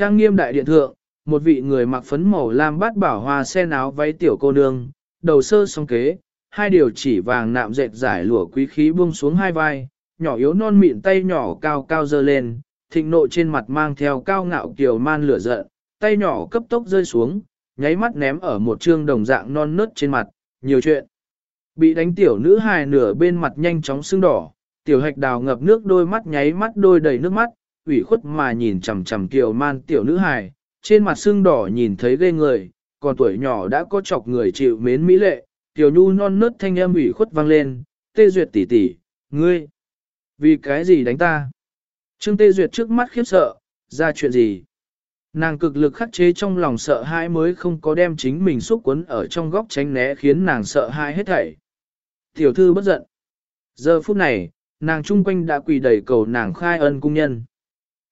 Trang nghiêm đại điện thượng, một vị người mặc phấn màu lam bát bảo hoa sen áo váy tiểu cô nương, đầu sơ song kế, hai điều chỉ vàng nạm dệt giải lụa quý khí buông xuống hai vai, nhỏ yếu non mịn tay nhỏ cao cao dơ lên, thịnh nộ trên mặt mang theo cao ngạo kiều man lửa giận, tay nhỏ cấp tốc rơi xuống, nháy mắt ném ở một trương đồng dạng non nớt trên mặt, nhiều chuyện. Bị đánh tiểu nữ hài nửa bên mặt nhanh chóng sưng đỏ, tiểu hạch đào ngập nước đôi mắt nháy mắt đôi đầy nước mắt, ủy khuất mà nhìn chằm chằm kiều man tiểu nữ hài, trên mặt sưng đỏ nhìn thấy ghê người, còn tuổi nhỏ đã có chọc người chịu mến mỹ lệ, tiểu nhu non nớt thanh âm ủy khuất vang lên, tê duyệt tỷ tỷ, ngươi, vì cái gì đánh ta? Trương tê duyệt trước mắt khiếp sợ, ra chuyện gì? Nàng cực lực khắc chế trong lòng sợ hãi mới không có đem chính mình xúc quấn ở trong góc tránh né khiến nàng sợ hãi hết thảy. Tiểu thư bất giận. Giờ phút này, nàng chung quanh đã quỳ đầy cầu nàng khai ân cung nhân.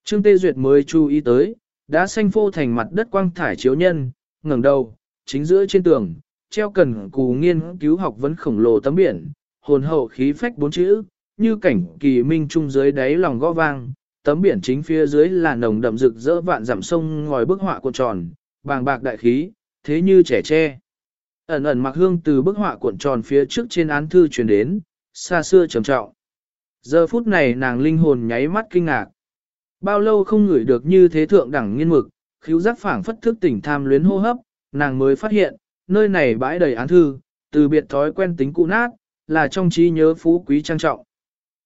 Trương Tê Duyệt mới chú ý tới, đã xanh phô thành mặt đất quang thải chiếu nhân, ngẩng đầu, chính giữa trên tường, treo cần cù nghiên cứu học vấn khổng lồ tấm biển, hồn hậu khí phách bốn chữ, như cảnh kỳ minh trung dưới đáy lòng gõ vang, tấm biển chính phía dưới là nồng đậm rực rỡ vạn dặm sông ngòi bức họa cuộn tròn, bàng bạc đại khí, thế như trẻ tre. Ẩn ẩn mặc hương từ bức họa cuộn tròn phía trước trên án thư truyền đến, xa xưa trầm trọng. Giờ phút này nàng linh hồn nháy mắt kinh ngạc. Bao lâu không ngửi được như thế thượng đẳng nghiên mực, khiếu giác phảng phất thức tỉnh tham luyến hô hấp, nàng mới phát hiện, nơi này bãi đầy án thư, từ biệt thói quen tính cũ nát, là trong trí nhớ phú quý trang trọng.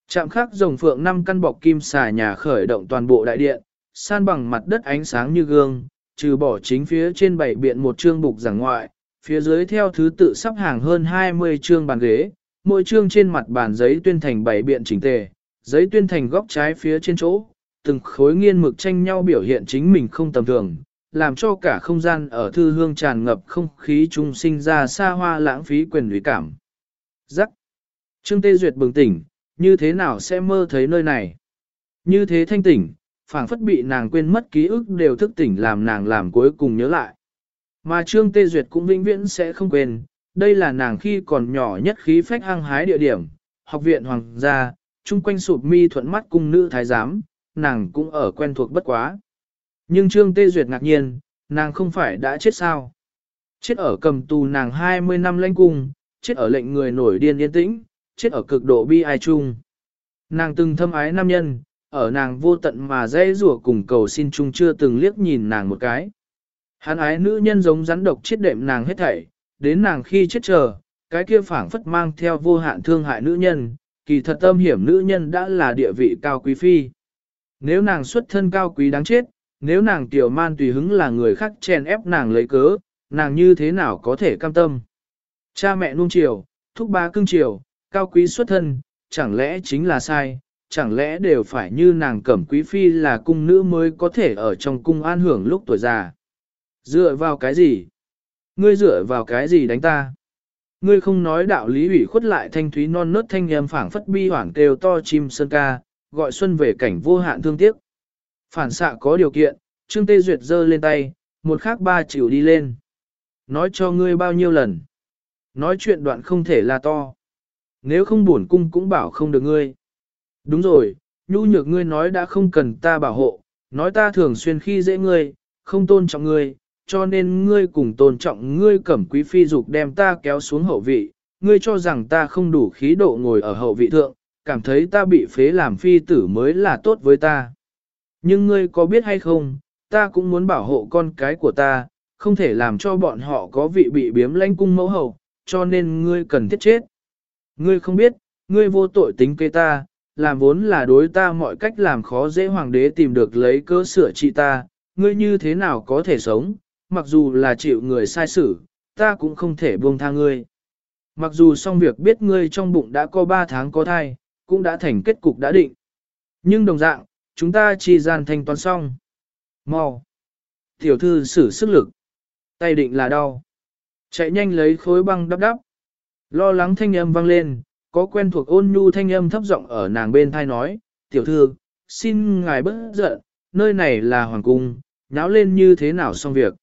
Chạm khắc rồng phượng năm căn bọc kim xà nhà khởi động toàn bộ đại điện, san bằng mặt đất ánh sáng như gương, trừ bỏ chính phía trên bảy biện một chương bục giảng ngoại, phía dưới theo thứ tự sắp hàng hơn 20 chương bàn ghế, mỗi chương trên mặt bàn giấy tuyên thành bảy biện chỉnh tề, giấy tuyên thành góc trái phía trên chỗ, từng khối nghiên mực tranh nhau biểu hiện chính mình không tầm thường, làm cho cả không gian ở thư hương tràn ngập không khí trung sinh ra xa hoa lãng phí quyền lý cảm. Giắc! Trương Tê Duyệt bừng tỉnh, như thế nào sẽ mơ thấy nơi này? Như thế thanh tỉnh, phảng phất bị nàng quên mất ký ức đều thức tỉnh làm nàng làm cuối cùng nhớ lại. Mà Trương Tê Duyệt cũng vĩnh viễn sẽ không quên, đây là nàng khi còn nhỏ nhất khí phách hăng hái địa điểm, học viện hoàng gia, chung quanh sụp mi thuận mắt cung nữ thái giám, nàng cũng ở quen thuộc bất quá. Nhưng Trương Tê Duyệt ngạc nhiên, nàng không phải đã chết sao? Chết ở cầm tù nàng 20 năm lãnh cung, chết ở lệnh người nổi điên yên tĩnh, chết ở cực độ bi ai chung. Nàng từng thâm ái nam nhân, ở nàng vô tận mà dễ rủa cùng cầu xin chung chưa từng liếc nhìn nàng một cái. Hắn ái nữ nhân giống rắn độc chết đệm nàng hết thảy, đến nàng khi chết chờ, cái kia phảng phất mang theo vô hạn thương hại nữ nhân, kỳ thật tâm hiểm nữ nhân đã là địa vị cao quý phi. Nếu nàng xuất thân cao quý đáng chết, nếu nàng tiểu man tùy hứng là người khác chèn ép nàng lấy cớ, nàng như thế nào có thể cam tâm. Cha mẹ nuông chiều, thúc ba cưng chiều, cao quý xuất thân, chẳng lẽ chính là sai, chẳng lẽ đều phải như nàng cẩm quý phi là cung nữ mới có thể ở trong cung an hưởng lúc tuổi già. Dựa vào cái gì? Ngươi dựa vào cái gì đánh ta? Ngươi không nói đạo lý ủy khuất lại thanh thúy non nớt thanh em phảng phất bi hoảng kêu to chim sơn ca, gọi xuân về cảnh vô hạn thương tiếc. Phản xạ có điều kiện, Trương Tê Duyệt giơ lên tay, một khắc ba chịu đi lên. Nói cho ngươi bao nhiêu lần. Nói chuyện đoạn không thể là to. Nếu không buồn cung cũng bảo không được ngươi. Đúng rồi, nhu nhược ngươi nói đã không cần ta bảo hộ, nói ta thường xuyên khi dễ ngươi, không tôn trọng ngươi, cho nên ngươi cùng tôn trọng ngươi cẩm quý phi dục đem ta kéo xuống hậu vị, ngươi cho rằng ta không đủ khí độ ngồi ở hậu vị thượng, cảm thấy ta bị phế làm phi tử mới là tốt với ta. Nhưng ngươi có biết hay không, ta cũng muốn bảo hộ con cái của ta, không thể làm cho bọn họ có vị bị biếm lãnh cung mẫu hậu, cho nên ngươi cần thiết chết. Ngươi không biết, ngươi vô tội tính kế ta, làm vốn là đối ta mọi cách làm khó dễ hoàng đế tìm được lấy cơ sửa trị ta, ngươi như thế nào có thể sống, mặc dù là chịu người sai xử, ta cũng không thể buông tha ngươi. Mặc dù xong việc biết ngươi trong bụng đã có 3 tháng có thai, cũng đã thành kết cục đã định. Nhưng đồng dạng, chúng ta chỉ gian thanh toán xong. Mau. Tiểu thư sử sức lực. Tay định là đau. Chạy nhanh lấy khối băng đắp đắp. Lo lắng thanh âm vang lên, có quen thuộc ôn nhu thanh âm thấp giọng ở nàng bên thai nói, tiểu thư, xin ngài bớt giận, nơi này là hoàng cung, nháo lên như thế nào xong việc.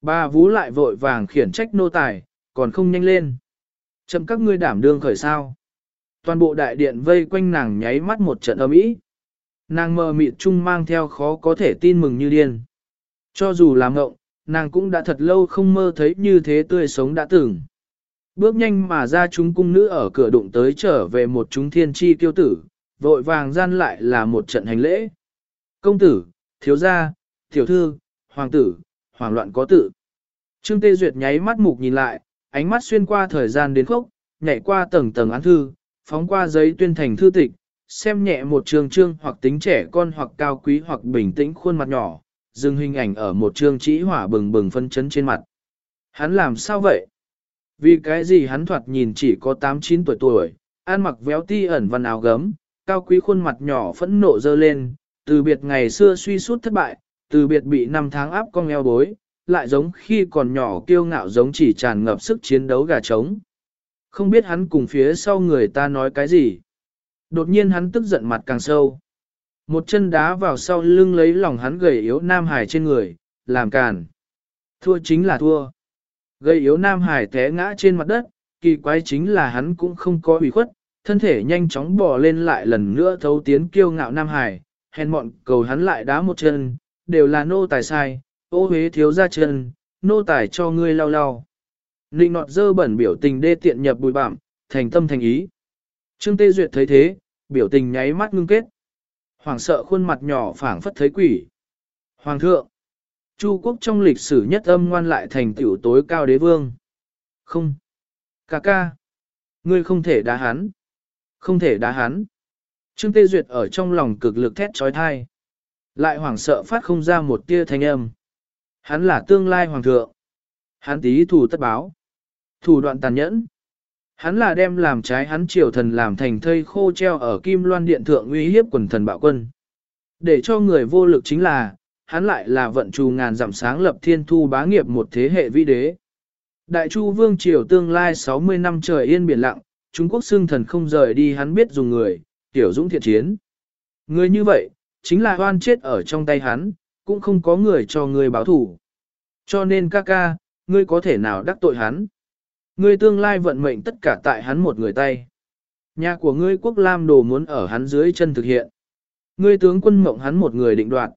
Bà vú lại vội vàng khiển trách nô tài, còn không nhanh lên. Chậm các ngươi đảm đương khởi sao. Toàn bộ đại điện vây quanh nàng nháy mắt một trận âm ý. Nàng mờ mịt chung mang theo khó có thể tin mừng như điên. Cho dù làm ngộng, nàng cũng đã thật lâu không mơ thấy như thế tươi sống đã từng. Bước nhanh mà ra chúng cung nữ ở cửa đụng tới trở về một chúng thiên tri kiêu tử, vội vàng gian lại là một trận hành lễ. Công tử, thiếu gia, tiểu thư, hoàng tử, hoàng loạn có tử. Trương Tê Duyệt nháy mắt mục nhìn lại, ánh mắt xuyên qua thời gian đến khốc, nhảy qua tầng tầng án thư, phóng qua giấy tuyên thành thư tịch, xem nhẹ một trường trương hoặc tính trẻ con hoặc cao quý hoặc bình tĩnh khuôn mặt nhỏ, dừng hình ảnh ở một trương chỉ hỏa bừng bừng phân chấn trên mặt. Hắn làm sao vậy? Vì cái gì hắn thoạt nhìn chỉ có 8-9 tuổi tuổi, ăn mặc véo ti ẩn văn áo gấm, cao quý khuôn mặt nhỏ phẫn nộ dơ lên, từ biệt ngày xưa suy sút thất bại, từ biệt bị năm tháng áp con eo bối, lại giống khi còn nhỏ kiêu ngạo giống chỉ tràn ngập sức chiến đấu gà trống. Không biết hắn cùng phía sau người ta nói cái gì. Đột nhiên hắn tức giận mặt càng sâu. Một chân đá vào sau lưng lấy lòng hắn gầy yếu Nam Hải trên người, làm càn. Thua chính là thua. Gầy yếu Nam Hải té ngã trên mặt đất, kỳ quái chính là hắn cũng không có bị khuất, thân thể nhanh chóng bò lên lại lần nữa thấu tiến kiêu ngạo Nam Hải, hèn mọn cầu hắn lại đá một chân, đều là nô tài sai, ô huế thiếu ra chân, nô tài cho ngươi lau lau. Ninh nọt dơ bẩn biểu tình đê tiện nhập bùi bạm, thành tâm thành ý. Trương Tê Duyệt thấy thế, biểu tình nháy mắt ngưng kết. Hoàng sợ khuôn mặt nhỏ phảng phất thấy quỷ. Hoàng thượng, Chu quốc trong lịch sử nhất âm ngoan lại thành tiểu tối cao đế vương. Không. Cà ca. Ngươi không thể đá hắn. Không thể đá hắn. Trương Tê Duyệt ở trong lòng cực lực thét trói thai. Lại hoảng sợ phát không ra một tia thanh âm. Hắn là tương lai hoàng thượng. Hắn tí thù tất báo. Thủ đoạn tàn nhẫn. Hắn là đem làm trái hắn triều thần làm thành thây khô treo ở kim loan điện thượng uy hiếp quần thần bạo quân. Để cho người vô lực chính là, hắn lại là vận trù ngàn giảm sáng lập thiên thu bá nghiệp một thế hệ vĩ đế. Đại chu vương triều tương lai 60 năm trời yên biển lặng, Trung Quốc xưng thần không rời đi hắn biết dùng người, tiểu dũng thiện chiến. Người như vậy, chính là hoan chết ở trong tay hắn, cũng không có người cho người báo thủ. Cho nên ca ca, ngươi có thể nào đắc tội hắn. Ngươi tương lai vận mệnh tất cả tại hắn một người tay. Nhà của ngươi quốc lam đồ muốn ở hắn dưới chân thực hiện. Ngươi tướng quân mộng hắn một người định đoạt.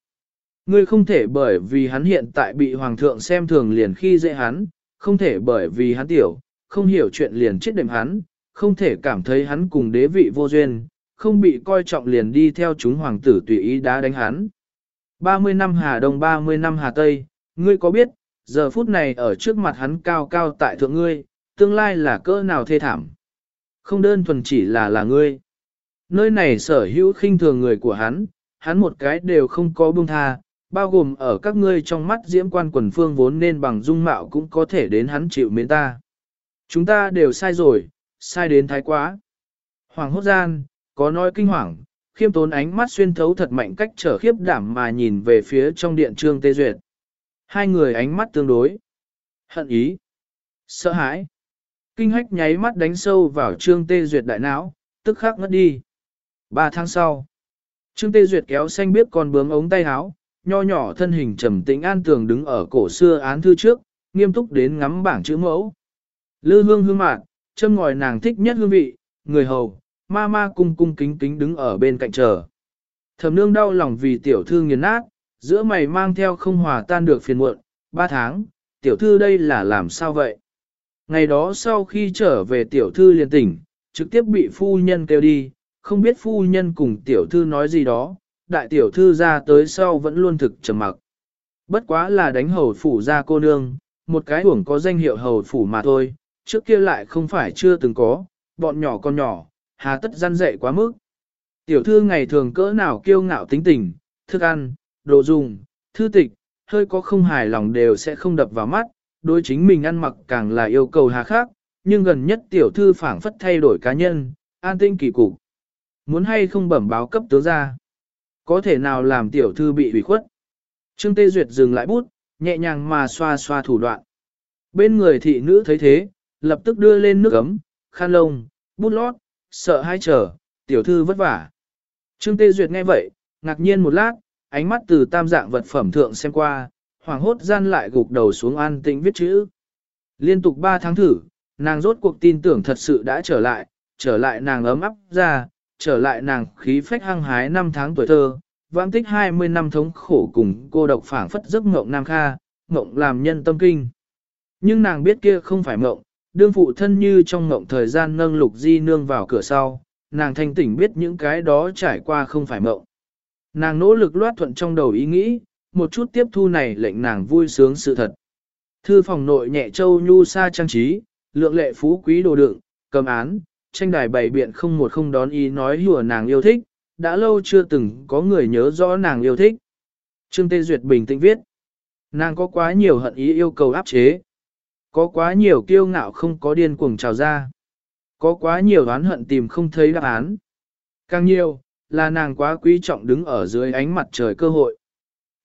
Ngươi không thể bởi vì hắn hiện tại bị hoàng thượng xem thường liền khi dễ hắn, không thể bởi vì hắn tiểu, không hiểu chuyện liền chết đệm hắn, không thể cảm thấy hắn cùng đế vị vô duyên, không bị coi trọng liền đi theo chúng hoàng tử tùy ý đá đánh hắn. 30 năm Hà Đông 30 năm Hà Tây, ngươi có biết, giờ phút này ở trước mặt hắn cao cao tại thượng ngươi, tương lai là cỡ nào thê thảm. Không đơn thuần chỉ là là ngươi. Nơi này sở hữu khinh thường người của hắn, hắn một cái đều không có buông tha, bao gồm ở các ngươi trong mắt diễm quan quần phương vốn nên bằng dung mạo cũng có thể đến hắn chịu mến ta. Chúng ta đều sai rồi, sai đến thái quá. Hoàng hốt gian, có nói kinh hoàng, khiêm tốn ánh mắt xuyên thấu thật mạnh cách trở khiếp đảm mà nhìn về phía trong điện trương tê duyệt. Hai người ánh mắt tương đối. Hận ý. Sợ hãi. Kinh hách nháy mắt đánh sâu vào trương tê duyệt đại não, tức khắc ngất đi. Ba tháng sau. Trương tê duyệt kéo xanh biết còn bướm ống tay áo, nho nhỏ thân hình trầm tĩnh an tường đứng ở cổ xưa án thư trước, nghiêm túc đến ngắm bảng chữ mẫu. Lư hương hương mạn, châm ngòi nàng thích nhất hương vị, người hầu, ma ma cung cung kính kính đứng ở bên cạnh chờ. Thẩm nương đau lòng vì tiểu thư nghiền nát, giữa mày mang theo không hòa tan được phiền muộn, ba tháng, tiểu thư đây là làm sao vậy? Ngày đó sau khi trở về tiểu thư liền tỉnh, trực tiếp bị phu nhân kêu đi, không biết phu nhân cùng tiểu thư nói gì đó, đại tiểu thư ra tới sau vẫn luôn thực trầm mặc. Bất quá là đánh hầu phủ ra cô nương, một cái uổng có danh hiệu hầu phủ mà thôi, trước kia lại không phải chưa từng có, bọn nhỏ con nhỏ, hà tất gian dậy quá mức. Tiểu thư ngày thường cỡ nào kiêu ngạo tính tình, thức ăn, đồ dùng, thư tịch, hơi có không hài lòng đều sẽ không đập vào mắt, đối chính mình ăn mặc càng là yêu cầu hà khắc, nhưng gần nhất tiểu thư phảng phất thay đổi cá nhân, an tinh kỳ cục. Muốn hay không bẩm báo cấp tướng ra. Có thể nào làm tiểu thư bị ủy khuất. Trương Tê Duyệt dừng lại bút, nhẹ nhàng mà xoa xoa thủ đoạn. Bên người thị nữ thấy thế, lập tức đưa lên nước ấm, khăn lông, bút lót, sợ hai chờ, tiểu thư vất vả. Trương Tê Duyệt nghe vậy, ngạc nhiên một lát, ánh mắt từ tam dạng vật phẩm thượng xem qua, hoàng hốt gian lại gục đầu xuống an tĩnh viết chữ. Liên tục 3 tháng thử, nàng rốt cuộc tin tưởng thật sự đã trở lại, trở lại nàng ấm áp ra, trở lại nàng khí phách hăng hái năm tháng tuổi thơ, vãng tích 20 năm thống khổ cùng cô độc phảng phất giấc mộng nam kha, mộng làm nhân tâm kinh. Nhưng nàng biết kia không phải mộng, đương phụ thân như trong mộng thời gian nâng lục di nương vào cửa sau, nàng thanh tỉnh biết những cái đó trải qua không phải mộng. Nàng nỗ lực loát thuận trong đầu ý nghĩ, một chút tiếp thu này lệnh nàng vui sướng sự thật. Thư phòng nội nhẹ châu nhu sa trang trí, lượng lệ phú quý đồ đựng, cầm án, tranh đài bày biện không một không đón ý nói hùa nàng yêu thích, đã lâu chưa từng có người nhớ rõ nàng yêu thích. Trương Tê Duyệt bình tĩnh viết, nàng có quá nhiều hận ý yêu cầu áp chế, có quá nhiều kiêu ngạo không có điên cuồng trào ra, có quá nhiều oán hận tìm không thấy đáp án. Càng nhiều, là nàng quá quý trọng đứng ở dưới ánh mặt trời cơ hội.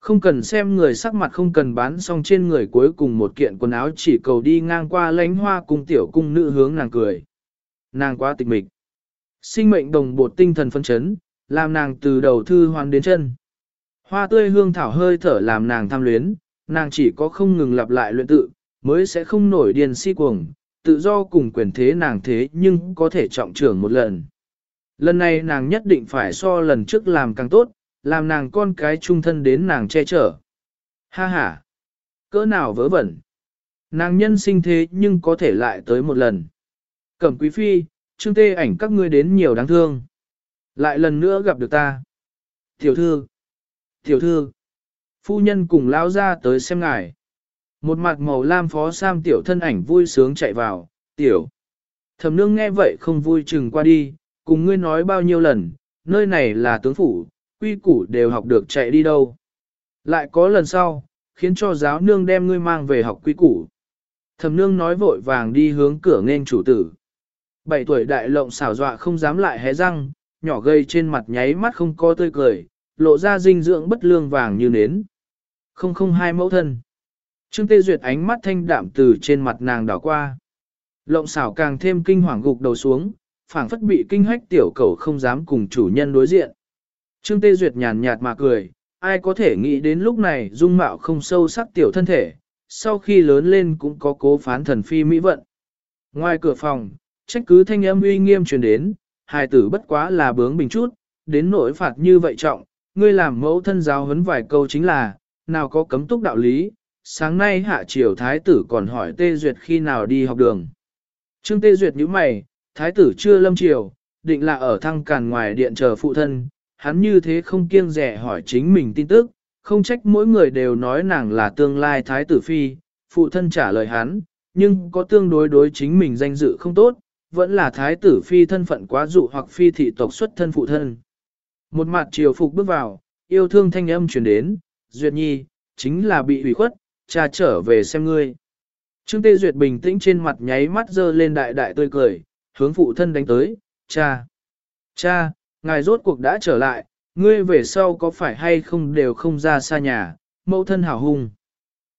Không cần xem người sắc mặt không cần bán xong trên người cuối cùng một kiện quần áo chỉ cầu đi ngang qua lánh hoa cung tiểu cung nữ hướng nàng cười. Nàng quá tịch mịch. Sinh mệnh đồng bột tinh thần phân chấn, làm nàng từ đầu thư hoàn đến chân. Hoa tươi hương thảo hơi thở làm nàng tham luyến, nàng chỉ có không ngừng lặp lại luyện tự, mới sẽ không nổi điên si cuồng, tự do cùng quyền thế nàng thế nhưng có thể trọng trưởng một lần. Lần này nàng nhất định phải so lần trước làm càng tốt, làm nàng con cái trung thân đến nàng che chở. Ha ha! Cỡ nào vớ vẩn! Nàng nhân sinh thế nhưng có thể lại tới một lần. Cẩm quý phi, trương tê ảnh các ngươi đến nhiều đáng thương. Lại lần nữa gặp được ta. Tiểu thư! Tiểu thư! Phu nhân cùng lao ra tới xem ngài. Một mặt màu lam phó sam tiểu thân ảnh vui sướng chạy vào, tiểu. Thẩm nương nghe vậy không vui chừng qua đi, cùng ngươi nói bao nhiêu lần, nơi này là tướng phủ, quy củ đều học được chạy đi đâu. Lại có lần sau, khiến cho giáo nương đem ngươi mang về học quy củ. Thẩm nương nói vội vàng đi hướng cửa nghênh chủ tử. Bảy tuổi đại lộng xảo dọa không dám lại hé răng, nhỏ gây trên mặt nháy mắt không có tươi cười, lộ ra dinh dưỡng bất lương vàng như nến. Không không hai mẫu thân. Trương Tê Duyệt ánh mắt thanh đạm từ trên mặt nàng đảo qua. Lộng xảo càng thêm kinh hoàng gục đầu xuống, phảng phất bị kinh hách tiểu cầu không dám cùng chủ nhân đối diện. Trương Tê Duyệt nhàn nhạt mà cười, ai có thể nghĩ đến lúc này dung mạo không sâu sắc tiểu thân thể, sau khi lớn lên cũng có cố phán thần phi mỹ vận. Ngoài cửa phòng, trách cứ thanh âm uy nghiêm truyền đến, hài tử bất quá là bướng bình chút, đến nỗi phạt như vậy trọng, ngươi làm mẫu thân giáo huấn vài câu chính là, nào có cấm túc đạo lý, sáng nay hạ triều thái tử còn hỏi Tê Duyệt khi nào đi học đường. Trương Tê Duyệt nhíu mày, thái tử chưa lâm triều, định là ở thăng càn ngoài điện chờ phụ thân, hắn như thế không kiêng rẻ hỏi chính mình tin tức, không trách mỗi người đều nói nàng là tương lai thái tử phi, phụ thân trả lời hắn, nhưng có tương đối đối chính mình danh dự không tốt, vẫn là thái tử phi thân phận quá dụ hoặc phi thị tộc xuất thân phụ thân. Một mặt triều phục bước vào, yêu thương thanh âm truyền đến, Duyệt Nhi, chính là bị hủy khuất, cha trở về xem ngươi. Trương Tê Duyệt bình tĩnh trên mặt nháy mắt dơ lên đại đại tươi cười, hướng phụ thân đánh tới, cha. Cha, ngài rốt cuộc đã trở lại, ngươi về sau có phải hay không đều không ra xa nhà, mẫu thân hảo hùng.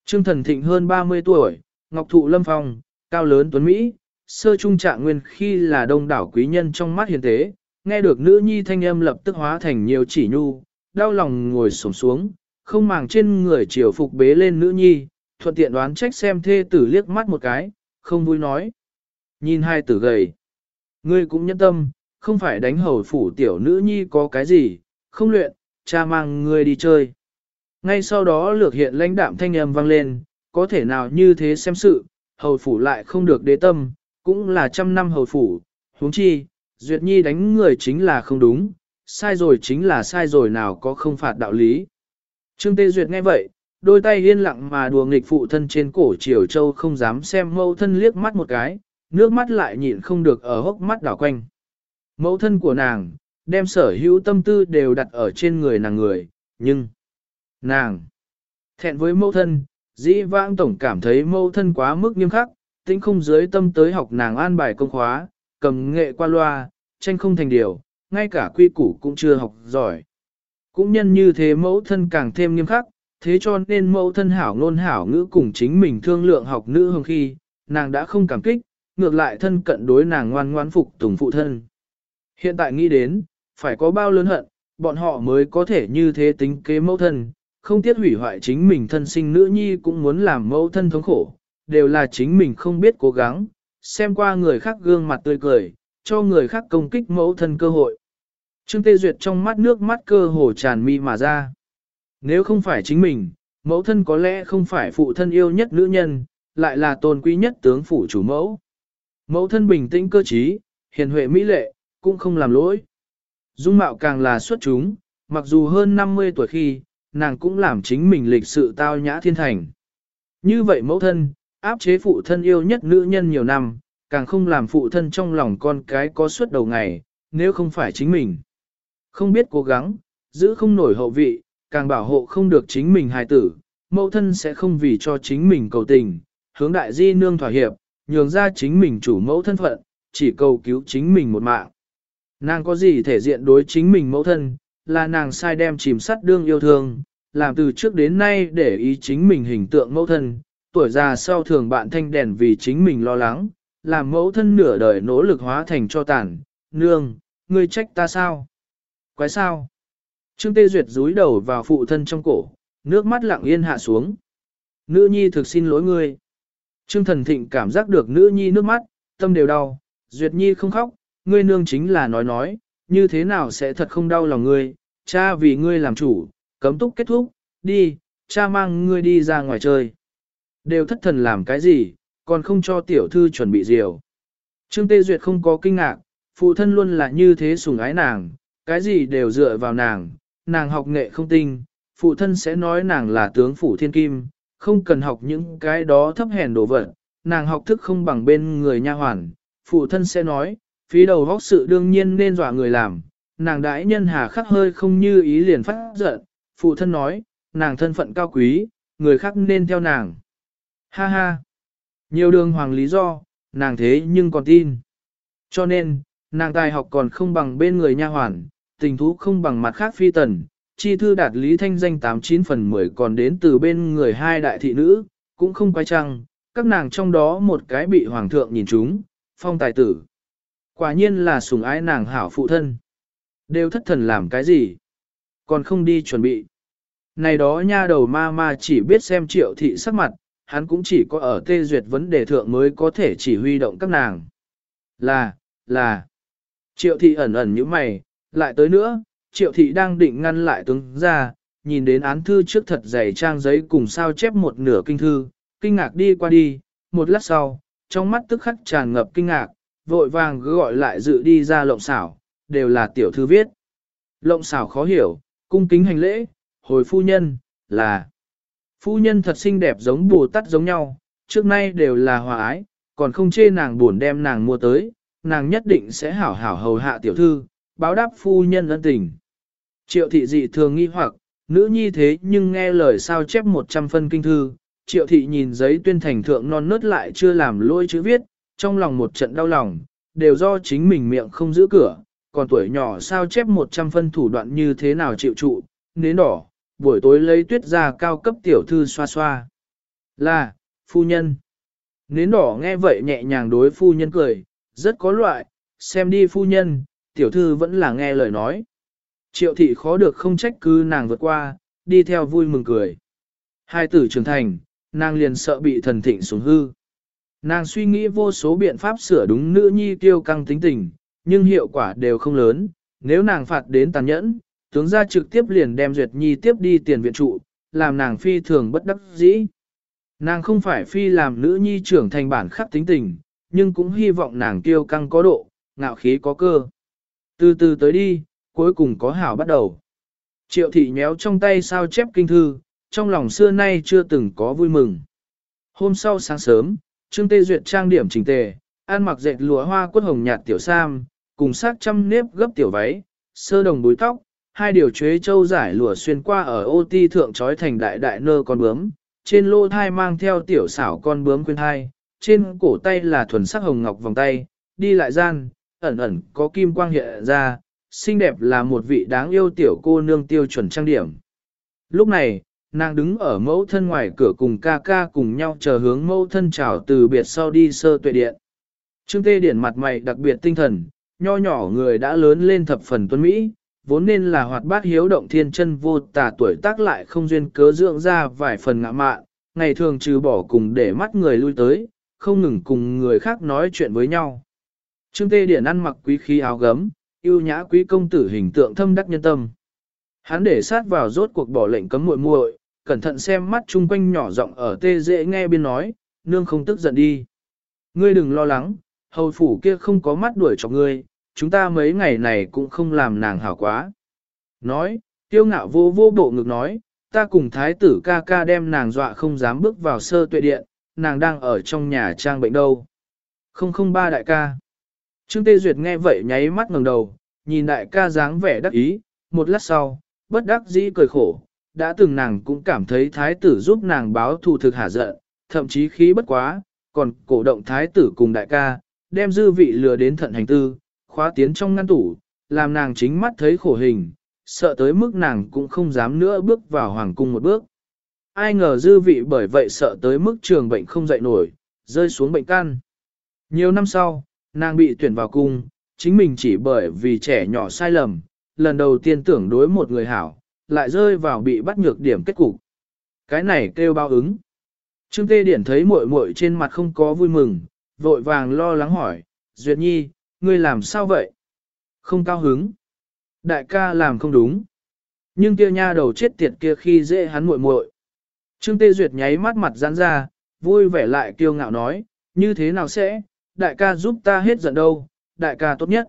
Trương Thần Thịnh hơn 30 tuổi, Ngọc Thụ Lâm Phong, cao lớn tuấn Mỹ, sơ trung trạng nguyên khi là đông đảo quý nhân trong mắt hiền tế, nghe được nữ nhi thanh âm lập tức hóa thành nhiều chỉ nhu, đau lòng ngồi xổm xuống, không màng trên người chiều phục bế lên nữ nhi, thuận tiện đoán trách xem thê tử liếc mắt một cái, không vui nói. Nhìn hai tử gầy. Ngươi cũng nhẫn tâm, không phải đánh hầu phủ tiểu nữ nhi có cái gì, không luyện, cha mang ngươi đi chơi. Ngay sau đó lược hiện lãnh đạm thanh âm vang lên, có thể nào như thế xem sự, hầu phủ lại không được đế tâm, cũng là trăm năm hầu phủ, huống chi, duyệt nhi đánh người chính là không đúng, sai rồi chính là sai rồi nào có không phạt đạo lý. Trương Tê Duyệt nghe vậy, đôi tay yên lặng mà đùa nghịch phụ thân trên cổ Triều Châu không dám xem mâu thân liếc mắt một cái, nước mắt lại nhịn không được ở hốc mắt đảo quanh. Mẫu thân của nàng, đem sở hữu tâm tư đều đặt ở trên người nàng người, nhưng, nàng, thẹn với mẫu thân, dĩ vãng tổng cảm thấy mẫu thân quá mức nghiêm khắc, tính không dưới tâm tới học nàng an bài công khóa, cầm nghệ qua loa, tranh không thành điều, ngay cả quy củ cũng chưa học giỏi. Cũng nhân như thế mẫu thân càng thêm nghiêm khắc, thế cho nên mẫu thân hảo ngôn hảo ngữ cùng chính mình thương lượng học nữ hồng khi, nàng đã không cảm kích, ngược lại thân cận đối nàng ngoan ngoan phục tùng phụ thân. Hiện tại nghĩ đến, phải có bao lớn hận, bọn họ mới có thể như thế tính kế mẫu thân, không tiếc hủy hoại chính mình thân sinh nữ nhi cũng muốn làm mẫu thân thống khổ, đều là chính mình không biết cố gắng, xem qua người khác gương mặt tươi cười, cho người khác công kích mẫu thân cơ hội. Trương Tê Duyệt trong mắt nước mắt cơ hồ tràn mi mà ra. Nếu không phải chính mình, mẫu thân có lẽ không phải phụ thân yêu nhất nữ nhân, lại là tôn quý nhất tướng phủ chủ mẫu. Mẫu thân bình tĩnh cơ trí, hiền huệ mỹ lệ, cũng không làm lỗi. Dung mạo càng là xuất chúng, mặc dù hơn 50 tuổi khi, nàng cũng làm chính mình lịch sự tao nhã thiên thành. Như vậy mẫu thân, áp chế phụ thân yêu nhất nữ nhân nhiều năm, càng không làm phụ thân trong lòng con cái có suốt đầu ngày, nếu không phải chính mình. Không biết cố gắng, giữ không nổi hậu vị, càng bảo hộ không được chính mình hài tử, mẫu thân sẽ không vì cho chính mình cầu tình, hướng đại di nương thỏa hiệp, nhường ra chính mình chủ mẫu thân phận, chỉ cầu cứu chính mình một mạng. Nàng có gì thể diện đối chính mình mẫu thân, là nàng sai đem chìm sắt đương yêu thương, làm từ trước đến nay để ý chính mình hình tượng mẫu thân, tuổi già sau thường bạn thanh đèn vì chính mình lo lắng, làm mẫu thân nửa đời nỗ lực hóa thành cho tàn, nương, ngươi trách ta sao? Quái sao? Trương Tê Duyệt rúi đầu vào phụ thân trong cổ, nước mắt lặng yên hạ xuống. Nữ nhi thực xin lỗi ngươi. Trương Thần Thịnh cảm giác được nữ nhi nước mắt, tâm đều đau, Duyệt nhi không khóc, ngươi nương chính là nói nói, như thế nào sẽ thật không đau lòng ngươi, cha vì ngươi làm chủ, cấm túc kết thúc, đi, cha mang ngươi đi ra ngoài chơi. Đều thất thần làm cái gì, còn không cho tiểu thư chuẩn bị rượu. Trương Tê Duyệt không có kinh ngạc, phụ thân luôn là như thế sủng ái nàng, cái gì đều dựa vào nàng, nàng học nghệ không tinh, phụ thân sẽ nói nàng là tướng phủ thiên kim, không cần học những cái đó thấp hèn đồ vật, nàng học thức không bằng bên người nha hoàn, phụ thân sẽ nói, phí đầu góc sự đương nhiên nên dọa người làm, nàng đãi nhân hà khắc hơi không như ý liền phát giận, phụ thân nói, nàng thân phận cao quý, người khác nên theo nàng. Ha ha! Nhiều đường hoàng lý do, nàng thế nhưng còn tin. Cho nên, nàng tài học còn không bằng bên người nha hoàn, tình thú không bằng mặt khác phi tần, chi thư đạt lý thanh danh 89 phần 10 còn đến từ bên người hai đại thị nữ, cũng không quay trăng, các nàng trong đó một cái bị hoàng thượng nhìn chúng, phong tài tử. Quả nhiên là sủng ái nàng hảo phụ thân. Đều thất thần làm cái gì? Còn không đi chuẩn bị. Này đó nha đầu ma ma chỉ biết xem triệu thị sắc mặt, hắn cũng chỉ có ở tê duyệt vấn đề thượng mới có thể chỉ huy động các nàng. Là, là. Triệu thị ẩn ẩn như mày, lại tới nữa, triệu thị đang định ngăn lại tướng ra, nhìn đến án thư trước thật dày trang giấy cùng sao chép một nửa kinh thư, kinh ngạc đi qua đi, một lát sau, trong mắt tức khắc tràn ngập kinh ngạc, vội vàng gọi lại dự đi ra lộng xảo, đều là tiểu thư viết. Lộng xảo khó hiểu, cung kính hành lễ, hồi phu nhân, là Phu nhân thật xinh đẹp giống bồ tát giống nhau, trước nay đều là hòa ái, còn không chê nàng buồn đem nàng mua tới, nàng nhất định sẽ hảo hảo hầu hạ tiểu thư, báo đáp phu nhân ân tình. Triệu thị dị thường nghi hoặc, nữ nhi thế nhưng nghe lời sao chép 100 phân kinh thư, triệu thị nhìn giấy tuyên thành thượng non nớt lại chưa làm lôi chữ viết, trong lòng một trận đau lòng, đều do chính mình miệng không giữ cửa, còn tuổi nhỏ sao chép 100 phân thủ đoạn như thế nào chịu trụ, nến đỏ, buổi tối lấy tuyết ra cao cấp tiểu thư xoa xoa. Là, phu nhân. Nến đỏ nghe vậy nhẹ nhàng đối phu nhân cười, rất có loại, xem đi phu nhân, tiểu thư vẫn là nghe lời nói. Triệu thị khó được không trách cứ nàng vượt qua, đi theo vui mừng cười. Hai tử trưởng thành, nàng liền sợ bị thần thịnh xuống hư. Nàng suy nghĩ vô số biện pháp sửa đúng nữ nhi tiêu căng tính tình, nhưng hiệu quả đều không lớn, nếu nàng phạt đến tàn nhẫn, tướng gia trực tiếp liền đem Duyệt Nhi tiếp đi tiền viện trụ, làm nàng phi thường bất đắc dĩ. Nàng không phải phi làm nữ nhi trưởng thành bản khắc tính tình, nhưng cũng hy vọng nàng tiêu căng có độ, ngạo khí có cơ. Từ từ tới đi, cuối cùng có hảo bắt đầu. Triệu thị nhéo trong tay sao chép kinh thư, trong lòng xưa nay chưa từng có vui mừng. Hôm sau sáng sớm, Trương Tê Duyệt trang điểm chỉnh tề, ăn mặc dệt lụa hoa quất hồng nhạt tiểu sam, cùng sắc trăm nếp gấp tiểu váy, sơ đồng búi tóc, hai điều chuế châu giải lụa xuyên qua ở ô ti thượng trói thành đại đại nơ con bướm, trên lô thai mang theo tiểu xảo con bướm quên thai, trên cổ tay là thuần sắc hồng ngọc vòng tay, đi lại gian, ẩn ẩn có kim quang hiện ra, xinh đẹp là một vị đáng yêu tiểu cô nương tiêu chuẩn trang điểm. Lúc này, nàng đứng ở mẫu thân ngoài cửa cùng ca ca cùng nhau chờ hướng mẫu thân chào từ biệt sau đi sơ tuệ điện. Trương Tê Điển mặt mày đặc biệt tinh thần, nho nhỏ người đã lớn lên thập phần tuấn Mỹ, vốn nên là hoạt bát hiếu động thiên chân vô tà tuổi tác lại không duyên cớ dưỡng ra vài phần ngạ mạn, ngày thường trừ bỏ cùng để mắt người lui tới, không ngừng cùng người khác nói chuyện với nhau. Trương Tê Điển ăn mặc quý khí áo gấm, yêu nhã quý công tử hình tượng thâm đắc nhân tâm. Hắn để sát vào rốt cuộc bỏ lệnh cấm muội muội, cẩn thận xem mắt chung quanh nhỏ giọng ở tê dễ nghe biên nói, nương không tức giận đi. Ngươi đừng lo lắng, hầu phủ kia không có mắt đuổi cho ngươi, chúng ta mấy ngày này cũng không làm nàng hảo quá. Nói, tiêu ngạo vô vô bộ ngực nói, ta cùng thái tử ca ca đem nàng dọa không dám bước vào sơ tuệ điện, nàng đang ở trong nhà trang bệnh đâu. Không không ba đại ca. Trương Tê Duyệt nghe vậy nháy mắt ngẩng đầu, nhìn đại ca dáng vẻ đắc ý, một lát sau, bất đắc dĩ cười khổ, đã từng nàng cũng cảm thấy thái tử giúp nàng báo thù thực hả giận, thậm chí khí bất quá, còn cổ động thái tử cùng đại ca, đem dư vị lừa đến thận hành tư, khóa tiến trong ngăn tủ, làm nàng chính mắt thấy khổ hình, sợ tới mức nàng cũng không dám nữa bước vào hoàng cung một bước. Ai ngờ dư vị bởi vậy sợ tới mức trường bệnh không dậy nổi, rơi xuống bệnh căn. Nhiều năm sau, nàng bị tuyển vào cung, chính mình chỉ bởi vì trẻ nhỏ sai lầm, lần đầu tiên tưởng đối một người hảo, lại rơi vào bị bắt nhược điểm kết cục. Cái này kêu bao ứng. Trương Tê Điển thấy muội muội trên mặt không có vui mừng, vội vàng lo lắng hỏi, Duyệt Nhi, ngươi làm sao vậy? Không cao hứng. Đại ca làm không đúng. Nhưng kia nha đầu chết tiệt kia khi dễ hắn muội muội. Trương Tê Duyệt nháy mắt mặt giãn ra, vui vẻ lại kiêu ngạo nói, như thế nào sẽ, đại ca giúp ta hết giận đâu, đại ca tốt nhất.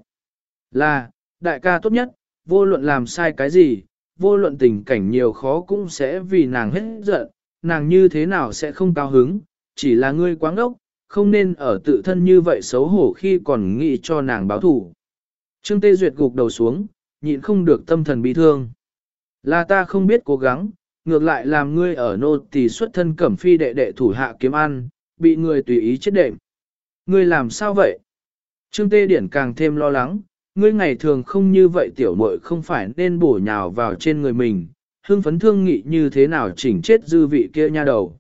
Là, đại ca tốt nhất, vô luận làm sai cái gì, vô luận tình cảnh nhiều khó cũng sẽ vì nàng hết giận, nàng như thế nào sẽ không cao hứng, chỉ là ngươi quáng ngốc, không nên ở tự thân như vậy xấu hổ khi còn nghĩ cho nàng báo thủ. Trương Tê Duyệt gục đầu xuống, nhịn không được tâm thần bị thương. Là ta không biết cố gắng, ngược lại làm ngươi ở nô tỳ xuất thân cẩm phi đệ đệ thủ hạ kiếm ăn, bị người tùy ý chết đệm. Ngươi làm sao vậy? Trương Tê Điển càng thêm lo lắng, ngươi ngày thường không như vậy tiểu muội không phải nên bổ nhào vào trên người mình, hương phấn thương nghị như thế nào chỉnh chết dư vị kia nha đầu.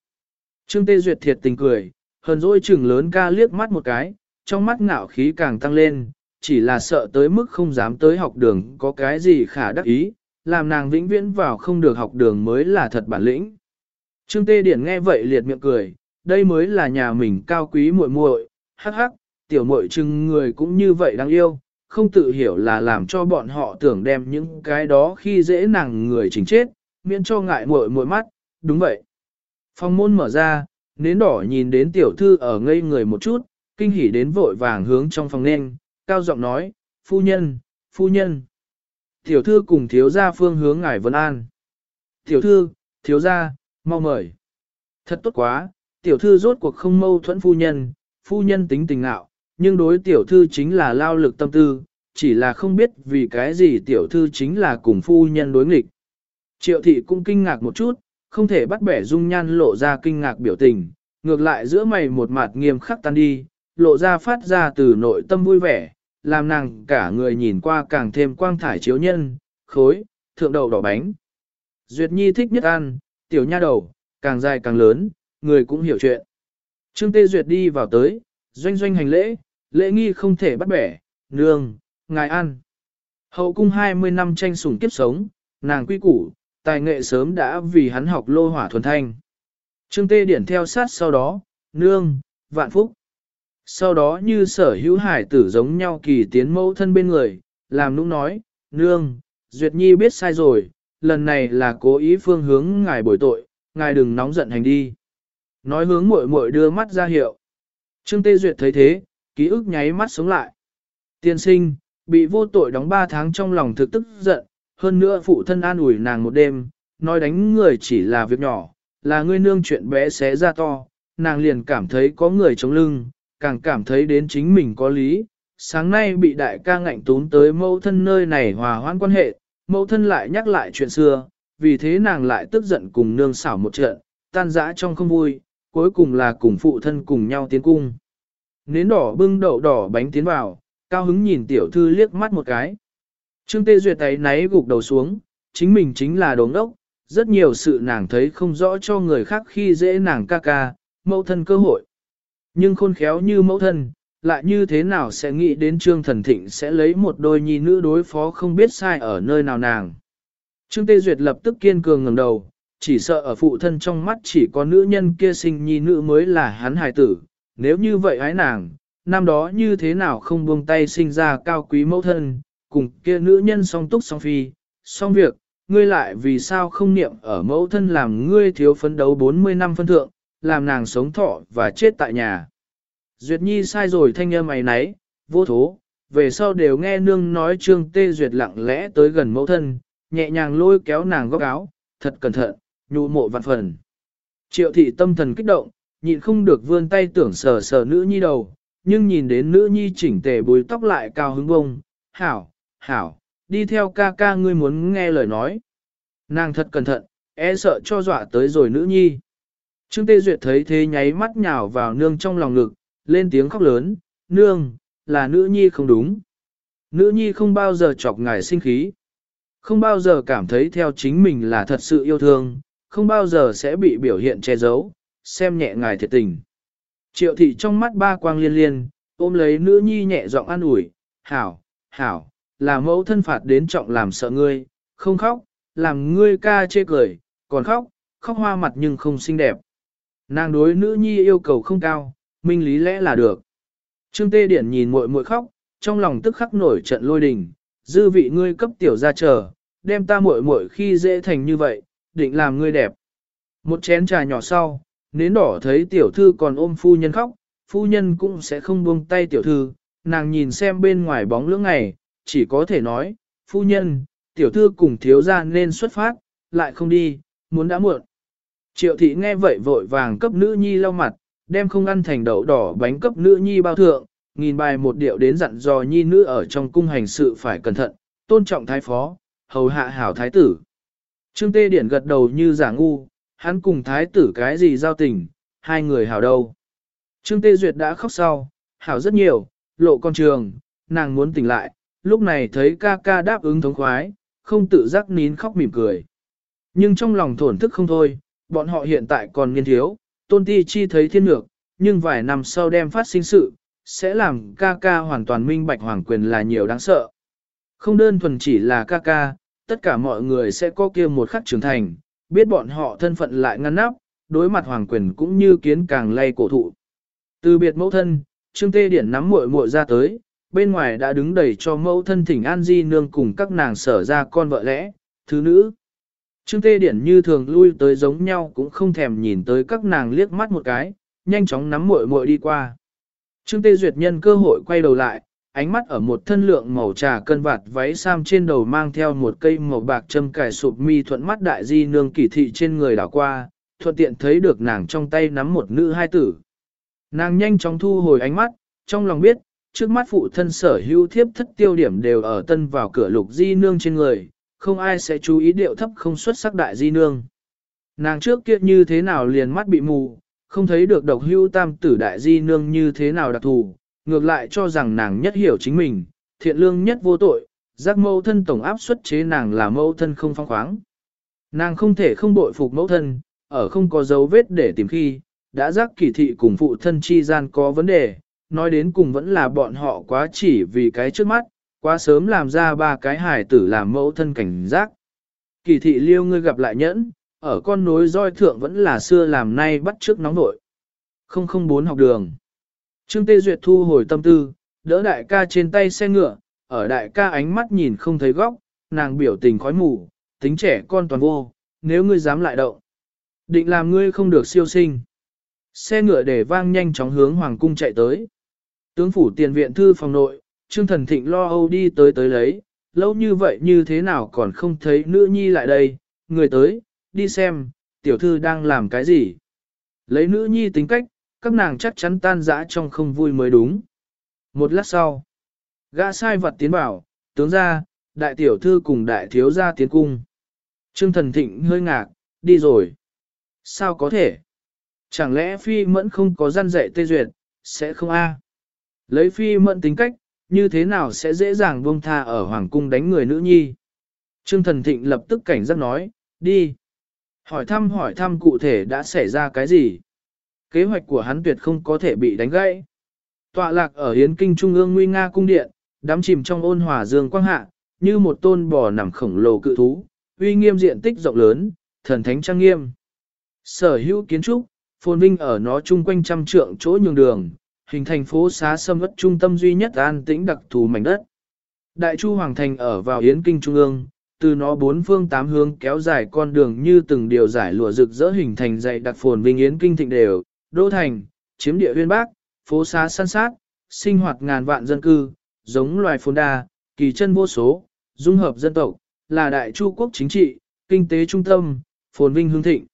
Trương Tê Duyệt thiệt tình cười, hờn dỗi trừng lớn ca liếc mắt một cái, trong mắt ngạo khí càng tăng lên, chỉ là sợ tới mức không dám tới học đường có cái gì khả đắc ý, làm nàng vĩnh viễn vào không được học đường mới là thật bản lĩnh. Trương Tê Điển nghe vậy liệt miệng cười, đây mới là nhà mình cao quý muội muội, hắc hắc, tiểu muội chừng người cũng như vậy đáng yêu, không tự hiểu là làm cho bọn họ tưởng đem những cái đó khi dễ nàng người chỉnh chết, miễn cho ngại muội muội mắt, đúng vậy. Phòng môn mở ra, nến đỏ nhìn đến tiểu thư ở ngây người một chút, kinh hỉ đến vội vàng hướng trong phòng nên, cao giọng nói, phu nhân, phu nhân. Tiểu thư cùng thiếu gia phương hướng ngài vân an. Tiểu thư, thiếu gia, mau mời. Thật tốt quá, tiểu thư rốt cuộc không mâu thuẫn phu nhân, phu nhân tính tình nạo, nhưng đối tiểu thư chính là lao lực tâm tư, chỉ là không biết vì cái gì tiểu thư chính là cùng phu nhân đối nghịch. Triệu thị cũng kinh ngạc một chút, không thể bắt bẻ dung nhan lộ ra kinh ngạc biểu tình, ngược lại giữa mày một mặt nghiêm khắc tan đi, lộ ra phát ra từ nội tâm vui vẻ, làm nàng cả người nhìn qua càng thêm quang thải chiếu nhân, khối, thượng đầu đỏ bánh. Duyệt Nhi thích nhất ăn, tiểu nha đầu, càng dài càng lớn, người cũng hiểu chuyện. Trương Tê Duyệt đi vào tới, doanh doanh hành lễ, lễ nghi không thể bắt bẻ, nương, ngài ăn. Hậu cung 20 năm tranh sủng kiếp sống, nàng quy củ, tài nghệ sớm đã vì hắn học lô hỏa thuần thanh. Trương Tê Điển theo sát sau đó, nương, vạn phúc. Sau đó như sở hữu hải tử giống nhau kỳ tiến mẫu thân bên người, làm nũng nói, nương, Duyệt Nhi biết sai rồi, lần này là cố ý phương hướng ngài bồi tội, ngài đừng nóng giận hành đi. Nói hướng muội muội đưa mắt ra hiệu. Trương Tê Duyệt thấy thế, ký ức nháy mắt sống lại. Tiên sinh, bị vô tội đóng 3 tháng trong lòng thực tức giận, hơn nữa phụ thân an ủi nàng một đêm, nói đánh người chỉ là việc nhỏ, là ngươi nương chuyện bé xé ra to, nàng liền cảm thấy có người chống lưng, càng cảm thấy đến chính mình có lý. Sáng nay bị đại ca ngạnh tún tới mẫu thân nơi này hòa hoãn quan hệ, mẫu thân lại nhắc lại chuyện xưa, vì thế nàng lại tức giận cùng nương xảo một trận, tan dã trong không vui, cuối cùng là cùng phụ thân cùng nhau tiến cung. Nến đỏ bưng đậu đỏ bánh tiến vào, cao hứng nhìn tiểu thư liếc mắt một cái. Trương Tê Duyệt ấy náy gục đầu xuống, chính mình chính là đống đốc, rất nhiều sự nàng thấy không rõ cho người khác khi dễ nàng ca ca, mẫu thân cơ hội. Nhưng khôn khéo như mẫu thân, lại như thế nào sẽ nghĩ đến Trương Thần Thịnh sẽ lấy một đôi nhi nữ đối phó không biết sai ở nơi nào nàng. Trương Tê Duyệt lập tức kiên cường ngẩng đầu, chỉ sợ ở phụ thân trong mắt chỉ có nữ nhân kia sinh nhi nữ mới là hắn hài tử, nếu như vậy ái nàng, năm đó như thế nào không buông tay sinh ra cao quý mẫu thân, cùng kia nữ nhân song túc song phi, song việc, ngươi lại vì sao không niệm ở mẫu thân làm ngươi thiếu phấn đấu 40 năm phân thượng, làm nàng sống thọ và chết tại nhà. Duyệt Nhi sai rồi thanh âm mày nấy, vô thố, về sau đều nghe nương nói trương tê Duyệt lặng lẽ tới gần mẫu thân, nhẹ nhàng lôi kéo nàng góc áo, thật cẩn thận, nhu mộ vạn phần. Triệu thị tâm thần kích động, nhịn không được vươn tay tưởng sờ sờ nữ nhi đầu, nhưng nhìn đến nữ nhi chỉnh tề bùi tóc lại cao hứng bông, hảo, hảo, đi theo ca ca ngươi muốn nghe lời nói. Nàng thật cẩn thận, e sợ cho dọa tới rồi nữ nhi. Trương Tê Duyệt thấy thế nháy mắt nhào vào nương trong lòng ngực, lên tiếng khóc lớn, nương, là nữ nhi không đúng. Nữ nhi không bao giờ chọc ngài sinh khí. Không bao giờ cảm thấy theo chính mình là thật sự yêu thương, không bao giờ sẽ bị biểu hiện che giấu, xem nhẹ ngài thiệt tình. Triệu thị trong mắt ba quang liên liên, ôm lấy nữ nhi nhẹ giọng an ủi, hảo, hảo, là mẫu thân phạt đến trọng làm sợ ngươi, không khóc, làm ngươi ca chê cười, còn khóc, khóc hoa mặt nhưng không xinh đẹp. Nàng đối nữ nhi yêu cầu không cao, minh lý lẽ là được. Trương Tê Điển nhìn muội muội khóc, trong lòng tức khắc nổi trận lôi đình, dư vị ngươi cấp tiểu ra chờ, đem ta muội muội khi dễ thành như vậy, định làm ngươi đẹp. Một chén trà nhỏ sau, nến đỏ thấy tiểu thư còn ôm phu nhân khóc, phu nhân cũng sẽ không buông tay tiểu thư, nàng nhìn xem bên ngoài bóng lưỡng ngày, chỉ có thể nói, phu nhân, tiểu thư cùng thiếu gia nên xuất phát, lại không đi, muốn đã muộn. Triệu thị nghe vậy vội vàng cấp nữ nhi lau mặt, đem không ăn thành đậu đỏ bánh cấp nữ nhi bao thượng, nghìn bài một điệu đến dặn dò nhi nữ ở trong cung hành sự phải cẩn thận, tôn trọng thái phó, hầu hạ hảo thái tử. Trương Tê Điển gật đầu như giả ngu, hắn cùng thái tử cái gì giao tình, hai người hảo đâu. Trương Tê Duyệt đã khóc sau, hảo rất nhiều, lộ con trường, nàng muốn tỉnh lại, lúc này thấy ca ca đáp ứng thống khoái, không tự giác nín khóc mỉm cười. Nhưng trong lòng thổn thức không thôi, bọn họ hiện tại còn nghiên thiếu, tôn ti chi thấy thiên lược, nhưng vài năm sau đem phát sinh sự, sẽ làm ca ca hoàn toàn minh bạch hoàng quyền là nhiều đáng sợ. Không đơn thuần chỉ là ca ca, tất cả mọi người sẽ có kia một khắc trưởng thành, biết bọn họ thân phận lại ngăn nắp, đối mặt hoàng quyền cũng như kiến càng lay cổ thụ. Từ biệt mẫu thân, Trương Tê Điển nắm muội muội ra tới, bên ngoài đã đứng đầy cho mẫu thân thỉnh An Di nương cùng các nàng sở ra con vợ lẽ, thứ nữ. Trương Tê Điển như thường lui tới giống nhau cũng không thèm nhìn tới các nàng liếc mắt một cái, nhanh chóng nắm muội muội đi qua. Trương Tê Duyệt nhân cơ hội quay đầu lại, ánh mắt ở một thân lượng màu trà cân vạt váy sam trên đầu mang theo một cây màu bạc châm cài sụp mi thuận mắt đại di nương kỳ thị trên người đảo qua, thuận tiện thấy được nàng trong tay nắm một nữ hai tử. Nàng nhanh chóng thu hồi ánh mắt, trong lòng biết, trước mắt phụ thân sở hữu thiếp thất tiêu điểm đều ở tân vào cửa lục di nương trên người, không ai sẽ chú ý điệu thấp không xuất sắc đại di nương. Nàng trước kia như thế nào liền mắt bị mù, không thấy được độc hưu tam tử đại di nương như thế nào đặc thù, ngược lại cho rằng nàng nhất hiểu chính mình, thiện lương nhất vô tội, giác mẫu thân tổng áp xuất chế nàng là mẫu thân không phong khoáng. Nàng không thể không bội phục mẫu thân, ở không có dấu vết để tìm khi, đã giác kỳ thị cùng phụ thân chi gian có vấn đề, nói đến cùng vẫn là bọn họ quá chỉ vì cái trước mắt, quá sớm làm ra ba cái hài tử làm mẫu thân cảnh giác. Kỳ thị liêu ngươi gặp lại nhẫn, ở con nối roi thượng vẫn là xưa làm nay bắt trước nóng nội. 004 học đường. Trương Tê Duyệt thu hồi tâm tư, đỡ đại ca trên tay xe ngựa, ở đại ca ánh mắt nhìn không thấy góc, nàng biểu tình khói mù, tính trẻ con toàn vô, nếu ngươi dám lại động. Định làm ngươi không được siêu sinh. Xe ngựa để vang nhanh chóng hướng hoàng cung chạy tới. Tướng phủ tiền viện thư phòng nội, Trương Thần Thịnh lo âu đi tới tới lấy, lâu như vậy như thế nào còn không thấy nữ nhi lại đây, người tới, đi xem, tiểu thư đang làm cái gì. Lấy nữ nhi tính cách, các nàng chắc chắn tan dã trong không vui mới đúng. Một lát sau, gã sai vật tiến bảo, tướng ra, đại tiểu thư cùng đại thiếu gia tiến cung. Trương Thần Thịnh hơi ngạc, đi rồi. Sao có thể? Chẳng lẽ phi mẫn không có gian dạy tê duyệt, sẽ không a? Lấy phi mẫn tính cách, như thế nào sẽ dễ dàng buông tha ở hoàng cung đánh người nữ nhi? Trương Thần Thịnh lập tức cảnh giác nói, đi. Hỏi thăm hỏi thăm cụ thể đã xảy ra cái gì? Kế hoạch của hắn tuyệt không có thể bị đánh gãy. Tọa lạc ở Hiến Kinh Trung ương Nguy Nga Cung Điện, đắm chìm trong ôn hòa dương quang hạ, như một tôn bò nằm khổng lồ cự thú, uy nghiêm diện tích rộng lớn, thần thánh trang nghiêm. Sở hữu kiến trúc, phồn vinh ở nó chung quanh trăm trượng chỗ nhường đường, hình thành phố xá sâm ất trung tâm duy nhất an tĩnh đặc thù mảnh đất. Đại Chu Hoàng Thành ở vào Yến Kinh Trung ương, từ nó bốn phương tám hướng kéo dài con đường như từng điều giải lụa rực rỡ hình thành dày đặc phồn vinh Yến Kinh thịnh đều, đô thành, chiếm địa huyên bác, phố xá săn sát, sinh hoạt ngàn vạn dân cư, giống loài phồn đa, kỳ chân vô số, dung hợp dân tộc, là đại chu quốc chính trị, kinh tế trung tâm, phồn vinh hương thịnh.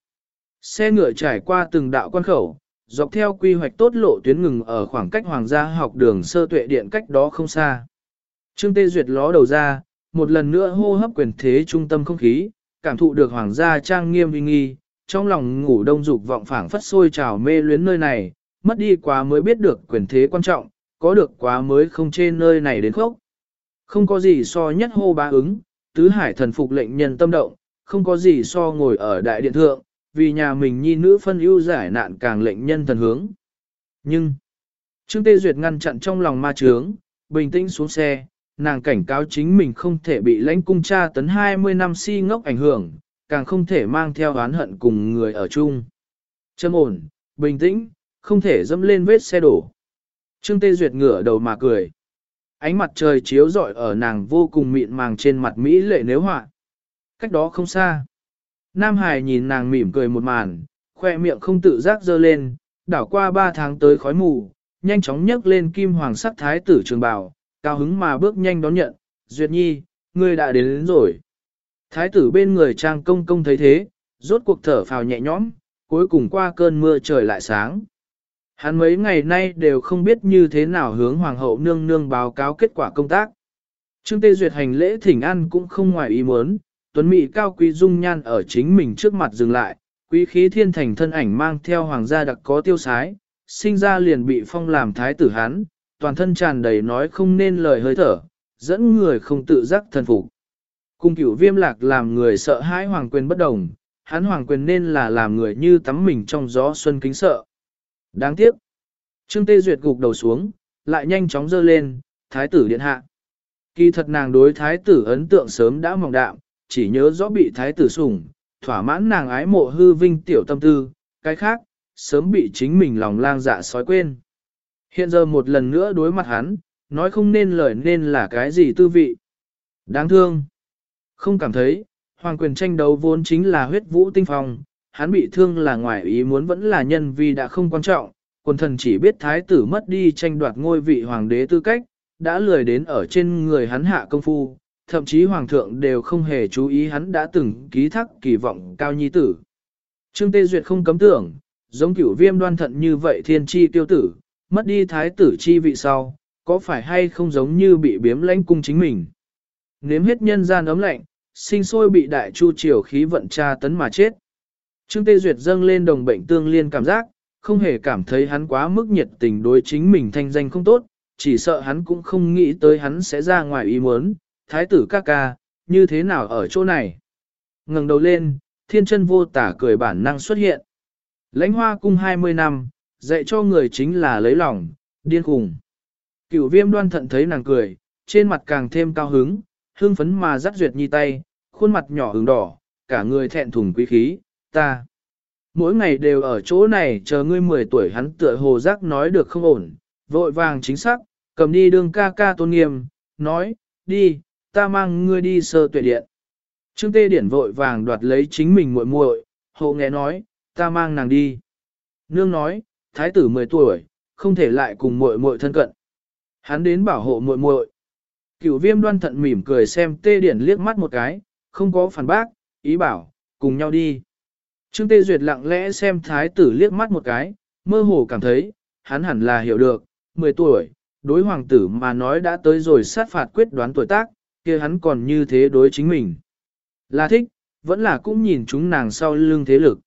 Xe ngựa trải qua từng đạo quan khẩu, dọc theo quy hoạch tốt lộ tuyến ngừng ở khoảng cách hoàng gia học đường sơ tuệ điện cách đó không xa. Trương Tê Duyệt ló đầu ra, một lần nữa hô hấp quyền thế trung tâm không khí, cảm thụ được hoàng gia trang nghiêm uy nghi, trong lòng ngủ đông dục vọng phảng phất sôi trào mê luyến nơi này, mất đi quá mới biết được quyền thế quan trọng, có được quá mới không trên nơi này đến khốc. Không có gì so nhất hô bá ứng, tứ hải thần phục lệnh nhân tâm động, không có gì so ngồi ở đại điện thượng, vì nhà mình nhi nữ phân ưu giải nạn càng lệnh nhân thần hướng. Nhưng, Trương Tê Duyệt ngăn chặn trong lòng ma trướng, bình tĩnh xuống xe, nàng cảnh cáo chính mình không thể bị lãnh cung cha tấn 20 năm si ngốc ảnh hưởng, càng không thể mang theo oán hận cùng người ở chung. Châm ổn, bình tĩnh, không thể dẫm lên vết xe đổ. Trương Tê Duyệt ngửa đầu mà cười. Ánh mặt trời chiếu rọi ở nàng vô cùng mịn màng trên mặt Mỹ lệ nếu họa. Cách đó không xa. Nam Hải nhìn nàng mỉm cười một màn, khoe miệng không tự giác dơ lên, đảo qua ba tháng tới khói mù, nhanh chóng nhấc lên kim hoàng sắc thái tử trường bào, cao hứng mà bước nhanh đón nhận, Duyệt Nhi, ngươi đã đến, đến rồi. Thái tử bên người trang công công thấy thế, rốt cuộc thở phào nhẹ nhõm, cuối cùng qua cơn mưa trời lại sáng. Hắn mấy ngày nay đều không biết như thế nào hướng hoàng hậu nương nương báo cáo kết quả công tác. Trương Tê Duyệt hành lễ thỉnh an cũng không ngoài ý muốn, tuấn mỹ cao quý dung nhan ở chính mình trước mặt dừng lại, quý khí thiên thành thân ảnh mang theo hoàng gia đặc có tiêu sái, sinh ra liền bị phong làm thái tử hắn, toàn thân tràn đầy nói không nên lời hơi thở, dẫn người không tự giác thần phục. Cung cửu viêm lạc làm người sợ hãi hoàng quyền bất đồng, hắn hoàng quyền nên là làm người như tắm mình trong gió xuân kính sợ. Đáng tiếc. Trương Tê Duyệt gục đầu xuống, lại nhanh chóng dơ lên, thái tử điện hạ. Kỳ thật nàng đối thái tử ấn tượng sớm đã mỏng đạm, chỉ nhớ rõ bị thái tử sủng, thỏa mãn nàng ái mộ hư vinh tiểu tâm tư, cái khác, sớm bị chính mình lòng lang dạ sói quên. Hiện giờ một lần nữa đối mặt hắn, nói không nên lời nên là cái gì tư vị. Đáng thương. Không cảm thấy, hoàng quyền tranh đấu vốn chính là huyết vũ tinh phong, hắn bị thương là ngoài ý muốn vẫn là nhân vì đã không quan trọng, quần thần chỉ biết thái tử mất đi tranh đoạt ngôi vị hoàng đế tư cách, đã lười đến ở trên người hắn hạ công phu, thậm chí hoàng thượng đều không hề chú ý hắn đã từng ký thác kỳ vọng cao nhi tử. Trương Tê Duyệt không cấm tưởng, giống cửu viêm đoan thận như vậy thiên chi tiêu tử, mất đi thái tử chi vị sau, có phải hay không giống như bị biếm lãnh cung chính mình. Nếm hết nhân gian ấm lạnh, sinh sôi bị đại chu triều khí vận tra tấn mà chết. Trương Tê Duyệt dâng lên đồng bệnh tương liên cảm giác, không hề cảm thấy hắn quá mức nhiệt tình đối chính mình thanh danh không tốt, chỉ sợ hắn cũng không nghĩ tới hắn sẽ ra ngoài ý muốn, thái tử ca ca, như thế nào ở chỗ này. ngẩng đầu lên, thiên chân vô tả cười bản năng xuất hiện. Lãnh hoa cung 20 năm, dạy cho người chính là lấy lòng, điên khùng. Cửu viêm đoan thận thấy nàng cười, trên mặt càng thêm cao hứng, hương phấn mà dắt duyệt nhi tay, khuôn mặt nhỏ hứng đỏ, cả người thẹn thùng quý khí, ta. Mỗi ngày đều ở chỗ này chờ ngươi 10 tuổi hắn tựa hồ giác nói được không ổn, vội vàng chính xác, cầm đi đường ca ca tôn nghiêm, nói, đi, ta mang ngươi đi sơ tuệ điện. Trương Tê Điển vội vàng đoạt lấy chính mình muội muội, hộ nghe nói, ta mang nàng đi. Nương nói, thái tử 10 tuổi, không thể lại cùng muội muội thân cận. Hắn đến bảo hộ muội muội. Cửu viêm đoan thận mỉm cười xem Tê Điển liếc mắt một cái, không có phản bác, ý bảo, cùng nhau đi. Trương Tê Duyệt lặng lẽ xem thái tử liếc mắt một cái, mơ hồ cảm thấy, hắn hẳn là hiểu được, 10 tuổi, đối hoàng tử mà nói đã tới rồi sát phạt quyết đoán tuổi tác, kia hắn còn như thế đối chính mình. Là thích, vẫn là cũng nhìn chúng nàng sau lưng thế lực.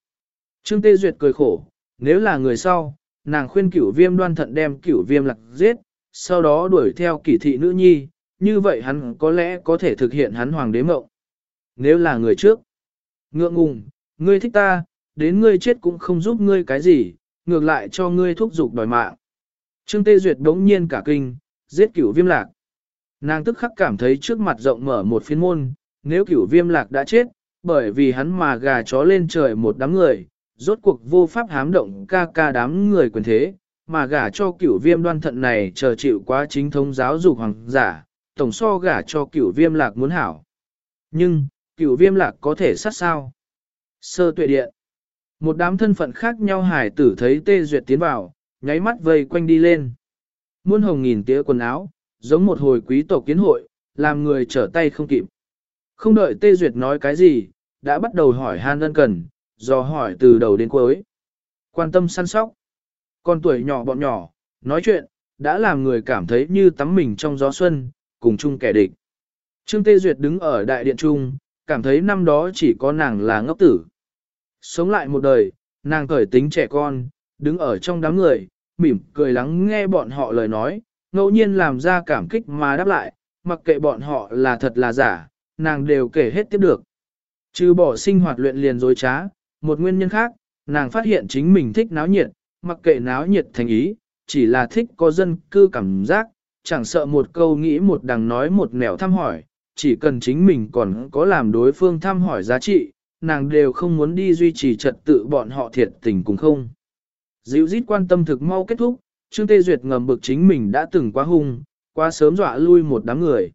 Trương Tê Duyệt cười khổ, nếu là người sau, nàng khuyên cửu viêm đoan thận đem cửu viêm lạc giết, sau đó đuổi theo kỷ thị nữ nhi, như vậy hắn có lẽ có thể thực hiện hắn hoàng đế mộng. Nếu là người trước, ngượng ngùng, ngươi thích ta, đến ngươi chết cũng không giúp ngươi cái gì, ngược lại cho ngươi thúc giục đòi mạng. Trương Tê Duyệt đống nhiên cả kinh, giết cửu viêm lạc. Nàng tức khắc cảm thấy trước mặt rộng mở một phiên môn, nếu cửu viêm lạc đã chết, bởi vì hắn mà gà chó lên trời một đám người, rốt cuộc vô pháp hám động ca ca đám người quyền thế, mà gả cho cửu viêm đoan thận này chờ chịu quá chính thống giáo dục hoàng giả, tổng so gả cho cửu viêm lạc muốn hảo. Nhưng, cửu viêm lạc có thể sát sao? Sơ tuệ điện. Một đám thân phận khác nhau hải tử thấy tê duyệt tiến vào, nháy mắt vây quanh đi lên. Muôn hồng nghìn tía quần áo, giống một hồi quý tộc kiến hội, làm người trở tay không kịp. Không đợi tê duyệt nói cái gì, đã bắt đầu hỏi han đơn cần, do hỏi từ đầu đến cuối. Quan tâm săn sóc. Con tuổi nhỏ bọn nhỏ, nói chuyện, đã làm người cảm thấy như tắm mình trong gió xuân, cùng chung kẻ địch. Trương Tê Duyệt đứng ở đại điện trung, cảm thấy năm đó chỉ có nàng là ngốc tử. Sống lại một đời, nàng cởi tính trẻ con, đứng ở trong đám người, mỉm cười lắng nghe bọn họ lời nói, ngẫu nhiên làm ra cảm kích mà đáp lại, mặc kệ bọn họ là thật là giả, nàng đều kể hết tiếp được. Trừ bỏ sinh hoạt luyện liền dối trá, một nguyên nhân khác, nàng phát hiện chính mình thích náo nhiệt, mặc kệ náo nhiệt thành ý, chỉ là thích có dân cư cảm giác, chẳng sợ một câu nghĩ một đằng nói một nẻo thăm hỏi, chỉ cần chính mình còn có làm đối phương thăm hỏi giá trị, nàng đều không muốn đi duy trì trật tự bọn họ thiệt tình cùng không. Dịu dít quan tâm thực mau kết thúc, Trương Tê Duyệt ngầm bực chính mình đã từng quá hung, quá sớm dọa lui một đám người.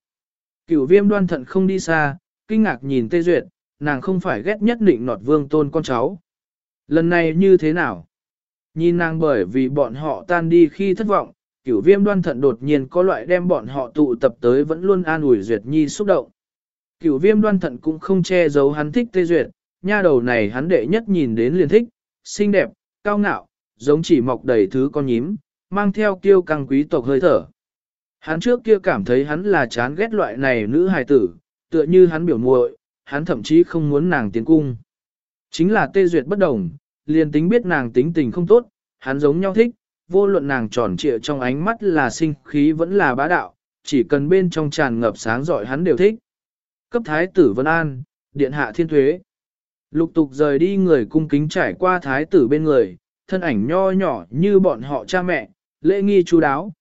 Cửu viêm đoan thận không đi xa, kinh ngạc nhìn Tê Duyệt, nàng không phải ghét nhất định nọt vương tôn con cháu. Lần này như thế nào? Nhìn nàng bởi vì bọn họ tan đi khi thất vọng, cửu viêm đoan thận đột nhiên có loại đem bọn họ tụ tập tới vẫn luôn an ủi Duyệt Nhi xúc động. Cửu viêm đoan thận cũng không che giấu hắn thích Tê Duyệt, nha đầu này hắn đệ nhất nhìn đến liền thích, xinh đẹp, cao ngạo, giống chỉ mọc đầy thứ con nhím, mang theo kiêu căng quý tộc hơi thở. Hắn trước kia cảm thấy hắn là chán ghét loại này nữ hài tử, tựa như hắn biểu muội, hắn thậm chí không muốn nàng tiến cung. Chính là tê duyệt bất đồng, liền tính biết nàng tính tình không tốt, hắn giống nhau thích, vô luận nàng tròn trịa trong ánh mắt là sinh khí vẫn là bá đạo, chỉ cần bên trong tràn ngập sáng giỏi hắn đều thích. Cấp thái tử Vân An, điện hạ thiên thuế. Lục tục rời đi người cung kính trải qua thái tử bên người, thân ảnh nho nhỏ như bọn họ cha mẹ, lễ nghi chú đáo.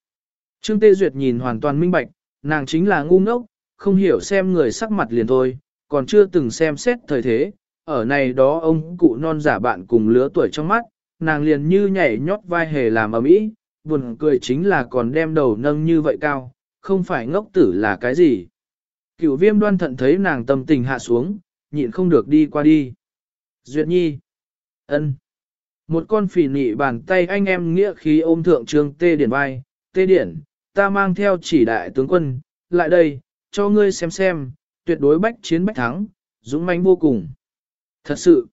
Trương Tê Duyệt nhìn hoàn toàn minh bạch, nàng chính là ngu ngốc, không hiểu xem người sắc mặt liền thôi, còn chưa từng xem xét thời thế, ở này đó ông cụ non giả bạn cùng lứa tuổi trong mắt, nàng liền như nhảy nhót vai hề làm ở mỹ, buồn cười chính là còn đem đầu nâng như vậy cao, không phải ngốc tử là cái gì. Cửu viêm đoan thận thấy nàng tâm tình hạ xuống, nhịn không được đi qua đi. Duyệt nhi. ân một con phỉ nị bàn tay anh em nghĩa khí ôm thượng trương tê điển vai, tê điển, ta mang theo chỉ đại tướng quân, lại đây, cho ngươi xem xem, tuyệt đối bách chiến bách thắng, dũng mãnh vô cùng. Thật sự,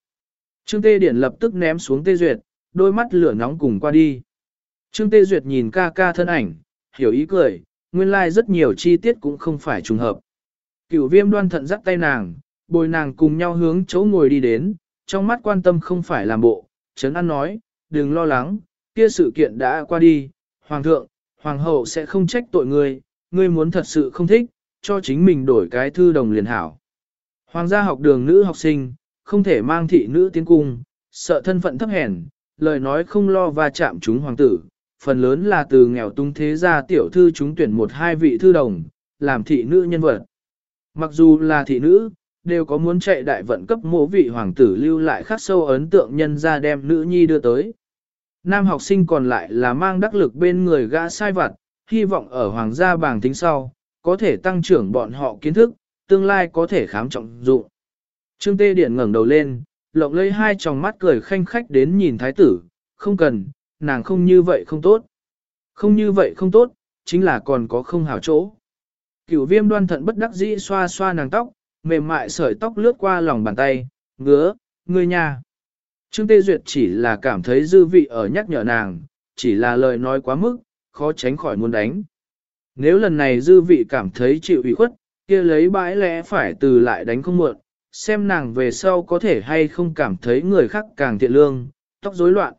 trương tê điển lập tức ném xuống tê duyệt, đôi mắt lửa nóng cùng qua đi. Trương tê duyệt nhìn ca ca thân ảnh, hiểu ý cười, nguyên lai like rất nhiều chi tiết cũng không phải trùng hợp. Cửu viêm đoan thận dắt tay nàng, bồi nàng cùng nhau hướng chỗ ngồi đi đến, trong mắt quan tâm không phải làm bộ, Trấn An nói, đừng lo lắng, kia sự kiện đã qua đi, Hoàng thượng, Hoàng hậu sẽ không trách tội ngươi, ngươi muốn thật sự không thích, cho chính mình đổi cái thư đồng liền hảo. Hoàng gia học đường nữ học sinh, không thể mang thị nữ tiến cung, sợ thân phận thấp hèn, lời nói không lo va chạm chúng hoàng tử, phần lớn là từ nghèo tung thế gia tiểu thư chúng tuyển một hai vị thư đồng, làm thị nữ nhân vật. Mặc dù là thị nữ, đều có muốn chạy đại vận cấp mộ vị hoàng tử lưu lại khắc sâu ấn tượng nhân ra đem nữ nhi đưa tới. Nam học sinh còn lại là mang đắc lực bên người gã sai vặt, hy vọng ở hoàng gia bảng tính sau, có thể tăng trưởng bọn họ kiến thức, tương lai có thể khám trọng dụng. Trương Tê Điển ngẩng đầu lên, lộng lấy hai tròng mắt cười khanh khách đến nhìn thái tử, không cần, nàng không như vậy không tốt. Không như vậy không tốt, chính là còn có không hảo chỗ. Cửu viêm đoan thận bất đắc dĩ xoa xoa nàng tóc, mềm mại sợi tóc lướt qua lòng bàn tay, ngứa, ngươi nha. Trương Tê Duyệt chỉ là cảm thấy dư vị ở nhắc nhở nàng, chỉ là lời nói quá mức, khó tránh khỏi muốn đánh. Nếu lần này dư vị cảm thấy chịu ủy khuất, kia lấy bãi lẽ phải từ lại đánh không muộn, xem nàng về sau có thể hay không cảm thấy người khác càng thiện lương, tóc rối loạn.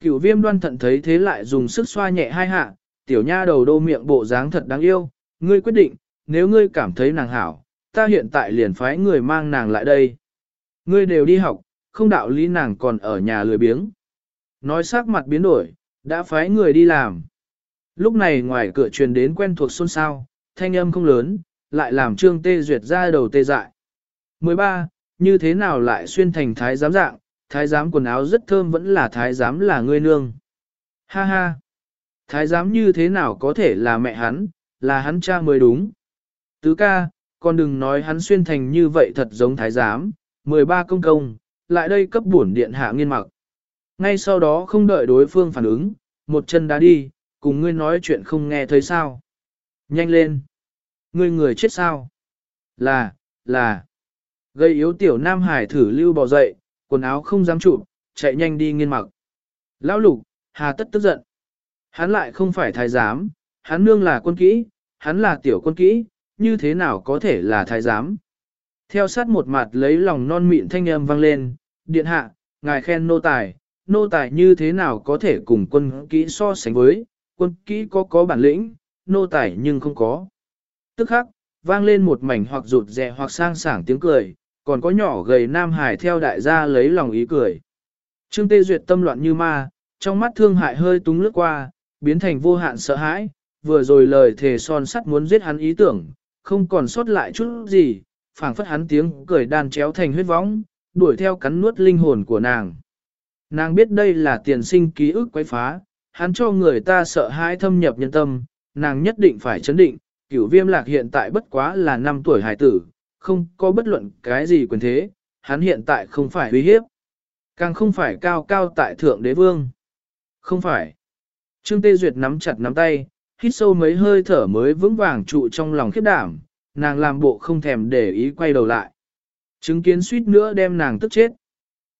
Cửu viêm đoan thận thấy thế lại dùng sức xoa nhẹ hai hạ, tiểu nha đầu đô miệng bộ dáng thật đáng yêu, ngươi quyết định, nếu ngươi cảm thấy nàng hảo, ta hiện tại liền phái người mang nàng lại đây. Ngươi đều đi học, không đạo lý nàng còn ở nhà lười biếng. Nói sắc mặt biến đổi, đã phái người đi làm. Lúc này ngoài cửa truyền đến quen thuộc xôn xao, thanh âm không lớn, lại làm trương tê duyệt ra đầu tê dại. 13. Như thế nào lại xuyên thành thái giám dạng, thái giám quần áo rất thơm vẫn là thái giám là ngươi nương. Ha ha. Thái giám như thế nào có thể là mẹ hắn, là hắn cha mới đúng. Tứ ca, con đừng nói hắn xuyên thành như vậy thật giống thái giám, 13 công công, lại đây cấp bổn điện hạ nghiên mặc. Ngay sau đó không đợi đối phương phản ứng, một chân đá đi, cùng ngươi nói chuyện không nghe thấy sao. Nhanh lên. Ngươi người chết sao? Là, là. Gây yếu tiểu Nam Hải thử lưu bò dậy, quần áo không dám trụ, chạy nhanh đi nghiên mặc. Lão lục, hà tất tức giận. Hắn lại không phải thái giám, hắn nương là quân kỹ, hắn là tiểu quân kỹ, như thế nào có thể là thái giám. Theo sát một mặt lấy lòng non mịn thanh âm vang lên, điện hạ, ngài khen nô tài, nô tài như thế nào có thể cùng quân kỹ so sánh với, quân kỹ có có bản lĩnh, nô tài nhưng không có. Tức khắc, vang lên một mảnh hoặc rụt rè hoặc sang sảng tiếng cười, còn có nhỏ gầy nam hải theo đại gia lấy lòng ý cười. Trương Tê Duyệt tâm loạn như ma, trong mắt thương hại hơi túng lướt qua, biến thành vô hạn sợ hãi, vừa rồi lời thề son sắt muốn giết hắn ý tưởng, không còn sót lại chút gì, phảng phất hắn tiếng cười đan chéo thành huyết võng, đuổi theo cắn nuốt linh hồn của nàng. Nàng biết đây là tiền sinh ký ức quấy phá, hắn cho người ta sợ hãi thâm nhập nhân tâm, nàng nhất định phải chấn định, cửu viêm lạc hiện tại bất quá là 5 tuổi hải tử, không có bất luận cái gì quyền thế, hắn hiện tại không phải uy hiếp, càng không phải cao cao tại thượng đế vương. Không phải. Trương Tê Duyệt nắm chặt nắm tay, hít sâu mấy hơi thở mới vững vàng trụ trong lòng khiếp đảm, nàng làm bộ không thèm để ý quay đầu lại. Chứng kiến suýt nữa đem nàng tức chết.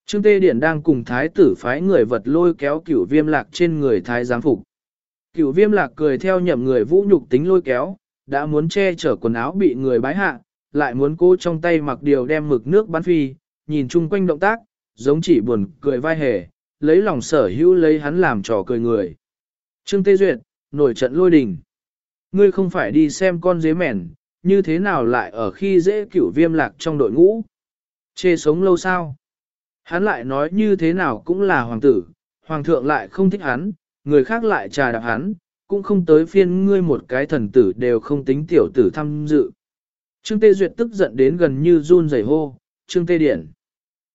Trương Tê Điển đang cùng thái tử phái người vật lôi kéo cửu viêm lạc trên người thái giám phục. Cửu viêm lạc cười theo nhậm người vũ nhục tính lôi kéo, đã muốn che chở quần áo bị người bái hạ, lại muốn cố trong tay mặc điều đem mực nước bắn phi, nhìn chung quanh động tác, giống chỉ buồn cười vai hề, lấy lòng sở hữu lấy hắn làm trò cười người. Trương Tê Duyệt, nổi trận lôi đình. Ngươi không phải đi xem con dế mèn, như thế nào lại ở khi dễ cửu viêm lạc trong đội ngũ. Chê sống lâu sao? Hắn lại nói như thế nào cũng là hoàng tử, hoàng thượng lại không thích hắn, người khác lại trà đạp hắn, cũng không tới phiên ngươi một cái thần tử đều không tính tiểu tử tham dự. Trương Tê Duyệt tức giận đến gần như run rẩy hô, Trương Tê Điển.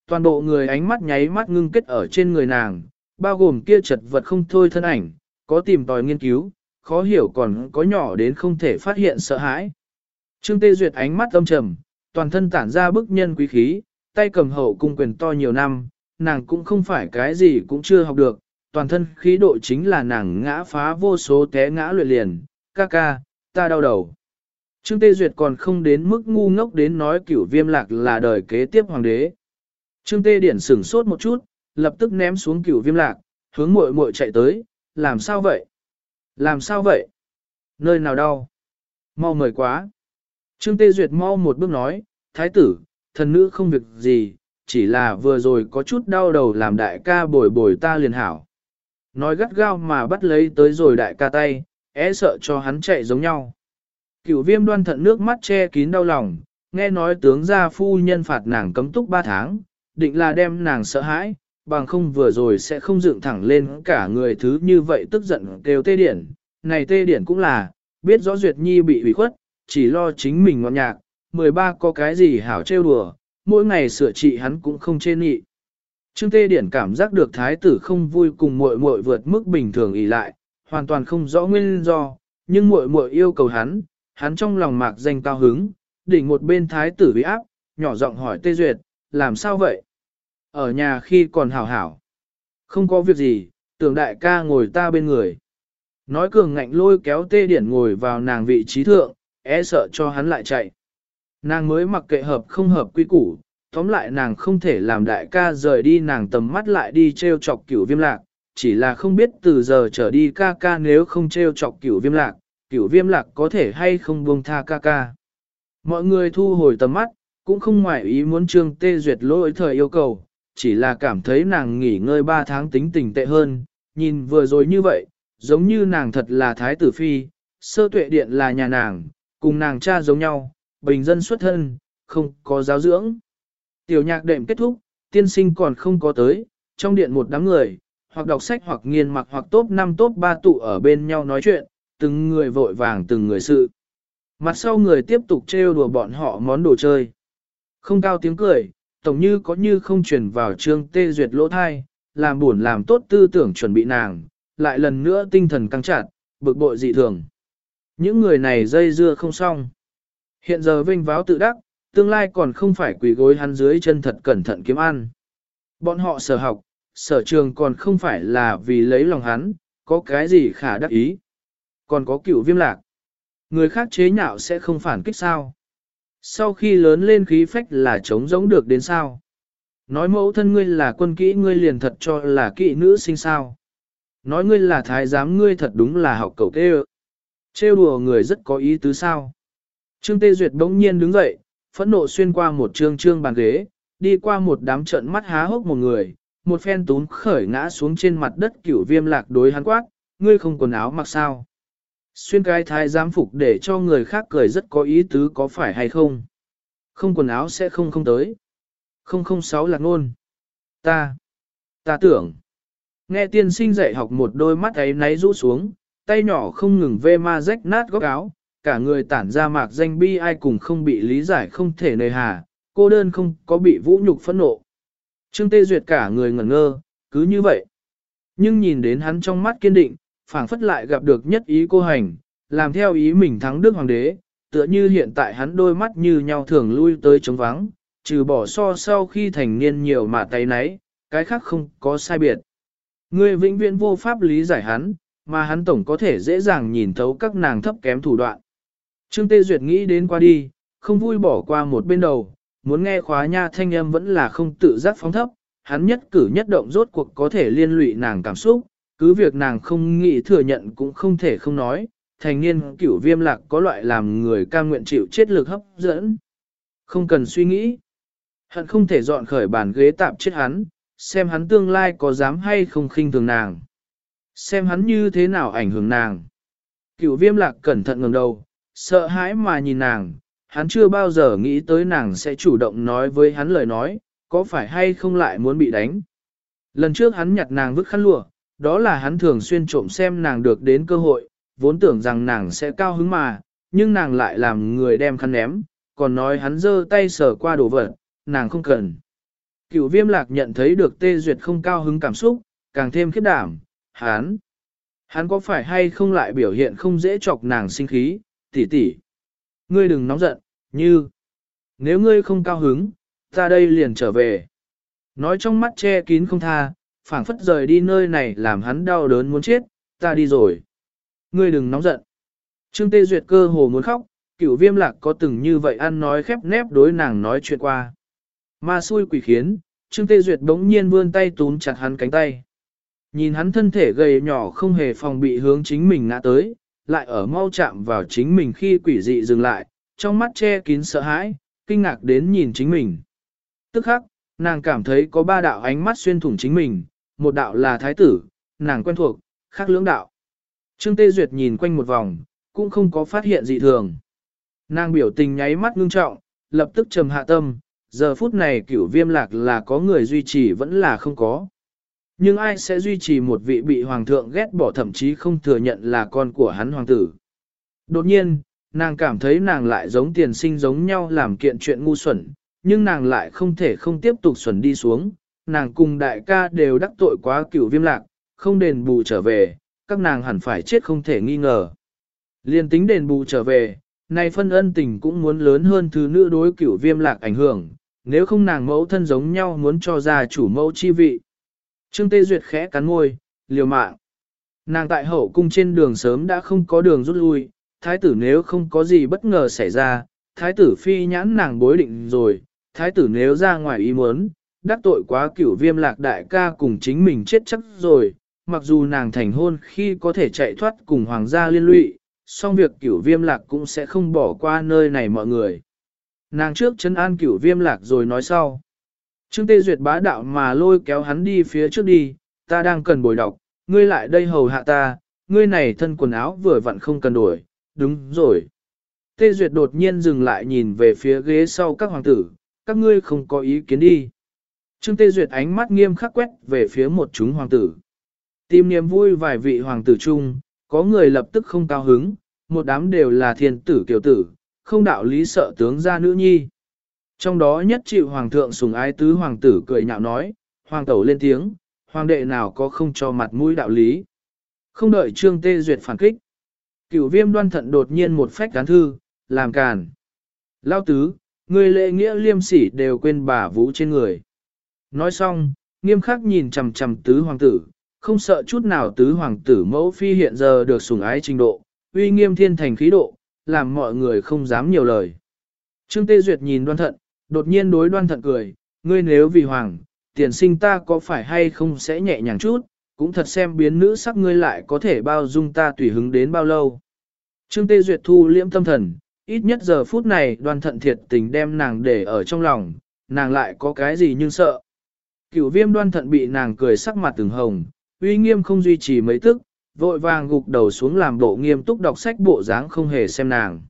Toàn bộ người ánh mắt nháy mắt ngưng kết ở trên người nàng, bao gồm kia chật vật không thôi thân ảnh, có tìm tòi nghiên cứu, khó hiểu còn có nhỏ đến không thể phát hiện sợ hãi. Trương Tê Duyệt ánh mắt âm trầm, toàn thân tản ra bức nhân quý khí, tay cầm hậu cung quyền to nhiều năm, nàng cũng không phải cái gì cũng chưa học được, toàn thân khí độ chính là nàng ngã phá vô số té ngã luyện liền, ca ca, ta đau đầu. Trương Tê Duyệt còn không đến mức ngu ngốc đến nói cửu viêm lạc là đời kế tiếp hoàng đế. Trương Tê Điển sửng sốt một chút, lập tức ném xuống cửu viêm lạc, hướng muội muội chạy tới, làm sao vậy? Làm sao vậy? Nơi nào đau? Mau mời quá. Trương Tê Duyệt mau một bước nói, thái tử, thần nữ không việc gì, chỉ là vừa rồi có chút đau đầu làm đại ca bồi bồi ta liền hảo. Nói gắt gao mà bắt lấy tới rồi đại ca tay, é sợ cho hắn chạy giống nhau. Cửu viêm đoan thận nước mắt che kín đau lòng, nghe nói tướng gia phu nhân phạt nàng cấm túc ba tháng, định là đem nàng sợ hãi, bằng không vừa rồi sẽ không dựng thẳng lên cả người thứ như vậy tức giận kêu tê điển. Này tê điển cũng là, biết rõ Duyệt Nhi bị hủy khuất, chỉ lo chính mình ngọt nhạc, 13 có cái gì hảo trêu đùa, mỗi ngày sửa trị hắn cũng không chê nhị. Trương Tê Điển cảm giác được thái tử không vui cùng muội muội vượt mức bình thường ý lại, hoàn toàn không rõ nguyên do, nhưng muội muội yêu cầu hắn, hắn trong lòng mạc danh cao hứng, đỉnh một bên thái tử bị áp, nhỏ giọng hỏi Tê Duyệt, làm sao vậy? Ở nhà khi còn hảo hảo. Không có việc gì, tưởng đại ca ngồi ta bên người. Nói cường ngạnh lôi kéo Tê Điển ngồi vào nàng vị trí thượng, e sợ cho hắn lại chạy. Nàng mới mặc kệ hợp không hợp quy củ, tóm lại nàng không thể làm đại ca rời đi nàng tầm mắt lại đi treo chọc cửu viêm lạc, chỉ là không biết từ giờ trở đi ca ca nếu không treo chọc cửu viêm lạc, cửu viêm lạc có thể hay không buông tha ca ca. Mọi người thu hồi tầm mắt, cũng không ngoại ý muốn trương tê duyệt lỗi thời yêu cầu, chỉ là cảm thấy nàng nghỉ ngơi 3 tháng tính tình tệ hơn, nhìn vừa rồi như vậy, giống như nàng thật là thái tử phi, sơ tuệ điện là nhà nàng, cùng nàng cha giống nhau, bình dân xuất thân, không có giáo dưỡng. Tiểu nhạc đệm kết thúc, tiên sinh còn không có tới, trong điện một đám người, hoặc đọc sách hoặc nghiên mặc hoặc top 5 top 3 tụ ở bên nhau nói chuyện, từng người vội vàng từng người sự. Mặt sau người tiếp tục trêu đùa bọn họ món đồ chơi. Không cao tiếng cười, tổng như có như không truyền vào trương tê duyệt lỗ thai, làm buồn làm tốt tư tưởng chuẩn bị nàng, lại lần nữa tinh thần căng chặt, bực bội dị thường. Những người này dây dưa không xong. Hiện giờ vinh váo tự đắc, tương lai còn không phải quỳ gối hắn dưới chân thật cẩn thận kiếm ăn. Bọn họ sở học, sở trường còn không phải là vì lấy lòng hắn, có cái gì khả đắc ý. Còn có cửu viêm lạc. Người khác chế nhạo sẽ không phản kích sao. Sau khi lớn lên khí phách là chống giống được đến sao. Nói mẫu thân ngươi là quân kỹ ngươi liền thật cho là kỵ nữ sinh sao. Nói ngươi là thái giám ngươi thật đúng là học cầu tê Trêu đùa người rất có ý tứ sao. Trương Tê Duyệt bỗng nhiên đứng dậy, phẫn nộ xuyên qua một trương trương bàn ghế, đi qua một đám trận mắt há hốc một người, một phen túm khởi ngã xuống trên mặt đất cửu viêm lạc đối hắn quát, ngươi không quần áo mặc sao. Xuyên cái thái giám phục để cho người khác cười rất có ý tứ có phải hay không. Không quần áo sẽ không không tới. 006 lạc nôn. Ta. Ta tưởng. Nghe tiên sinh dạy học một đôi mắt ấy náy rũ xuống, tay nhỏ không ngừng vê ma rách nát góc áo, cả người tản ra mạc danh bi ai cùng không bị lý giải không thể nơi hà, cô đơn không có bị vũ nhục phẫn nộ. Trương Tê Duyệt cả người ngẩn ngơ, cứ như vậy. Nhưng nhìn đến hắn trong mắt kiên định, phảng phất lại gặp được nhất ý cô hành, làm theo ý mình thắng đức hoàng đế, tựa như hiện tại hắn đôi mắt như nhau thường lui tới trống vắng, trừ bỏ so sau khi thành niên nhiều mà tay nấy, cái khác không có sai biệt. Người vĩnh viễn vô pháp lý giải hắn, mà hắn tổng có thể dễ dàng nhìn thấu các nàng thấp kém thủ đoạn. Trương Tê Duyệt nghĩ đến qua đi, không vui bỏ qua một bên đầu, muốn nghe khóa nha thanh âm vẫn là không tự giác phóng thấp, hắn nhất cử nhất động rốt cuộc có thể liên lụy nàng cảm xúc, cứ việc nàng không nghĩ thừa nhận cũng không thể không nói, thành niên cửu viêm lạc có loại làm người cam nguyện chịu chết lực hấp dẫn. Không cần suy nghĩ. Hận không thể dọn khởi bàn ghế tạm chết hắn, xem hắn tương lai có dám hay không khinh thường nàng. Xem hắn như thế nào ảnh hưởng nàng. Cửu viêm lạc cẩn thận ngẩng đầu, sợ hãi mà nhìn nàng, hắn chưa bao giờ nghĩ tới nàng sẽ chủ động nói với hắn lời nói, có phải hay không lại muốn bị đánh. Lần trước hắn nhặt nàng vứt khăn lụa, đó là hắn thường xuyên trộm xem nàng được đến cơ hội, vốn tưởng rằng nàng sẽ cao hứng mà, nhưng nàng lại làm người đem khăn ném, còn nói hắn giơ tay sờ qua đồ vật, nàng không cần. Cửu viêm lạc nhận thấy được tê duyệt không cao hứng cảm xúc, càng thêm khiếp đảm, hắn. Hắn có phải hay không lại biểu hiện không dễ chọc nàng sinh khí, tỷ tỷ. Ngươi đừng nóng giận, như. Nếu ngươi không cao hứng, ta đây liền trở về. Nói trong mắt che kín không tha, phảng phất rời đi nơi này làm hắn đau đớn muốn chết, ta đi rồi. Ngươi đừng nóng giận. Trương Tê Duyệt cơ hồ muốn khóc, cửu viêm lạc có từng như vậy ăn nói khép nép đối nàng nói chuyện qua. Ma xui quỷ khiến, Trương Tê Duyệt bỗng nhiên vươn tay túm chặt hắn cánh tay. Nhìn hắn thân thể gầy nhỏ không hề phòng bị hướng chính mình ngã tới, lại ở mau chạm vào chính mình khi quỷ dị dừng lại, trong mắt che kín sợ hãi, kinh ngạc đến nhìn chính mình. Tức khắc, nàng cảm thấy có ba đạo ánh mắt xuyên thủng chính mình, một đạo là thái tử, nàng quen thuộc, khác lưỡng đạo. Trương Tê Duyệt nhìn quanh một vòng, cũng không có phát hiện dị thường. Nàng biểu tình nháy mắt ngưng trọng, lập tức trầm hạ tâm, giờ phút này cửu viêm lạc là có người duy trì vẫn là không có. Nhưng ai sẽ duy trì một vị bị hoàng thượng ghét bỏ thậm chí không thừa nhận là con của hắn hoàng tử. Đột nhiên, nàng cảm thấy nàng lại giống tiền sinh giống nhau làm kiện chuyện ngu xuẩn, nhưng nàng lại không thể không tiếp tục xuẩn đi xuống. Nàng cùng đại ca đều đắc tội quá cửu viêm lạc, không đền bù trở về, các nàng hẳn phải chết không thể nghi ngờ. Liên tính đền bù trở về, này phân ân tình cũng muốn lớn hơn thứ nữ đối cửu viêm lạc ảnh hưởng, nếu không nàng mẫu thân giống nhau muốn cho ra chủ mẫu chi vị. Trương Tê Duyệt khẽ cắn môi, liều mạng. Nàng tại hậu cung trên đường sớm đã không có đường rút lui, thái tử nếu không có gì bất ngờ xảy ra, thái tử phi nhãn nàng bối định rồi, thái tử nếu ra ngoài ý muốn, đắc tội quá cửu viêm lạc đại ca cùng chính mình chết chắc rồi, mặc dù nàng thành hôn khi có thể chạy thoát cùng hoàng gia liên lụy, song việc cửu viêm lạc cũng sẽ không bỏ qua nơi này mọi người. Nàng trước chân an cửu viêm lạc rồi nói sau. Trương Tê Duyệt bá đạo mà lôi kéo hắn đi phía trước đi, ta đang cần bồi đọc, ngươi lại đây hầu hạ ta, ngươi này thân quần áo vừa vặn không cần đổi, đúng rồi. Tê Duyệt đột nhiên dừng lại nhìn về phía ghế sau các hoàng tử, các ngươi không có ý kiến đi. Trương Tê Duyệt ánh mắt nghiêm khắc quét về phía một chúng hoàng tử. Tìm niềm vui vài vị hoàng tử chung, có người lập tức không cao hứng, một đám đều là thiên tử kiều tử, không đạo lý sợ tướng gia nữ nhi. Trong đó nhất chịu hoàng thượng sùng ái tứ hoàng tử cười nhạo nói, hoàng tẩu lên tiếng, hoàng đệ nào có không cho mặt mũi đạo lý. Không đợi trương tê duyệt phản kích. Cửu viêm đoan thận đột nhiên một phách cán thư, làm càn. Lao tứ, người lệ nghĩa liêm sỉ đều quên bà vũ trên người. Nói xong, nghiêm khắc nhìn chằm chằm tứ hoàng tử, không sợ chút nào tứ hoàng tử mẫu phi hiện giờ được sủng ái trình độ, uy nghiêm thiên thành khí độ, làm mọi người không dám nhiều lời. Trương Tê Duyệt nhìn đoan thận, đột nhiên đối đoan thận cười, ngươi nếu vì hoàng, tiền sinh ta có phải hay không sẽ nhẹ nhàng chút, cũng thật xem biến nữ sắc ngươi lại có thể bao dung ta tùy hứng đến bao lâu. Trương Tê Duyệt thu liễm tâm thần, ít nhất giờ phút này đoan thận thiệt tình đem nàng để ở trong lòng, nàng lại có cái gì nhưng sợ. Cửu viêm đoan thận bị nàng cười sắc mặt từng hồng, uy nghiêm không duy trì mấy tức, vội vàng gục đầu xuống làm bộ nghiêm túc đọc sách bộ dáng không hề xem nàng.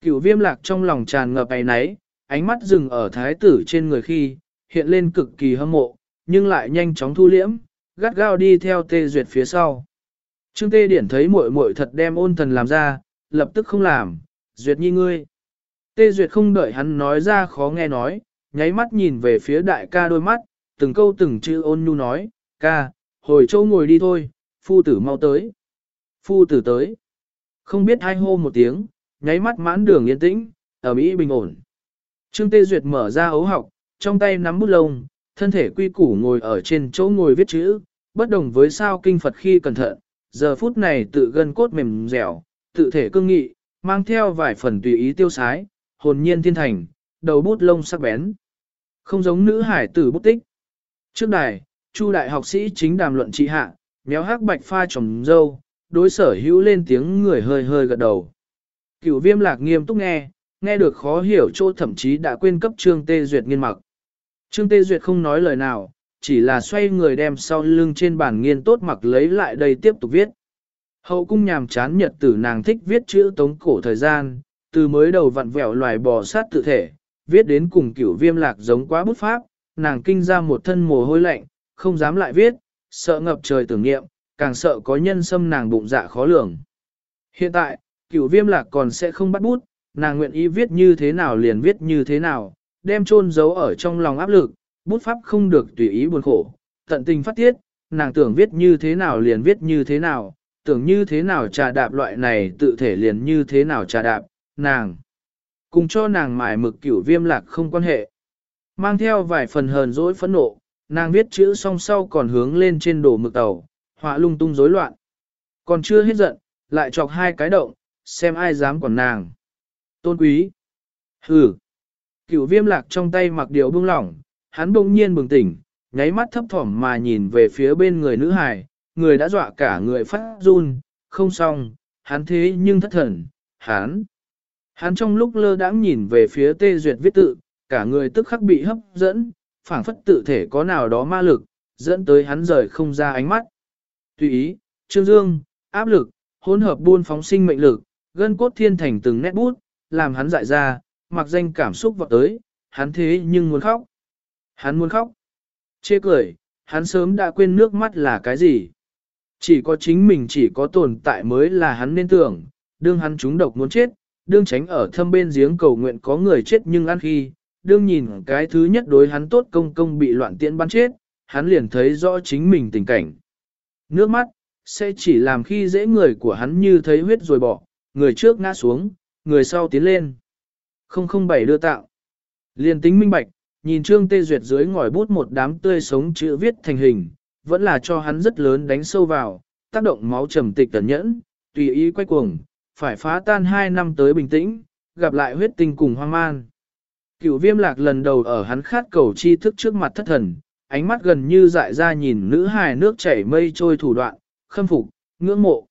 Cửu viêm lạc trong lòng tràn ngập ấy náy, ánh mắt dừng ở thái tử trên người khi, hiện lên cực kỳ hâm mộ, nhưng lại nhanh chóng thu liễm, gắt gao đi theo tê duyệt phía sau. Trương tê điển thấy muội muội thật đem ôn thần làm ra, lập tức không làm, duyệt nhi ngươi. Tê duyệt không đợi hắn nói ra khó nghe nói, nháy mắt nhìn về phía đại ca đôi mắt, từng câu từng chữ ôn nhu nói, ca, hồi châu ngồi đi thôi, phu tử mau tới. Phu tử tới. Không biết hai hô một tiếng, nháy mắt mãn đường yên tĩnh, ở Mỹ bình ổn. Trương Tê Duyệt mở ra ấu học, trong tay nắm bút lông, thân thể quy củ ngồi ở trên chỗ ngồi viết chữ, bất đồng với sao kinh Phật khi cẩn thận, giờ phút này tự gân cốt mềm dẻo, tự thể cương nghị, mang theo vài phần tùy ý tiêu sái, hồn nhiên thiên thành, đầu bút lông sắc bén. Không giống nữ hải tử bút tích. Trước đài, Chu đại học sĩ chính đàm luận trị hạ, méo hắc bạch pha trồng dâu, đối sở hữu lên tiếng người hơi hơi gật đầu. Cửu viêm lạc nghiêm túc nghe, nghe được khó hiểu chỗ thậm chí đã quên cấp Trương Tê Duyệt nghiên mặc. Trương Tê Duyệt không nói lời nào, chỉ là xoay người đem sau lưng trên bàn nghiên tốt mặc lấy lại đây tiếp tục viết. Hậu cung nhàm chán nhật tử nàng thích viết chữ tống cổ thời gian, từ mới đầu vặn vẹo loài bò sát tự thể, viết đến cùng cửu viêm lạc giống quá bút pháp, nàng kinh ra một thân mồ hôi lạnh, không dám lại viết, sợ ngập trời tưởng niệm, càng sợ có nhân xâm nàng bụng dạ khó lường. Hiện tại, cửu viêm lạc còn sẽ không bắt bút, nàng nguyện ý viết như thế nào liền viết như thế nào, đem chôn giấu ở trong lòng áp lực, bút pháp không được tùy ý buồn khổ, tận tình phát tiết, nàng tưởng viết như thế nào liền viết như thế nào, tưởng như thế nào trà đạp loại này tự thể liền như thế nào trà đạp, nàng. Cùng cho nàng mải mực cửu viêm lạc không quan hệ. Mang theo vài phần hờn dỗi phẫn nộ, nàng viết chữ song sau còn hướng lên trên đổ mực tàu, họa lung tung rối loạn. Còn chưa hết giận, lại chọc hai cái động, xem ai dám quản nàng. Tôn quý. Hừ. Cửu viêm lạc trong tay mặc điều bưng lỏng, hắn bỗng nhiên bừng tỉnh, nháy mắt thấp thỏm mà nhìn về phía bên người nữ hài, người đã dọa cả người phát run, không xong, hắn thế nhưng thất thần, hắn. Hắn trong lúc lơ đãng nhìn về phía tê duyệt viết tự, cả người tức khắc bị hấp dẫn, phảng phất tự thể có nào đó ma lực, dẫn tới hắn rời không ra ánh mắt. Tùy ý, trương dương, áp lực, hỗn hợp buôn phóng sinh mệnh lực, gân cốt thiên thành từng nét bút, làm hắn dại ra, mặc danh cảm xúc vọt tới, hắn thế nhưng muốn khóc. Hắn muốn khóc. Chê cười, hắn sớm đã quên nước mắt là cái gì. Chỉ có chính mình chỉ có tồn tại mới là hắn nên tưởng, đương hắn trúng độc muốn chết, đương tránh ở thâm bên giếng cầu nguyện có người chết nhưng ăn khi, đương nhìn cái thứ nhất đối hắn tốt công công bị loạn tiễn bắn chết, hắn liền thấy rõ chính mình tình cảnh. Nước mắt, sẽ chỉ làm khi dễ người của hắn như thấy huyết rồi bỏ, người trước ngã xuống, người sau tiến lên. 007 đưa tạo. Liền tính minh bạch, nhìn Trương Tê Duyệt dưới ngòi bút một đám tươi sống chữ viết thành hình, vẫn là cho hắn rất lớn đánh sâu vào, tác động máu trầm tịch tẩn nhẫn, tùy ý quay cuồng, phải phá tan hai năm tới bình tĩnh, gặp lại huyết tinh cùng hoang man. Cửu viêm lạc lần đầu ở hắn khát cầu chi thức trước mặt thất thần, ánh mắt gần như dại ra nhìn nữ hài nước chảy mây trôi thủ đoạn, khâm phục, ngưỡng mộ.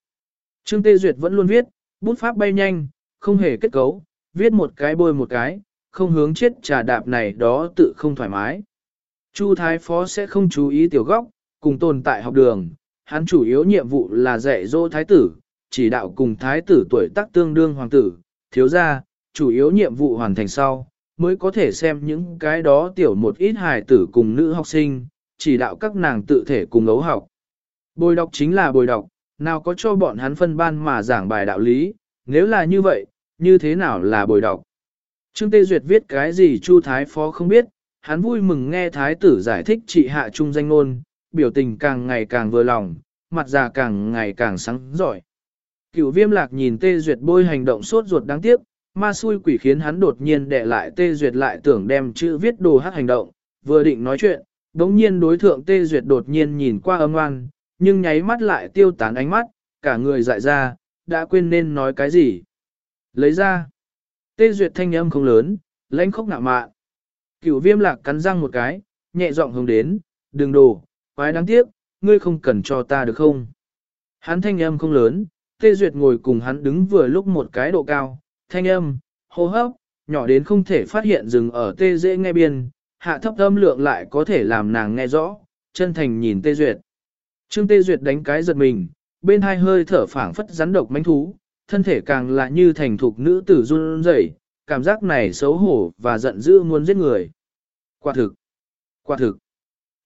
Trương Tê Duyệt vẫn luôn viết, bút pháp bay nhanh, không hề kết cấu, viết một cái bôi một cái, không hướng chết trà đạp này đó tự không thoải mái. Chu Thái Phó sẽ không chú ý tiểu góc, cùng tồn tại học đường, hắn chủ yếu nhiệm vụ là dạy dỗ thái tử, chỉ đạo cùng thái tử tuổi tác tương đương hoàng tử, thiếu gia, chủ yếu nhiệm vụ hoàn thành sau, mới có thể xem những cái đó tiểu một ít hài tử cùng nữ học sinh, chỉ đạo các nàng tự thể cùng ấu học. Bồi đọc chính là bồi đọc, nào có cho bọn hắn phân ban mà giảng bài đạo lý, nếu là như vậy, như thế nào là bồi đọc. Trương Tê Duyệt viết cái gì Chu Thái Phó không biết, hắn vui mừng nghe Thái tử giải thích trị hạ trung danh ngôn, biểu tình càng ngày càng vừa lòng, mặt già càng ngày càng sáng giỏi. Cửu viêm lạc nhìn Tê Duyệt bôi hành động sốt ruột đáng tiếc, ma xui quỷ khiến hắn đột nhiên đệ lại tê duyệt lại tưởng đem chữ viết đồ hát hành động, vừa định nói chuyện, đống nhiên đối thượng tê duyệt đột nhiên nhìn qua âm oan, nhưng nháy mắt lại tiêu tán ánh mắt, cả người dại ra, đã quên nên nói cái gì. Lấy ra, tê duyệt thanh âm không lớn, lãnh khốc ngạo mạn. Cửu viêm lạc cắn răng một cái, nhẹ giọng hướng đến, đừng đồ, quái đáng tiếc, ngươi không cần cho ta được không? Hắn thanh âm không lớn, tê duyệt ngồi cùng hắn đứng vừa lúc một cái độ cao, thanh âm, hô hấp, nhỏ đến không thể phát hiện dừng ở tê dễ nghe biên, hạ thấp âm lượng lại có thể làm nàng nghe rõ, chân thành nhìn tê duyệt. Trương tê duyệt đánh cái giật mình, bên hai hơi thở phảng phất rắn độc manh thú, thân thể càng là như thành thục nữ tử run rẩy, cảm giác này xấu hổ và giận dữ muốn giết người. Quả thực, quả thực.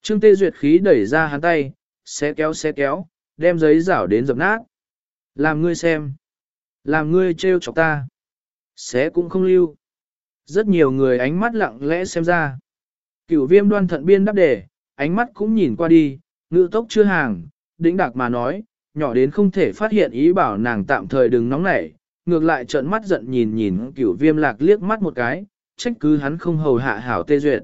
Trương tê duyệt khí đẩy ra hắn tay, xé kéo xé kéo, đem giấy rảo đến dập nát. Làm ngươi xem. Làm ngươi trêu chọc ta. Xé cũng không lưu. Rất nhiều người ánh mắt lặng lẽ xem ra. Cửu viêm đoan thận biên đáp đề, ánh mắt cũng nhìn qua đi, ngự tốc chưa hàng, đĩnh đạc mà nói, nhỏ đến không thể phát hiện ý bảo nàng tạm thời đừng nóng nảy, ngược lại trợn mắt giận nhìn nhìn cửu viêm lạc liếc mắt một cái, trách cứ hắn không hầu hạ hảo tê duyệt.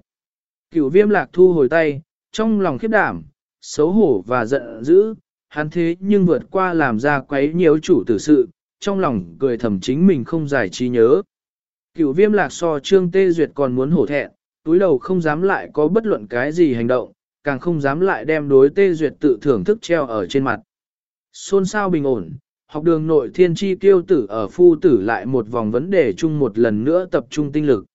Cửu viêm lạc thu hồi tay, trong lòng khiếp đảm, xấu hổ và giận dữ, hắn thế nhưng vượt qua làm ra quấy nhiều chủ tử sự, trong lòng cười thầm chính mình không giải trí nhớ. Cửu viêm lạc so trương tê duyệt còn muốn hổ thẹn, túi đầu không dám lại có bất luận cái gì hành động, càng không dám lại đem đối tê duyệt tự thưởng thức treo ở trên mặt. Xôn xao bình ổn, học đường nội thiên tri kiêu tử ở phu tử lại một vòng vấn đề chung một lần nữa tập trung tinh lực.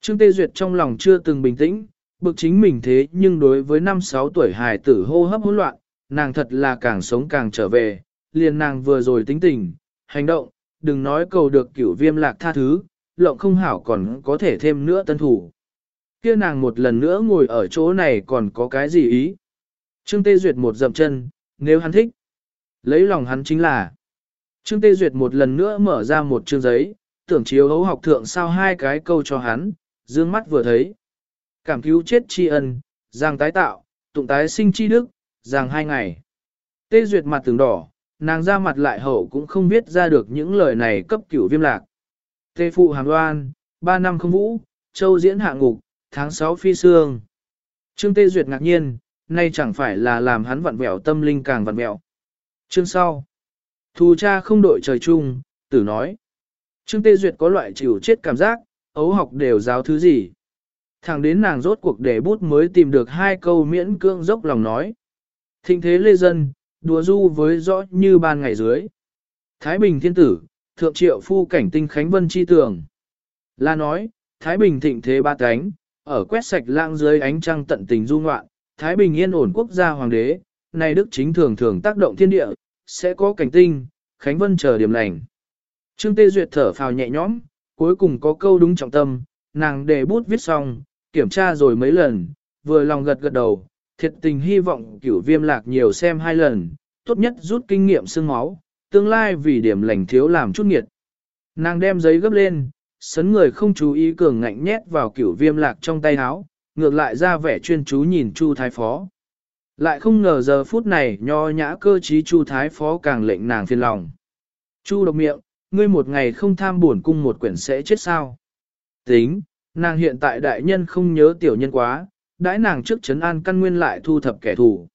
Trương Tê Duyệt trong lòng chưa từng bình tĩnh, bực chính mình thế nhưng đối với năm sáu tuổi hài tử hô hấp hỗn loạn, nàng thật là càng sống càng trở về, liền nàng vừa rồi tính tình, hành động, đừng nói cầu được cửu viêm lạc tha thứ, lộng không hảo còn có thể thêm nữa tân thủ. Kia nàng một lần nữa ngồi ở chỗ này còn có cái gì ý? Trương Tê Duyệt một dậm chân, nếu hắn thích, lấy lòng hắn chính là. Trương Tê Duyệt một lần nữa mở ra một chương giấy, tưởng chiếu hấu học thượng sao hai cái câu cho hắn, dương mắt vừa thấy. Cảm cứu chết tri ân, giang tái tạo, tụng tái sinh chi đức, giang hai ngày. Tê Duyệt mặt tường đỏ, nàng ra mặt lại hậu cũng không biết ra được những lời này cấp cửu viêm lạc. Tê phụ hàng đoan, ba năm không vũ, châu diễn hạ ngục, tháng sáu phi sương. Trương Tê Duyệt ngạc nhiên, nay chẳng phải là làm hắn vặn vẹo tâm linh càng vặn vẹo. Chương sau. Thù cha không đội trời chung, tử nói. Trương Tê Duyệt có loại chịu chết cảm giác, ấu học đều giáo thứ gì. Thẳng đến nàng rốt cuộc để bút mới tìm được hai câu miễn cưỡng dốc lòng nói. Thịnh thế lê dân, đùa du với rõ như ban ngày dưới. Thái Bình thiên tử, thượng triệu phu cảnh tinh khánh vân chi tường. Là nói, Thái Bình thịnh thế ba cánh, ở quét sạch lãng dưới ánh trăng tận tình du ngoạn, Thái Bình yên ổn quốc gia hoàng đế, này đức chính thường thường tác động thiên địa, sẽ có cảnh tinh, khánh vân chờ điểm lành. Trương Tê Duyệt thở phào nhẹ nhõm, cuối cùng có câu đúng trọng tâm, nàng để bút viết xong, kiểm tra rồi mấy lần, vừa lòng gật gật đầu, thiệt tình hy vọng cửu viêm lạc nhiều xem hai lần, tốt nhất rút kinh nghiệm xương máu, tương lai vì điểm lành thiếu làm chút nghiệt. Nàng đem giấy gấp lên, sấn người không chú ý cường ngạnh nhét vào cửu viêm lạc trong tay áo, ngược lại ra vẻ chuyên chú nhìn Chu Thái Phó. Lại không ngờ giờ phút này nho nhã cơ trí Chu Thái Phó càng lệnh nàng phiền lòng. Chu độc miệng, ngươi một ngày không tham buồn cung một quyển sẽ chết sao. Tính, nàng hiện tại đại nhân không nhớ tiểu nhân quá, đãi nàng trước chấn an căn nguyên lại thu thập kẻ thù.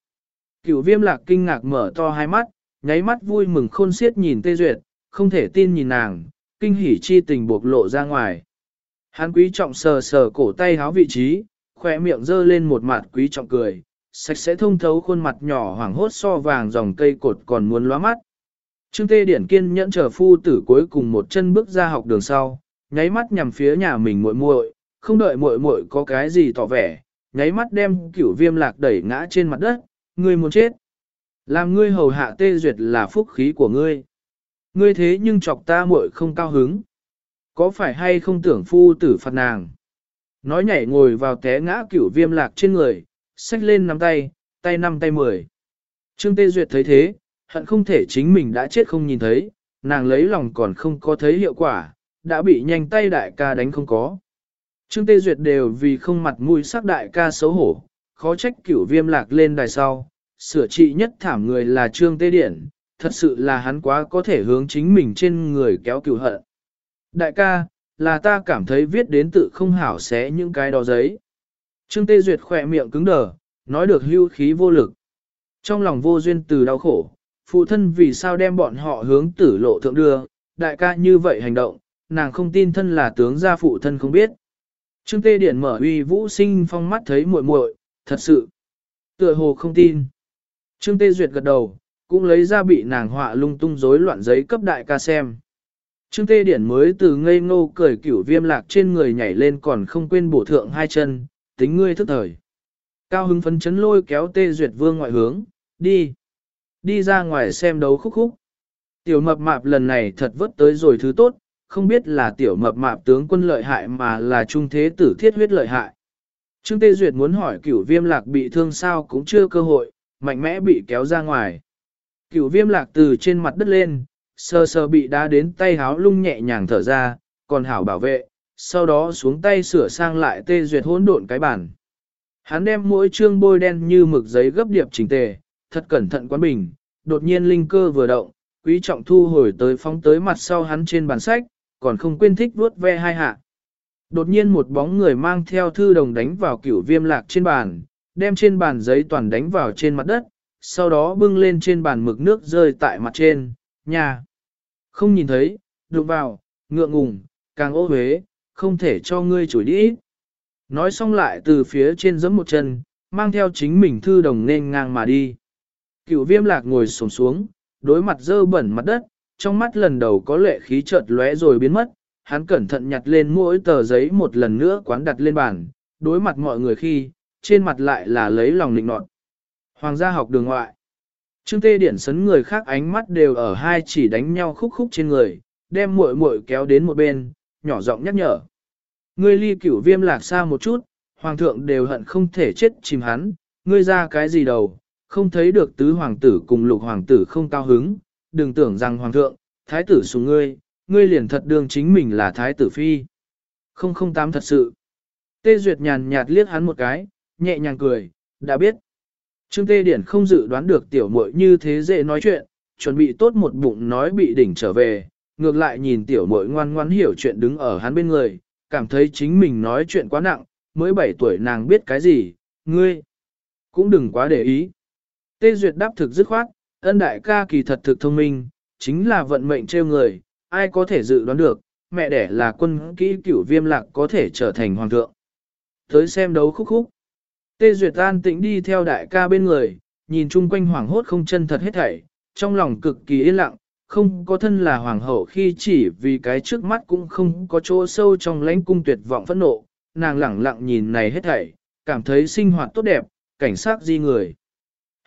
Cửu viêm lạc kinh ngạc mở to hai mắt, nháy mắt vui mừng khôn xiết nhìn tê duyệt, không thể tin nhìn nàng, kinh hỉ chi tình buộc lộ ra ngoài. Hắn quý trọng sờ sờ cổ tay háo vị trí, khỏe miệng dơ lên một mặt quý trọng cười, sạch sẽ thông thấu khuôn mặt nhỏ hoảng hốt so vàng dòng cây cột còn muốn lóa mắt. Trương Tê Điển kiên nhẫn chờ phu tử cuối cùng một chân bước ra học đường sau, nháy mắt nhằm phía nhà mình muội muội, không đợi muội muội có cái gì tỏ vẻ, nháy mắt đem cửu viêm lạc đẩy ngã trên mặt đất, ngươi muốn chết. Làm ngươi hầu hạ tê duyệt là phúc khí của ngươi. Ngươi thế nhưng chọc ta muội không cao hứng. Có phải hay không tưởng phu tử phạt nàng? Nói nhảy ngồi vào té ngã cửu viêm lạc trên người, xách lên nắm tay, tay năm tay mười. Trương Tê Duyệt thấy thế, hận không thể chính mình đã chết không nhìn thấy, nàng lấy lòng còn không có thấy hiệu quả, đã bị nhanh tay đại ca đánh không có. Trương Tê Duyệt đều vì không mặt mũi sắc đại ca xấu hổ, khó trách cửu viêm lạc lên đài sau, sửa trị nhất thảm người là Trương Tê Điển, thật sự là hắn quá có thể hướng chính mình trên người kéo cửu hận. Đại ca, là ta cảm thấy viết đến tự không hảo xé những cái đó giấy. Trương Tê Duyệt khỏe miệng cứng đờ, nói được hưu khí vô lực. Trong lòng vô duyên từ đau khổ, phụ thân vì sao đem bọn họ hướng tử lộ thượng đưa, đại ca như vậy hành động, nàng không tin thân là tướng gia phụ thân không biết. Trương Tê Điển mở uy vũ sinh phong mắt thấy muội muội, thật sự. Tựa hồ không tin. Trương Tê Duyệt gật đầu, cũng lấy ra bị nàng họa lung tung rối loạn giấy cấp đại ca xem. Trương Tê Điển mới từ ngây ngô cười cửu viêm lạc trên người nhảy lên còn không quên bổ thượng hai chân, tính ngươi thức thời. Cao hứng phấn chấn lôi kéo Tê Duyệt vương ngoại hướng, đi. Đi ra ngoài xem đấu khúc khúc. Tiểu mập mạp lần này thật vất tới rồi thứ tốt, không biết là tiểu mập mạp tướng quân lợi hại mà là trung thế tử thiết huyết lợi hại. Trương Tê Duyệt muốn hỏi cửu viêm lạc bị thương sao cũng chưa cơ hội, mạnh mẽ bị kéo ra ngoài. Cửu viêm lạc từ trên mặt đất lên, sờ sờ bị đá đến tay háo lung nhẹ nhàng thở ra, còn hảo bảo vệ, sau đó xuống tay sửa sang lại Tê Duyệt hỗn độn cái bản. Hắn đem mỗi chương bôi đen như mực giấy gấp điệp chỉnh tề, thật cẩn thận quán bình, đột nhiên linh cơ vừa động, quý trọng thu hồi tới phóng tới mặt sau hắn trên bàn sách, còn không quên thích vuốt ve hai hạ. Đột nhiên một bóng người mang theo thư đồng đánh vào cửu viêm lạc trên bàn, đem trên bàn giấy toàn đánh vào trên mặt đất, sau đó bưng lên trên bàn mực nước rơi tại mặt trên, nhà. Không nhìn thấy, đụng vào, ngượng ngùng, càng ô huế, không thể cho ngươi chửi đi. Nói xong lại từ phía trên giẫm một chân, mang theo chính mình thư đồng nên ngang mà đi. Cửu viêm lạc ngồi sổng xuống, đối mặt dơ bẩn mặt đất, trong mắt lần đầu có lệ khí chợt lóe rồi biến mất, hắn cẩn thận nhặt lên mỗi tờ giấy một lần nữa quán đặt lên bàn, đối mặt mọi người khi, trên mặt lại là lấy lòng định nọt. Hoàng gia học đường ngoại. Trương Tê Điển sấn người khác ánh mắt đều ở hai chỉ đánh nhau khúc khúc trên người, đem muội muội kéo đến một bên, nhỏ giọng nhắc nhở. Ngươi ly cửu viêm lạc xa một chút, hoàng thượng đều hận không thể chết chìm hắn, ngươi ra cái gì đầu, không thấy được tứ hoàng tử cùng lục hoàng tử không cao hứng, đừng tưởng rằng hoàng thượng, thái tử xuống ngươi, ngươi liền thật đương chính mình là thái tử phi. Không không tám thật sự. Tê Duyệt nhàn nhạt liếc hắn một cái, nhẹ nhàng cười, đã biết. Trương Tê Điển không dự đoán được tiểu muội như thế dễ nói chuyện, chuẩn bị tốt một bụng nói bị đỉnh trở về, ngược lại nhìn tiểu muội ngoan ngoãn hiểu chuyện đứng ở hắn bên người, cảm thấy chính mình nói chuyện quá nặng, mới 7 tuổi nàng biết cái gì, ngươi cũng đừng quá để ý. Tê Duyệt đáp thực dứt khoát, ân đại ca kỳ thật thực thông minh, chính là vận mệnh trêu người, ai có thể dự đoán được, mẹ đẻ là quân kỹ cửu viêm lạc có thể trở thành hoàng thượng. Tới xem đấu khúc khúc. Tê Duyệt an tĩnh đi theo đại ca bên người, nhìn chung quanh hoàng hốt không chân thật hết thảy, trong lòng cực kỳ yên lặng, không có thân là hoàng hậu khi chỉ vì cái trước mắt cũng không có chỗ sâu trong lãnh cung tuyệt vọng phẫn nộ, nàng lẳng lặng nhìn này hết thảy, cảm thấy sinh hoạt tốt đẹp, cảnh sát di người.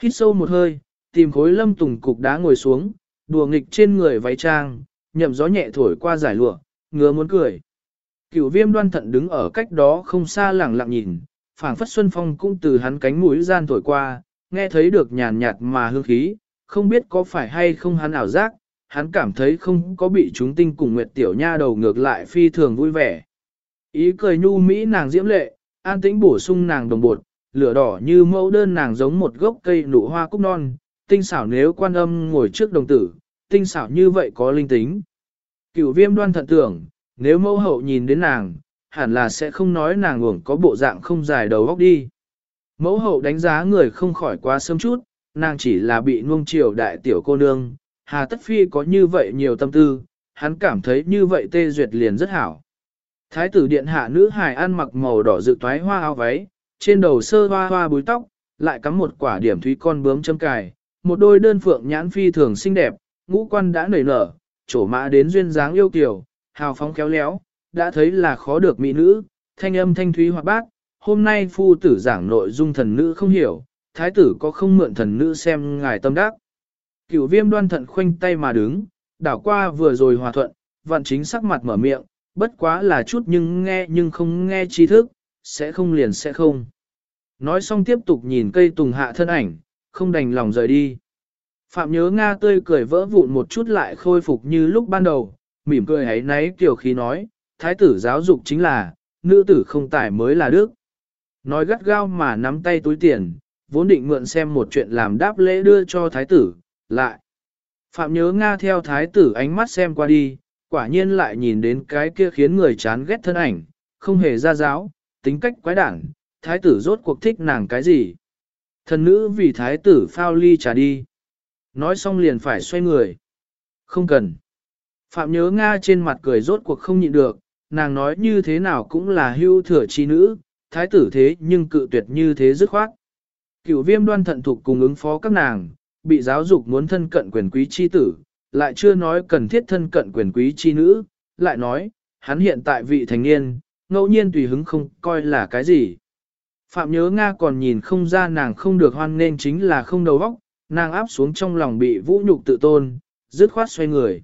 Hít sâu một hơi, tìm khối lâm tùng cục đá ngồi xuống, đùa nghịch trên người váy trang, nhậm gió nhẹ thổi qua giải lụa, ngứa muốn cười. Cửu viêm đoan thận đứng ở cách đó không xa lẳng lặng nhìn, phảng phất xuân phong cũng từ hắn cánh mũi gian thổi qua, nghe thấy được nhàn nhạt mà hương khí, không biết có phải hay không hắn ảo giác, hắn cảm thấy không có bị chúng tinh cùng nguyệt tiểu nha đầu ngược lại phi thường vui vẻ. Ý cười nhu mỹ nàng diễm lệ, an tĩnh bổ sung nàng đồng bột, lửa đỏ như mẫu đơn nàng giống một gốc cây nụ hoa cúc non, tinh xảo nếu quan âm ngồi trước đồng tử, tinh xảo như vậy có linh tính. Cửu viêm đoan thận tưởng, nếu mẫu hậu nhìn đến nàng, hẳn là sẽ không nói nàng uổng có bộ dạng không dài đầu góc đi. Mẫu hậu đánh giá người không khỏi quá sớm chút, nàng chỉ là bị nuông chiều đại tiểu cô nương, hà tất phi có như vậy nhiều tâm tư, hắn cảm thấy như vậy tê duyệt liền rất hảo. Thái tử điện hạ nữ hài ăn mặc màu đỏ dự toái hoa áo váy, trên đầu sơ hoa hoa búi tóc, lại cắm một quả điểm thúy con bướm châm cài, một đôi đơn phượng nhãn phi thường xinh đẹp, ngũ quan đã nảy nở, trổ mã đến duyên dáng yêu kiều, hào phóng khéo léo, đã thấy là khó được mỹ nữ, thanh âm thanh thúy hoạt bát, hôm nay phu tử giảng nội dung thần nữ không hiểu, thái tử có không mượn thần nữ xem ngài tâm đắc. Cửu viêm đoan thận khoanh tay mà đứng, đảo qua vừa rồi hòa thuận, vạn chính sắc mặt mở miệng, bất quá là chút nhưng nghe nhưng không nghe trí thức, sẽ không liền sẽ không. Nói xong tiếp tục nhìn cây tùng hạ thân ảnh, không đành lòng rời đi. Phạm nhớ Nga tươi cười vỡ vụn một chút lại khôi phục như lúc ban đầu, mỉm cười ấy náy kiểu khí nói, thái tử giáo dục chính là, nữ tử không tải mới là đức. Nói gắt gao mà nắm tay túi tiền, vốn định mượn xem một chuyện làm đáp lễ đưa cho thái tử, lại. Phạm nhớ Nga theo thái tử ánh mắt xem qua đi, quả nhiên lại nhìn đến cái kia khiến người chán ghét thân ảnh, không hề ra giáo, tính cách quái đản, thái tử rốt cuộc thích nàng cái gì. Thần nữ vì thái tử phao ly trà đi. Nói xong liền phải xoay người. Không cần. Phạm nhớ Nga trên mặt cười rốt cuộc không nhịn được, nàng nói như thế nào cũng là hưu thừa chi nữ, thái tử thế nhưng cự tuyệt như thế dứt khoát. Cửu viêm đoan thận thục cùng ứng phó các nàng, bị giáo dục muốn thân cận quyền quý chi tử, lại chưa nói cần thiết thân cận quyền quý chi nữ, lại nói, hắn hiện tại vị thành niên, ngẫu nhiên tùy hứng không coi là cái gì. Phạm nhớ Nga còn nhìn không ra nàng không được hoan nên chính là không đầu óc, nàng áp xuống trong lòng bị vũ nhục tự tôn, dứt khoát xoay người.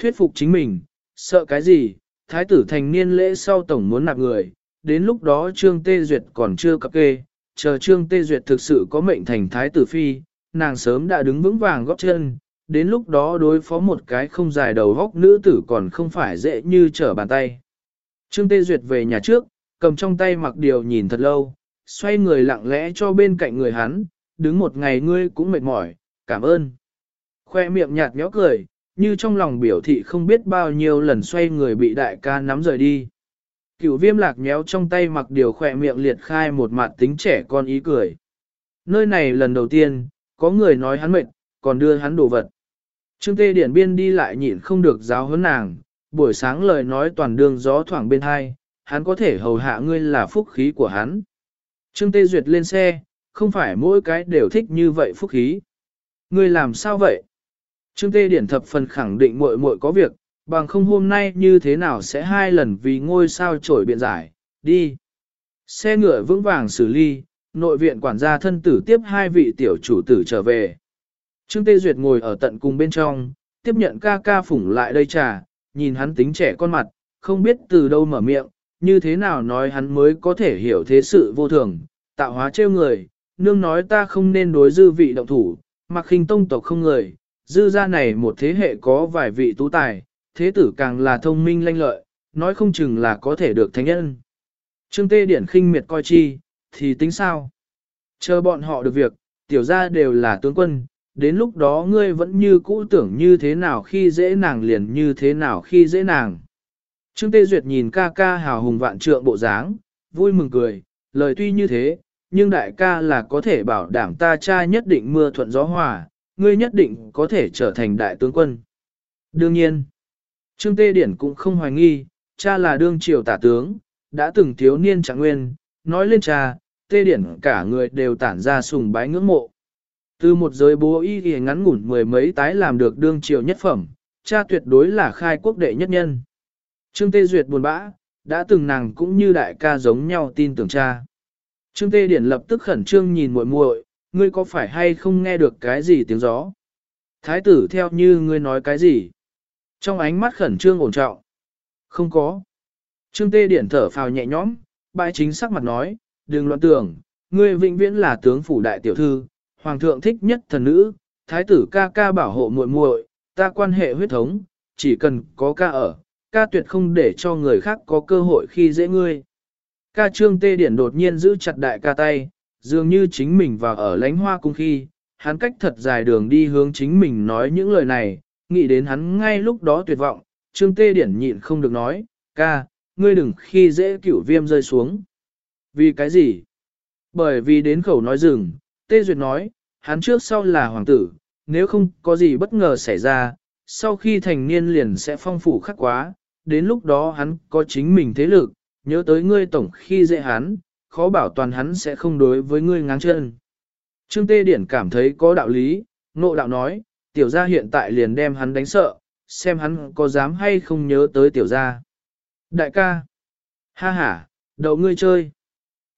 Thuyết phục chính mình, sợ cái gì, thái tử thành niên lễ sau tổng muốn nạp người, đến lúc đó Trương Tê Duyệt còn chưa cập kê, chờ Trương Tê Duyệt thực sự có mệnh thành thái tử phi, nàng sớm đã đứng vững vàng góp chân, đến lúc đó đối phó một cái không dài đầu góc nữ tử còn không phải dễ như trở bàn tay. Trương Tê Duyệt về nhà trước, cầm trong tay mặc điều nhìn thật lâu, xoay người lặng lẽ cho bên cạnh người hắn, đứng một ngày ngươi cũng mệt mỏi, cảm ơn. Khoe miệng nhạt nhó cười, như trong lòng biểu thị không biết bao nhiêu lần xoay người bị đại ca nắm rời đi. Cửu viêm lạc nhéo trong tay mặc điều khỏe miệng liệt khai một mặt tính trẻ con ý cười. Nơi này lần đầu tiên, có người nói hắn mệt, còn đưa hắn đồ vật. Trương Tê Điển Biên đi lại nhịn không được giáo huấn nàng, buổi sáng lời nói toàn đường gió thoảng bên hai, hắn có thể hầu hạ ngươi là phúc khí của hắn. Trương Tê Duyệt lên xe, không phải mỗi cái đều thích như vậy phúc khí. Ngươi làm sao vậy? Trương Tê Điển thập phần khẳng định muội muội có việc, bằng không hôm nay như thế nào sẽ hai lần vì ngôi sao trổi biện giải, đi. Xe ngựa vững vàng xử ly, nội viện quản gia thân tử tiếp hai vị tiểu chủ tử trở về. Trương Tê Duyệt ngồi ở tận cùng bên trong, tiếp nhận ca ca phủng lại đây trà, nhìn hắn tính trẻ con mặt, không biết từ đâu mở miệng, như thế nào nói hắn mới có thể hiểu thế sự vô thường, tạo hóa trêu người, nương nói ta không nên đối dư vị động thủ, mặc khinh tông tộc không người, dư ra này một thế hệ có vài vị tú tài, thế tử càng là thông minh lanh lợi, nói không chừng là có thể được thánh nhân. Trương Tê Điển khinh miệt coi chi, thì tính sao? Chờ bọn họ được việc, tiểu gia đều là tướng quân, đến lúc đó ngươi vẫn như cũ tưởng như thế nào khi dễ nàng liền như thế nào khi dễ nàng. Trương Tê Duyệt nhìn ca ca hào hùng vạn trượng bộ dáng, vui mừng cười, lời tuy như thế, nhưng đại ca là có thể bảo đảm ta cha nhất định mưa thuận gió hòa, ngươi nhất định có thể trở thành đại tướng quân. Đương nhiên, Trương Tê Điển cũng không hoài nghi, cha là đương triều tả tướng, đã từng thiếu niên trạng nguyên, nói lên cha, Tê Điển cả người đều tản ra sùng bái ngưỡng mộ. Từ một giới bố y thì ngắn ngủn mười mấy tái làm được đương triều nhất phẩm, cha tuyệt đối là khai quốc đệ nhất nhân. Trương Tê Duyệt buồn bã, đã từng nàng cũng như đại ca giống nhau tin tưởng cha. Trương Tê Điển lập tức khẩn trương nhìn muội muội, ngươi có phải hay không nghe được cái gì tiếng gió? Thái tử theo như ngươi nói cái gì? Trong ánh mắt khẩn trương ổn trọng. Không có. Trương Tê Điển thở phào nhẹ nhõm, bãi chính sắc mặt nói, đừng loạn tưởng, ngươi vĩnh viễn là tướng phủ đại tiểu thư, hoàng thượng thích nhất thần nữ, thái tử ca ca bảo hộ muội muội, ta quan hệ huyết thống, chỉ cần có ca ở, ca tuyệt không để cho người khác có cơ hội khi dễ ngươi. Ca trương tê điển đột nhiên giữ chặt đại ca tay, dường như chính mình vào ở lánh hoa cung khi, hắn cách thật dài đường đi hướng chính mình nói những lời này, nghĩ đến hắn ngay lúc đó tuyệt vọng, trương tê điển nhịn không được nói, ca, ngươi đừng khi dễ cửu viêm rơi xuống. Vì cái gì? Bởi vì đến khẩu nói dừng, tê duyệt nói, hắn trước sau là hoàng tử, nếu không có gì bất ngờ xảy ra, sau khi thành niên liền sẽ phong phủ khắc quá, đến lúc đó hắn có chính mình thế lực, nhớ tới ngươi tổng khi dễ hắn, khó bảo toàn hắn sẽ không đối với ngươi ngáng chân. Trương Tê Điển cảm thấy có đạo lý, nộ đạo nói, tiểu gia hiện tại liền đem hắn đánh sợ, xem hắn có dám hay không nhớ tới tiểu gia. Đại ca, ha ha, đậu ngươi chơi.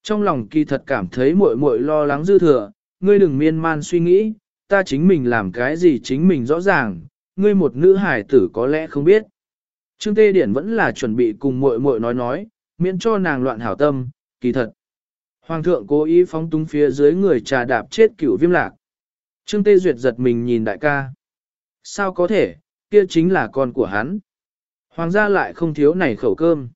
Trong lòng kỳ thật cảm thấy muội muội lo lắng dư thừa, ngươi đừng miên man suy nghĩ, ta chính mình làm cái gì chính mình rõ ràng, ngươi một nữ hải tử có lẽ không biết. Trương Tê Điển vẫn là chuẩn bị cùng muội muội nói nói, miễn cho nàng loạn hảo tâm, kỳ thật. Hoàng thượng cố ý phóng túng phía dưới người trà đạp chết cửu viêm lạc. Trương Tê Duyệt giật mình nhìn đại ca. Sao có thể, kia chính là con của hắn. Hoàng gia lại không thiếu này khẩu cơm.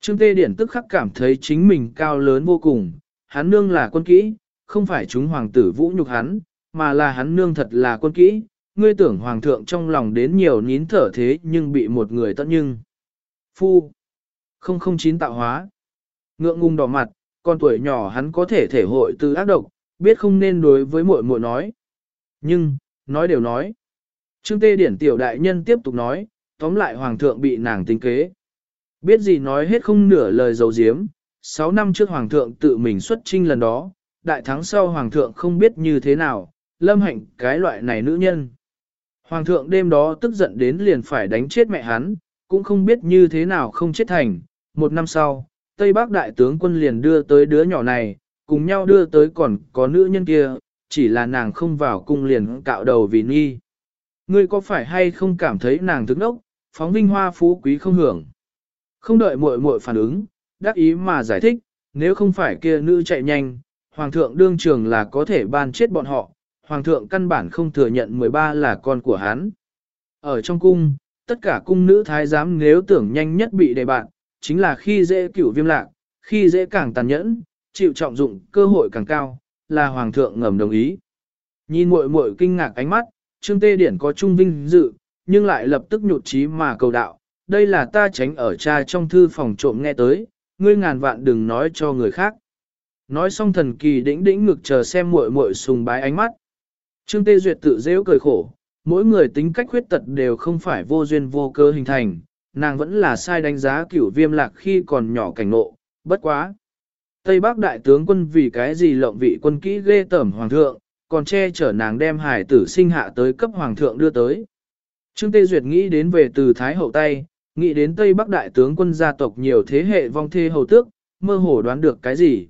Trương Tê Điển tức khắc cảm thấy chính mình cao lớn vô cùng, hắn nương là quân kỹ, không phải chúng hoàng tử vũ nhục hắn, mà là hắn nương thật là quân kỹ, ngươi tưởng hoàng thượng trong lòng đến nhiều nín thở thế nhưng bị một người tận nhưng. Phu. 009 tạo hóa. Ngượng ngung đỏ mặt, con tuổi nhỏ hắn có thể thể hội từ ác độc, biết không nên đối với muội muội nói. Nhưng, nói đều nói. Trương Tê Điển tiểu đại nhân tiếp tục nói, tóm lại hoàng thượng bị nàng tính kế. Biết gì nói hết không nửa lời dấu diếm, 6 năm trước hoàng thượng tự mình xuất trinh lần đó, đại thắng sau hoàng thượng không biết như thế nào, lâm hạnh cái loại này nữ nhân. Hoàng thượng đêm đó tức giận đến liền phải đánh chết mẹ hắn, cũng không biết như thế nào không chết thành. Một năm sau, Tây Bắc đại tướng quân liền đưa tới đứa nhỏ này, cùng nhau đưa tới còn có nữ nhân kia, chỉ là nàng không vào cung liền cạo đầu vì nghi. Ngươi có phải hay không cảm thấy nàng thức nốc, phóng vinh hoa phú quý không hưởng. Không đợi muội muội phản ứng, đắc ý mà giải thích, nếu không phải kia nữ chạy nhanh, hoàng thượng đương trường là có thể ban chết bọn họ, hoàng thượng căn bản không thừa nhận 13 là con của hắn. Ở trong cung, tất cả cung nữ thái giám nếu tưởng nhanh nhất bị đề bạn, chính là khi dễ cửu viêm lạc, khi dễ càng tàn nhẫn, chịu trọng dụng cơ hội càng cao, là hoàng thượng ngầm đồng ý. Nhìn muội muội kinh ngạc ánh mắt, Trương Tê Điển có trung vinh dự, nhưng lại lập tức nhụt chí mà cầu đạo, đây là ta tránh ở cha trong thư phòng trộm nghe tới, ngươi ngàn vạn đừng nói cho người khác. Nói xong thần kỳ đĩnh đĩnh ngực chờ xem muội muội sùng bái ánh mắt. Trương Tê Duyệt tự dễ cười khổ, mỗi người tính cách khuyết tật đều không phải vô duyên vô cơ hình thành, nàng vẫn là sai đánh giá cửu viêm lạc khi còn nhỏ cảnh nộ, bất quá. Tây Bắc đại tướng quân vì cái gì lộng vị quân kỹ ghê tẩm hoàng thượng, còn che chở nàng đem hải tử sinh hạ tới cấp hoàng thượng đưa tới. Trương Tê Duyệt nghĩ đến về từ Thái Hậu Tây, nghĩ đến Tây Bắc đại tướng quân gia tộc nhiều thế hệ vong thê hầu tước, mơ hồ đoán được cái gì.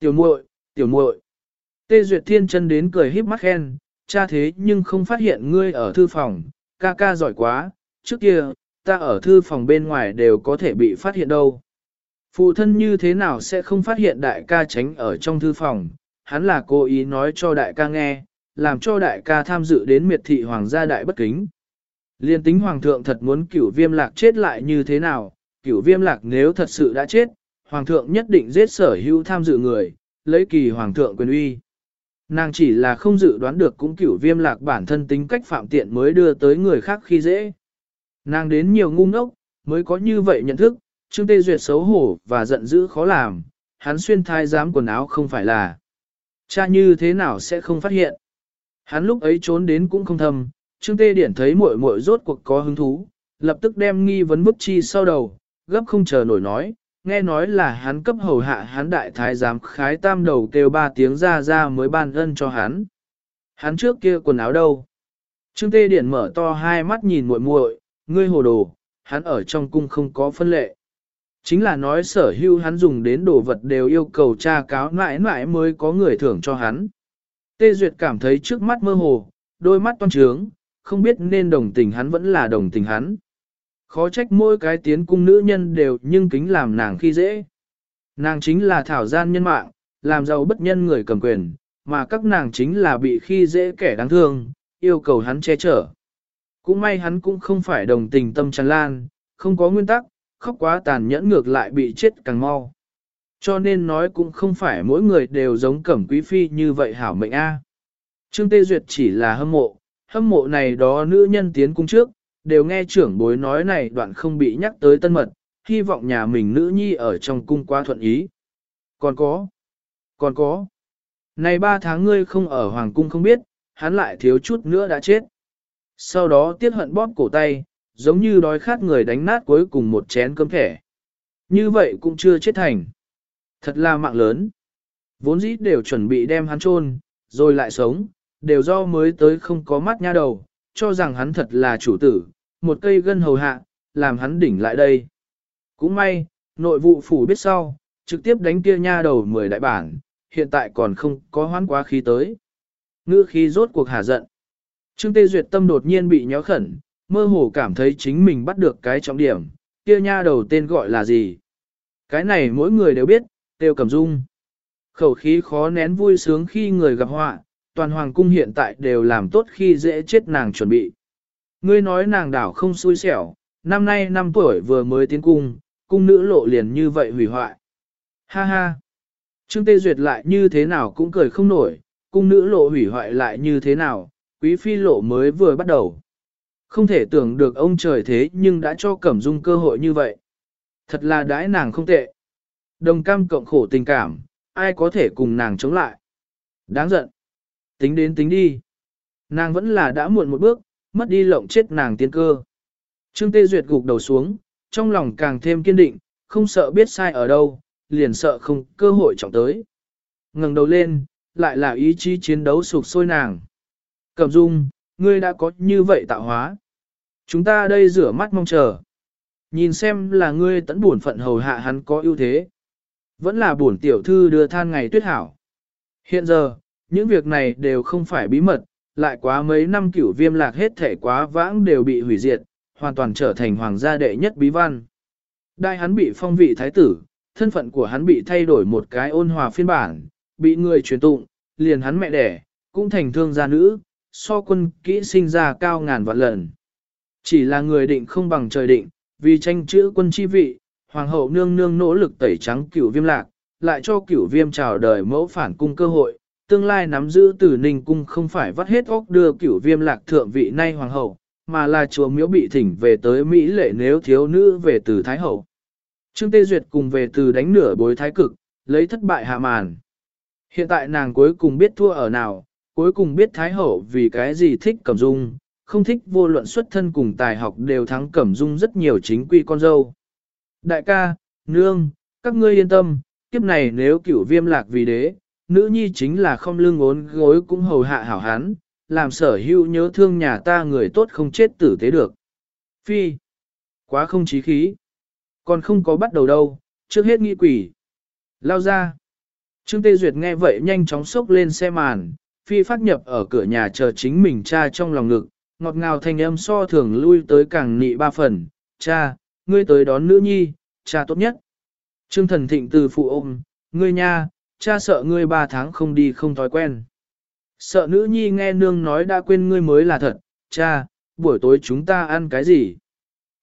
Tiểu muội, tiểu muội. Tê Duyệt Thiên chân đến cười híp mắt khen, cha thế nhưng không phát hiện ngươi ở thư phòng, ca ca giỏi quá, trước kia, ta ở thư phòng bên ngoài đều có thể bị phát hiện đâu. Phụ thân như thế nào sẽ không phát hiện đại ca tránh ở trong thư phòng, hắn là cố ý nói cho đại ca nghe, làm cho đại ca tham dự đến miệt thị hoàng gia đại bất kính. Liên tính hoàng thượng thật muốn cửu viêm lạc chết lại như thế nào, cửu viêm lạc nếu thật sự đã chết, hoàng thượng nhất định giết sở hữu tham dự người, lấy kỳ hoàng thượng quyền uy. Nàng chỉ là không dự đoán được cũng cửu viêm lạc bản thân tính cách phạm tiện mới đưa tới người khác khi dễ. Nàng đến nhiều ngu ngốc, mới có như vậy nhận thức, Trương Tê Duyệt xấu hổ và giận dữ khó làm, hắn xuyên thai dám quần áo không phải là. Cha như thế nào sẽ không phát hiện. Hắn lúc ấy trốn đến cũng không thầm, Trương Tê Điển thấy muội muội rốt cuộc có hứng thú, lập tức đem nghi vấn bức chi sau đầu, gấp không chờ nổi nói, nghe nói là hắn cấp hầu hạ hắn đại thái giám khái tam đầu kêu ba tiếng ra ra mới ban ân cho hắn. Hắn trước kia quần áo đâu? Trương Tê Điển mở to hai mắt nhìn muội muội, ngươi hồ đồ, hắn ở trong cung không có phân lệ. Chính là nói sở hữu hắn dùng đến đồ vật đều yêu cầu tra cáo mãi mãi mới có người thưởng cho hắn. Tê Duyệt cảm thấy trước mắt mơ hồ, đôi mắt toan trướng, không biết nên đồng tình hắn vẫn là đồng tình hắn. Khó trách mỗi cái tiến cung nữ nhân đều nhưng kính làm nàng khi dễ. Nàng chính là thảo gian nhân mạng, làm giàu bất nhân người cầm quyền, mà các nàng chính là bị khi dễ kẻ đáng thương, yêu cầu hắn che chở. Cũng may hắn cũng không phải đồng tình tâm tràn lan, không có nguyên tắc, khóc quá tàn nhẫn ngược lại bị chết càng mau. Cho nên nói cũng không phải mỗi người đều giống cẩm quý phi như vậy hảo mệnh a. Trương Tê Duyệt chỉ là hâm mộ, hâm mộ này đó nữ nhân tiến cung trước, đều nghe trưởng bối nói này đoạn không bị nhắc tới tân mật, hy vọng nhà mình nữ nhi ở trong cung quá thuận ý. Còn có, còn có, này ba tháng ngươi không ở hoàng cung không biết, hắn lại thiếu chút nữa đã chết. Sau đó tiết hận bóp cổ tay, giống như đói khát người đánh nát cuối cùng một chén cơm thẻ. Như vậy cũng chưa chết thành. Thật là mạng lớn. Vốn dĩ đều chuẩn bị đem hắn chôn rồi lại sống, đều do mới tới không có mắt nha đầu, cho rằng hắn thật là chủ tử, một cây gân hầu hạ, làm hắn đỉnh lại đây. Cũng may, nội vụ phủ biết sau, trực tiếp đánh kia nha đầu 10 đại bản, hiện tại còn không có hoán quá khí tới. Ngư khí rốt cuộc hà giận. Trương Tê Duyệt tâm đột nhiên bị nhó khẩn, mơ hồ cảm thấy chính mình bắt được cái trọng điểm, kia nha đầu tên gọi là gì. Cái này mỗi người đều biết, tiêu cầm dung. Khẩu khí khó nén vui sướng khi người gặp họa, toàn hoàng cung hiện tại đều làm tốt khi dễ chết nàng chuẩn bị. Ngươi nói nàng đảo không xui xẻo, năm nay năm tuổi vừa mới tiến cung, cung nữ lộ liền như vậy hủy hoại. Ha ha! Trương Tê Duyệt lại như thế nào cũng cười không nổi, cung nữ lộ hủy hoại lại như thế nào, quý phi lộ mới vừa bắt đầu. Không thể tưởng được ông trời thế nhưng đã cho Cẩm Dung cơ hội như vậy. Thật là đãi nàng không tệ. Đồng cam cộng khổ tình cảm, ai có thể cùng nàng chống lại. Đáng giận. Tính đến tính đi. Nàng vẫn là đã muộn một bước, mất đi lộng chết nàng tiên cơ. Trương Tê Duyệt gục đầu xuống, trong lòng càng thêm kiên định, không sợ biết sai ở đâu, liền sợ không cơ hội trọng tới. ngẩng đầu lên, lại là ý chí chiến đấu sụp sôi nàng. Cẩm dung, ngươi đã có như vậy tạo hóa. Chúng ta đây rửa mắt mong chờ. Nhìn xem là ngươi tẫn buồn phận hầu hạ hắn có ưu thế. Vẫn là buồn tiểu thư đưa than ngày tuyết hảo. Hiện giờ, những việc này đều không phải bí mật, lại quá mấy năm cửu viêm lạc hết thể quá vãng đều bị hủy diệt, hoàn toàn trở thành hoàng gia đệ nhất bí văn. Đại hắn bị phong vị thái tử, thân phận của hắn bị thay đổi một cái ôn hòa phiên bản, bị người truyền tụng, liền hắn mẹ đẻ, cũng thành thương gia nữ, so quân kỹ sinh ra cao ngàn vạn lần. Chỉ là người định không bằng trời định, vì tranh chữ quân chi vị, hoàng hậu nương nương nỗ lực tẩy trắng cửu viêm lạc, lại cho cửu viêm chào đời mẫu phản cung cơ hội, tương lai nắm giữ tử ninh cung không phải vắt hết óc đưa cửu viêm lạc thượng vị nay hoàng hậu, mà là chúa miếu bị thỉnh về tới Mỹ lệ nếu thiếu nữ về từ Thái Hậu. Trương Tê Duyệt cùng về từ đánh nửa bối thái cực, lấy thất bại hạ màn. Hiện tại nàng cuối cùng biết thua ở nào, cuối cùng biết Thái Hậu vì cái gì thích Cẩm Dung, không thích vô luận xuất thân cùng tài học đều thắng Cẩm Dung rất nhiều chính quy con dâu. Đại ca, nương, các ngươi yên tâm, kiếp này nếu cửu viêm lạc vì đế, nữ nhi chính là không lưng ốn gối cũng hầu hạ hảo hán, làm sở hữu nhớ thương nhà ta người tốt không chết tử tế được. Phi, quá không chí khí, còn không có bắt đầu đâu, trước hết nghĩ quỷ. Lao ra. Trương Tê Duyệt nghe vậy nhanh chóng sốc lên xe màn, Phi phát nhập ở cửa nhà chờ chính mình cha trong lòng ngực, ngọt ngào thanh âm so thường lui tới càng nị ba phần, cha, ngươi tới đón nữ nhi, cha tốt nhất. Trương Thần Thịnh từ phụ ôm, ngươi nha, cha sợ ngươi ba tháng không đi không thói quen. Sợ nữ nhi nghe nương nói đã quên ngươi mới là thật, cha, buổi tối chúng ta ăn cái gì?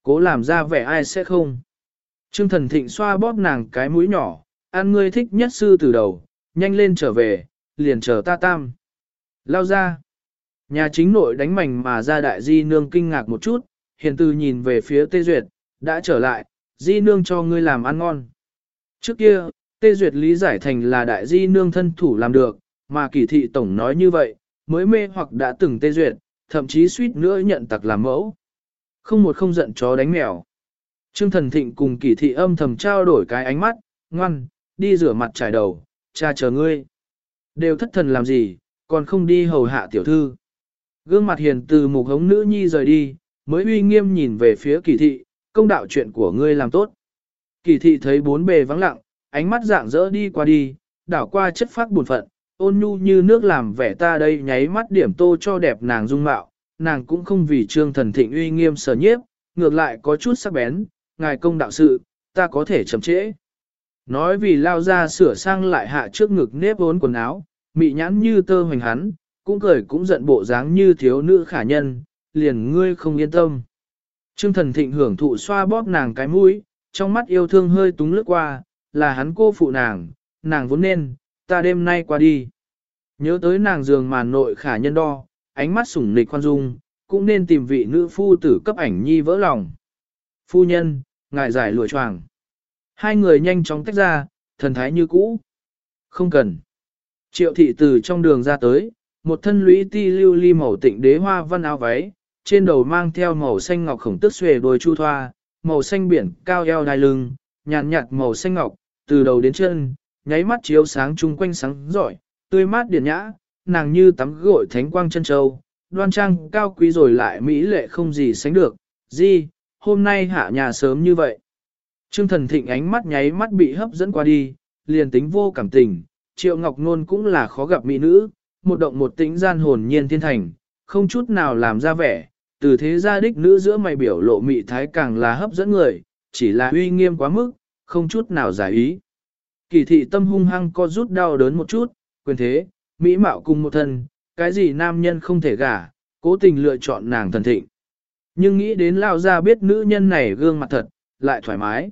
Cố làm ra vẻ ai sẽ không? Trương thần thịnh xoa bóp nàng cái mũi nhỏ, ăn ngươi thích nhất sư từ đầu, nhanh lên trở về, liền chờ ta tam. Lao ra. Nhà chính nội đánh mảnh mà ra đại di nương kinh ngạc một chút, hiền từ nhìn về phía Tê Duyệt, đã trở lại, di nương cho ngươi làm ăn ngon. Trước kia, Tê Duyệt lý giải thành là đại di nương thân thủ làm được, mà kỳ thị tổng nói như vậy, mới mê hoặc đã từng Tê Duyệt, thậm chí suýt nữa nhận tặc làm mẫu. Không một không giận chó đánh mèo. Trương Thần Thịnh cùng kỳ thị âm thầm trao đổi cái ánh mắt, ngoan, đi rửa mặt trải đầu, cha chờ ngươi. Đều thất thần làm gì, còn không đi hầu hạ tiểu thư. Gương mặt hiền từ mục hống nữ nhi rời đi, mới uy nghiêm nhìn về phía kỳ thị, công đạo chuyện của ngươi làm tốt. Kỳ thị thấy bốn bề vắng lặng, ánh mắt dạng dỡ đi qua đi, đảo qua chất phác buồn phận, ôn nhu như nước làm vẻ ta đây nháy mắt điểm tô cho đẹp nàng dung mạo, nàng cũng không vì trương thần thịnh uy nghiêm sở nhiếp, ngược lại có chút sắc bén, ngài công đạo sự, ta có thể chậm trễ. Nói vì lao ra sửa sang lại hạ trước ngực nếp vốn quần áo, mị nhãn như tơ hoành hắn, cũng cười cũng giận bộ dáng như thiếu nữ khả nhân, liền ngươi không yên tâm. Trương thần thịnh hưởng thụ xoa bóp nàng cái mũi, trong mắt yêu thương hơi túng lướt qua, là hắn cô phụ nàng, nàng vốn nên, ta đêm nay qua đi. Nhớ tới nàng giường màn nội khả nhân đo, ánh mắt sủng nịch khoan dung, cũng nên tìm vị nữ phu tử cấp ảnh nhi vỡ lòng. Phu nhân, ngài giải lụa choàng. Hai người nhanh chóng tách ra, thần thái như cũ. Không cần. Triệu thị từ trong đường ra tới, một thân lũy ti lưu ly màu tịnh đế hoa văn áo váy, trên đầu mang theo màu xanh ngọc khổng tức xuề đôi chu thoa, màu xanh biển cao eo đai lưng, nhàn nhạt màu xanh ngọc, từ đầu đến chân, nháy mắt chiếu sáng chung quanh sáng giỏi, tươi mát điển nhã, nàng như tắm gội thánh quang chân châu, đoan trang cao quý rồi lại mỹ lệ không gì sánh được, gì, hôm nay hạ nhà sớm như vậy. Trương thần thịnh ánh mắt nháy mắt bị hấp dẫn qua đi, liền tính vô cảm tình, triệu ngọc nôn cũng là khó gặp mỹ nữ, một động một tĩnh gian hồn nhiên thiên thành, không chút nào làm ra vẻ, từ thế gia đích nữ giữa mày biểu lộ mị thái càng là hấp dẫn người, chỉ là uy nghiêm quá mức, không chút nào giải ý. Kỳ thị tâm hung hăng co rút đau đớn một chút, quyền thế, mỹ mạo cùng một thân, cái gì nam nhân không thể gả, cố tình lựa chọn nàng thần thịnh. Nhưng nghĩ đến lao ra biết nữ nhân này gương mặt thật, lại thoải mái.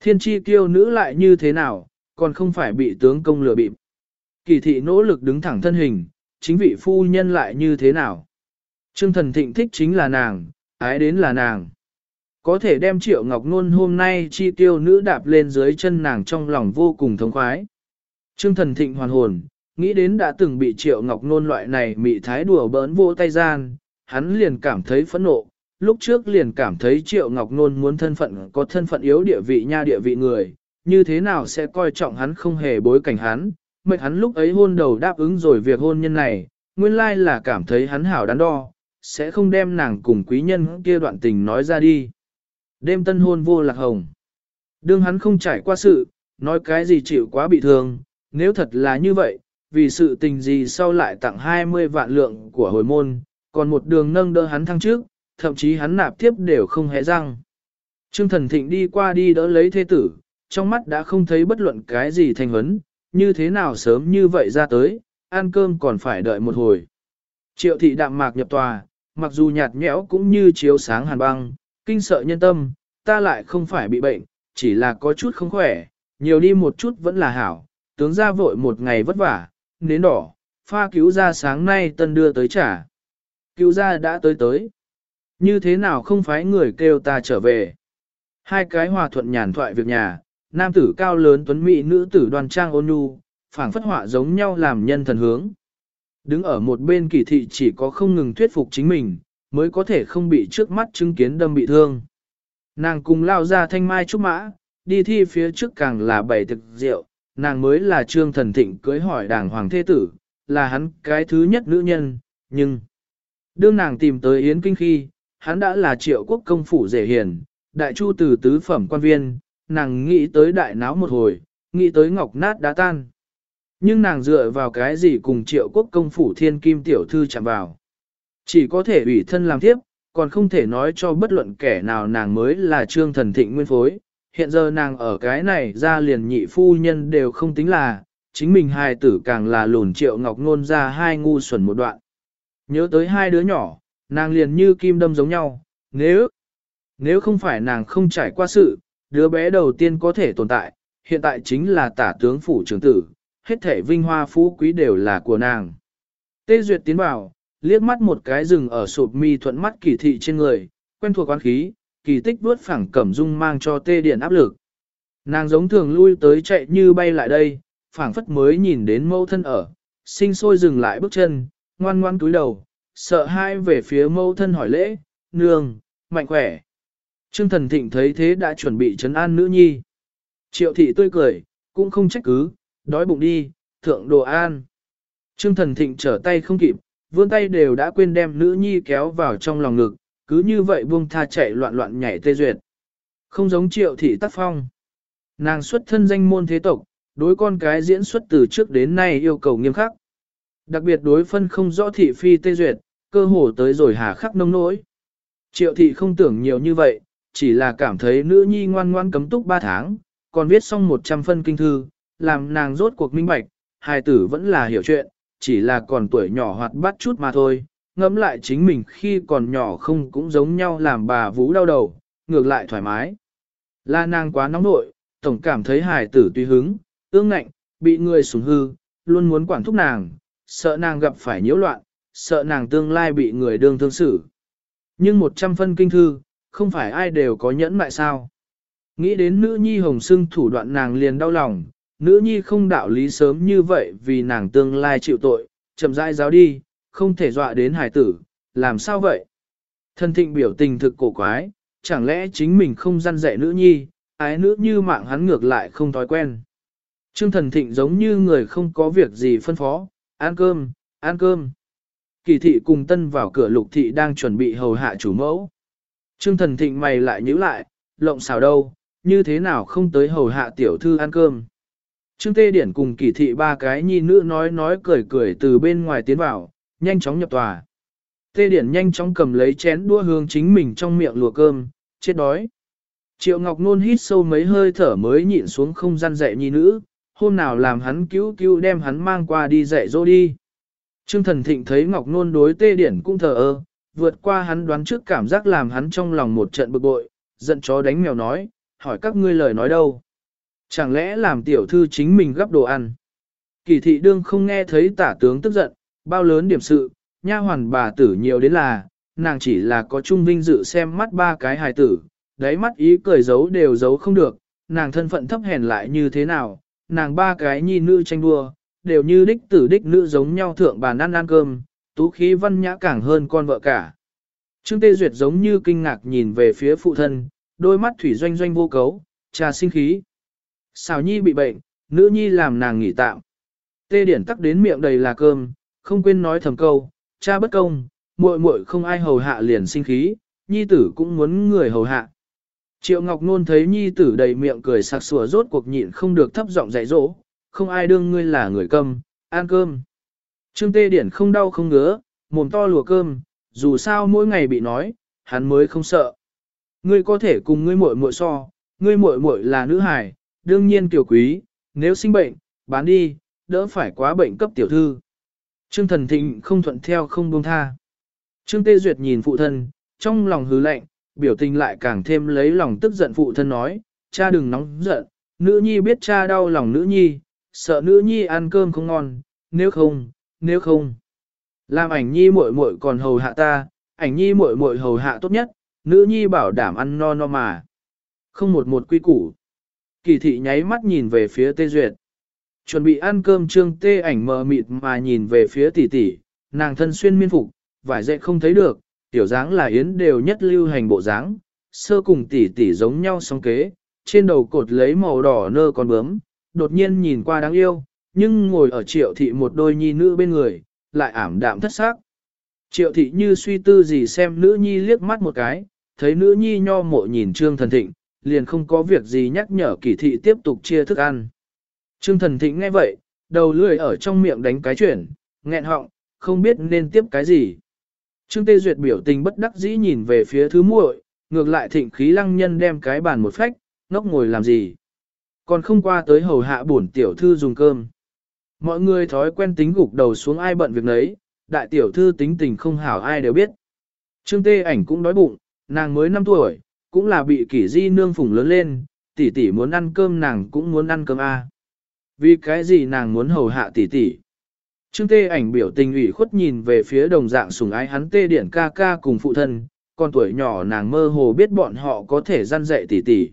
Thiên tri kiêu nữ lại như thế nào, còn không phải bị tướng công lừa bịp. Kỳ thị nỗ lực đứng thẳng thân hình, chính vị phu nhân lại như thế nào. Trương thần thịnh thích chính là nàng, ái đến là nàng. Có thể đem triệu ngọc nôn hôm nay chi tiêu nữ đạp lên dưới chân nàng trong lòng vô cùng thống khoái. Trương thần thịnh hoàn hồn, nghĩ đến đã từng bị triệu ngọc nôn loại này mị thái đùa bỡn vô tay gian, hắn liền cảm thấy phẫn nộ, lúc trước liền cảm thấy triệu ngọc nôn muốn thân phận có thân phận yếu địa vị nha địa vị người, như thế nào sẽ coi trọng hắn không hề bối cảnh hắn, mệt hắn lúc ấy hôn đầu đáp ứng rồi việc hôn nhân này, nguyên lai là cảm thấy hắn hảo đắn đo, sẽ không đem nàng cùng quý nhân kia đoạn tình nói ra đi. Đêm tân hôn vô lạc hồng. Đương hắn không trải qua sự, nói cái gì chịu quá bị thương, nếu thật là như vậy, vì sự tình gì sau lại tặng 20 vạn lượng của hồi môn, còn một đường nâng đỡ hắn thăng trước, thậm chí hắn nạp tiếp đều không hé răng. Trương thần thịnh đi qua đi đỡ lấy thế tử, trong mắt đã không thấy bất luận cái gì thành huấn, như thế nào sớm như vậy ra tới, ăn cơm còn phải đợi một hồi. Triệu thị đạm mạc nhập tòa, mặc dù nhạt nhẽo cũng như chiếu sáng hàn băng, kinh sợ nhân tâm, ta lại không phải bị bệnh, chỉ là có chút không khỏe, nhiều đi một chút vẫn là hảo, tướng ra vội một ngày vất vả, nến đỏ, pha cứu ra sáng nay tân đưa tới trả. Cứu ra đã tới tới. Như thế nào không phải người kêu ta trở về. Hai cái hòa thuận nhàn thoại việc nhà, nam tử cao lớn tuấn mỹ nữ tử đoan trang ôn nhu, phảng phất họa giống nhau làm nhân thần hướng. Đứng ở một bên kỳ thị chỉ có không ngừng thuyết phục chính mình, mới có thể không bị trước mắt chứng kiến đâm bị thương. Nàng cùng lao ra thanh mai trúc mã, đi thi phía trước càng là bảy thực rượu, nàng mới là trương thần thịnh cưới hỏi đảng hoàng thế tử, là hắn cái thứ nhất nữ nhân, nhưng... Đương nàng tìm tới Yến Kinh khi, hắn đã là triệu quốc công phủ rể hiền, đại chu từ tứ phẩm quan viên, nàng nghĩ tới đại náo một hồi, nghĩ tới ngọc nát đá tan. Nhưng nàng dựa vào cái gì cùng triệu quốc công phủ thiên kim tiểu thư chạm vào. Chỉ có thể ủy thân làm tiếp, còn không thể nói cho bất luận kẻ nào nàng mới là trương thần thịnh nguyên phối. Hiện giờ nàng ở cái này ra liền nhị phu nhân đều không tính là, chính mình hài tử càng là lùn triệu ngọc ngôn ra hai ngu xuẩn một đoạn. Nhớ tới hai đứa nhỏ, nàng liền như kim đâm giống nhau, nếu, nếu không phải nàng không trải qua sự, đứa bé đầu tiên có thể tồn tại, hiện tại chính là tả tướng phủ trưởng tử, hết thể vinh hoa phú quý đều là của nàng. Tê Duyệt tiến bảo liếc mắt một cái rừng ở sụp mi thuận mắt kỳ thị trên người, quen thuộc quán khí, kỳ tích vuốt phẳng cẩm dung mang cho tê điện áp lực. Nàng giống thường lui tới chạy như bay lại đây, phảng phất mới nhìn đến mâu thân ở, sinh sôi dừng lại bước chân, ngoan ngoan túi đầu, sợ hai về phía mâu thân hỏi lễ, nương, mạnh khỏe. Trương thần thịnh thấy thế đã chuẩn bị chấn an nữ nhi. Triệu thị tươi cười, cũng không trách cứ, đói bụng đi, thượng đồ an. Trương thần thịnh trở tay không kịp, vươn tay đều đã quên đem nữ nhi kéo vào trong lòng ngực, cứ như vậy buông tha chạy loạn loạn nhảy tê duyệt. Không giống triệu thị tác phong. Nàng xuất thân danh môn thế tộc, đối con cái diễn xuất từ trước đến nay yêu cầu nghiêm khắc. Đặc biệt đối phân không rõ thị phi tê duyệt, cơ hồ tới rồi hà khắc nông nỗi. Triệu thị không tưởng nhiều như vậy, chỉ là cảm thấy nữ nhi ngoan ngoan cấm túc 3 tháng, còn viết xong 100 phân kinh thư, làm nàng rốt cuộc minh bạch, hài tử vẫn là hiểu chuyện, chỉ là còn tuổi nhỏ hoạt bát chút mà thôi, ngẫm lại chính mình khi còn nhỏ không cũng giống nhau làm bà vũ đau đầu, ngược lại thoải mái. La nàng quá nóng nội, tổng cảm thấy hài tử tùy hứng, ương ngạnh, bị người sủng hư, luôn muốn quản thúc nàng, sợ nàng gặp phải nhiễu loạn, sợ nàng tương lai bị người đương thương xử. Nhưng một trăm phân kinh thư, không phải ai đều có nhẫn mại sao. Nghĩ đến nữ nhi hồng sưng thủ đoạn nàng liền đau lòng, nữ nhi không đạo lý sớm như vậy vì nàng tương lai chịu tội, chậm rãi giáo đi, không thể dọa đến hải tử, làm sao vậy? Thân thịnh biểu tình thực cổ quái, chẳng lẽ chính mình không gian dạy nữ nhi, ái nữ như mạng hắn ngược lại không thói quen. Trương thần thịnh giống như người không có việc gì phân phó, ăn cơm, ăn cơm. Kỳ thị cùng tân vào cửa lục thị đang chuẩn bị hầu hạ chủ mẫu. Trương thần thịnh mày lại nhíu lại, lộng xào đâu, như thế nào không tới hầu hạ tiểu thư ăn cơm. Trương Tê Điển cùng kỳ thị ba cái nhi nữ nói nói cười cười từ bên ngoài tiến vào, nhanh chóng nhập tòa. Tê Điển nhanh chóng cầm lấy chén đua hương chính mình trong miệng lùa cơm, chết đói. Triệu Ngọc Nôn hít sâu mấy hơi thở mới nhịn xuống không gian dạy nhi nữ, hôm nào làm hắn cứu cứu đem hắn mang qua đi dạy dỗ đi. Trương Thần Thịnh thấy Ngọc Nôn đối Tê Điển cũng thờ ơ, vượt qua hắn đoán trước cảm giác làm hắn trong lòng một trận bực bội, giận chó đánh mèo nói, hỏi các ngươi lời nói đâu. Chẳng lẽ làm tiểu thư chính mình gấp đồ ăn? Kỳ thị đương không nghe thấy tả tướng tức giận, bao lớn điểm sự, nha hoàn bà tử nhiều đến là, nàng chỉ là có trung vinh dự xem mắt ba cái hài tử, đáy mắt ý cười giấu đều giấu không được, nàng thân phận thấp hèn lại như thế nào, nàng ba cái nhi nữ tranh đua, đều như đích tử đích nữ giống nhau thượng bàn ăn ăn cơm, tú khí văn nhã càng hơn con vợ cả. Trương Tê Duyệt giống như kinh ngạc nhìn về phía phụ thân, đôi mắt thủy doanh doanh vô cấu, trà sinh khí. Xào nhi bị bệnh, nữ nhi làm nàng nghỉ tạm. Tê điển tắc đến miệng đầy là cơm, không quên nói thầm câu, cha bất công, muội muội không ai hầu hạ liền sinh khí, nhi tử cũng muốn người hầu hạ. Triệu Ngọc Nôn thấy nhi tử đầy miệng cười sặc sủa rốt cuộc nhịn không được thấp giọng dạy dỗ, không ai đương ngươi là người câm, ăn cơm. Trương Tê Điển không đau không ngứa, mồm to lùa cơm, dù sao mỗi ngày bị nói, hắn mới không sợ. Ngươi có thể cùng ngươi muội muội so, ngươi muội muội là nữ hài, đương nhiên tiểu quý, nếu sinh bệnh, bán đi, đỡ phải quá bệnh cấp tiểu thư. Trương Thần Thịnh không thuận theo không buông tha. Trương Tê Duyệt nhìn phụ thân, trong lòng hứ lạnh, biểu tình lại càng thêm lấy lòng tức giận phụ thân nói, cha đừng nóng giận, nữ nhi biết cha đau lòng nữ nhi, sợ nữ nhi ăn cơm không ngon, nếu không, nếu không. Làm ảnh nhi muội muội còn hầu hạ ta, ảnh nhi muội muội hầu hạ tốt nhất, nữ nhi bảo đảm ăn no no mà. Không một một quy củ. Kỳ thị nháy mắt nhìn về phía Tê Duyệt. Chuẩn bị ăn cơm trương tê ảnh mờ mịt mà nhìn về phía tỷ tỷ, nàng thân xuyên miên phục, vải dậy không thấy được, tiểu dáng là yến đều nhất lưu hành bộ dáng, sơ cùng tỷ tỷ giống nhau song kế, trên đầu cột lấy màu đỏ nơ con bướm, đột nhiên nhìn qua đáng yêu, nhưng ngồi ở triệu thị một đôi nhi nữ bên người, lại ảm đạm thất xác. Triệu thị như suy tư gì xem nữ nhi liếc mắt một cái, thấy nữ nhi nho mộ nhìn trương thần thịnh, liền không có việc gì nhắc nhở kỳ thị tiếp tục chia thức ăn. Trương thần thịnh nghe vậy, đầu lưỡi ở trong miệng đánh cái chuyển, nghẹn họng, không biết nên tiếp cái gì. Trương Tê Duyệt biểu tình bất đắc dĩ nhìn về phía thứ muội, ngược lại thịnh khí lăng nhân đem cái bàn một phách, ngốc ngồi làm gì. Còn không qua tới hầu hạ bổn tiểu thư dùng cơm. Mọi người thói quen tính gục đầu xuống ai bận việc nấy, đại tiểu thư tính tình không hảo ai đều biết. Trương Tê ảnh cũng đói bụng, nàng mới 5 tuổi, cũng là bị kỷ di nương phủng lớn lên, tỷ tỷ muốn ăn cơm nàng cũng muốn ăn cơm a. Vì cái gì nàng muốn hầu hạ tỷ tỷ? Trương Tê ảnh biểu tình ủy khuất nhìn về phía đồng dạng sùng ái hắn Tê Điển ca ca cùng phụ thân, con tuổi nhỏ nàng mơ hồ biết bọn họ có thể gian dạy tỷ tỷ.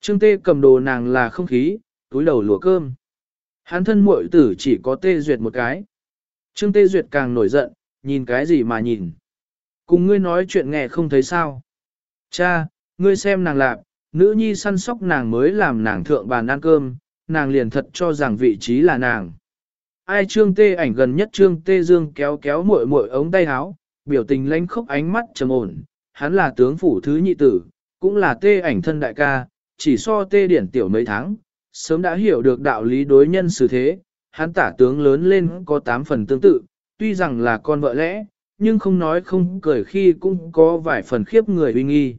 Trương Tê cầm đồ nàng là không khí, túi đầu lùa cơm. Hắn thân muội tử chỉ có Tê Duyệt một cái. Trương Tê Duyệt càng nổi giận, nhìn cái gì mà nhìn. Cùng ngươi nói chuyện nghe không thấy sao. Cha, ngươi xem nàng lạp, nữ nhi săn sóc nàng mới làm nàng thượng bàn ăn cơm, nàng liền thật cho rằng vị trí là nàng. Ai trương tê ảnh gần nhất trương tê dương kéo kéo muội muội ống tay áo, biểu tình lánh khóc ánh mắt trầm ổn, hắn là tướng phủ thứ nhị tử, cũng là tê ảnh thân đại ca, chỉ so tê điển tiểu mấy tháng, sớm đã hiểu được đạo lý đối nhân xử thế, hắn tả tướng lớn lên có tám phần tương tự, tuy rằng là con vợ lẽ, nhưng không nói không cười khi cũng có vài phần khiếp người uy nghi.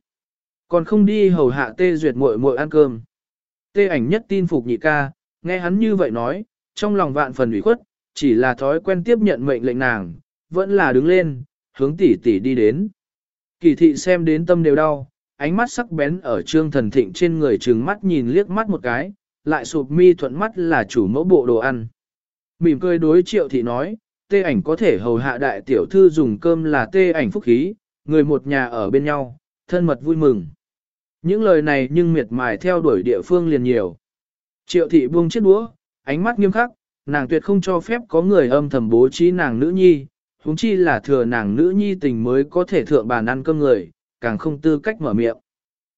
Còn không đi hầu hạ tê duyệt muội muội ăn cơm. Tê ảnh nhất tin phục nhị ca, nghe hắn như vậy nói, trong lòng vạn phần ủy khuất, chỉ là thói quen tiếp nhận mệnh lệnh nàng, vẫn là đứng lên, hướng tỷ tỷ đi đến. Kỳ thị xem đến tâm đều đau, ánh mắt sắc bén ở trương thần thịnh trên người trừng mắt nhìn liếc mắt một cái, lại sụp mi thuận mắt là chủ mẫu bộ đồ ăn. Mỉm cười đối triệu thị nói, tê ảnh có thể hầu hạ đại tiểu thư dùng cơm là tê ảnh phúc khí, người một nhà ở bên nhau, thân mật vui mừng. Những lời này nhưng miệt mài theo đuổi địa phương liền nhiều. Triệu thị buông chiếc đũa, ánh mắt nghiêm khắc, nàng tuyệt không cho phép có người âm thầm bố trí nàng nữ nhi, huống chi là thừa nàng nữ nhi tình mới có thể thượng bàn ăn cơm người, càng không tư cách mở miệng.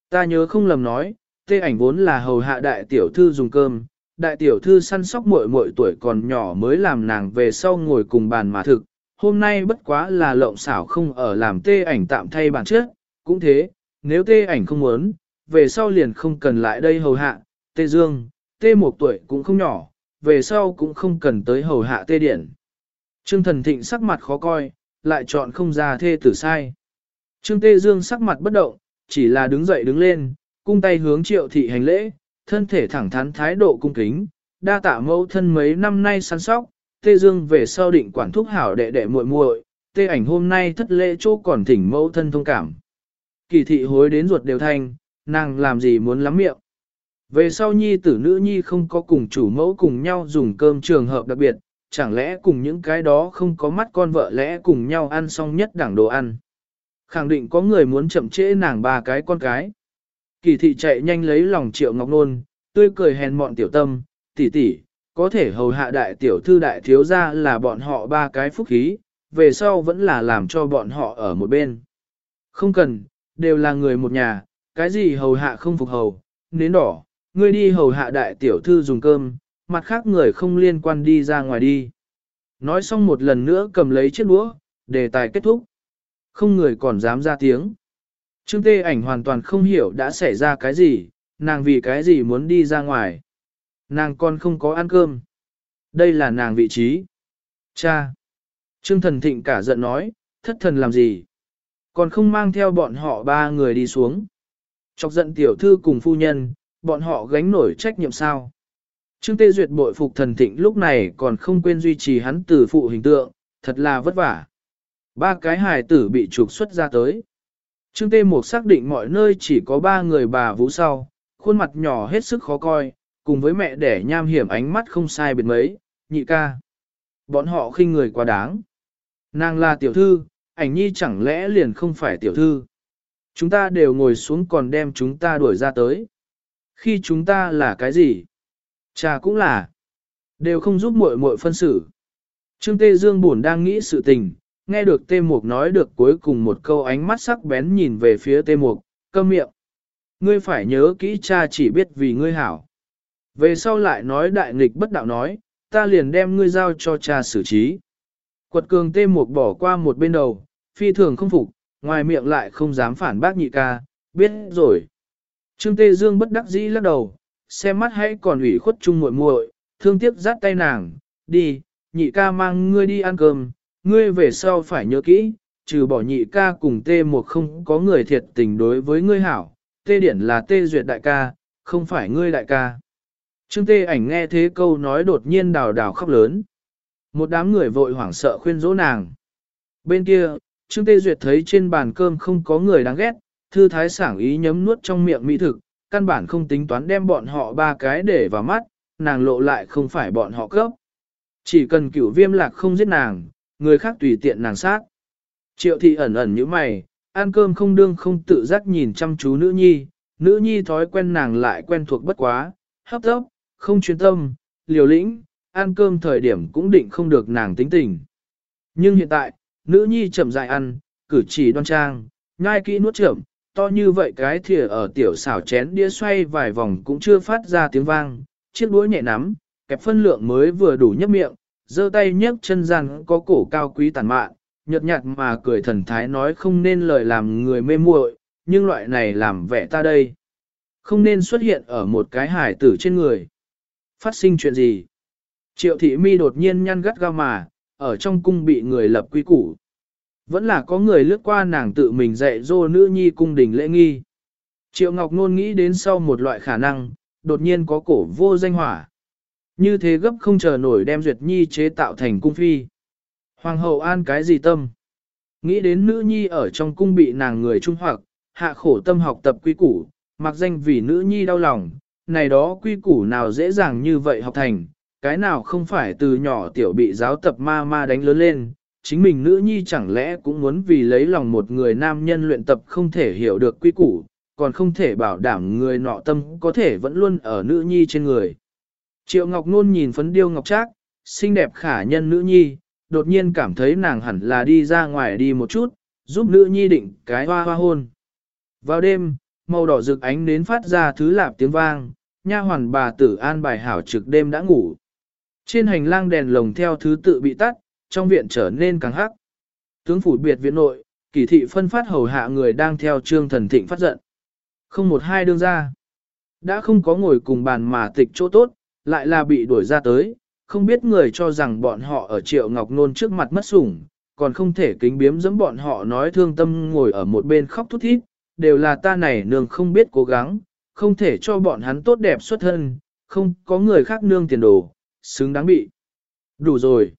Ta nhớ không lầm nói, tê ảnh vốn là hầu hạ đại tiểu thư dùng cơm, đại tiểu thư săn sóc muội muội tuổi còn nhỏ mới làm nàng về sau ngồi cùng bàn mà thực, hôm nay bất quá là lộng xảo không ở làm tê ảnh tạm thay bàn trước, cũng thế, nếu tê ảnh không muốn, về sau liền không cần lại đây hầu hạ, tê dương, tê một tuổi cũng không nhỏ, về sau cũng không cần tới hầu hạ tê điển. Trương thần thịnh sắc mặt khó coi, lại chọn không ra thê tử sai. Trương tê dương sắc mặt bất động, chỉ là đứng dậy đứng lên, cung tay hướng triệu thị hành lễ, thân thể thẳng thắn thái độ cung kính, đa tạ mẫu thân mấy năm nay săn sóc, tê dương về sau định quản thúc hảo đệ đệ muội muội, tê ảnh hôm nay thất lễ chỗ còn thỉnh mẫu thân thông cảm. Kỳ thị hối đến ruột đều thành, nàng làm gì muốn lắm miệng. Về sau nhi tử nữ nhi không có cùng chủ mẫu cùng nhau dùng cơm trường hợp đặc biệt, chẳng lẽ cùng những cái đó không có mắt con vợ lẽ cùng nhau ăn xong nhất đẳng đồ ăn. Khẳng định có người muốn chậm trễ nàng ba cái con cái. Kỳ thị chạy nhanh lấy lòng triệu ngọc nôn, tươi cười hèn mọn tiểu tâm, tỷ tỷ, có thể hầu hạ đại tiểu thư đại thiếu ra là bọn họ ba cái phúc khí, về sau vẫn là làm cho bọn họ ở một bên. Không cần, đều là người một nhà, cái gì hầu hạ không phục hầu, nến đỏ, ngươi đi hầu hạ đại tiểu thư dùng cơm, mặt khác người không liên quan đi ra ngoài đi. Nói xong một lần nữa cầm lấy chiếc đũa, đề tài kết thúc. Không người còn dám ra tiếng. Trương Tê ảnh hoàn toàn không hiểu đã xảy ra cái gì, nàng vì cái gì muốn đi ra ngoài. Nàng còn không có ăn cơm. Đây là nàng vị trí. Cha! Trương Thần Thịnh cả giận nói, thất thần làm gì? Còn không mang theo bọn họ ba người đi xuống. Chọc giận tiểu thư cùng phu nhân, bọn họ gánh nổi trách nhiệm sao? Trương Tê Duyệt bội phục thần thịnh lúc này còn không quên duy trì hắn từ phụ hình tượng, thật là vất vả. Ba cái hài tử bị trục xuất ra tới. Trương Tê Mục xác định mọi nơi chỉ có ba người bà vũ sau, khuôn mặt nhỏ hết sức khó coi, cùng với mẹ đẻ nham hiểm ánh mắt không sai biệt mấy, nhị ca. Bọn họ khinh người quá đáng. Nàng là tiểu thư, ảnh nhi chẳng lẽ liền không phải tiểu thư. Chúng ta đều ngồi xuống còn đem chúng ta đuổi ra tới. Khi chúng ta là cái gì? Cha cũng là. Đều không giúp muội muội phân xử. Trương Tê Dương buồn đang nghĩ sự tình, nghe được Tê Mục nói được cuối cùng một câu ánh mắt sắc bén nhìn về phía Tê Mục, câm miệng. Ngươi phải nhớ kỹ cha chỉ biết vì ngươi hảo. Về sau lại nói đại nghịch bất đạo nói, ta liền đem ngươi giao cho cha xử trí. Quật cường Tê Mục bỏ qua một bên đầu, phi thường không phục, ngoài miệng lại không dám phản bác nhị ca, biết rồi. Trương Tê Dương bất đắc dĩ lắc đầu, xem mắt hãy còn ủy khuất chung muội muội, thương tiếc dắt tay nàng, đi, nhị ca mang ngươi đi ăn cơm, ngươi về sau phải nhớ kỹ, trừ bỏ nhị ca cùng tê một không có người thiệt tình đối với ngươi hảo, tê điển là tê duyệt đại ca, không phải ngươi đại ca. Trương tê ảnh nghe thế câu nói đột nhiên đào đào khóc lớn. Một đám người vội hoảng sợ khuyên dỗ nàng. Bên kia, Trương Tê Duyệt thấy trên bàn cơm không có người đáng ghét, thư thái sảng ý nhấm nuốt trong miệng mỹ thực, căn bản không tính toán đem bọn họ ba cái để vào mắt, nàng lộ lại không phải bọn họ cấp. Chỉ cần cửu viêm lạc không giết nàng, người khác tùy tiện nàng sát. Triệu thị ẩn ẩn như mày, ăn cơm không đương không tự giác nhìn chăm chú nữ nhi, nữ nhi thói quen nàng lại quen thuộc bất quá, hấp tấp, không chuyên tâm, liều lĩnh, ăn cơm thời điểm cũng định không được nàng tính tình. Nhưng hiện tại, nữ nhi chậm dại ăn, cử chỉ đoan trang, nhai kỹ nuốt chậm, to như vậy cái thìa ở tiểu xảo chén đĩa xoay vài vòng cũng chưa phát ra tiếng vang, chiếc đũa nhẹ nắm, kẹp phân lượng mới vừa đủ nhấp miệng, giơ tay nhấc chân gian có cổ cao quý tàn mạn, nhợt nhạt mà cười thần thái nói không nên lời làm người mê muội, nhưng loại này làm vẻ ta đây. Không nên xuất hiện ở một cái hải tử trên người. Phát sinh chuyện gì? Triệu thị mi đột nhiên nhăn gắt gao mà, ở trong cung bị người lập quy củ. Vẫn là có người lướt qua nàng tự mình dạy dô nữ nhi cung đình lễ nghi. Triệu Ngọc Nôn nghĩ đến sau một loại khả năng, đột nhiên có cổ vô danh hỏa. Như thế gấp không chờ nổi đem Duyệt Nhi chế tạo thành cung phi. Hoàng hậu an cái gì tâm? Nghĩ đến nữ nhi ở trong cung bị nàng người trung hoặc, hạ khổ tâm học tập quy củ, mặc danh vì nữ nhi đau lòng, này đó quy củ nào dễ dàng như vậy học thành, cái nào không phải từ nhỏ tiểu bị giáo tập ma ma đánh lớn lên, chính mình nữ nhi chẳng lẽ cũng muốn vì lấy lòng một người nam nhân luyện tập không thể hiểu được quy củ, còn không thể bảo đảm người nọ tâm có thể vẫn luôn ở nữ nhi trên người. Triệu Ngọc Nôn nhìn phấn điêu ngọc trác, xinh đẹp khả nhân nữ nhi, đột nhiên cảm thấy nàng hẳn là đi ra ngoài đi một chút, giúp nữ nhi định cái hoa hoa hôn. Vào đêm, màu đỏ rực ánh đến phát ra thứ lạp tiếng vang, nha hoàn bà tử an bài hảo trực đêm đã ngủ. Trên hành lang đèn lồng theo thứ tự bị tắt, trong viện trở nên càng hắc. Tướng phủ biệt viện nội, kỳ thị phân phát hầu hạ người đang theo trương thần thịnh phát giận. Không một hai đương ra. Đã không có ngồi cùng bàn mà tịch chỗ tốt, lại là bị đuổi ra tới, không biết người cho rằng bọn họ ở triệu ngọc nôn trước mặt mất sủng, còn không thể kính biếm dẫm bọn họ nói thương tâm ngồi ở một bên khóc thút thít, đều là ta này nương không biết cố gắng, không thể cho bọn hắn tốt đẹp xuất thân, không có người khác nương tiền đồ, xứng đáng bị. Đủ rồi.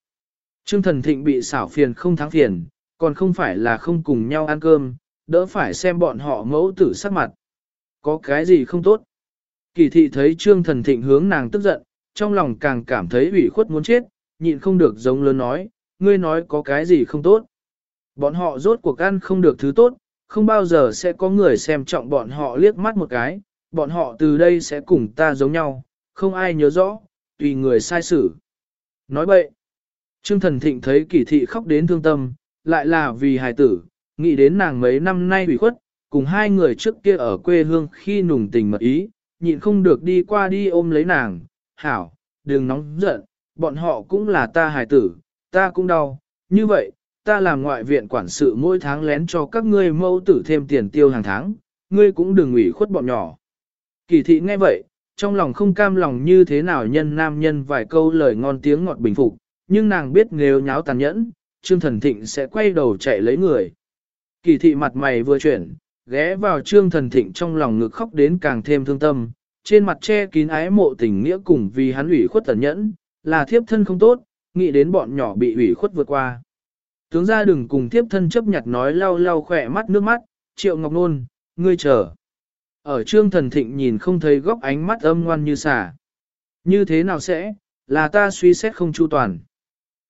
Trương thần thịnh bị xảo phiền không thắng phiền, còn không phải là không cùng nhau ăn cơm, đỡ phải xem bọn họ mẫu tử sắc mặt. Có cái gì không tốt? Kỳ thị thấy trương thần thịnh hướng nàng tức giận, trong lòng càng cảm thấy ủy khuất muốn chết, nhịn không được giống lớn nói, ngươi nói có cái gì không tốt. Bọn họ rốt cuộc ăn không được thứ tốt, không bao giờ sẽ có người xem trọng bọn họ liếc mắt một cái, bọn họ từ đây sẽ cùng ta giống nhau, không ai nhớ rõ, tùy người sai xử. Nói bậy, Trương Thần Thịnh thấy kỳ thị khóc đến thương tâm, lại là vì hài tử, nghĩ đến nàng mấy năm nay bị khuất, cùng hai người trước kia ở quê hương khi nùng tình mật ý, nhịn không được đi qua đi ôm lấy nàng, hảo, đừng nóng giận, bọn họ cũng là ta hài tử, ta cũng đau, như vậy, ta làm ngoại viện quản sự mỗi tháng lén cho các ngươi mâu tử thêm tiền tiêu hàng tháng, ngươi cũng đừng ủy khuất bọn nhỏ. Kỳ thị nghe vậy, trong lòng không cam lòng như thế nào nhân nam nhân vài câu lời ngon tiếng ngọt bình phục, nhưng nàng biết nếu nháo tàn nhẫn, Trương Thần Thịnh sẽ quay đầu chạy lấy người. Kỳ thị mặt mày vừa chuyển, ghé vào Trương Thần Thịnh trong lòng ngực khóc đến càng thêm thương tâm, trên mặt che kín ái mộ tình nghĩa cùng vì hắn ủy khuất tàn nhẫn, là thiếp thân không tốt, nghĩ đến bọn nhỏ bị ủy khuất vượt qua. Tướng ra đừng cùng thiếp thân chấp nhặt nói lau lau khỏe mắt nước mắt, triệu ngọc nôn, ngươi chờ. Ở trương thần thịnh nhìn không thấy góc ánh mắt âm ngoan như xả. Như thế nào sẽ, là ta suy xét không chu toàn.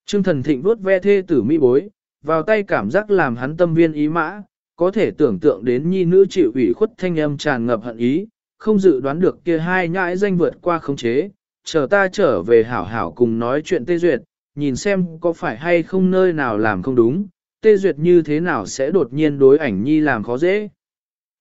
Trương thần thịnh vuốt ve thê tử mỹ bối, vào tay cảm giác làm hắn tâm viên ý mã, có thể tưởng tượng đến nhi nữ chịu ủy khuất thanh âm tràn ngập hận ý, không dự đoán được kia hai nhãi danh vượt qua khống chế, chờ ta trở về hảo hảo cùng nói chuyện tê duyệt, nhìn xem có phải hay không nơi nào làm không đúng, tê duyệt như thế nào sẽ đột nhiên đối ảnh nhi làm khó dễ.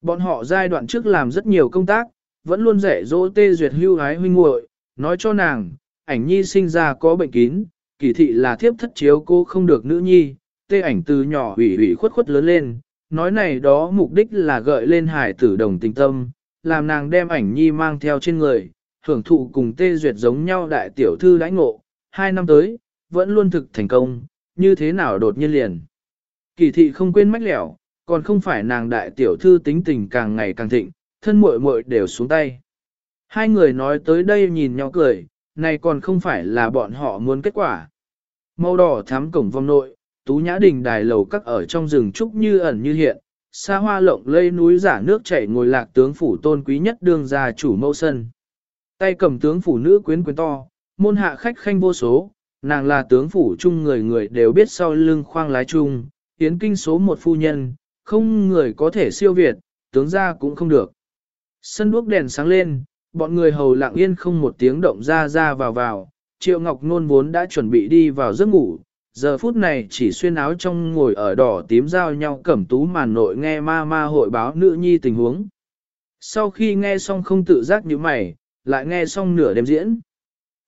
Bọn họ giai đoạn trước làm rất nhiều công tác, vẫn luôn dạy dỗ tê duyệt hưu hái huynh muội, nói cho nàng, ảnh nhi sinh ra có bệnh kín, kỳ thị là thiếp thất chiếu cô không được nữ nhi, tê ảnh từ nhỏ ủy ủy khuất khuất lớn lên, nói này đó mục đích là gợi lên hải tử đồng tình tâm, làm nàng đem ảnh nhi mang theo trên người, hưởng thụ cùng tê duyệt giống nhau đại tiểu thư đãi ngộ, hai năm tới, vẫn luôn thực thành công, như thế nào đột nhiên liền. Kỳ thị không quên mách lẻo, còn không phải nàng đại tiểu thư tính tình càng ngày càng thịnh, thân muội muội đều xuống tay. Hai người nói tới đây nhìn nhau cười, này còn không phải là bọn họ muốn kết quả. Màu đỏ thắm cổng vong nội, tú nhã đình đài lầu các ở trong rừng trúc như ẩn như hiện, xa hoa lộng lây núi giả nước chảy ngồi lạc tướng phủ tôn quý nhất đương gia chủ mẫu sân. Tay cầm tướng phủ nữ quyến quyến to, môn hạ khách khanh vô số, nàng là tướng phủ chung người người đều biết sau lưng khoang lái chung, tiến kinh số một phu nhân, không người có thể siêu việt, tướng ra cũng không được. Sân đuốc đèn sáng lên, bọn người hầu lặng yên không một tiếng động ra ra vào vào, triệu ngọc nôn vốn đã chuẩn bị đi vào giấc ngủ, giờ phút này chỉ xuyên áo trong ngồi ở đỏ tím giao nhau cẩm tú màn nội nghe ma ma hội báo nữ nhi tình huống. Sau khi nghe xong không tự giác như mày, lại nghe xong nửa đêm diễn.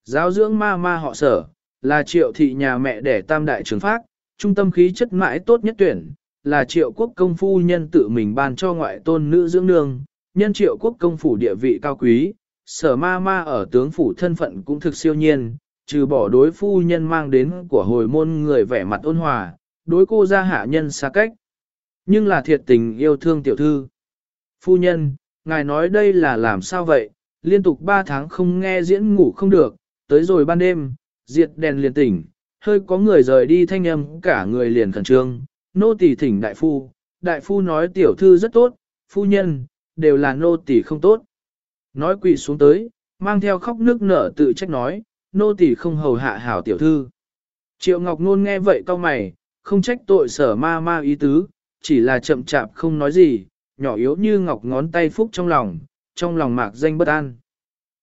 Giáo dưỡng ma ma họ sở, là triệu thị nhà mẹ đẻ tam đại trường phát, trung tâm khí chất mãi tốt nhất tuyển, là triệu quốc công phu nhân tự mình ban cho ngoại tôn nữ dưỡng nương, nhân triệu quốc công phủ địa vị cao quý, sở ma ma ở tướng phủ thân phận cũng thực siêu nhiên, trừ bỏ đối phu nhân mang đến của hồi môn người vẻ mặt ôn hòa, đối cô gia hạ nhân xa cách. Nhưng là thiệt tình yêu thương tiểu thư. Phu nhân, ngài nói đây là làm sao vậy, liên tục 3 tháng không nghe diễn ngủ không được, tới rồi ban đêm, diệt đèn liền tỉnh, hơi có người rời đi thanh âm cả người liền khẩn trương, nô tỳ thỉnh đại phu, đại phu nói tiểu thư rất tốt, phu nhân, đều là nô tỳ không tốt. Nói quỳ xuống tới, mang theo khóc nước nở tự trách nói, nô tỳ không hầu hạ hảo tiểu thư. Triệu Ngọc Nôn nghe vậy cau mày, không trách tội sở ma ma ý tứ, chỉ là chậm chạp không nói gì, nhỏ yếu như ngọc ngón tay phúc trong lòng, trong lòng mạc danh bất an.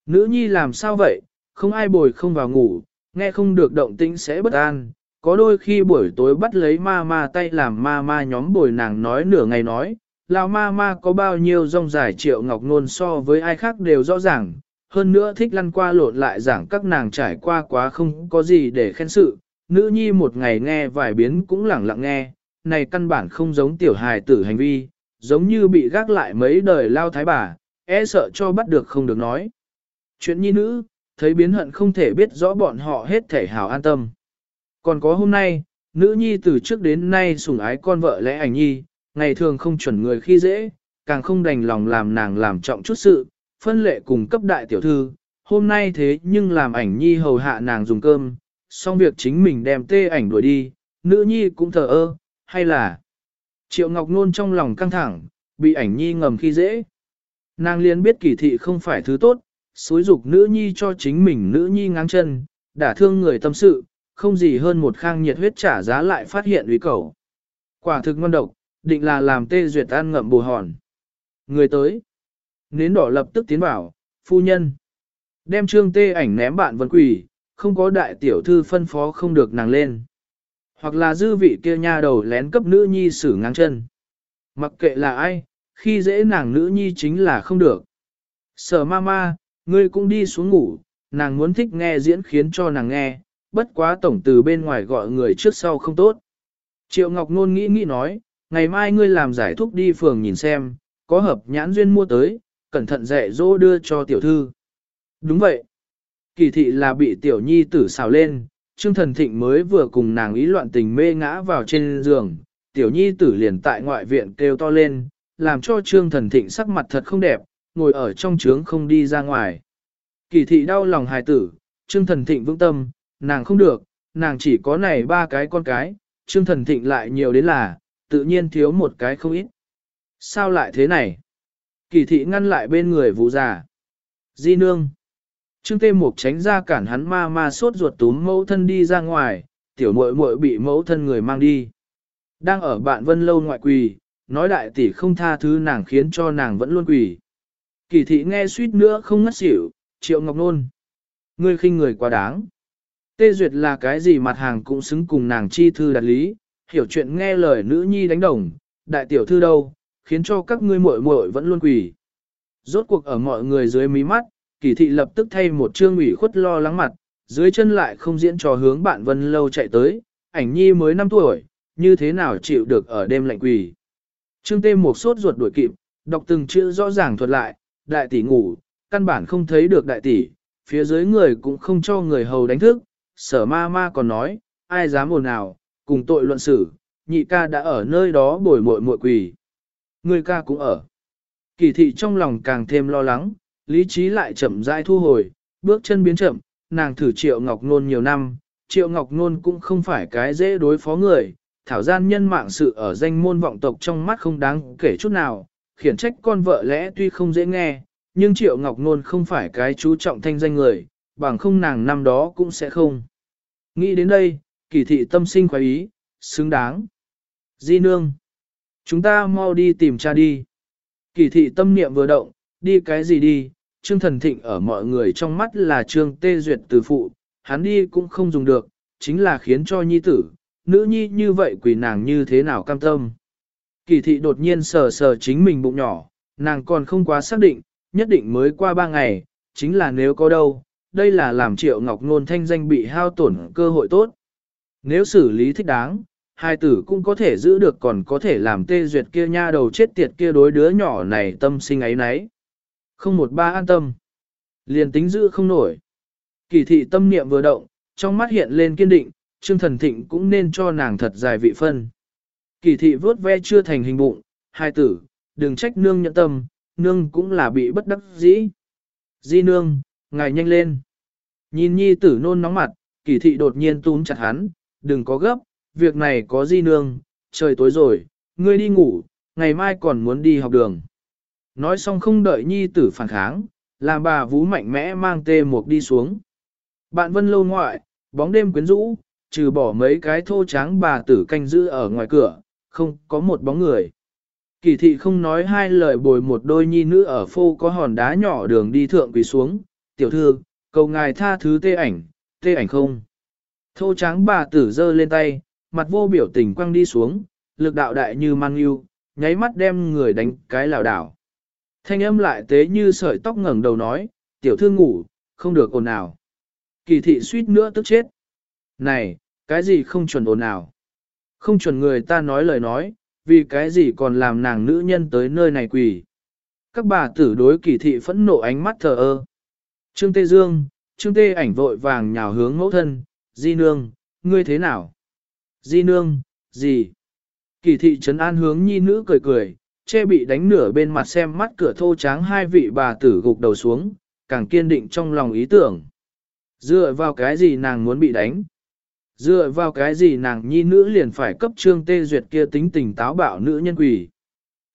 Nữ nhi làm sao vậy, không ai bồi không vào ngủ, nghe không được động tĩnh sẽ bất an. Có đôi khi buổi tối bắt lấy ma ma tay làm ma ma nhóm bồi nàng nói nửa ngày nói, lão ma ma có bao nhiêu rong dài triệu ngọc nôn so với ai khác đều rõ ràng, hơn nữa thích lăn qua lộn lại giảng các nàng trải qua quá không có gì để khen sự, nữ nhi một ngày nghe vài biến cũng lẳng lặng nghe, này căn bản không giống tiểu hài tử hành vi, giống như bị gác lại mấy đời lao thái bà, e sợ cho bắt được không được nói. Chuyện nhi nữ, thấy biến hận không thể biết rõ bọn họ hết thể hào an tâm. Còn có hôm nay, nữ nhi từ trước đến nay sủng ái con vợ lẽ ảnh nhi, ngày thường không chuẩn người khi dễ, càng không đành lòng làm nàng làm trọng chút sự, phân lệ cùng cấp đại tiểu thư, hôm nay thế nhưng làm ảnh nhi hầu hạ nàng dùng cơm, xong việc chính mình đem tê ảnh đuổi đi, nữ nhi cũng thờ ơ, hay là Triệu Ngọc Nôn trong lòng căng thẳng, bị ảnh nhi ngầm khi dễ. Nàng liền biết kỳ thị không phải thứ tốt, xúi dục nữ nhi cho chính mình nữ nhi ngang chân, đả thương người tâm sự, không gì hơn một khang nhiệt huyết trả giá lại phát hiện uy cầu. Quả thực ngon độc, định là làm tê duyệt ăn ngậm bù hòn. Người tới. Nến đỏ lập tức tiến vào, phu nhân. Đem trương tê ảnh ném bạn vân quỷ, không có đại tiểu thư phân phó không được nàng lên. Hoặc là dư vị kia nha đầu lén cấp nữ nhi xử ngang chân. Mặc kệ là ai, khi dễ nàng nữ nhi chính là không được. Sở ma ma, ngươi cũng đi xuống ngủ, nàng muốn thích nghe diễn khiến cho nàng nghe, bất quá tổng từ bên ngoài gọi người trước sau không tốt. Triệu Ngọc Nôn nghĩ nghĩ nói, ngày mai ngươi làm giải thuốc đi phường nhìn xem, có hợp nhãn duyên mua tới, cẩn thận dạy dỗ đưa cho tiểu thư. Đúng vậy. Kỳ thị là bị tiểu nhi tử xào lên, Trương Thần Thịnh mới vừa cùng nàng ý loạn tình mê ngã vào trên giường, tiểu nhi tử liền tại ngoại viện kêu to lên, làm cho Trương Thần Thịnh sắc mặt thật không đẹp, ngồi ở trong trướng không đi ra ngoài. Kỳ thị đau lòng hài tử, Trương Thần Thịnh vững tâm, nàng không được, nàng chỉ có này ba cái con cái, Trương Thần Thịnh lại nhiều đến là, tự nhiên thiếu một cái không ít. Sao lại thế này? Kỳ thị ngăn lại bên người vũ già. Di nương. Trương Tê Mục tránh ra cản hắn ma ma sốt ruột túm mẫu thân đi ra ngoài, tiểu muội muội bị mẫu thân người mang đi. Đang ở bạn vân lâu ngoại quỳ, nói đại tỷ không tha thứ nàng khiến cho nàng vẫn luôn quỳ. Kỳ thị nghe suýt nữa không ngất xỉu, triệu ngọc nôn. Ngươi khinh người quá đáng. Tê duyệt là cái gì mặt hàng cũng xứng cùng nàng chi thư đạt lý, hiểu chuyện nghe lời nữ nhi đánh đồng, đại tiểu thư đâu, khiến cho các ngươi muội muội vẫn luôn quỳ. Rốt cuộc ở mọi người dưới mí mắt, kỳ thị lập tức thay một trương ủy khuất lo lắng mặt, dưới chân lại không diễn trò hướng bạn Vân Lâu chạy tới, ảnh nhi mới 5 tuổi, như thế nào chịu được ở đêm lạnh quỳ. Trương Tê một sốt ruột đuổi kịp, đọc từng chữ rõ ràng thuật lại, đại tỷ ngủ, căn bản không thấy được đại tỷ, phía dưới người cũng không cho người hầu đánh thức, sở ma ma còn nói, ai dám ồn nào, cùng tội luận xử, nhị ca đã ở nơi đó bồi muội muội quỳ. Người ca cũng ở. Kỳ thị trong lòng càng thêm lo lắng, lý trí lại chậm rãi thu hồi, bước chân biến chậm, nàng thử triệu ngọc nôn nhiều năm, triệu ngọc nôn cũng không phải cái dễ đối phó người, thảo gian nhân mạng sự ở danh môn vọng tộc trong mắt không đáng kể chút nào, khiển trách con vợ lẽ tuy không dễ nghe, nhưng triệu ngọc nôn không phải cái chú trọng thanh danh người, bằng không nàng năm đó cũng sẽ không. Nghĩ đến đây, kỳ thị tâm sinh khoái ý, xứng đáng. Di nương, chúng ta mau đi tìm cha đi. Kỳ thị tâm niệm vừa động, đi cái gì đi, Trương Thần Thịnh ở mọi người trong mắt là Trương Tê Duyệt từ phụ, hắn đi cũng không dùng được, chính là khiến cho nhi tử, nữ nhi như vậy quỷ nàng như thế nào cam tâm. Kỳ thị đột nhiên sờ sờ chính mình bụng nhỏ, nàng còn không quá xác định, nhất định mới qua ba ngày, chính là nếu có đâu, đây là làm triệu ngọc nôn thanh danh bị hao tổn cơ hội tốt. Nếu xử lý thích đáng, hai tử cũng có thể giữ được còn có thể làm tê duyệt kia nha đầu chết tiệt kia đối đứa nhỏ này tâm sinh ấy nấy. Không một ba an tâm. Liền tính giữ không nổi. Kỳ thị tâm niệm vừa động, trong mắt hiện lên kiên định, Trương Thần Thịnh cũng nên cho nàng thật dài vị phân. Kỳ thị vớt ve chưa thành hình bụng, hai tử, đừng trách nương nhận tâm, nương cũng là bị bất đắc dĩ. Di nương, ngài nhanh lên. Nhìn nhi tử nôn nóng mặt, kỳ thị đột nhiên túm chặt hắn, đừng có gấp, việc này có di nương, trời tối rồi, ngươi đi ngủ, ngày mai còn muốn đi học đường. Nói xong không đợi nhi tử phản kháng, làm bà vũ mạnh mẽ mang tê mục đi xuống. Bạn vân lâu ngoại, bóng đêm quyến rũ, trừ bỏ mấy cái thô tráng bà tử canh giữ ở ngoài cửa, không có một bóng người. Kỳ thị không nói hai lời bồi một đôi nhi nữ ở phô có hòn đá nhỏ đường đi thượng quỳ xuống, tiểu thư, cầu ngài tha thứ tê ảnh, tê ảnh không. Thô tráng bà tử giơ lên tay, mặt vô biểu tình quăng đi xuống, lực đạo đại như mang yêu, nháy mắt đem người đánh cái lảo đảo. Thanh âm lại tế như sợi tóc ngẩng đầu nói, tiểu thư ngủ, không được ồn nào. Kỳ thị suýt nữa tức chết. Này, cái gì không chuẩn ồn nào? Không chuẩn người ta nói lời nói, vì cái gì còn làm nàng nữ nhân tới nơi này quỳ. Các bà tử đối kỳ thị phẫn nộ ánh mắt thờ ơ. Trương Tê Dương, Trương Tê ảnh vội vàng nhào hướng mẫu thân, Di Nương, ngươi thế nào? Di Nương, gì? Kỳ thị trấn an hướng nhi nữ cười cười, che bị đánh nửa bên mặt xem mắt cửa thô tráng hai vị bà tử gục đầu xuống, càng kiên định trong lòng ý tưởng. Dựa vào cái gì nàng muốn bị đánh? Dựa vào cái gì nàng nhi nữ liền phải cấp trương tê duyệt kia tính tình táo bạo nữ nhân quỷ?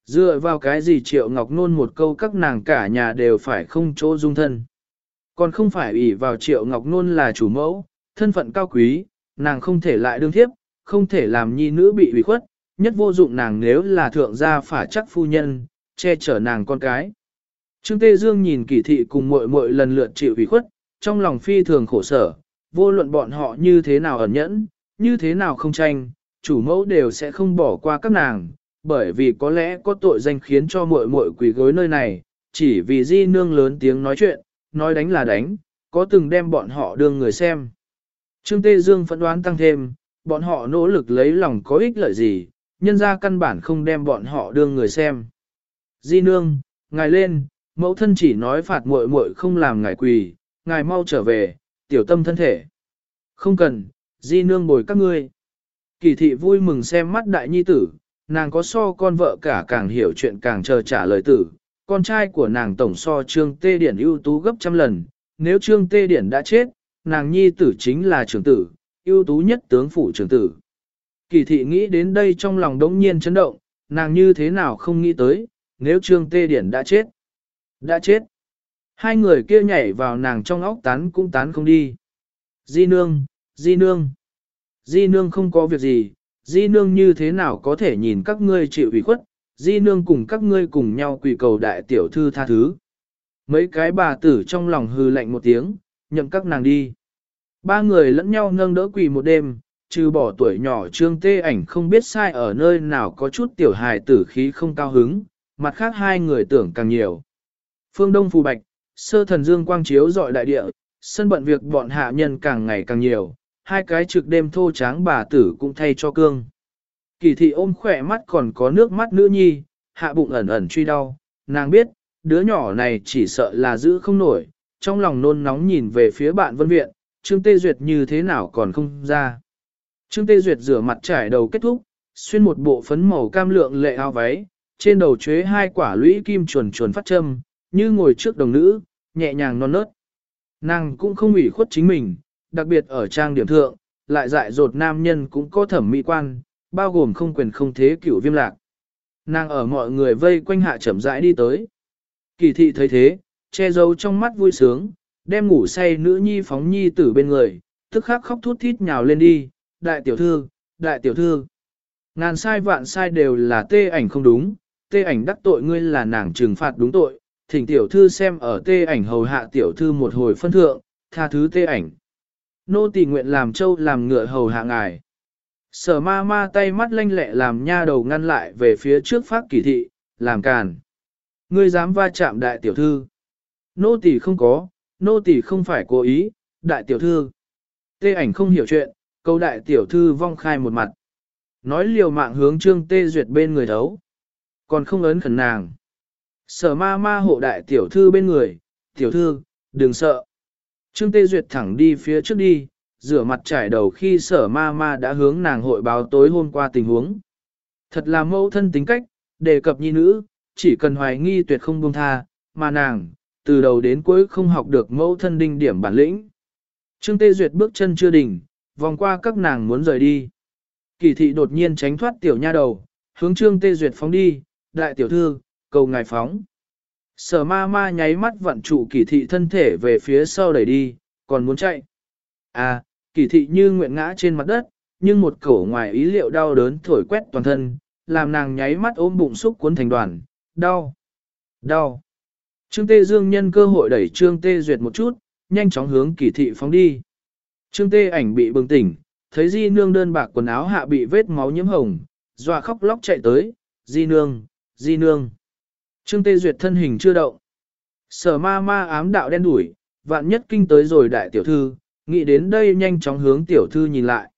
Dựa vào cái gì triệu ngọc nôn một câu các nàng cả nhà đều phải không chỗ dung thân? Còn không phải ủy vào triệu ngọc nôn là chủ mẫu, thân phận cao quý, nàng không thể lại đương thiếp, không thể làm nhi nữ bị ủy khuất, nhất vô dụng nàng nếu là thượng gia phả chắc phu nhân, che chở nàng con cái. Trương Tê Dương nhìn kỳ thị cùng muội muội lần lượt chịu ủy khuất, trong lòng phi thường khổ sở, vô luận bọn họ như thế nào ẩn nhẫn, như thế nào không tranh, chủ mẫu đều sẽ không bỏ qua các nàng, bởi vì có lẽ có tội danh khiến cho muội muội quỳ gối nơi này, chỉ vì di nương lớn tiếng nói chuyện, nói đánh là đánh, có từng đem bọn họ đương người xem. Trương Tê Dương phẫn đoán tăng thêm, bọn họ nỗ lực lấy lòng có ích lợi gì, nhân ra căn bản không đem bọn họ đương người xem. Di nương, ngài lên, mẫu thân chỉ nói phạt muội muội không làm ngài quỳ, ngài mau trở về, tiểu tâm thân thể. Không cần, di nương bồi các ngươi. Kỳ thị vui mừng xem mắt đại nhi tử, nàng có so con vợ cả càng hiểu chuyện càng chờ trả lời tử. Con trai của nàng tổng so trương tê điển ưu tú gấp trăm lần, nếu trương tê điển đã chết, nàng nhi tử chính là trưởng tử, ưu tú nhất tướng phủ trưởng tử. Kỳ thị nghĩ đến đây trong lòng đống nhiên chấn động, nàng như thế nào không nghĩ tới, nếu trương tê điển đã chết. Đã chết. Hai người kia nhảy vào nàng trong óc tán cũng tán không đi. Di nương, di nương. Di nương không có việc gì, di nương như thế nào có thể nhìn các ngươi chịu ủy khuất, di nương cùng các ngươi cùng nhau quỳ cầu đại tiểu thư tha thứ. Mấy cái bà tử trong lòng hư lạnh một tiếng, nhậm các nàng đi. Ba người lẫn nhau nâng đỡ quỳ một đêm, trừ bỏ tuổi nhỏ trương tê ảnh không biết sai ở nơi nào có chút tiểu hài tử khí không cao hứng, mặt khác hai người tưởng càng nhiều. Phương Đông Phù Bạch, sơ thần dương quang chiếu dọi đại địa, sân bận việc bọn hạ nhân càng ngày càng nhiều, hai cái trực đêm thô tráng bà tử cũng thay cho cương. Kỳ thị ôm khỏe mắt còn có nước mắt nữ nhi, hạ bụng ẩn ẩn truy đau, nàng biết, đứa nhỏ này chỉ sợ là giữ không nổi, trong lòng nôn nóng nhìn về phía bạn vân viện, Trương Tê Duyệt như thế nào còn không ra. Trương Tê Duyệt rửa mặt trải đầu kết thúc, xuyên một bộ phấn màu cam lượng lệ áo váy, trên đầu chuế hai quả lũy kim chuồn chuồn phát châm, như ngồi trước đồng nữ, nhẹ nhàng non nớt. Nàng cũng không ủy khuất chính mình, đặc biệt ở trang điểm thượng, lại dại dột nam nhân cũng có thẩm mỹ quan, bao gồm không quyền không thế cửu viêm lạc. Nàng ở mọi người vây quanh hạ chậm rãi đi tới. Kỳ thị thấy thế, che giấu trong mắt vui sướng, đem ngủ say nữ nhi phóng nhi tử bên người, tức khắc khóc thút thít nhào lên đi, đại tiểu thư, đại tiểu thư. Ngàn sai vạn sai đều là tê ảnh không đúng, tê ảnh đắc tội ngươi là nàng trừng phạt đúng tội, thỉnh tiểu thư xem ở tê ảnh hầu hạ tiểu thư một hồi phân thượng, tha thứ tê ảnh. Nô tỳ nguyện làm châu làm ngựa hầu hạ ngài. Sở ma ma tay mắt lanh lẹ làm nha đầu ngăn lại về phía trước phát kỳ thị, làm càn. Ngươi dám va chạm đại tiểu thư. Nô tỳ không có, nô tỳ không phải cố ý, đại tiểu thư. Tê ảnh không hiểu chuyện, câu đại tiểu thư vong khai một mặt. Nói liều mạng hướng trương tê duyệt bên người đấu. Còn không ấn khẩn nàng. Sở ma ma hộ đại tiểu thư bên người, tiểu thư, đừng sợ. Trương Tê Duyệt thẳng đi phía trước đi, rửa mặt trải đầu khi sở ma ma đã hướng nàng hội báo tối hôm qua tình huống. Thật là mẫu thân tính cách, đề cập nhi nữ, chỉ cần hoài nghi tuyệt không buông tha, mà nàng, từ đầu đến cuối không học được mẫu thân đinh điểm bản lĩnh. Trương Tê Duyệt bước chân chưa đỉnh, vòng qua các nàng muốn rời đi. Kỳ thị đột nhiên tránh thoát tiểu nha đầu, hướng Trương Tê Duyệt phóng đi, đại tiểu thư, cầu ngài phóng. Sở ma ma nháy mắt vận trụ kỳ thị thân thể về phía sau đẩy đi, còn muốn chạy. À, kỳ thị như nguyện ngã trên mặt đất, nhưng một cổ ngoài ý liệu đau đớn thổi quét toàn thân, làm nàng nháy mắt ôm bụng xúc cuốn thành đoàn, đau, đau. Trương Tê Dương nhân cơ hội đẩy Trương Tê Duyệt một chút, nhanh chóng hướng kỳ thị phóng đi. Trương Tê ảnh bị bừng tỉnh, thấy Di Nương đơn bạc quần áo hạ bị vết máu nhiễm hồng, dọa khóc lóc chạy tới, Di Nương, Di Nương. Trương Tê Duyệt thân hình chưa động. Sở ma ma ám đạo đen đuổi, vạn nhất kinh tới rồi đại tiểu thư, nghĩ đến đây nhanh chóng hướng tiểu thư nhìn lại.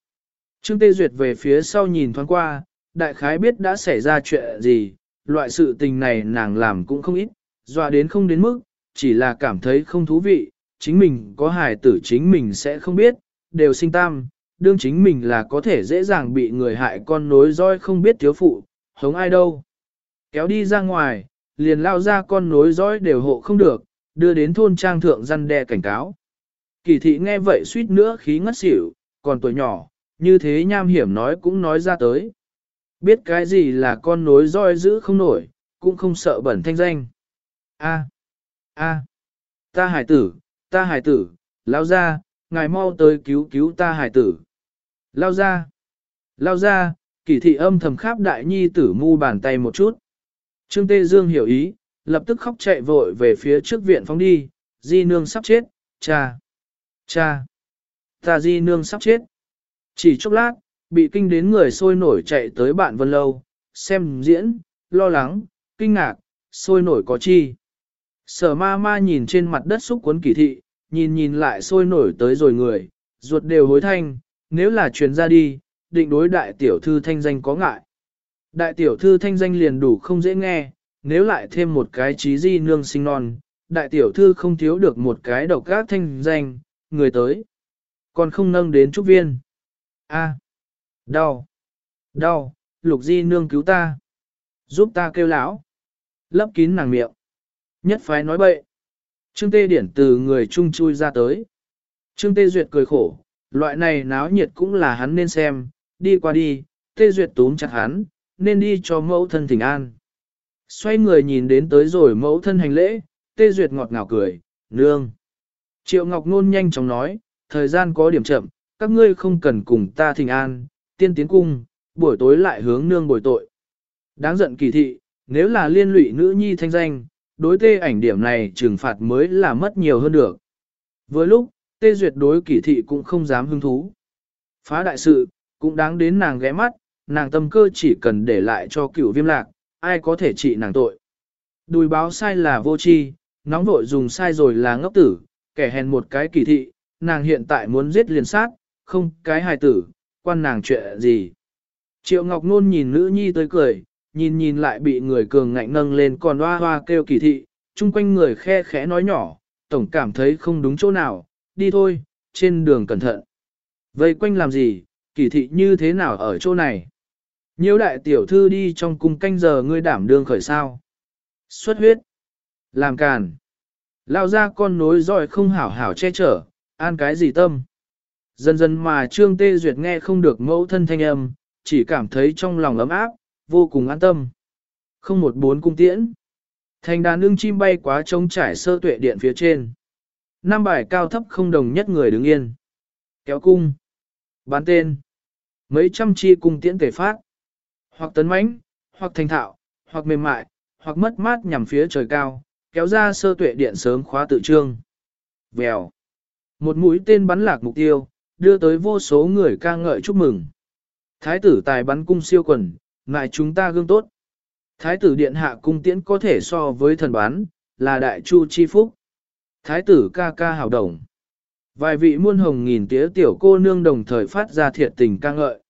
Trương Tê Duyệt về phía sau nhìn thoáng qua, đại khái biết đã xảy ra chuyện gì, loại sự tình này nàng làm cũng không ít, dọa đến không đến mức, chỉ là cảm thấy không thú vị, chính mình có hài tử chính mình sẽ không biết, đều sinh tam, đương chính mình là có thể dễ dàng bị người hại con nối roi không biết thiếu phụ, hống ai đâu. Kéo đi ra ngoài, liền lao ra con nối dõi đều hộ không được, đưa đến thôn trang thượng răn đe cảnh cáo. Kỳ thị nghe vậy suýt nữa khí ngất xỉu, còn tuổi nhỏ, như thế nham hiểm nói cũng nói ra tới. Biết cái gì là con nối roi giữ không nổi, cũng không sợ bẩn thanh danh. A, a, ta hải tử, ta hải tử, lao ra, ngài mau tới cứu cứu ta hải tử. Lao ra. Lao ra, kỳ thị âm thầm kháp đại nhi tử mu bàn tay một chút. Trương Tê Dương hiểu ý, lập tức khóc chạy vội về phía trước viện phóng đi, di nương sắp chết, cha, cha, ta di nương sắp chết. Chỉ chốc lát, bị kinh đến người sôi nổi chạy tới bạn Vân Lâu, xem diễn, lo lắng, kinh ngạc, sôi nổi có chi. Sở ma ma nhìn trên mặt đất xúc cuốn kỳ thị, nhìn nhìn lại sôi nổi tới rồi người, ruột đều hối thanh, nếu là truyền ra đi, định đối đại tiểu thư thanh danh có ngại. Đại tiểu thư thanh danh liền đủ không dễ nghe, nếu lại thêm một cái trí di nương sinh non, đại tiểu thư không thiếu được một cái độc ác thanh danh, người tới. Còn không nâng đến trúc viên. A. À, đau. Đau, lục di nương cứu ta. Giúp ta kêu lão. Lấp kín nàng miệng. Nhất phái nói bậy. Trương Tê Điển từ người chung chui ra tới. Trương Tê Duyệt cười khổ, loại này náo nhiệt cũng là hắn nên xem, đi qua đi, Tê Duyệt túm chặt hắn, nên đi cho mẫu thân thỉnh an. Xoay người nhìn đến tới rồi mẫu thân hành lễ, Tê Duyệt ngọt ngào cười, nương. Triệu Ngọc Nôn nhanh chóng nói, thời gian có điểm chậm, các ngươi không cần cùng ta thỉnh an, tiên tiến cung, buổi tối lại hướng nương bồi tội. Đáng giận kỳ thị, nếu là liên lụy nữ nhi thanh danh, đối tê ảnh điểm này trừng phạt mới là mất nhiều hơn được. Với lúc, tê duyệt đối kỳ thị cũng không dám hứng thú. Phá đại sự, cũng đáng đến nàng ghé mắt, nàng tâm cơ chỉ cần để lại cho cửu viêm lạc, ai có thể trị nàng tội. Đùi báo sai là vô tri, nóng vội dùng sai rồi là ngốc tử, kẻ hèn một cái kỳ thị, nàng hiện tại muốn giết liền sát, không cái hài tử, quan nàng chuyện gì. Triệu Ngọc Nôn nhìn nữ nhi tới cười, nhìn nhìn lại bị người cường ngạnh nâng lên còn hoa hoa kêu kỳ thị, chung quanh người khe khẽ nói nhỏ, tổng cảm thấy không đúng chỗ nào, đi thôi, trên đường cẩn thận. Vây quanh làm gì, kỳ thị như thế nào ở chỗ này? Nhiều đại tiểu thư đi trong cung canh giờ ngươi đảm đương khởi sao? Xuất huyết. Làm càn. Lao ra con nối giỏi không hảo hảo che chở, an cái gì tâm. Dần dần mà Trương Tê Duyệt nghe không được mẫu thân thanh âm, chỉ cảm thấy trong lòng ấm áp, vô cùng an tâm. Không một bốn cung tiễn. Thành đàn ưng chim bay quá trông trải sơ tuệ điện phía trên. Năm bài cao thấp không đồng nhất người đứng yên. Kéo cung. Bán tên. Mấy trăm chi cung tiễn tể phát. Hoặc tấn mãnh, hoặc thành thạo, hoặc mềm mại, hoặc mất mát nhằm phía trời cao, kéo ra sơ tuệ điện sớm khóa tự trương. Vèo. Một mũi tên bắn lạc mục tiêu, đưa tới vô số người ca ngợi chúc mừng. Thái tử tài bắn cung siêu quần, ngại chúng ta gương tốt. Thái tử điện hạ cung tiễn có thể so với thần bán, là đại chu chi phúc. Thái tử ca ca hào đồng. Vài vị muôn hồng nghìn tía tiểu cô nương đồng thời phát ra thiệt tình ca ngợi.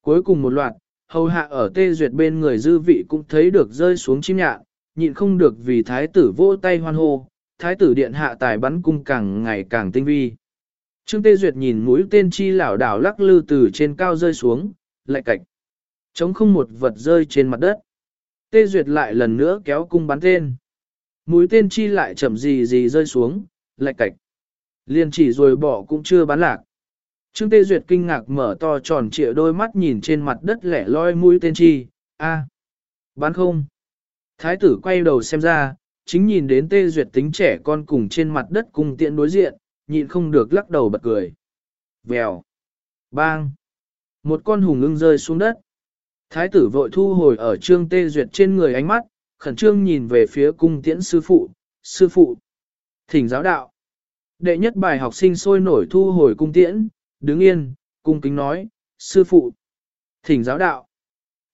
Cuối cùng một loạt, hầu hạ ở tê duyệt bên người dư vị cũng thấy được rơi xuống chim nhạn, nhịn không được vì thái tử vỗ tay hoan hô, thái tử điện hạ tài bắn cung càng ngày càng tinh vi. Trương Tê Duyệt nhìn mũi tên chi lảo đảo lắc lư từ trên cao rơi xuống, lại cạch. Chống không một vật rơi trên mặt đất. Tê Duyệt lại lần nữa kéo cung bắn tên. Mũi tên chi lại chậm gì gì rơi xuống, lại cạch. Liên chỉ rồi bỏ cũng chưa bắn lạc. Trương Tê Duyệt kinh ngạc mở to tròn trịa đôi mắt nhìn trên mặt đất lẻ loi mũi tên chi, a, bắn không. Thái tử quay đầu xem ra, chính nhìn đến Tê Duyệt tính trẻ con cùng trên mặt đất cùng tiện đối diện, nhịn không được lắc đầu bật cười. Vèo, bang, một con hùng ưng rơi xuống đất. Thái tử vội thu hồi ở trương tê duyệt trên người ánh mắt, khẩn trương nhìn về phía cung tiễn sư phụ, sư phụ, thỉnh giáo đạo. Đệ nhất bài học sinh sôi nổi thu hồi cung tiễn, đứng yên, cung kính nói, sư phụ, thỉnh giáo đạo.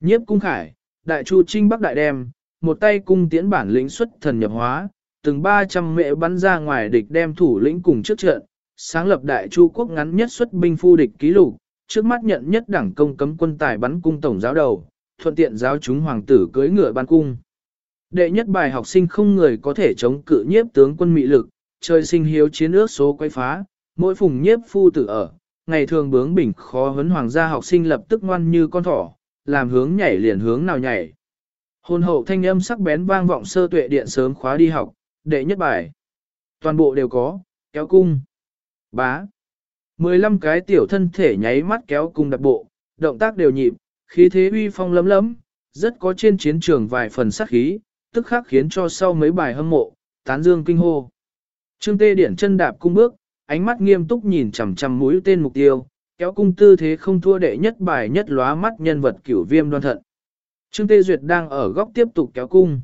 Nhiếp cung khải, đại chu trinh bắc đại đem, một tay cung tiễn bản lĩnh xuất thần nhập hóa, từng 300 mệ bắn ra ngoài địch đem thủ lĩnh cùng trước trận, sáng lập đại chu quốc ngắn nhất xuất binh phu địch ký lục, trước mắt nhận nhất đẳng công cấm quân tài bắn cung tổng giáo đầu, thuận tiện giáo chúng hoàng tử cưới ngựa ban cung. Đệ nhất bài học sinh không người có thể chống cự nhiếp tướng quân mị lực, trời sinh hiếu chiến ước số quay phá, mỗi phùng nhiếp phu tử ở, ngày thường bướng bỉnh khó huấn hoàng gia học sinh lập tức ngoan như con thỏ, làm hướng nhảy liền hướng nào nhảy. Hồn hậu thanh âm sắc bén vang vọng sơ tuệ điện sớm khóa đi học, đệ nhất bài. Toàn bộ đều có, kéo cung. Bá. 15 cái tiểu thân thể nháy mắt kéo cung đặt bộ, động tác đều nhịp, khí thế uy phong lấm lấm, rất có trên chiến trường vài phần sát khí, tức khắc khiến cho sau mấy bài hâm mộ, tán dương kinh hô. Trương Tê Điển chân đạp cung bước, ánh mắt nghiêm túc nhìn chằm chằm mũi tên mục tiêu, kéo cung tư thế không thua đệ nhất bài nhất lóa mắt nhân vật cửu viêm đoan thận. Trương Tê Duyệt đang ở góc tiếp tục kéo cung.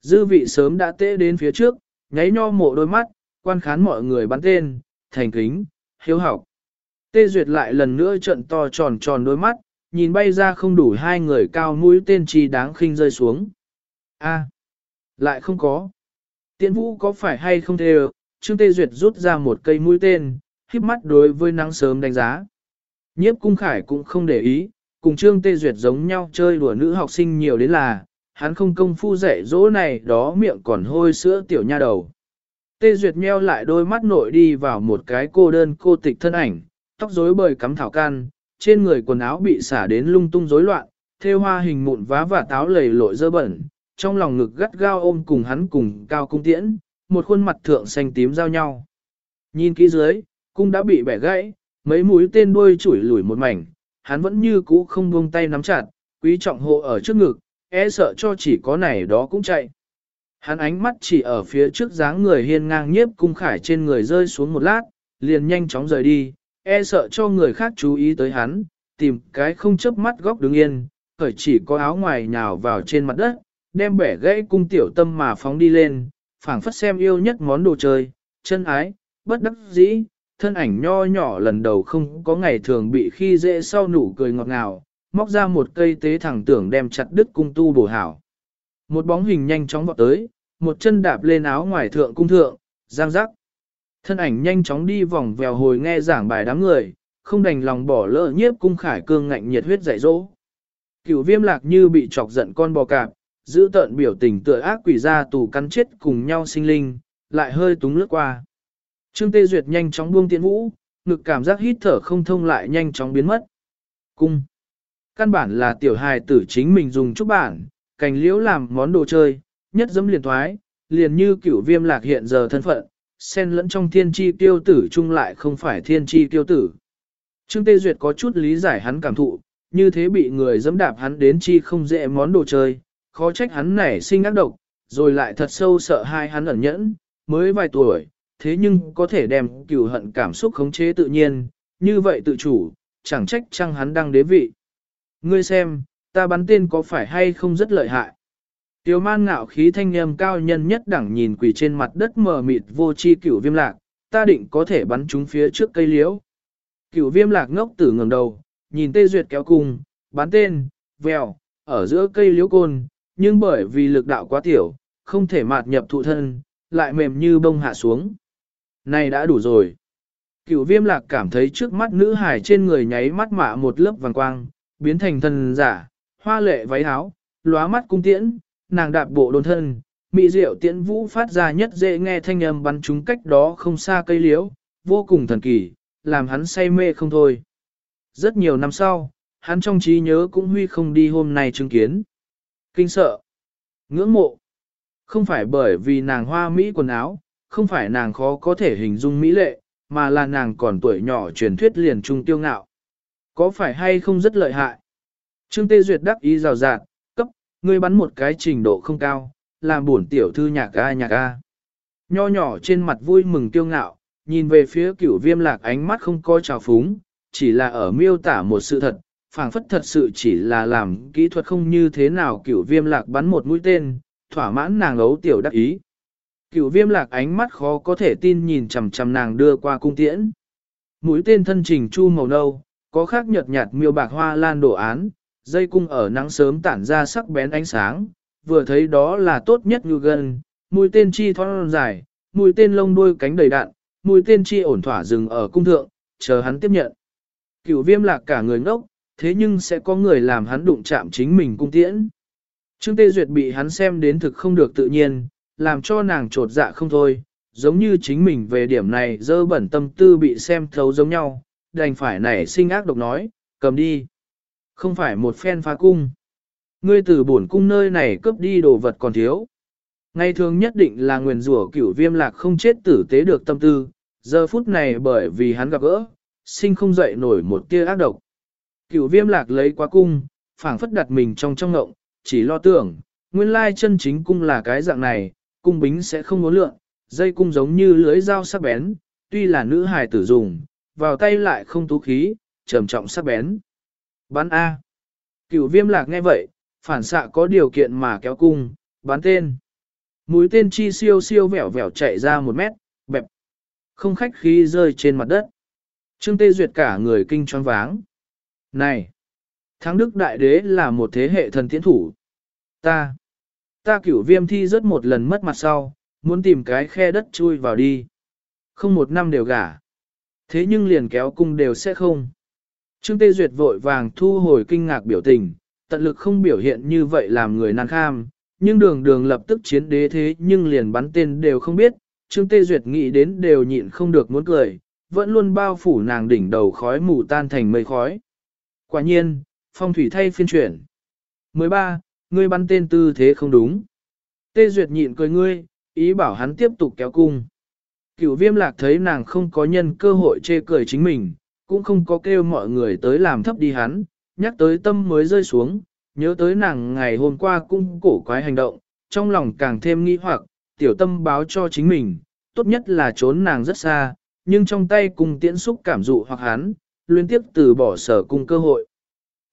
Dư vị sớm đã tê đến phía trước, nháy nho mộ đôi mắt, quan khán mọi người bắn tên, thành kính, hiếu học. Tê Duyệt lại lần nữa trận to tròn tròn đôi mắt, nhìn bay ra không đủ hai người cao mũi tên chi đáng khinh rơi xuống. A, lại không có. Tiễn vũ có phải hay không thế Trương Tê Duyệt rút ra một cây mũi tên, khiếp mắt đối với nắng sớm đánh giá. Nhiếp cung khải cũng không để ý, cùng Trương Tê Duyệt giống nhau chơi đùa nữ học sinh nhiều đến là, hắn không công phu dạy dỗ này đó miệng còn hôi sữa tiểu nha đầu. Tê Duyệt meo lại đôi mắt nội đi vào một cái cô đơn cô tịch thân ảnh, tóc rối bời cắm thảo can, trên người quần áo bị xả đến lung tung rối loạn, thêu hoa hình mụn vá và táo lầy lội dơ bẩn, trong lòng ngực gắt gao ôm cùng hắn cùng cao cung tiễn, một khuôn mặt thượng xanh tím giao nhau. Nhìn kỹ dưới, cung đã bị bẻ gãy, mấy mũi tên đuôi chủi lủi một mảnh, hắn vẫn như cũ không buông tay nắm chặt, quý trọng hộ ở trước ngực, e sợ cho chỉ có này đó cũng chạy. Hắn ánh mắt chỉ ở phía trước dáng người hiên ngang nhiếp cung khải trên người rơi xuống một lát, liền nhanh chóng rời đi, e sợ cho người khác chú ý tới hắn, tìm cái không chớp mắt góc đứng yên, khởi chỉ có áo ngoài nhào vào trên mặt đất, đem bẻ gãy cung tiểu tâm mà phóng đi lên, phảng phất xem yêu nhất món đồ chơi, chân ái, bất đắc dĩ, thân ảnh nho nhỏ lần đầu không có ngày thường bị khi dễ sau nụ cười ngọt ngào, móc ra một cây tế thẳng tưởng đem chặt đứt cung tu bổ hảo. Một bóng hình nhanh chóng vọt tới, một chân đạp lên áo ngoài thượng cung thượng, giang rắc. Thân ảnh nhanh chóng đi vòng vèo hồi nghe giảng bài đám người, không đành lòng bỏ lỡ nhiếp cung khải cương ngạnh nhiệt huyết dạy dỗ. Cửu viêm lạc như bị chọc giận con bò cạp, giữ tợn biểu tình tựa ác quỷ ra tù cắn chết cùng nhau sinh linh, lại hơi túng lướt qua. Trương Tê Duyệt nhanh chóng buông tiễn vũ, ngực cảm giác hít thở không thông lại nhanh chóng biến mất. Cung. Căn bản là tiểu hài tử chính mình dùng chút bản, cành liễu làm món đồ chơi, nhất dấm liền thoái, liền như cửu viêm lạc hiện giờ thân phận, xen lẫn trong thiên tri tiêu tử chung lại không phải thiên tri tiêu tử. Trương Tê Duyệt có chút lý giải hắn cảm thụ, như thế bị người dẫm đạp hắn đến chi không dễ món đồ chơi, khó trách hắn nảy sinh ác độc, rồi lại thật sâu sợ hai hắn ẩn nhẫn, mới vài tuổi, thế nhưng có thể đem cửu hận cảm xúc khống chế tự nhiên, như vậy tự chủ, chẳng trách chăng hắn đang đế vị. Ngươi xem, ta bắn tên có phải hay không rất lợi hại. tiểu man ngạo khí thanh âm cao nhân nhất đẳng nhìn quỷ trên mặt đất mờ mịt vô chi cửu viêm lạc, ta định có thể bắn chúng phía trước cây liễu. Cửu viêm lạc ngốc tử ngẩng đầu, nhìn tê duyệt kéo cung, bắn tên, vèo, ở giữa cây liễu côn, nhưng bởi vì lực đạo quá tiểu, không thể mạt nhập thụ thân, lại mềm như bông hạ xuống. Này đã đủ rồi. Cửu viêm lạc cảm thấy trước mắt nữ hải trên người nháy mắt mạ một lớp vàng quang, biến thành thần giả, hoa lệ váy áo, lóa mắt cung tiễn, nàng đạp bộ đồn thân, mị diệu tiễn vũ phát ra nhất dễ nghe thanh âm bắn chúng cách đó không xa cây liễu, vô cùng thần kỳ, làm hắn say mê không thôi. Rất nhiều năm sau, hắn trong trí nhớ cũng huy không đi hôm nay chứng kiến. Kinh sợ, ngưỡng mộ, không phải bởi vì nàng hoa mỹ quần áo, không phải nàng khó có thể hình dung mỹ lệ, mà là nàng còn tuổi nhỏ truyền thuyết liền trung tiêu ngạo. Có phải hay không rất lợi hại? Trương Tê Duyệt đắc ý rào rạt, cấp, ngươi bắn một cái trình độ không cao, làm buồn tiểu thư nhạc a nhạc a. Nho nhỏ trên mặt vui mừng tiêu ngạo, nhìn về phía cửu viêm lạc ánh mắt không coi trào phúng, chỉ là ở miêu tả một sự thật, phảng phất thật sự chỉ là làm kỹ thuật không như thế nào cửu viêm lạc bắn một mũi tên, thỏa mãn nàng ấu tiểu đắc ý. Cửu viêm lạc ánh mắt khó có thể tin nhìn chằm chằm nàng đưa qua cung tiễn. Mũi tên thân trình chu màu nâu, có khác nhợt nhạt miêu bạc hoa lan đồ án, dây cung ở nắng sớm tản ra sắc bén ánh sáng, vừa thấy đó là tốt nhất như gần, mũi tên chi thon dài, mũi tên lông đuôi cánh đầy đạn, mũi tên chi ổn thỏa dừng ở cung thượng, chờ hắn tiếp nhận. Cửu viêm lạc cả người ngốc, thế nhưng sẽ có người làm hắn đụng chạm chính mình cung tiễn. Trương Tê Duyệt bị hắn xem đến thực không được tự nhiên, làm cho nàng trột dạ không thôi, giống như chính mình về điểm này dơ bẩn tâm tư bị xem thấu giống nhau, đành phải nảy sinh ác độc nói, cầm đi. Không phải một phen phá cung. Ngươi từ bổn cung nơi này cướp đi đồ vật còn thiếu. Ngày thường nhất định là nguyền rủa cửu viêm lạc không chết tử tế được tâm tư, giờ phút này bởi vì hắn gặp gỡ, sinh không dậy nổi một tia ác độc. Cửu viêm lạc lấy quá cung, phảng phất đặt mình trong trong ngộng, chỉ lo tưởng, nguyên lai chân chính cung là cái dạng này, cung bính sẽ không ngốn lượng, dây cung giống như lưới dao sắc bén, tuy là nữ hài tử dùng, vào tay lại không tú khí, trầm trọng sắc bén. Bắn A. Cửu viêm lạc nghe vậy, phản xạ có điều kiện mà kéo cung, bắn tên. Mũi tên chi siêu siêu vẻo vẻo chạy ra một mét, bẹp. Không khách khí rơi trên mặt đất. Trương Tê Duyệt cả người kinh choáng váng. Này! Thắng Đức Đại Đế là một thế hệ thần tiến thủ. Ta! Ta cửu viêm thi rất một lần mất mặt sau, muốn tìm cái khe đất chui vào đi. Không một năm đều gả. Thế nhưng liền kéo cung đều sẽ không. Trương Tê Duyệt vội vàng thu hồi kinh ngạc biểu tình, tận lực không biểu hiện như vậy làm người nan kham, nhưng đường đường lập tức chiến đế thế nhưng liền bắn tên đều không biết, Trương Tê Duyệt nghĩ đến đều nhịn không được muốn cười, vẫn luôn bao phủ nàng đỉnh đầu khói mù tan thành mây khói. Quả nhiên, phong thủy thay phiên chuyển. 13. Ngươi bắn tên tư thế không đúng. Tê Duyệt nhịn cười ngươi, ý bảo hắn tiếp tục kéo cung. Cửu viêm lạc thấy nàng không có nhân cơ hội chê cười chính mình, cũng không có kêu mọi người tới làm thấp đi hắn, nhắc tới tâm mới rơi xuống, nhớ tới nàng ngày hôm qua cũng cổ quái hành động, trong lòng càng thêm nghi hoặc, tiểu tâm báo cho chính mình, tốt nhất là trốn nàng rất xa, nhưng trong tay cùng tiễn xúc cảm dụ hoặc hắn, liên tiếp từ bỏ sở cung cơ hội.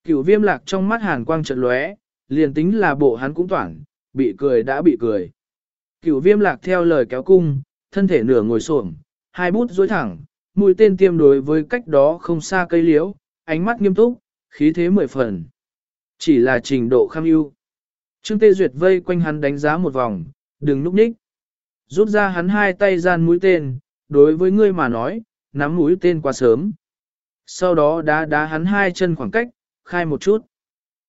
Cửu viêm lạc trong mắt hàn quang trận lóe, liền tính là bộ hắn cũng toản, bị cười đã bị cười. Cửu viêm lạc theo lời kéo cung, thân thể nửa ngồi xổm, hai bút dối thẳng, mũi tên tiêm đối với cách đó không xa cây liễu, ánh mắt nghiêm túc, khí thế mười phần. Chỉ là trình độ kham ưu. Trương Tê Duyệt vây quanh hắn đánh giá một vòng, đừng núp nhích. Rút ra hắn hai tay gian mũi tên, đối với ngươi mà nói, nắm mũi tên quá sớm. Sau đó đá đá hắn hai chân khoảng cách, khai một chút.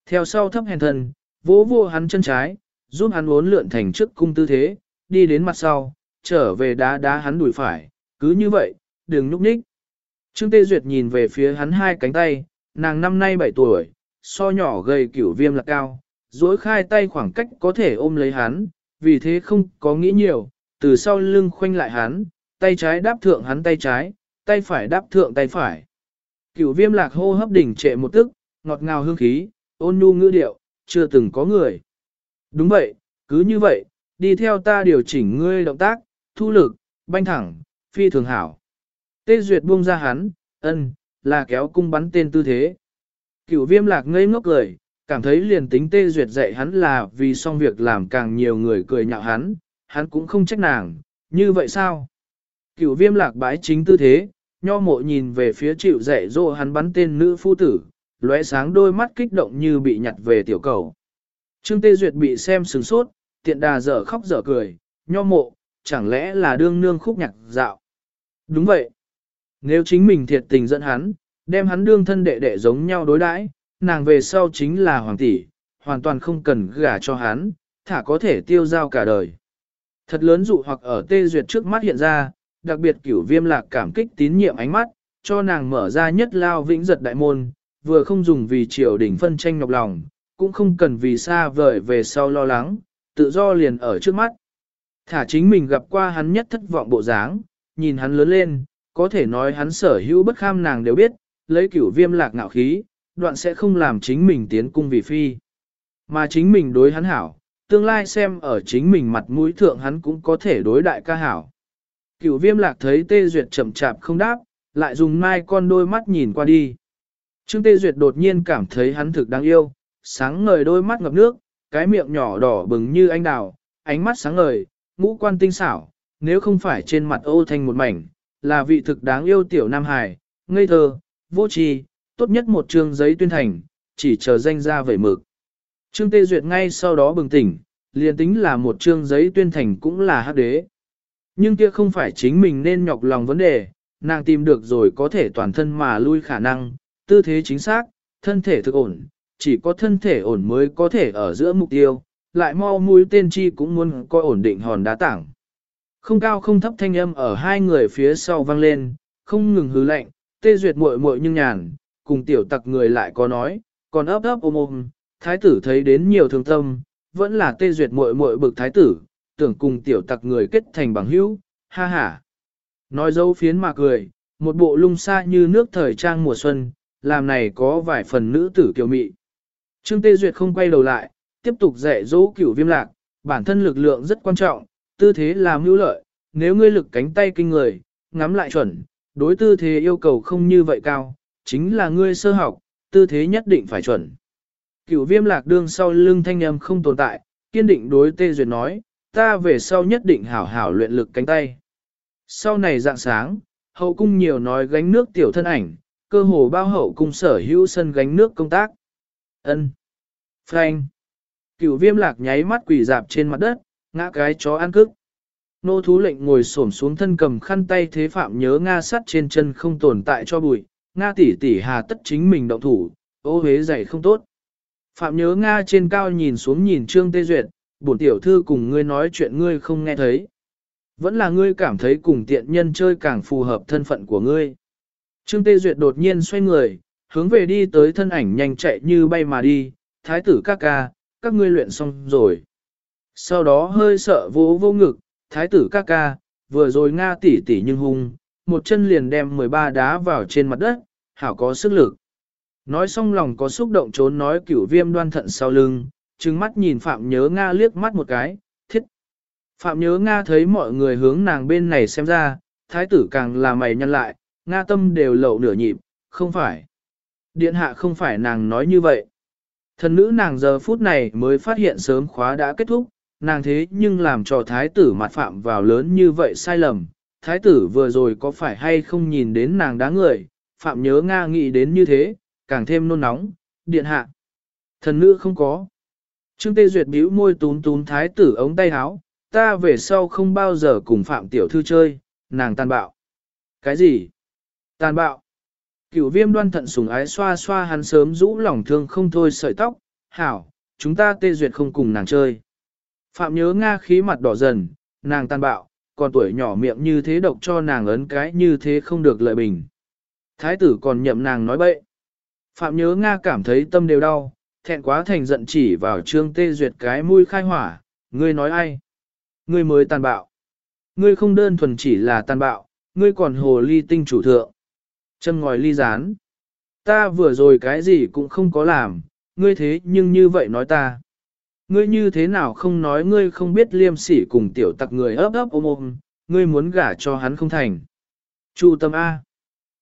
Theo sau thấp hèn thần, vỗ vô hắn chân trái, giúp hắn uốn lượn thành trước cung tư thế, đi đến mặt sau, trở về đá đá hắn đùi phải, cứ như vậy, đừng núp nhích. Trương Tê Duyệt nhìn về phía hắn hai cánh tay, nàng năm nay 7 tuổi, so nhỏ gầy kiểu viêm là cao, duỗi khai tay khoảng cách có thể ôm lấy hắn, vì thế không có nghĩ nhiều, từ sau lưng khoanh lại hắn, tay trái đáp thượng hắn tay trái, tay phải đáp thượng tay phải. Cửu viêm lạc hô hấp đỉnh trệ một tức, ngọt ngào hương khí, ôn nhu ngữ điệu, chưa từng có người. Đúng vậy, cứ như vậy, đi theo ta điều chỉnh ngươi động tác, thu lực, banh thẳng, phi thường hảo. Tê Duyệt buông ra hắn, ân, là kéo cung bắn tên tư thế. Cửu viêm lạc ngây ngốc cười, cảm thấy liền tính Tê Duyệt dạy hắn là vì xong việc làm càng nhiều người cười nhạo hắn, hắn cũng không trách nàng, như vậy sao? Cửu viêm lạc bái chính tư thế, nho mộ nhìn về phía chịu dạy dỗ hắn bắn tên nữ phu tử, lóe sáng đôi mắt kích động như bị nhặt về tiểu cầu. Trương Tê Duyệt bị xem sừng sốt, tiện đà dở khóc dở cười, nho mộ, chẳng lẽ là đương nương khúc nhạc dạo. Đúng vậy. Nếu chính mình thiệt tình dẫn hắn, đem hắn đương thân đệ đệ giống nhau đối đãi, nàng về sau chính là hoàng tỷ, hoàn toàn không cần gả cho hắn, thả có thể tiêu giao cả đời. Thật lớn dụ hoặc ở tê duyệt trước mắt hiện ra, đặc biệt cửu viêm lạc cảm kích tín nhiệm ánh mắt, cho nàng mở ra nhất lao vĩnh giật đại môn, vừa không dùng vì triều đình phân tranh nhọc lòng, cũng không cần vì xa vời về sau lo lắng, tự do liền ở trước mắt. Thả chính mình gặp qua hắn nhất thất vọng bộ dáng, nhìn hắn lớn lên, có thể nói hắn sở hữu bất kham nàng đều biết, lấy cửu viêm lạc ngạo khí, đoạn sẽ không làm chính mình tiến cung vì phi. Mà chính mình đối hắn hảo, tương lai xem ở chính mình mặt mũi thượng hắn cũng có thể đối đại ca hảo. Cửu viêm lạc thấy tê duyệt chậm chạp không đáp, lại dùng mai con đôi mắt nhìn qua đi. Trương tê duyệt đột nhiên cảm thấy hắn thực đáng yêu, sáng ngời đôi mắt ngập nước, cái miệng nhỏ đỏ bừng như anh đào, ánh mắt sáng ngời, ngũ quan tinh xảo, nếu không phải trên mặt ô thanh một mảnh, là vị thực đáng yêu tiểu Nam Hải, ngây thơ, vô tri, tốt nhất một trương giấy tuyên thành, chỉ chờ danh ra vẩy mực. Trương Tê Duyệt ngay sau đó bừng tỉnh, liền tính là một trương giấy tuyên thành cũng là hắc đế. Nhưng kia không phải chính mình nên nhọc lòng vấn đề, nàng tìm được rồi có thể toàn thân mà lui khả năng, tư thế chính xác, thân thể thực ổn, chỉ có thân thể ổn mới có thể ở giữa mục tiêu, lại mau mũi tên chi cũng muốn coi ổn định hòn đá tảng. Không cao không thấp thanh âm ở hai người phía sau vang lên, không ngừng hứ lạnh, tê duyệt muội muội nhưng nhàn, cùng tiểu tặc người lại có nói, còn ấp ấp ôm ôm, thái tử thấy đến nhiều thương tâm, vẫn là tê duyệt muội muội bực thái tử, tưởng cùng tiểu tặc người kết thành bằng hữu, ha ha. Nói dâu phiến mà cười, một bộ lung xa như nước thời trang mùa xuân, làm này có vài phần nữ tử kiều mị. Trương Tê Duyệt không quay đầu lại, tiếp tục dạy dỗ cửu viêm lạc, bản thân lực lượng rất quan trọng, tư thế làm hữu lợi, nếu ngươi lực cánh tay kinh người, ngắm lại chuẩn, đối tư thế yêu cầu không như vậy cao, chính là ngươi sơ học, tư thế nhất định phải chuẩn. Cửu viêm lạc đương sau lưng thanh âm không tồn tại, kiên định đối tê duyệt nói, ta về sau nhất định hảo hảo luyện lực cánh tay. Sau này dạng sáng, hậu cung nhiều nói gánh nước tiểu thân ảnh, cơ hồ bao hậu cung sở hữu sân gánh nước công tác. ân Frank. Cửu viêm lạc nháy mắt quỳ dạp trên mặt đất, ngã cái chó ăn cức. Nô thú lệnh ngồi xổm xuống thân cầm khăn tay thế phạm nhớ Nga sắt trên chân không tồn tại cho bụi, Nga tỷ tỷ hà tất chính mình động thủ, ô hế dày không tốt. Phạm nhớ Nga trên cao nhìn xuống nhìn Trương Tê Duyệt, bổn tiểu thư cùng ngươi nói chuyện ngươi không nghe thấy. Vẫn là ngươi cảm thấy cùng tiện nhân chơi càng phù hợp thân phận của ngươi. Trương Tê Duyệt đột nhiên xoay người, hướng về đi tới thân ảnh nhanh chạy như bay mà đi, thái tử các ca, các ngươi luyện xong rồi. Sau đó hơi sợ vỗ vô ngực, thái tử ca ca, vừa rồi Nga tỷ tỷ nhưng hung, một chân liền đem 13 đá vào trên mặt đất, hảo có sức lực. Nói xong lòng có xúc động trốn nói cửu viêm đoan thận sau lưng, trừng mắt nhìn Phạm Nhớ Nga liếc mắt một cái, thiết. Phạm Nhớ Nga thấy mọi người hướng nàng bên này xem ra, thái tử càng là mày nhăn lại, Nga tâm đều lậu nửa nhịp, không phải. Điện hạ không phải nàng nói như vậy. Thần nữ nàng giờ phút này mới phát hiện sớm khóa đã kết thúc, nàng thế nhưng làm cho thái tử mặt phạm vào lớn như vậy sai lầm. Thái tử vừa rồi có phải hay không nhìn đến nàng đáng người, phạm nhớ Nga nghĩ đến như thế, càng thêm nôn nóng, điện hạ. Thần nữ không có. Trương Tê Duyệt bĩu môi tún tún thái tử ống tay áo, ta về sau không bao giờ cùng phạm tiểu thư chơi, nàng tàn bạo. Cái gì? Tàn bạo. Cửu viêm đoan thận sùng ái xoa xoa hắn sớm rũ lòng thương không thôi sợi tóc, hảo, chúng ta Tê Duyệt không cùng nàng chơi. Phạm nhớ Nga khí mặt đỏ dần, nàng tàn bạo, còn tuổi nhỏ miệng như thế độc cho nàng ấn cái như thế không được lợi bình. Thái tử còn nhậm nàng nói bậy. Phạm nhớ Nga cảm thấy tâm đều đau, thẹn quá thành giận chỉ vào trương tê duyệt cái mũi khai hỏa, ngươi nói ai? Ngươi mới tàn bạo. Ngươi không đơn thuần chỉ là tàn bạo, ngươi còn hồ ly tinh chủ thượng. Châm ngòi ly rán. Ta vừa rồi cái gì cũng không có làm, ngươi thế nhưng như vậy nói ta. Ngươi như thế nào không nói ngươi không biết liêm sỉ cùng tiểu tặc người ấp ấp ôm ôm, ngươi muốn gả cho hắn không thành. Chu tâm A.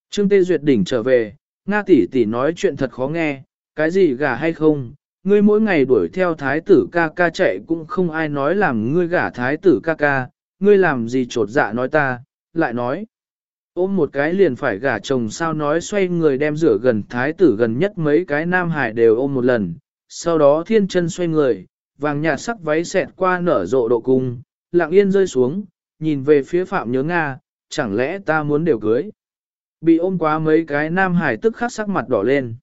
Trương Tê Duyệt đỉnh trở về, Nga tỷ tỷ nói chuyện thật khó nghe, cái gì gả hay không, ngươi mỗi ngày đuổi theo thái tử ca ca chạy cũng không ai nói làm ngươi gả thái tử ca ca, ngươi làm gì trột dạ nói ta, lại nói. Ôm một cái liền phải gả chồng sao nói xoay người đem rửa gần thái tử gần nhất mấy cái nam hải đều ôm một lần, sau đó thiên chân xoay người, vàng nhạt sắc váy xẹt qua nở rộ độ cung, lặng yên rơi xuống, nhìn về phía phạm nhớ Nga, chẳng lẽ ta muốn đều cưới. Bị ôm quá mấy cái nam hải tức khắc sắc mặt đỏ lên.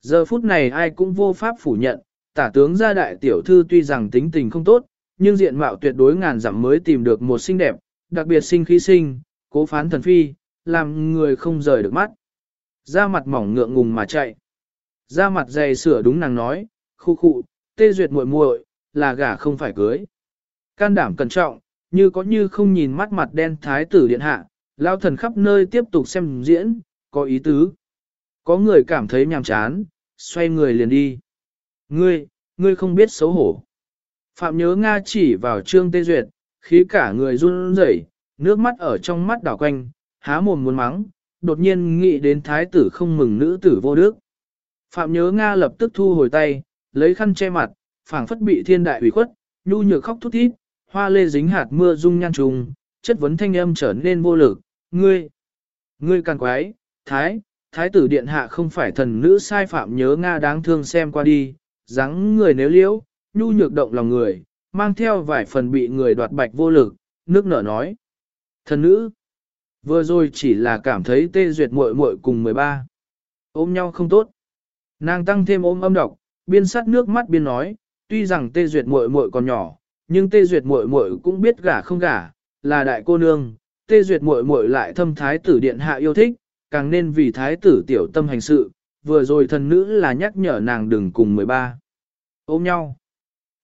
Giờ phút này ai cũng vô pháp phủ nhận, tả tướng gia đại tiểu thư tuy rằng tính tình không tốt, nhưng diện mạo tuyệt đối ngàn dặm mới tìm được một xinh đẹp, đặc biệt sinh khí sinh, cố phán thần phi, làm người không rời được mắt. Da mặt mỏng ngượng ngùng mà chạy. Da mặt dày sửa đúng nàng nói, khu khu, tê duyệt muội muội là gả không phải cưới. Can đảm cẩn trọng, như có như không nhìn mắt mặt đen thái tử điện hạ, lao thần khắp nơi tiếp tục xem diễn, có ý tứ. Có người cảm thấy nhàm chán, xoay người liền đi. Ngươi, ngươi không biết xấu hổ. Phạm nhớ Nga chỉ vào trương tê duyệt, khí cả người run rẩy, nước mắt ở trong mắt đảo quanh, há mồm muốn mắng, đột nhiên nghĩ đến thái tử không mừng nữ tử vô đức. Phạm nhớ Nga lập tức thu hồi tay, lấy khăn che mặt, phảng phất bị thiên đại ủy khuất, nhu nhược khóc thút thít, hoa lê dính hạt mưa rung nhan trùng, chất vấn thanh âm trở nên vô lực, ngươi, ngươi càng quái, thái, thái tử điện hạ không phải thần nữ sai phạm nhớ Nga đáng thương xem qua đi, dáng người nếu liễu, nhu nhược động lòng người, mang theo vài phần bị người đoạt bạch vô lực, nước nở nói. Thần nữ, vừa rồi chỉ là cảm thấy tê duyệt muội muội cùng 13. Ôm nhau không tốt. Nàng tăng thêm ôm âm độc, biên sát nước mắt biên nói, tuy rằng tê duyệt muội muội còn nhỏ, nhưng tê duyệt muội muội cũng biết gả không gả, là đại cô nương, tê duyệt muội muội lại thâm thái tử điện hạ yêu thích, càng nên vì thái tử tiểu tâm hành sự, vừa rồi thần nữ là nhắc nhở nàng đừng cùng 13. Ôm nhau.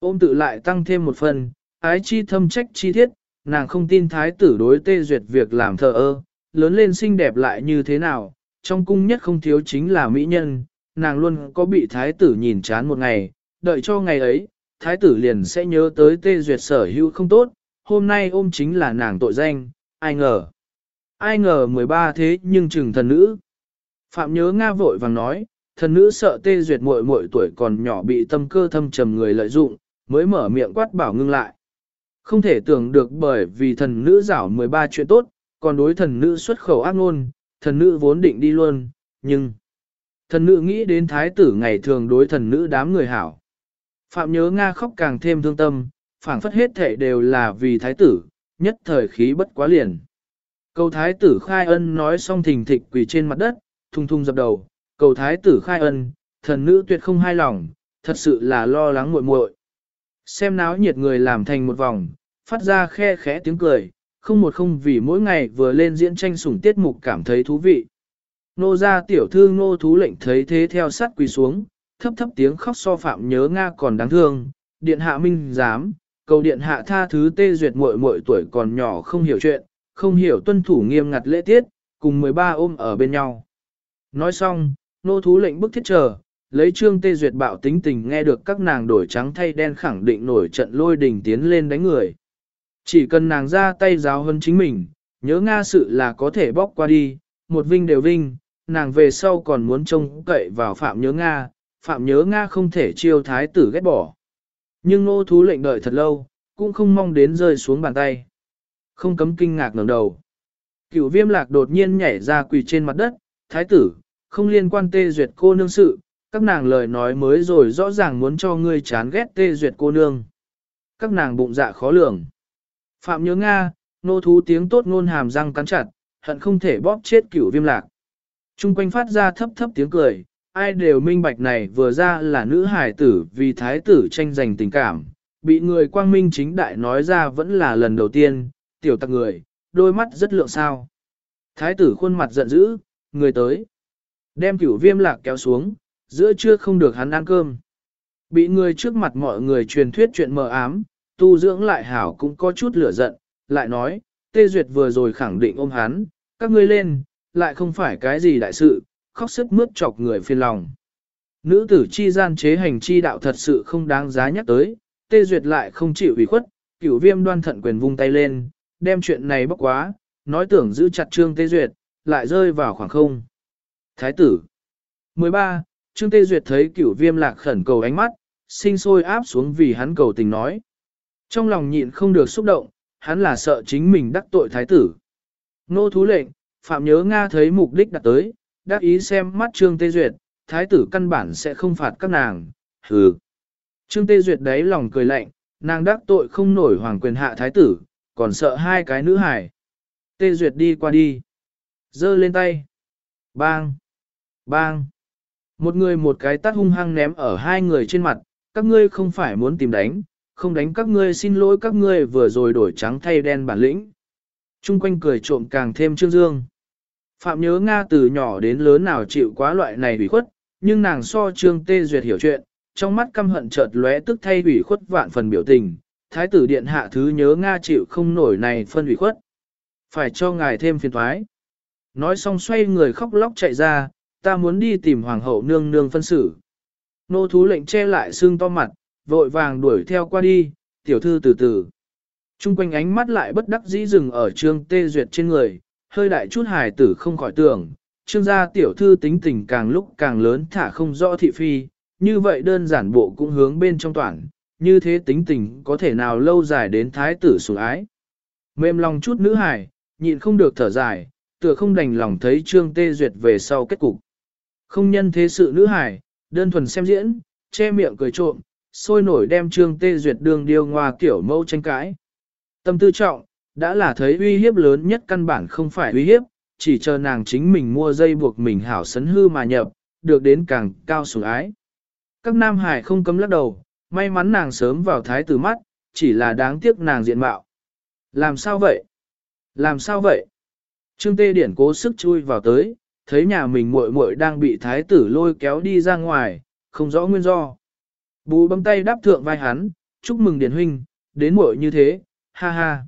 Ôm tự lại tăng thêm một phần, ái chi thâm trách chi thiết, nàng không tin thái tử đối tê duyệt việc làm thờ ơ, lớn lên xinh đẹp lại như thế nào, trong cung nhất không thiếu chính là mỹ nhân, nàng luôn có bị thái tử nhìn chán một ngày, đợi cho ngày ấy, thái tử liền sẽ nhớ tới tê duyệt sở hữu không tốt, hôm nay ôm chính là nàng tội danh, ai ngờ. Ai ngờ 13 thế nhưng chừng thần nữ. Phạm nhớ Nga vội vàng nói, thần nữ sợ tê duyệt muội muội tuổi còn nhỏ bị tâm cơ thâm trầm người lợi dụng, mới mở miệng quát bảo ngưng lại. Không thể tưởng được bởi vì thần nữ giảo 13 chuyện tốt, còn đối thần nữ xuất khẩu ác ngôn, thần nữ vốn định đi luôn, nhưng... Thần nữ nghĩ đến thái tử ngày thường đối thần nữ đám người hảo. Phạm nhớ Nga khóc càng thêm thương tâm, phảng phất hết thể đều là vì thái tử, nhất thời khí bất quá liền. Cầu thái tử khai ân nói xong thình thịch quỳ trên mặt đất, thung thung dập đầu, cầu thái tử khai ân, thần nữ tuyệt không hai lòng, thật sự là lo lắng muội muội. Xem náo nhiệt người làm thành một vòng, phát ra khe khẽ tiếng cười, không một không vì mỗi ngày vừa lên diễn tranh sủng tiết mục cảm thấy thú vị. Nô gia tiểu thư nô thú lệnh thấy thế theo sát quỳ xuống, thấp thấp tiếng khóc so phạm nhớ Nga còn đáng thương, điện hạ minh dám, cầu điện hạ tha thứ tê duyệt muội muội tuổi còn nhỏ không hiểu chuyện, không hiểu tuân thủ nghiêm ngặt lễ tiết, cùng 13 ôm ở bên nhau. Nói xong, nô thú lệnh bức thiết chờ, lấy trương tê duyệt bạo tính tình nghe được các nàng đổi trắng thay đen khẳng định nổi trận lôi đình tiến lên đánh người. Chỉ cần nàng ra tay giáo hơn chính mình, nhớ Nga sự là có thể bóc qua đi, một vinh đều vinh, nàng về sau còn muốn trông cậy vào Phạm nhớ Nga, Phạm nhớ Nga không thể chiêu thái tử ghét bỏ. Nhưng nô thú lệnh đợi thật lâu, cũng không mong đến rơi xuống bàn tay. Không cấm kinh ngạc ngẩng đầu. Cửu viêm lạc đột nhiên nhảy ra quỳ trên mặt đất, thái tử, không liên quan tê duyệt cô nương sự, các nàng lời nói mới rồi rõ ràng muốn cho ngươi chán ghét tê duyệt cô nương. Các nàng bụng dạ khó lường. Phạm nhớ Nga, nô thú tiếng tốt ngôn hàm răng cắn chặt, hận không thể bóp chết cửu viêm lạc. Trung quanh phát ra thấp thấp tiếng cười, ai đều minh bạch này vừa ra là nữ hải tử vì thái tử tranh giành tình cảm, bị người quang minh chính đại nói ra vẫn là lần đầu tiên, tiểu tặc người, đôi mắt rất lượng sao. Thái tử khuôn mặt giận dữ, người tới. Đem cửu viêm lạc kéo xuống, giữa trưa không được hắn ăn cơm. Bị người trước mặt mọi người truyền thuyết chuyện mờ ám, tu dưỡng lại hảo cũng có chút lửa giận, lại nói, tê duyệt vừa rồi khẳng định ôm hắn, các ngươi lên, lại không phải cái gì đại sự, khóc sức mướt chọc người phiền lòng. Nữ tử chi gian chế hành chi đạo thật sự không đáng giá nhắc tới, tê duyệt lại không chịu ủy khuất, cửu viêm đoan thận quyền vung tay lên, đem chuyện này bốc quá, nói tưởng giữ chặt trương tê duyệt, lại rơi vào khoảng không. Thái tử 13. Trương Tê Duyệt thấy cửu viêm lạc khẩn cầu ánh mắt, sinh sôi áp xuống vì hắn cầu tình nói. Trong lòng nhịn không được xúc động, hắn là sợ chính mình đắc tội thái tử. Nô thú lệnh, Phạm nhớ Nga thấy mục đích đặt tới, đắc ý xem mắt Trương Tê Duyệt, thái tử căn bản sẽ không phạt các nàng, hừ. Trương Tê Duyệt đấy lòng cười lạnh, nàng đắc tội không nổi hoàng quyền hạ thái tử, còn sợ hai cái nữ hải. Tê Duyệt đi qua đi. giơ lên tay. Bang. Bang. Một người một cái tát hung hăng ném ở hai người trên mặt, các ngươi không phải muốn tìm đánh, không đánh các ngươi xin lỗi các ngươi vừa rồi đổi trắng thay đen bản lĩnh. Trung quanh cười trộm càng thêm trương dương. Phạm nhớ Nga từ nhỏ đến lớn nào chịu quá loại này ủy khuất, nhưng nàng so trương tê duyệt hiểu chuyện, trong mắt căm hận chợt lóe tức thay ủy khuất vạn phần biểu tình, thái tử điện hạ thứ nhớ Nga chịu không nổi này phân ủy khuất. Phải cho ngài thêm phiền thoái. Nói xong xoay người khóc lóc chạy ra, ta muốn đi tìm hoàng hậu nương nương phân xử. Nô thú lệnh che lại xương to mặt, vội vàng đuổi theo qua đi, tiểu thư từ từ. Trung quanh ánh mắt lại bất đắc dĩ dừng ở trương tê duyệt trên người, hơi đại chút hài tử không khỏi tưởng, trương gia tiểu thư tính tình càng lúc càng lớn thả không rõ thị phi, như vậy đơn giản bộ cũng hướng bên trong toàn, như thế tính tình có thể nào lâu dài đến thái tử sủng ái. Mềm lòng chút nữ hài, nhịn không được thở dài, tựa không đành lòng thấy trương tê duyệt về sau kết cục. Không nhân thế sự nữ hải đơn thuần xem diễn, che miệng cười trộm, sôi nổi đem trương tê duyệt đường điêu ngoa kiểu mâu tranh cãi. Tâm tư trọng, đã là thấy uy hiếp lớn nhất căn bản không phải uy hiếp, chỉ chờ nàng chính mình mua dây buộc mình hảo sấn hư mà nhập, được đến càng cao sủng ái. Các nam hải không cấm lắc đầu, may mắn nàng sớm vào thái tử mắt, chỉ là đáng tiếc nàng diện mạo. Làm sao vậy? Làm sao vậy? Trương Tê Điển cố sức chui vào tới, thấy nhà mình muội muội đang bị thái tử lôi kéo đi ra ngoài, không rõ nguyên do. Bú bấm tay đáp thượng vai hắn, chúc mừng Điển huynh, đến muội như thế, ha ha.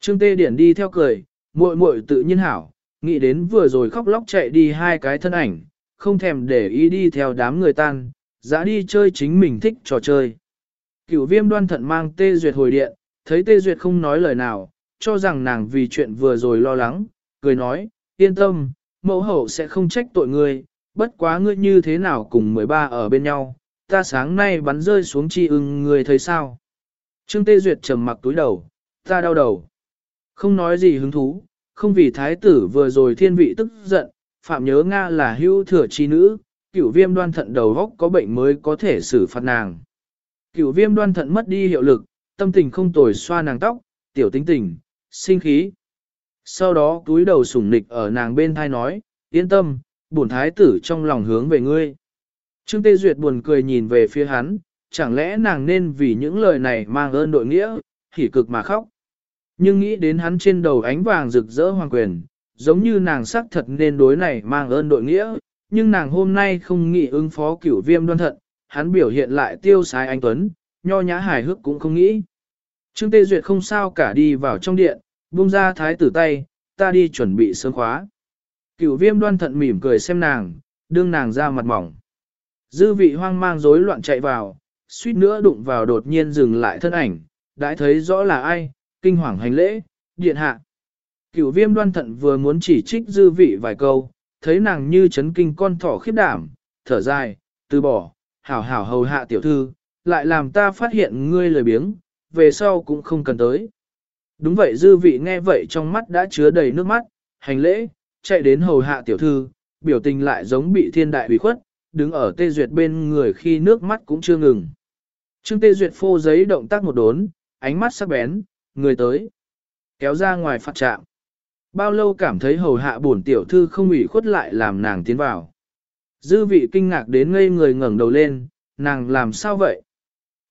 Trương Tê Điển đi theo cười, muội muội tự nhiên hảo, nghĩ đến vừa rồi khóc lóc chạy đi hai cái thân ảnh, không thèm để ý đi theo đám người tan, dã đi chơi chính mình thích trò chơi. Cửu viêm đoan thận mang Tê Duyệt hồi điện, thấy Tê Duyệt không nói lời nào, cho rằng nàng vì chuyện vừa rồi lo lắng, cười nói, yên tâm, mẫu hậu sẽ không trách tội ngươi, bất quá ngươi như thế nào cùng 13 ở bên nhau, ta sáng nay bắn rơi xuống chi ưng ngươi thấy sao? Trương Tê Duyệt trầm mặc túi đầu, ta đau đầu. Không nói gì hứng thú, không vì thái tử vừa rồi thiên vị tức giận, phạm nhớ Nga là hưu thừa chi nữ, cửu viêm đoan thận đầu góc có bệnh mới có thể xử phạt nàng. Cửu viêm đoan thận mất đi hiệu lực, tâm tình không tồi xoa nàng tóc, tiểu tính tình, sinh khí. Sau đó túi đầu sủng nịch ở nàng bên thai nói, yên tâm, bổn thái tử trong lòng hướng về ngươi. Trương Tê Duyệt buồn cười nhìn về phía hắn, chẳng lẽ nàng nên vì những lời này mang ơn đội nghĩa, hỉ cực mà khóc. Nhưng nghĩ đến hắn trên đầu ánh vàng rực rỡ hoàng quyền, giống như nàng sắc thật nên đối này mang ơn đội nghĩa, nhưng nàng hôm nay không nghĩ ứng phó cửu viêm đoan thận, hắn biểu hiện lại tiêu sái anh Tuấn, nho nhã hài hước cũng không nghĩ. Trương Tê Duyệt không sao cả đi vào trong điện, buông ra thái tử tay, ta đi chuẩn bị sớm khóa. Cửu viêm đoan thận mỉm cười xem nàng, đương nàng ra mặt mỏng. Dư vị hoang mang rối loạn chạy vào, suýt nữa đụng vào đột nhiên dừng lại thân ảnh, đã thấy rõ là ai, kinh hoàng hành lễ, điện hạ. Cửu viêm đoan thận vừa muốn chỉ trích dư vị vài câu, thấy nàng như chấn kinh con thỏ khiếp đảm, thở dài, từ bỏ, hảo hảo hầu hạ tiểu thư, lại làm ta phát hiện ngươi lời biếng, về sau cũng không cần tới. Đúng vậy dư vị nghe vậy trong mắt đã chứa đầy nước mắt, hành lễ, chạy đến hầu hạ tiểu thư, biểu tình lại giống bị thiên đại bị khuất, đứng ở tê duyệt bên người khi nước mắt cũng chưa ngừng. Trương tê duyệt phô giấy động tác một đốn, ánh mắt sắc bén, người tới. Kéo ra ngoài phạt trạm. Bao lâu cảm thấy hầu hạ bổn tiểu thư không ủy khuất lại làm nàng tiến vào. Dư vị kinh ngạc đến ngây người ngẩng đầu lên, nàng làm sao vậy?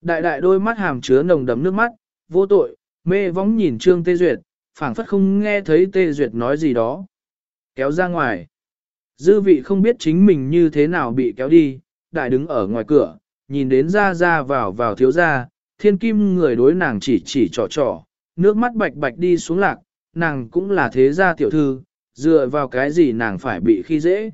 Đại đại đôi mắt hàm chứa nồng đấm nước mắt, vô tội, mê vóng nhìn Trương Tê Duyệt, phảng phất không nghe thấy Tê Duyệt nói gì đó. Kéo ra ngoài. Dư vị không biết chính mình như thế nào bị kéo đi, đại đứng ở ngoài cửa, nhìn đến ra ra vào vào thiếu ra, thiên kim người đối nàng chỉ chỉ trò trò, nước mắt bạch bạch đi xuống lạc, nàng cũng là thế gia tiểu thư, dựa vào cái gì nàng phải bị khi dễ.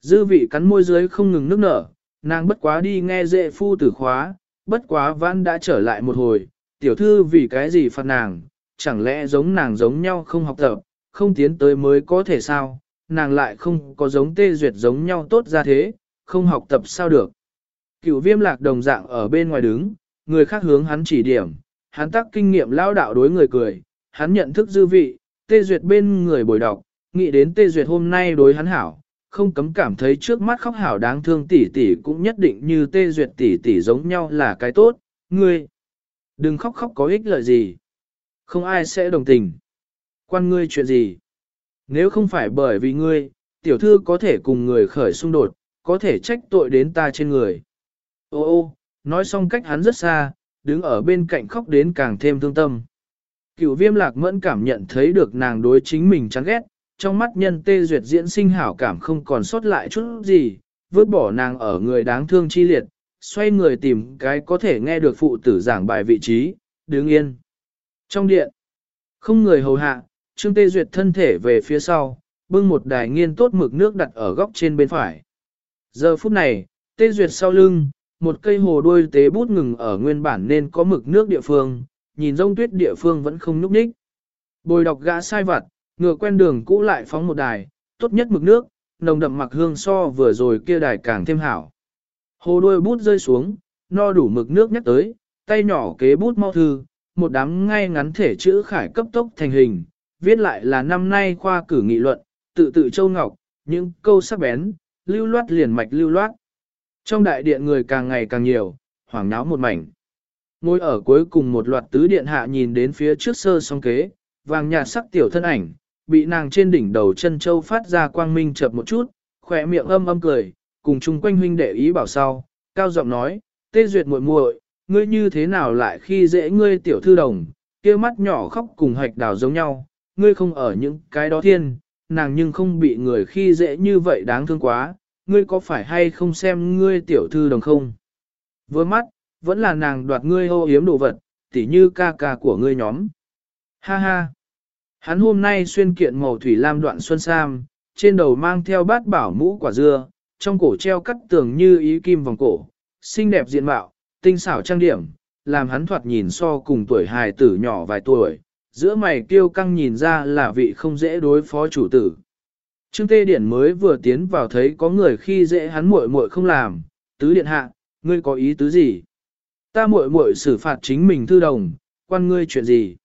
Dư vị cắn môi dưới không ngừng nước nở, nàng bất quá đi nghe dễ phu tử khóa, bất quá văn đã trở lại một hồi, tiểu thư vì cái gì phạt nàng, chẳng lẽ giống nàng giống nhau không học tập, không tiến tới mới có thể sao, nàng lại không có giống tê duyệt giống nhau tốt ra thế, không học tập sao được. Cựu viêm lạc đồng dạng ở bên ngoài đứng, người khác hướng hắn chỉ điểm, hắn tắc kinh nghiệm lao đạo đối người cười, hắn nhận thức dư vị, tê duyệt bên người bồi đọc, nghĩ đến tê duyệt hôm nay đối hắn hảo, không cấm cảm thấy trước mắt khóc hảo đáng thương tỷ tỷ cũng nhất định như tê duyệt tỷ tỷ giống nhau là cái tốt, ngươi. Đừng khóc khóc có ích lợi gì. Không ai sẽ đồng tình. Quan ngươi chuyện gì? Nếu không phải bởi vì ngươi, tiểu thư có thể cùng người khởi xung đột, có thể trách tội đến ta trên người. Ô ô, nói xong cách hắn rất xa, đứng ở bên cạnh khóc đến càng thêm thương tâm. Cửu viêm lạc mẫn cảm nhận thấy được nàng đối chính mình chán ghét, trong mắt nhân tê duyệt diễn sinh hảo cảm không còn sót lại chút gì, vứt bỏ nàng ở người đáng thương chi liệt, xoay người tìm cái có thể nghe được phụ tử giảng bài vị trí, đứng yên. Trong điện, không người hầu hạ, Trương Tê Duyệt thân thể về phía sau, bưng một đài nghiên tốt mực nước đặt ở góc trên bên phải. Giờ phút này, Tê Duyệt sau lưng, một cây hồ đuôi tế bút ngừng ở nguyên bản nên có mực nước địa phương, nhìn rông tuyết địa phương vẫn không nhúc nhích. Bồi đọc gã sai vặt, ngựa quen đường cũ lại phóng một đài, tốt nhất mực nước, nồng đậm mặc hương so vừa rồi kia đài càng thêm hảo. Hồ đuôi bút rơi xuống, no đủ mực nước nhắc tới, tay nhỏ kế bút mau thư, một đám ngay ngắn thể chữ khải cấp tốc thành hình, viết lại là năm nay khoa cử nghị luận, tự tự châu ngọc, những câu sắc bén, lưu loát liền mạch lưu loát. Trong đại điện người càng ngày càng nhiều, hoảng náo một mảnh. Ngồi ở cuối cùng một loạt tứ điện hạ nhìn đến phía trước sơ song kế, vàng nhạt sắc tiểu thân ảnh, bị nàng trên đỉnh đầu chân châu phát ra quang minh chập một chút, khỏe miệng âm âm cười, cùng chung quanh huynh đệ ý bảo sau, cao giọng nói, tê duyệt muội muội, ngươi như thế nào lại khi dễ ngươi tiểu thư đồng, kia mắt nhỏ khóc cùng hạch đào giống nhau, ngươi không ở những cái đó thiên, nàng nhưng không bị người khi dễ như vậy đáng thương quá, ngươi có phải hay không xem ngươi tiểu thư đồng không? Với mắt, vẫn là nàng đoạt ngươi hô hiếm đồ vật, tỉ như ca ca của ngươi nhóm. Ha ha! Hắn hôm nay xuyên kiện màu thủy lam đoạn xuân sam, trên đầu mang theo bát bảo mũ quả dưa, trong cổ treo cắt tường như ý kim vòng cổ, xinh đẹp diện mạo, tinh xảo trang điểm, làm hắn thoạt nhìn so cùng tuổi hài tử nhỏ vài tuổi, giữa mày kiêu căng nhìn ra là vị không dễ đối phó chủ tử. Trương Tê Điển mới vừa tiến vào thấy có người khi dễ hắn muội muội không làm, tứ điện hạ, ngươi có ý tứ gì? Ta muội muội xử phạt chính mình thư đồng, quan ngươi chuyện gì?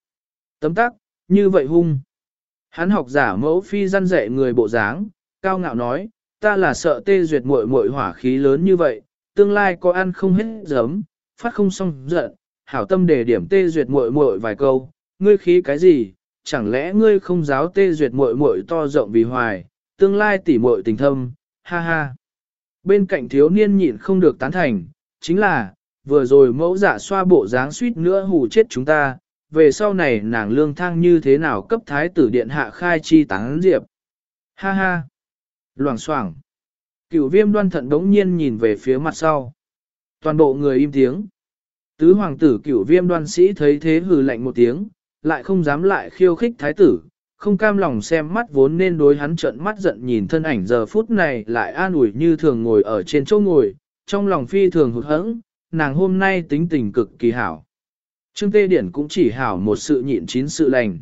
Tấm tắc, như vậy hung. Hắn học giả mẫu phi răn dạy người bộ dáng, cao ngạo nói, ta là sợ tê duyệt muội muội hỏa khí lớn như vậy, tương lai có ăn không hết giấm, phát không xong giận, hảo tâm để điểm tê duyệt muội muội vài câu, ngươi khí cái gì, chẳng lẽ ngươi không giáo tê duyệt muội muội to rộng vì hoài, tương lai tỉ muội tình thâm, ha ha. Bên cạnh thiếu niên nhịn không được tán thành, chính là, vừa rồi mẫu giả xoa bộ dáng suýt nữa hù chết chúng ta, về sau này nàng lương thang như thế nào cấp thái tử điện hạ khai chi tán diệp. Ha ha. Loảng xoảng. Cửu viêm đoan thận đống nhiên nhìn về phía mặt sau. Toàn bộ người im tiếng. Tứ hoàng tử cửu viêm đoan sĩ thấy thế hừ lạnh một tiếng, lại không dám lại khiêu khích thái tử, không cam lòng xem mắt vốn nên đối hắn trợn mắt giận nhìn thân ảnh giờ phút này lại an ủi như thường ngồi ở trên chỗ ngồi, trong lòng phi thường hụt hẫng, nàng hôm nay tính tình cực kỳ hảo. Trương Tê Điển cũng chỉ hảo một sự nhịn chín sự lành.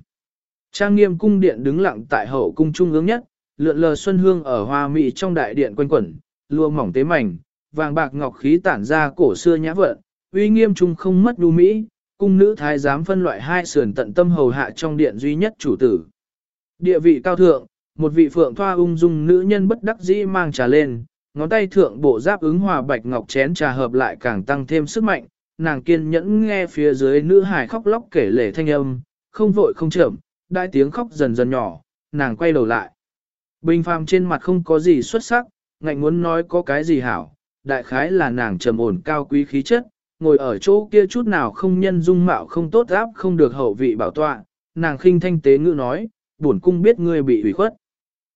Trang nghiêm cung điện đứng lặng tại hậu cung trung ương nhất, lượn lờ xuân hương ở hoa mỹ trong đại điện quanh quẩn, lua mỏng tế mảnh, vàng bạc ngọc khí tản ra cổ xưa nhã vận, uy nghiêm trung không mất đu mỹ, cung nữ thái giám phân loại hai sườn tận tâm hầu hạ trong điện duy nhất chủ tử. Địa vị cao thượng, một vị phượng thoa ung dung nữ nhân bất đắc dĩ mang trà lên, ngón tay thượng bộ giáp ứng hòa bạch ngọc chén trà hợp lại càng tăng thêm sức mạnh, nàng kiên nhẫn nghe phía dưới nữ hải khóc lóc kể lể thanh âm, không vội không chậm, đại tiếng khóc dần dần nhỏ, nàng quay đầu lại. Bình phàm trên mặt không có gì xuất sắc, ngạnh muốn nói có cái gì hảo, đại khái là nàng trầm ổn cao quý khí chất, ngồi ở chỗ kia chút nào không nhân dung mạo không tốt áp không được hậu vị bảo tọa, nàng khinh thanh tế ngữ nói, bổn cung biết ngươi bị ủy khuất.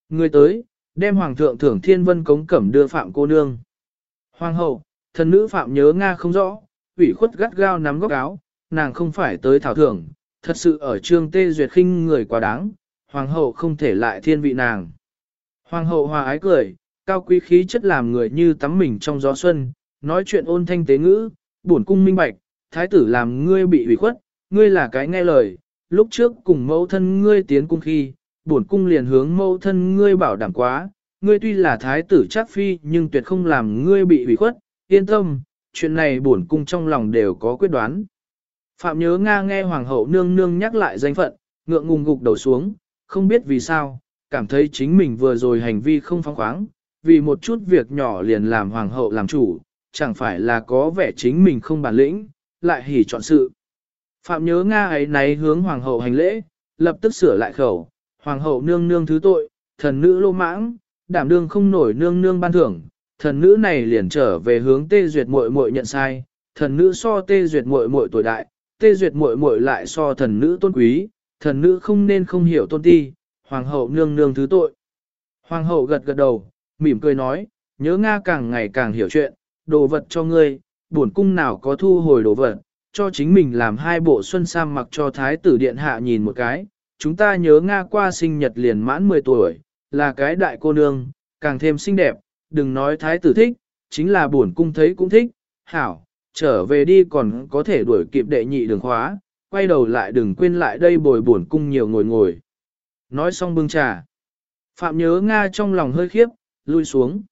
Ngươi tới, đem hoàng thượng thưởng thiên vân cống cẩm đưa phạm cô nương. Hoàng hậu, thần nữ phạm nhớ Nga không rõ, ủy khuất gắt gao nắm góc áo, nàng không phải tới thảo thưởng, thật sự ở trương tê duyệt khinh người quá đáng, hoàng hậu không thể lại thiên vị nàng. Hoàng hậu hòa ái cười, cao quý khí chất làm người như tắm mình trong gió xuân, nói chuyện ôn thanh tế ngữ, bổn cung minh bạch, thái tử làm ngươi bị ủy khuất, ngươi là cái nghe lời, lúc trước cùng mẫu thân ngươi tiến cung khi, bổn cung liền hướng mẫu thân ngươi bảo đảm quá, ngươi tuy là thái tử chắc phi nhưng tuyệt không làm ngươi bị ủy khuất, yên tâm, chuyện này bổn cung trong lòng đều có quyết đoán. Phạm nhớ Nga nghe hoàng hậu nương nương nhắc lại danh phận, ngượng ngùng gục đầu xuống, không biết vì sao, cảm thấy chính mình vừa rồi hành vi không phóng khoáng, vì một chút việc nhỏ liền làm hoàng hậu làm chủ, chẳng phải là có vẻ chính mình không bản lĩnh, lại hỉ chọn sự. Phạm nhớ Nga ấy náy hướng hoàng hậu hành lễ, lập tức sửa lại khẩu, hoàng hậu nương nương thứ tội, thần nữ lô mãng, đảm đương không nổi nương nương ban thưởng, thần nữ này liền trở về hướng tê duyệt muội muội nhận sai, thần nữ so tê duyệt muội muội tuổi đại, tê duyệt muội muội lại so thần nữ tôn quý, thần nữ không nên không hiểu tôn ti, hoàng hậu nương nương thứ tội. Hoàng hậu gật gật đầu, mỉm cười nói, nhớ Nga càng ngày càng hiểu chuyện, đồ vật cho ngươi, buồn cung nào có thu hồi đồ vật, cho chính mình làm hai bộ xuân sam mặc cho thái tử điện hạ nhìn một cái, chúng ta nhớ Nga qua sinh nhật liền mãn 10 tuổi, là cái đại cô nương, càng thêm xinh đẹp, đừng nói thái tử thích, chính là buồn cung thấy cũng thích, hảo, trở về đi còn có thể đuổi kịp đệ nhị đường khóa, quay đầu lại đừng quên lại đây bồi buồn cung nhiều ngồi ngồi. Nói xong bưng trà. Phạm nhớ Nga trong lòng hơi khiếp, lui xuống.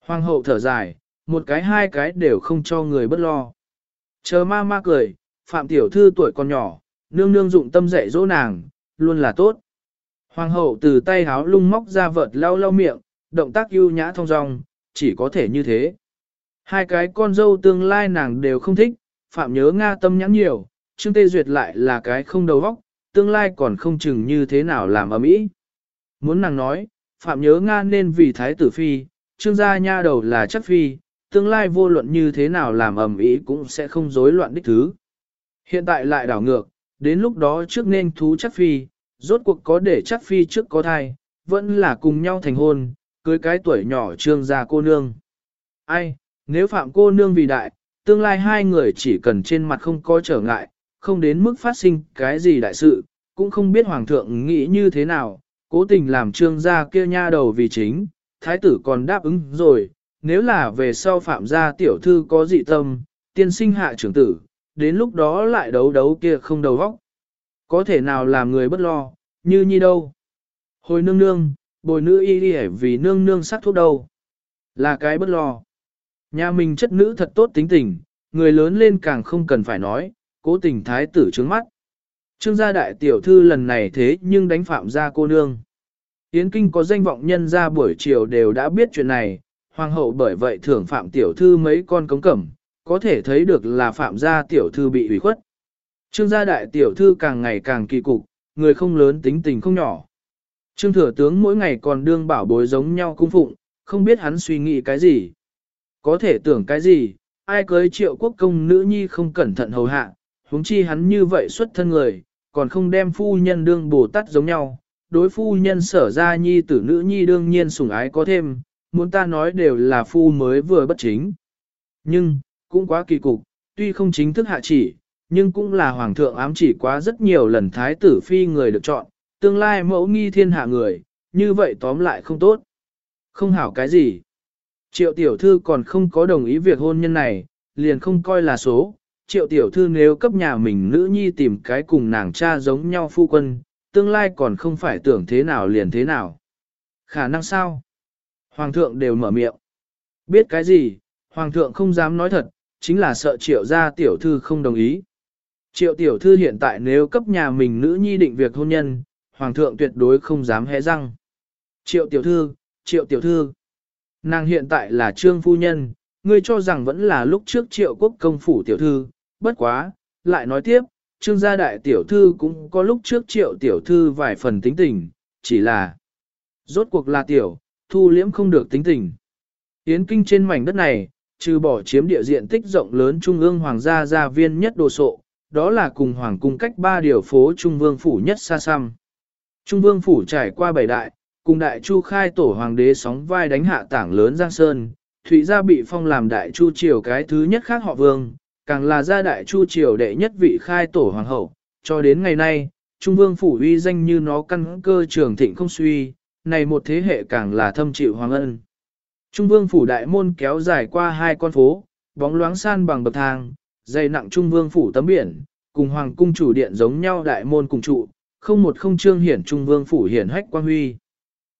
Hoàng hậu thở dài, một cái hai cái đều không cho người bất lo. Chờ ma ma cười, Phạm tiểu thư tuổi còn nhỏ, nương nương dụng tâm dạy dỗ nàng, luôn là tốt. Hoàng hậu từ tay háo lung móc ra vợt lau lau miệng, động tác ưu nhã thong dong, chỉ có thể như thế. Hai cái con dâu tương lai nàng đều không thích, Phạm nhớ Nga tâm nhãn nhiều, Trương Tê Duyệt lại là cái không đầu óc, tương lai còn không chừng như thế nào làm ở mỹ. Muốn nàng nói, Phạm nhớ Nga nên vì Thái tử Phi, Trương gia nha đầu là chắc Phi, tương lai vô luận như thế nào làm ầm ĩ cũng sẽ không rối loạn đích thứ. Hiện tại lại đảo ngược, đến lúc đó trước nên thú chắc Phi, rốt cuộc có để chắc Phi trước có thai, vẫn là cùng nhau thành hôn, cưới cái tuổi nhỏ trương gia cô nương. Ai, nếu phạm cô nương vì đại, tương lai hai người chỉ cần trên mặt không có trở ngại, không đến mức phát sinh cái gì đại sự, cũng không biết hoàng thượng nghĩ như thế nào, cố tình làm trương gia kia nha đầu vì chính, thái tử còn đáp ứng rồi, nếu là về sau phạm gia tiểu thư có dị tâm, tiên sinh hạ trưởng tử, đến lúc đó lại đấu đấu kia không đầu vóc. Có thể nào làm người bất lo, như nhi đâu. Hồi nương nương, bồi nữ y đi vì nương nương sắc thuốc đâu. Là cái bất lo. Nhà mình chất nữ thật tốt tính tình, người lớn lên càng không cần phải nói, cố tình thái tử trướng mắt. Trương gia đại tiểu thư lần này thế nhưng đánh phạm gia cô nương. Yến Kinh có danh vọng nhân ra buổi chiều đều đã biết chuyện này, hoàng hậu bởi vậy thưởng phạm tiểu thư mấy con cống cẩm, có thể thấy được là phạm gia tiểu thư bị hủy khuất. Trương gia đại tiểu thư càng ngày càng kỳ cục, người không lớn tính tình không nhỏ. Trương thừa tướng mỗi ngày còn đương bảo bối giống nhau cung phụng, không biết hắn suy nghĩ cái gì. Có thể tưởng cái gì, ai cưới triệu quốc công nữ nhi không cẩn thận hầu hạ, huống chi hắn như vậy xuất thân người, còn không đem phu nhân đương bồ tát giống nhau. Đối phu nhân sở ra nhi tử nữ nhi đương nhiên sủng ái có thêm, muốn ta nói đều là phu mới vừa bất chính. Nhưng, cũng quá kỳ cục, tuy không chính thức hạ chỉ, nhưng cũng là hoàng thượng ám chỉ quá rất nhiều lần thái tử phi người được chọn, tương lai mẫu nghi thiên hạ người, như vậy tóm lại không tốt. Không hảo cái gì. Triệu tiểu thư còn không có đồng ý việc hôn nhân này, liền không coi là số. Triệu tiểu thư nếu cấp nhà mình nữ nhi tìm cái cùng nàng cha giống nhau phu quân, tương lai còn không phải tưởng thế nào liền thế nào. Khả năng sao? Hoàng thượng đều mở miệng. Biết cái gì, Hoàng thượng không dám nói thật, chính là sợ triệu gia tiểu thư không đồng ý. Triệu tiểu thư hiện tại nếu cấp nhà mình nữ nhi định việc hôn nhân, Hoàng thượng tuyệt đối không dám hé răng. Triệu tiểu thư, triệu tiểu thư. Nàng hiện tại là trương phu nhân, ngươi cho rằng vẫn là lúc trước triệu quốc công phủ tiểu thư, bất quá, lại nói tiếp, trương gia đại tiểu thư cũng có lúc trước triệu tiểu thư vài phần tính tình, chỉ là rốt cuộc là tiểu, thu liễm không được tính tình. Yến kinh trên mảnh đất này, trừ bỏ chiếm địa diện tích rộng lớn trung ương hoàng gia gia viên nhất đồ sộ, đó là cùng hoàng cung cách ba điều phố trung vương phủ nhất xa xăm. Trung vương phủ trải qua bảy đại, cùng đại chu khai tổ hoàng đế sóng vai đánh hạ tảng lớn Giang Sơn, Thụy gia bị phong làm đại chu triều cái thứ nhất khác họ vương, càng là gia đại chu triều đệ nhất vị khai tổ hoàng hậu, cho đến ngày nay, Trung vương phủ uy danh như nó căn cơ trường thịnh không suy, này một thế hệ càng là thâm chịu hoàng ân. Trung vương phủ đại môn kéo dài qua hai con phố, bóng loáng san bằng bậc thang, dày nặng trung vương phủ tấm biển, cùng hoàng cung chủ điện giống nhau đại môn cùng trụ, không một không trương hiển trung vương phủ hiển hách quang huy.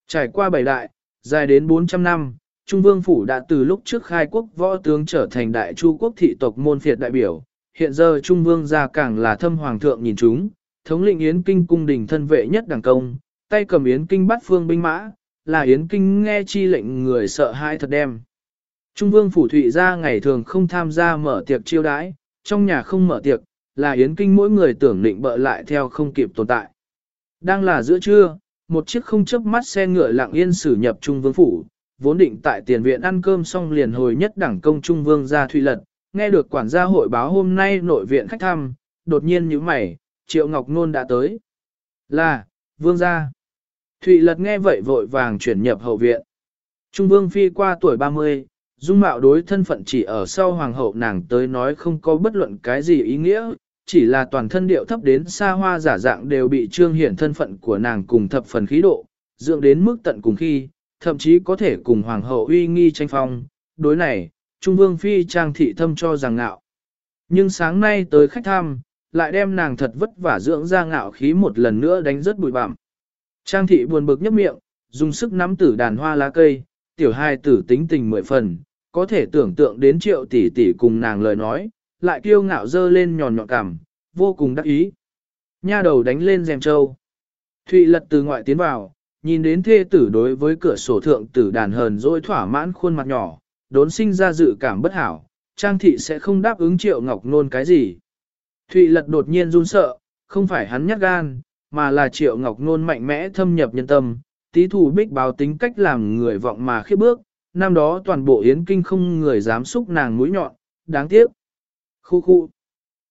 Trải qua bảy đại, dài đến 400 năm, Trung Vương Phủ đã từ lúc trước khai quốc võ tướng trở thành đại chu quốc thị tộc môn phiệt đại biểu, hiện giờ Trung Vương gia càng là thâm hoàng thượng nhìn chúng, thống lĩnh Yến Kinh cung đình thân vệ nhất đảng công, tay cầm Yến Kinh bắt phương binh mã, là Yến Kinh nghe chi lệnh người sợ hãi thật đem. Trung Vương Phủ Thụy gia ngày thường không tham gia mở tiệc chiêu đãi, trong nhà không mở tiệc, là Yến Kinh mỗi người tưởng định bợ lại theo không kịp tồn tại. Đang là giữa trưa, một chiếc không chớp mắt xe ngựa lặng yên xử nhập Trung Vương Phủ, vốn định tại tiền viện ăn cơm xong liền hồi nhất đẳng công Trung Vương gia Thụy Lật, nghe được quản gia hội báo hôm nay nội viện khách thăm, đột nhiên như mày, Triệu Ngọc Nôn đã tới. Là, Vương gia. Thụy Lật nghe vậy vội vàng chuyển nhập hậu viện. Trung Vương Phi qua tuổi 30, dung mạo đối thân phận chỉ ở sau hoàng hậu nàng tới nói không có bất luận cái gì ý nghĩa, chỉ là toàn thân điệu thấp đến xa hoa giả dạng đều bị trương hiển thân phận của nàng cùng thập phần khí độ, dưỡng đến mức tận cùng khi, thậm chí có thể cùng hoàng hậu uy nghi tranh phong. Đối này, Trung Vương Phi trang thị thâm cho rằng ngạo. Nhưng sáng nay tới khách thăm, lại đem nàng thật vất vả dưỡng ra ngạo khí một lần nữa đánh rất bụi bặm. Trang thị buồn bực nhấp miệng, dùng sức nắm tử đàn hoa lá cây, tiểu hai tử tính tình mười phần, có thể tưởng tượng đến triệu tỷ tỷ cùng nàng lời nói, lại kiêu ngạo dơ lên nhòn nhọn cảm, vô cùng đắc ý. Nha đầu đánh lên rèm trâu. Thụy lật từ ngoại tiến vào, nhìn đến thê tử đối với cửa sổ thượng tử đàn hờn dỗi thỏa mãn khuôn mặt nhỏ, đốn sinh ra dự cảm bất hảo, trang thị sẽ không đáp ứng triệu ngọc nôn cái gì. Thụy lật đột nhiên run sợ, không phải hắn nhát gan, mà là triệu ngọc nôn mạnh mẽ thâm nhập nhân tâm, tí thủ bích báo tính cách làm người vọng mà khiếp bước, năm đó toàn bộ yến kinh không người dám xúc nàng mũi nhọn, đáng tiếc. Khu khu.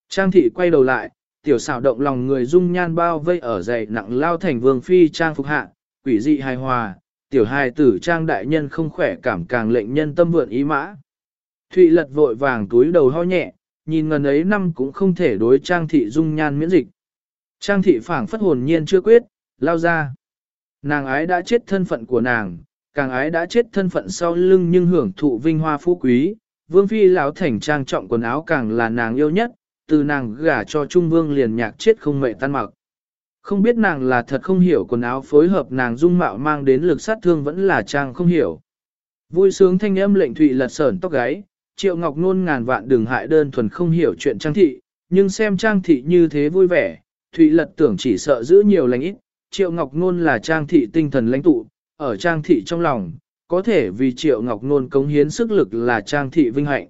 Trang thị quay đầu lại, tiểu xảo động lòng người dung nhan bao vây ở dày nặng lao thành vương phi trang phục hạ, quỷ dị hài hòa, tiểu hài tử trang đại nhân không khỏe cảm càng lệnh nhân tâm vượn ý mã. Thụy lật vội vàng túi đầu ho nhẹ, nhìn ngần ấy năm cũng không thể đối trang thị dung nhan miễn dịch. Trang thị phảng phất hồn nhiên chưa quyết, lao ra. Nàng ái đã chết thân phận của nàng, càng ái đã chết thân phận sau lưng nhưng hưởng thụ vinh hoa phú quý, Vương phi lão thành trang trọng quần áo càng là nàng yêu nhất, từ nàng gả cho Trung Vương liền nhạc chết không mệ tan mặc. Không biết nàng là thật không hiểu quần áo phối hợp nàng dung mạo mang đến lực sát thương vẫn là trang không hiểu. Vui sướng thanh âm lệnh thụy lật sởn tóc gáy, triệu ngọc nôn ngàn vạn đường hại đơn thuần không hiểu chuyện trang thị, nhưng xem trang thị như thế vui vẻ, thụy lật tưởng chỉ sợ giữ nhiều lành ít, triệu ngọc nôn là trang thị tinh thần lãnh tụ, ở trang thị trong lòng, có thể vì triệu ngọc nôn cống hiến sức lực là trang thị vinh hạnh.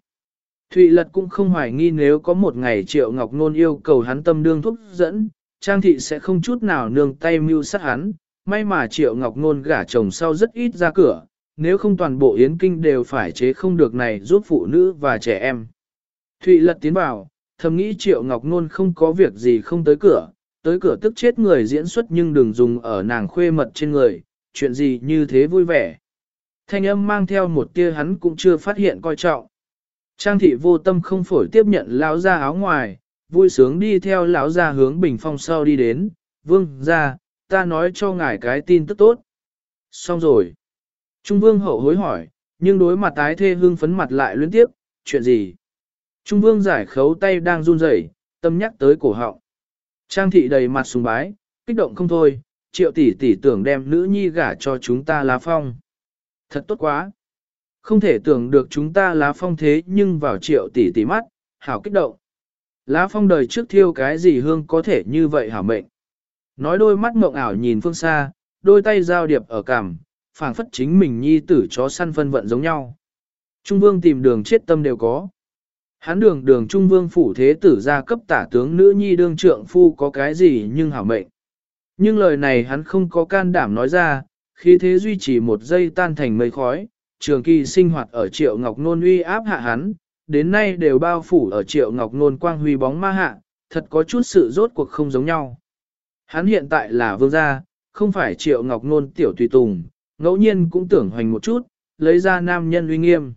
Thụy lật cũng không hoài nghi nếu có một ngày triệu ngọc nôn yêu cầu hắn tâm đương thúc dẫn, trang thị sẽ không chút nào nương tay mưu sát hắn, may mà triệu ngọc nôn gả chồng sau rất ít ra cửa, nếu không toàn bộ yến kinh đều phải chế không được này giúp phụ nữ và trẻ em. Thụy lật tiến vào, thầm nghĩ triệu ngọc nôn không có việc gì không tới cửa, tới cửa tức chết người diễn xuất nhưng đừng dùng ở nàng khuê mật trên người, chuyện gì như thế vui vẻ. Thanh âm mang theo một tia hắn cũng chưa phát hiện coi trọng. Trang thị vô tâm không phổi tiếp nhận lão ra áo ngoài, vui sướng đi theo lão ra hướng bình phong sau đi đến, vương ra, ta nói cho ngài cái tin tức tốt. Xong rồi. Trung vương hậu hối hỏi, nhưng đối mặt tái thê hương phấn mặt lại luyến tiếp, chuyện gì? Trung vương giải khấu tay đang run rẩy, tâm nhắc tới cổ họng. Trang thị đầy mặt sùng bái, kích động không thôi, triệu tỷ tỷ tưởng đem nữ nhi gả cho chúng ta lá phong. Thật tốt quá. Không thể tưởng được chúng ta lá phong thế nhưng vào triệu tỷ tỷ mắt, hảo kích động. Lá phong đời trước thiêu cái gì hương có thể như vậy hả mệnh. Nói đôi mắt mộng ảo nhìn phương xa, đôi tay giao điệp ở cằm, phảng phất chính mình nhi tử chó săn phân vận giống nhau. Trung vương tìm đường chết tâm đều có. Hắn đường đường Trung vương phủ thế tử gia cấp tả tướng nữ nhi đương trượng phu có cái gì nhưng hảo mệnh. Nhưng lời này hắn không có can đảm nói ra, khi thế duy trì một giây tan thành mây khói, trường kỳ sinh hoạt ở triệu ngọc nôn uy áp hạ hắn, đến nay đều bao phủ ở triệu ngọc nôn quang huy bóng ma hạ, thật có chút sự rốt cuộc không giống nhau. Hắn hiện tại là vương gia, không phải triệu ngọc nôn tiểu tùy tùng, ngẫu nhiên cũng tưởng hoành một chút, lấy ra nam nhân uy nghiêm.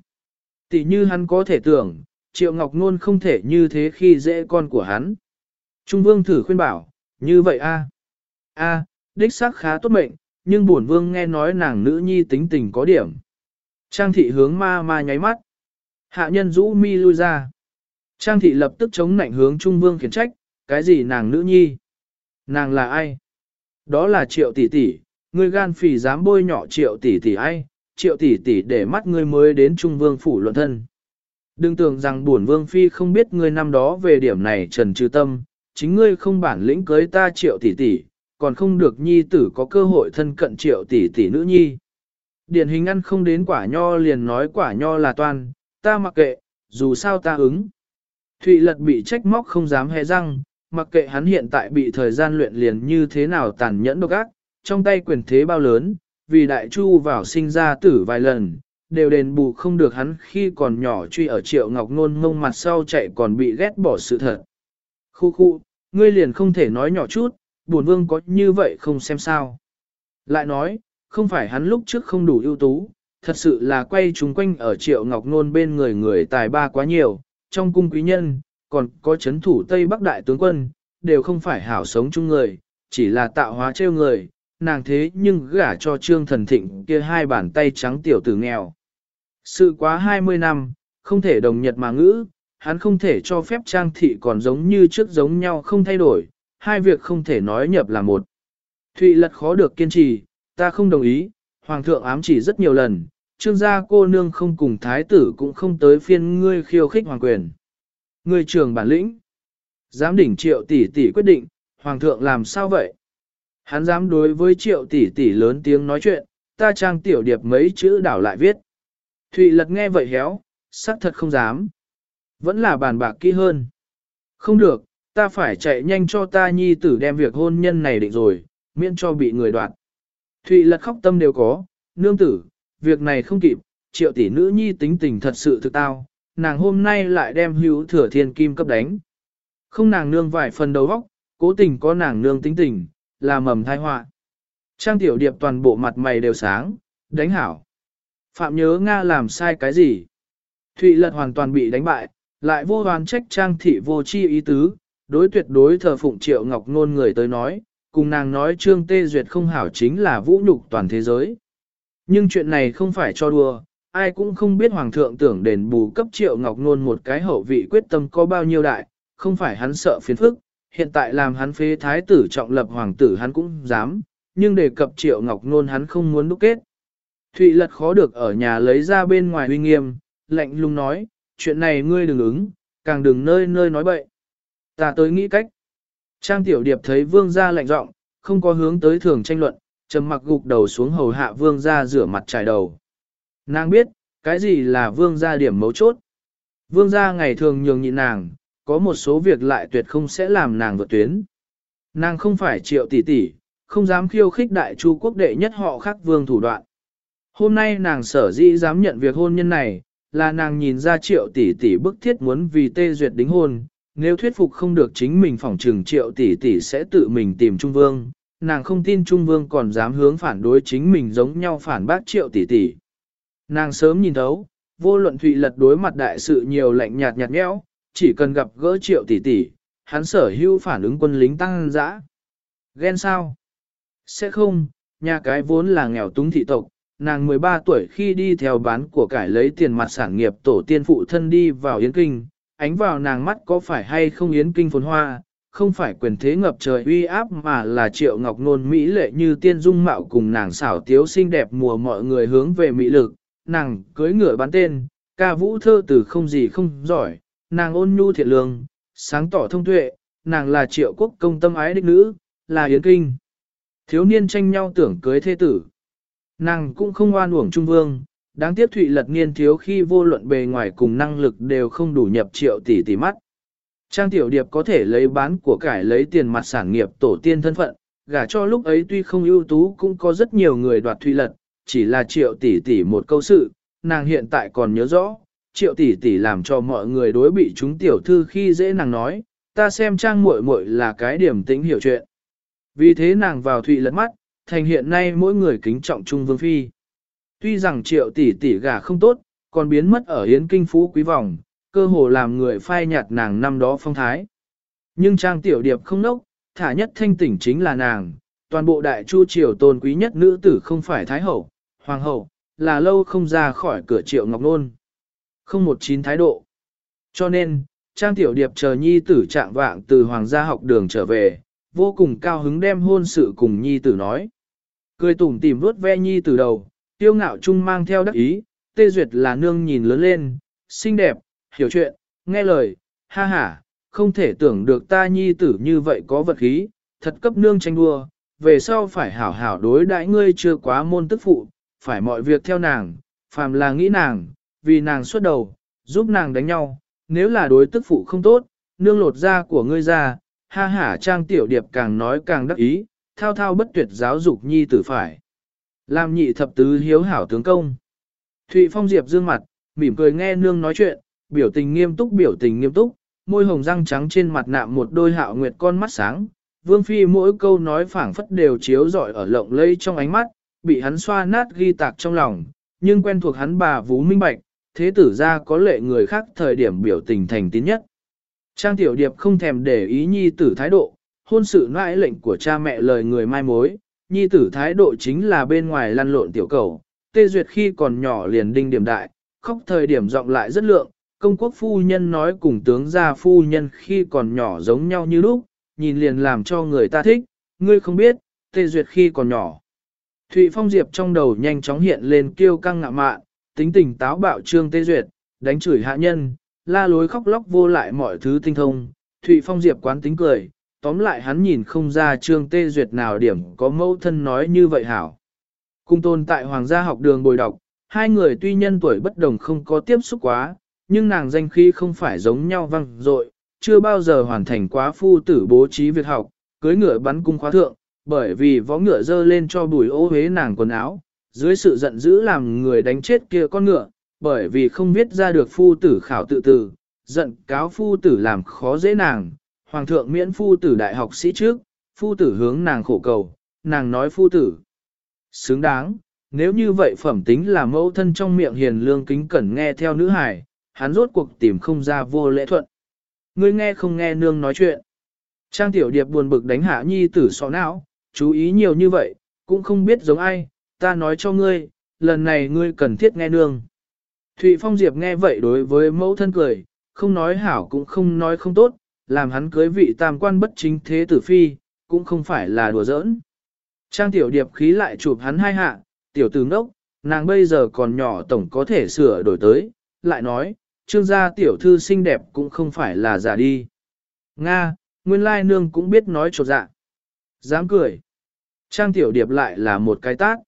Tỷ như hắn có thể tưởng, triệu ngọc nôn không thể như thế khi dễ con của hắn. Trung vương thử khuyên bảo, như vậy a a đích xác khá tốt mệnh, nhưng bổn vương nghe nói nàng nữ nhi tính tình có điểm. Trang thị hướng ma ma nháy mắt. Hạ nhân rũ mi lui ra. Trang thị lập tức chống nạnh hướng Trung Vương khiển trách, cái gì nàng nữ nhi? Nàng là ai? Đó là triệu tỷ tỷ, ngươi gan phỉ dám bôi nhọ triệu tỷ tỷ ai? Triệu tỷ tỷ để mắt ngươi mới đến Trung Vương phủ luận thân. Đừng tưởng rằng buồn Vương Phi không biết ngươi năm đó về điểm này trần trừ tâm, chính ngươi không bản lĩnh cưới ta triệu tỷ tỷ, còn không được nhi tử có cơ hội thân cận triệu tỷ tỷ nữ nhi. Điển hình ăn không đến quả nho liền nói quả nho là toan, ta mặc kệ, dù sao ta ứng. Thụy lật bị trách móc không dám hé răng, mặc kệ hắn hiện tại bị thời gian luyện liền như thế nào tàn nhẫn độc ác, trong tay quyền thế bao lớn, vì đại chu vào sinh ra tử vài lần, đều đền bù không được hắn khi còn nhỏ truy ở triệu ngọc nôn ngông mặt sau chạy còn bị ghét bỏ sự thật. Khu khu, ngươi liền không thể nói nhỏ chút, buồn vương có như vậy không xem sao. Lại nói, không phải hắn lúc trước không đủ ưu tú, thật sự là quay chúng quanh ở triệu ngọc nôn bên người người tài ba quá nhiều, trong cung quý nhân, còn có chấn thủ Tây Bắc Đại tướng quân, đều không phải hảo sống chung người, chỉ là tạo hóa trêu người, nàng thế nhưng gả cho trương thần thịnh kia hai bàn tay trắng tiểu tử nghèo. Sự quá 20 năm, không thể đồng nhật mà ngữ, hắn không thể cho phép trang thị còn giống như trước giống nhau không thay đổi, hai việc không thể nói nhập là một. Thụy lật khó được kiên trì, ta không đồng ý, hoàng thượng ám chỉ rất nhiều lần, trương gia cô nương không cùng thái tử cũng không tới phiên ngươi khiêu khích hoàng quyền. Ngươi trường bản lĩnh, dám đỉnh triệu tỷ tỷ quyết định, hoàng thượng làm sao vậy? Hắn dám đối với triệu tỷ tỷ lớn tiếng nói chuyện, ta trang tiểu điệp mấy chữ đảo lại viết. Thụy lật nghe vậy héo, xác thật không dám. Vẫn là bàn bạc kỹ hơn. Không được, ta phải chạy nhanh cho ta nhi tử đem việc hôn nhân này định rồi, miễn cho bị người đoạt. Thụy lật khóc tâm đều có, nương tử, việc này không kịp, triệu tỷ nữ nhi tính tình thật sự thực tao, nàng hôm nay lại đem hữu thừa thiên kim cấp đánh. Không nàng nương vài phần đầu óc, cố tình có nàng nương tính tình, là mầm thai họa. Trang tiểu điệp toàn bộ mặt mày đều sáng, đánh hảo. Phạm nhớ Nga làm sai cái gì? Thụy lật hoàn toàn bị đánh bại, lại vô hoàn trách trang thị vô chi ý tứ, đối tuyệt đối thờ phụng triệu ngọc nôn người tới nói, cùng nàng nói trương tê duyệt không hảo chính là vũ nhục toàn thế giới. Nhưng chuyện này không phải cho đùa, ai cũng không biết hoàng thượng tưởng đền bù cấp triệu ngọc nôn một cái hậu vị quyết tâm có bao nhiêu đại, không phải hắn sợ phiền phức, hiện tại làm hắn phế thái tử trọng lập hoàng tử hắn cũng dám, nhưng đề cập triệu ngọc nôn hắn không muốn đúc kết. Thụy lật khó được ở nhà lấy ra bên ngoài uy nghiêm, lạnh lùng nói, chuyện này ngươi đừng ứng, càng đừng nơi nơi nói bậy. Ta tới nghĩ cách. Trang tiểu điệp thấy vương gia lạnh giọng, không có hướng tới thường tranh luận, trầm mặc gục đầu xuống hầu hạ vương gia rửa mặt trải đầu. Nàng biết, cái gì là vương gia điểm mấu chốt. Vương gia ngày thường nhường nhịn nàng, có một số việc lại tuyệt không sẽ làm nàng vượt tuyến. Nàng không phải triệu tỷ tỷ, không dám khiêu khích đại chu quốc đệ nhất họ khác vương thủ đoạn. Hôm nay nàng sở dĩ dám nhận việc hôn nhân này, là nàng nhìn ra triệu tỷ tỷ bức thiết muốn vì tê duyệt đính hôn, nếu thuyết phục không được chính mình phỏng trừng triệu tỷ tỷ sẽ tự mình tìm Trung Vương, nàng không tin Trung Vương còn dám hướng phản đối chính mình giống nhau phản bác triệu tỷ tỷ. Nàng sớm nhìn thấu, vô luận Thụy lật đối mặt đại sự nhiều lạnh nhạt nhạt nhẽo, chỉ cần gặp gỡ triệu tỷ tỷ, hắn sở hữu phản ứng quân lính tăng dã. Ghen sao? Sẽ không, nhà cái vốn là nghèo túng thị tộc, nàng 13 tuổi khi đi theo bán của cải lấy tiền mặt sản nghiệp tổ tiên phụ thân đi vào Yến Kinh, ánh vào nàng mắt có phải hay không Yến Kinh phồn hoa, không phải quyền thế ngập trời uy áp mà là triệu ngọc nôn mỹ lệ như tiên dung mạo cùng nàng xảo tiếu xinh đẹp mùa mọi người hướng về mỹ lực, nàng cưới ngựa bán tên, ca vũ thơ từ không gì không giỏi, nàng ôn nhu thiện lương, sáng tỏ thông tuệ, nàng là triệu quốc công tâm ái đích nữ, là Yến Kinh. Thiếu niên tranh nhau tưởng cưới thế tử. Nàng cũng không oan uổng trung vương, đáng tiếc Thụy Lật Niên thiếu khi vô luận bề ngoài cùng năng lực đều không đủ nhập triệu tỷ tỷ mắt. Trang Tiểu Điệp có thể lấy bán của cải lấy tiền mặt sản nghiệp tổ tiên thân phận, gả cho lúc ấy tuy không ưu tú cũng có rất nhiều người đoạt Thụy Lật, chỉ là triệu tỷ tỷ một câu sự, nàng hiện tại còn nhớ rõ, triệu tỷ tỷ làm cho mọi người đối bị chúng tiểu thư khi dễ nàng nói, ta xem trang muội muội là cái điểm tính hiểu chuyện. Vì thế nàng vào Thụy Lật mắt, thành hiện nay mỗi người kính trọng Trung Vương Phi. Tuy rằng triệu tỷ tỷ gả không tốt, còn biến mất ở hiến Kinh Phú Quý Vòng, cơ hồ làm người phai nhạt nàng năm đó phong thái. Nhưng Trang Tiểu Điệp không nốc, thả nhất thanh tỉnh chính là nàng, toàn bộ đại chu triều tôn quý nhất nữ tử không phải Thái Hậu, Hoàng Hậu, là lâu không ra khỏi cửa triệu ngọc nôn. Không một chín thái độ. Cho nên, Trang Tiểu Điệp chờ nhi tử trạng vạng từ Hoàng gia học đường trở về, vô cùng cao hứng đem hôn sự cùng nhi tử nói. Cười tủm tìm vuốt ve nhi tử đầu, tiêu ngạo chung mang theo đắc ý, tê duyệt là nương nhìn lớn lên, xinh đẹp, hiểu chuyện, nghe lời, ha ha, không thể tưởng được ta nhi tử như vậy có vật khí, thật cấp nương tranh đua, về sau phải hảo hảo đối đãi ngươi chưa quá môn tức phụ, phải mọi việc theo nàng, phàm là nghĩ nàng, vì nàng xuất đầu, giúp nàng đánh nhau, nếu là đối tức phụ không tốt, nương lột da của ngươi ra, ha ha trang tiểu điệp càng nói càng đắc ý, thao thao bất tuyệt giáo dục nhi tử phải. Làm nhị thập tứ hiếu hảo tướng công. Thụy Phong Diệp dương mặt, mỉm cười nghe nương nói chuyện, biểu tình nghiêm túc biểu tình nghiêm túc, môi hồng răng trắng trên mặt nạm một đôi hạo nguyệt con mắt sáng. Vương Phi mỗi câu nói phảng phất đều chiếu rọi ở lộng lây trong ánh mắt, bị hắn xoa nát ghi tạc trong lòng, nhưng quen thuộc hắn bà vú minh bạch, thế tử ra có lệ người khác thời điểm biểu tình thành tín nhất. Trang Tiểu Điệp không thèm để ý nhi tử thái độ, hôn sự nãi lệnh của cha mẹ lời người mai mối, nhi tử thái độ chính là bên ngoài lăn lộn tiểu cầu, tê duyệt khi còn nhỏ liền đinh điểm đại, khóc thời điểm giọng lại rất lượng, công quốc phu nhân nói cùng tướng gia phu nhân khi còn nhỏ giống nhau như lúc, nhìn liền làm cho người ta thích, ngươi không biết, tê duyệt khi còn nhỏ. Thụy Phong Diệp trong đầu nhanh chóng hiện lên kiêu căng ngạ mạn, tính tình táo bạo trương tê duyệt, đánh chửi hạ nhân, la lối khóc lóc vô lại mọi thứ tinh thông. Thụy Phong Diệp quán tính cười, tóm lại hắn nhìn không ra trương tê duyệt nào điểm có mẫu thân nói như vậy hảo. Cung tôn tại hoàng gia học đường bồi đọc, hai người tuy nhân tuổi bất đồng không có tiếp xúc quá, nhưng nàng danh khí không phải giống nhau văng dội, chưa bao giờ hoàn thành quá phu tử bố trí việc học, cưới ngựa bắn cung khóa thượng, bởi vì võ ngựa dơ lên cho bùi ô huế nàng quần áo, dưới sự giận dữ làm người đánh chết kia con ngựa, bởi vì không biết ra được phu tử khảo tự tử, giận cáo phu tử làm khó dễ nàng, hoàng thượng miễn phu tử đại học sĩ trước, phu tử hướng nàng khổ cầu, nàng nói phu tử. Xứng đáng, nếu như vậy phẩm tính là mẫu thân trong miệng hiền lương kính cẩn nghe theo nữ hải, hắn rốt cuộc tìm không ra vô lễ thuận. Ngươi nghe không nghe nương nói chuyện. Trang tiểu điệp buồn bực đánh hạ nhi tử sọ não, chú ý nhiều như vậy, cũng không biết giống ai, ta nói cho ngươi, lần này ngươi cần thiết nghe nương. Thụy Phong Diệp nghe vậy đối với mẫu thân cười, không nói hảo cũng không nói không tốt, làm hắn cưới vị tam quan bất chính thế tử phi, cũng không phải là đùa giỡn. Trang tiểu điệp khí lại chụp hắn hai hạ, tiểu tử ngốc, nàng bây giờ còn nhỏ tổng có thể sửa đổi tới, lại nói, trương gia tiểu thư xinh đẹp cũng không phải là giả đi. Nga, nguyên lai nương cũng biết nói trột dạ. Dám cười. Trang tiểu điệp lại là một cái tác.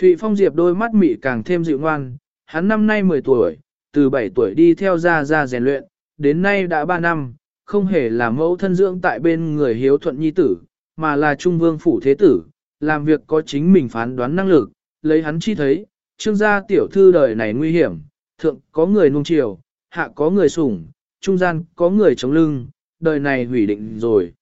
Thụy Phong Diệp đôi mắt mị càng thêm dịu ngoan, hắn năm nay 10 tuổi, từ 7 tuổi đi theo gia gia rèn luyện, đến nay đã 3 năm, không hề là mẫu thân dưỡng tại bên người hiếu thuận nhi tử, mà là trung vương phủ thế tử, làm việc có chính mình phán đoán năng lực, lấy hắn chi thấy, trương gia tiểu thư đời này nguy hiểm, thượng có người nung chiều, hạ có người sủng, trung gian có người chống lưng, đời này hủy định rồi.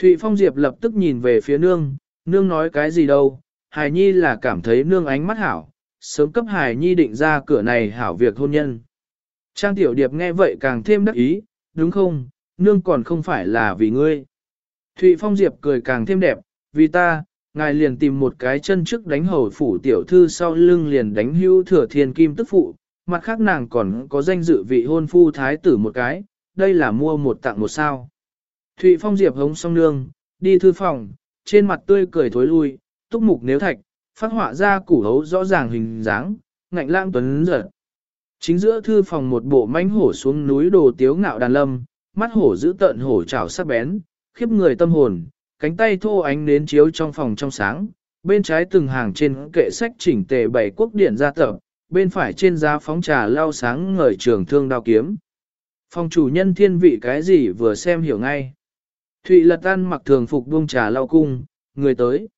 Thụy Phong Diệp lập tức nhìn về phía nương, nương nói cái gì đâu, Hải Nhi là cảm thấy nương ánh mắt hảo, sớm cấp Hải Nhi định ra cửa này hảo việc hôn nhân. Trang Tiểu Điệp nghe vậy càng thêm đắc ý, đúng không, nương còn không phải là vì ngươi. Thụy Phong Diệp cười càng thêm đẹp, vì ta, ngài liền tìm một cái chân trước đánh hầu phủ tiểu thư sau lưng liền đánh hưu thừa thiên kim tức phụ, mặt khác nàng còn có danh dự vị hôn phu thái tử một cái, đây là mua một tặng một sao. Thụy Phong Diệp hống song nương, đi thư phòng, trên mặt tươi cười thối lui, túc mục nếu thạch, phát họa ra củ hấu rõ ràng hình dáng, ngạnh lãng tuấn giật. Chính giữa thư phòng một bộ mãnh hổ xuống núi đồ tiếu ngạo đàn lâm, mắt hổ giữ tận hổ chảo sắc bén, khiếp người tâm hồn, cánh tay thô ánh nến chiếu trong phòng trong sáng, bên trái từng hàng trên kệ sách chỉnh tề bảy quốc điển gia tập, bên phải trên giá phóng trà lao sáng ngời trường thương đao kiếm. Phòng chủ nhân thiên vị cái gì vừa xem hiểu ngay. Thụy lật tan mặc thường phục buông trà lao cung, người tới.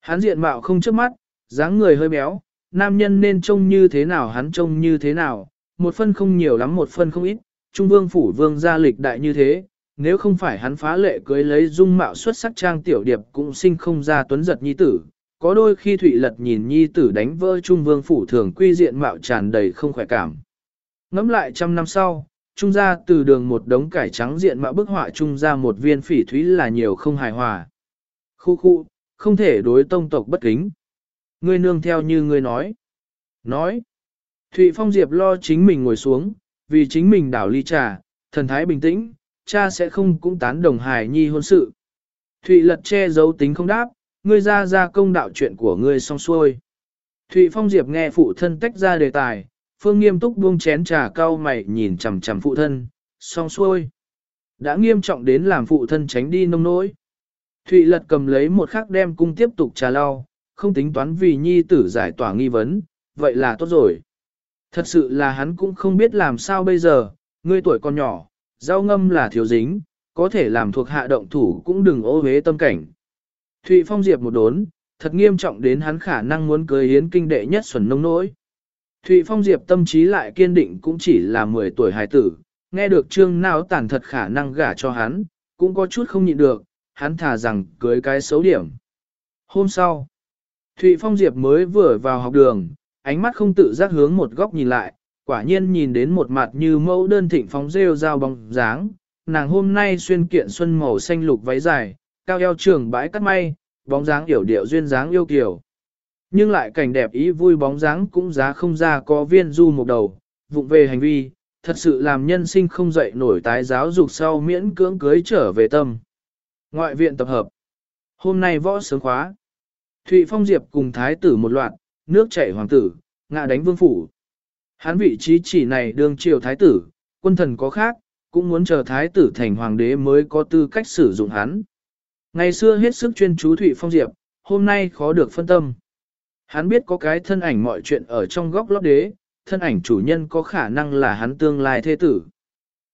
Hắn diện mạo không trước mắt, dáng người hơi béo, nam nhân nên trông như thế nào hắn trông như thế nào, một phân không nhiều lắm một phân không ít, trung vương phủ vương gia lịch đại như thế, nếu không phải hắn phá lệ cưới lấy dung mạo xuất sắc trang tiểu điệp cũng sinh không ra tuấn giật nhi tử. Có đôi khi Thụy Lật nhìn nhi tử đánh vỡ trung vương phủ thường quy diện mạo tràn đầy không khỏe cảm. Ngắm lại trăm năm sau, trung gia từ đường một đống cải trắng diện mạo bức họa trung gia một viên phỉ thúy là nhiều không hài hòa. Khu khu, không thể đối tông tộc bất kính. Ngươi nương theo như ngươi nói. Nói. Thụy Phong Diệp lo chính mình ngồi xuống, vì chính mình đảo ly trà, thần thái bình tĩnh, cha sẽ không cũng tán đồng hài nhi hôn sự. Thụy lật che giấu tính không đáp, ngươi ra ra công đạo chuyện của ngươi xong xuôi. Thụy Phong Diệp nghe phụ thân tách ra đề tài, phương nghiêm túc buông chén trà cao mày nhìn chằm chằm phụ thân, xong xuôi. Đã nghiêm trọng đến làm phụ thân tránh đi nông nỗi. Thụy lật cầm lấy một khắc đem cung tiếp tục trà lau, không tính toán vì nhi tử giải tỏa nghi vấn, vậy là tốt rồi. Thật sự là hắn cũng không biết làm sao bây giờ, ngươi tuổi còn nhỏ, rau ngâm là thiếu dính, có thể làm thuộc hạ động thủ cũng đừng ô hế tâm cảnh. Thụy Phong Diệp một đốn, thật nghiêm trọng đến hắn khả năng muốn cưới hiến kinh đệ nhất xuẩn nông nỗi. Thụy Phong Diệp tâm trí lại kiên định cũng chỉ là 10 tuổi hài tử, nghe được trương nào tàn thật khả năng gả cho hắn, cũng có chút không nhịn được, hắn thà rằng cưới cái xấu điểm. Hôm sau, Thụy Phong Diệp mới vừa vào học đường, ánh mắt không tự giác hướng một góc nhìn lại, quả nhiên nhìn đến một mặt như mẫu đơn thịnh phóng rêu dao bóng dáng, nàng hôm nay xuyên kiện xuân màu xanh lục váy dài, cao eo trường bãi cắt may, bóng dáng yểu điệu duyên dáng yêu kiều. Nhưng lại cảnh đẹp ý vui bóng dáng cũng giá không ra có viên du một đầu, vụng về hành vi, thật sự làm nhân sinh không dậy nổi tái giáo dục sau miễn cưỡng cưới trở về tâm. Ngoại viện tập hợp. Hôm nay võ sướng khóa. Thụy Phong Diệp cùng thái tử một loạt, nước chảy hoàng tử, ngạ đánh vương phủ. Hắn vị trí chỉ này đương triều thái tử, quân thần có khác, cũng muốn chờ thái tử thành hoàng đế mới có tư cách sử dụng hắn. Ngày xưa hết sức chuyên chú Thụy Phong Diệp, hôm nay khó được phân tâm. Hắn biết có cái thân ảnh mọi chuyện ở trong góc lót đế, thân ảnh chủ nhân có khả năng là hắn tương lai thế tử.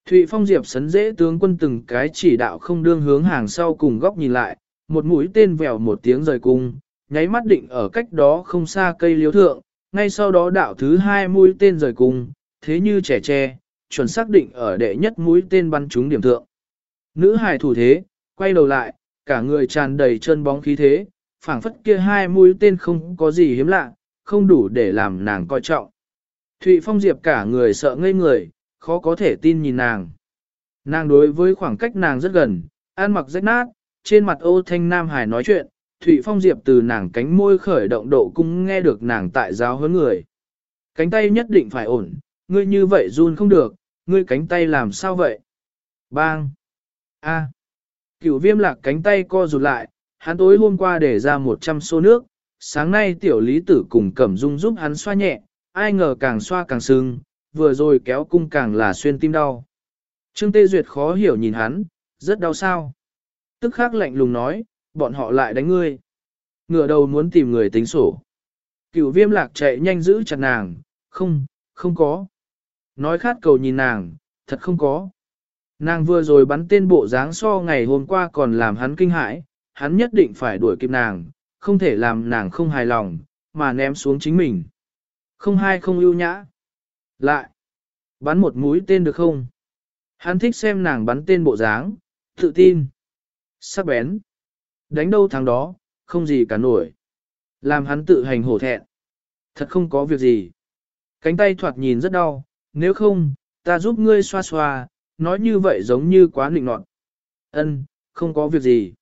Thụy Phong Diệp sấn dễ tướng quân từng cái chỉ đạo không đương hướng hàng sau cùng góc nhìn lại, một mũi tên vèo một tiếng rời cung, nháy mắt định ở cách đó không xa cây liếu thượng, ngay sau đó đạo thứ hai mũi tên rời cung, thế như trẻ tre, chuẩn xác định ở đệ nhất mũi tên bắn trúng điểm thượng. Nữ hài thủ thế, quay đầu lại, cả người tràn đầy chân bóng khí thế, phảng phất kia hai mũi tên không có gì hiếm lạ, không đủ để làm nàng coi trọng. Thụy Phong Diệp cả người sợ ngây người, khó có thể tin nhìn nàng. Nàng đối với khoảng cách nàng rất gần, ăn mặc rách nát, trên mặt ô thanh nam hải nói chuyện, Thụy Phong Diệp từ nàng cánh môi khởi động độ cung nghe được nàng tại giáo huấn người. Cánh tay nhất định phải ổn, ngươi như vậy run không được, ngươi cánh tay làm sao vậy? Bang! A. Cửu viêm lạc cánh tay co rụt lại, hắn tối hôm qua để ra 100 xô nước, sáng nay tiểu lý tử cùng cẩm dung giúp hắn xoa nhẹ, ai ngờ càng xoa càng sưng, vừa rồi kéo cung càng là xuyên tim đau. Trương Tê Duyệt khó hiểu nhìn hắn, rất đau sao. Tức khắc lạnh lùng nói, bọn họ lại đánh ngươi. Ngửa đầu muốn tìm người tính sổ. Cửu viêm lạc chạy nhanh giữ chặt nàng, không, không có. Nói khát cầu nhìn nàng, thật không có. Nàng vừa rồi bắn tên bộ dáng so ngày hôm qua còn làm hắn kinh hãi, hắn nhất định phải đuổi kịp nàng, không thể làm nàng không hài lòng, mà ném xuống chính mình. Không hai không ưu nhã. Lại, bắn một mũi tên được không? Hắn thích xem nàng bắn tên bộ dáng, tự tin, sắc bén. Đánh đâu thắng đó, không gì cả nổi. Làm hắn tự hành hổ thẹn. Thật không có việc gì. Cánh tay thoạt nhìn rất đau, nếu không, ta giúp ngươi xoa xoa, nói như vậy giống như quá nịnh nọt. Ân, không có việc gì.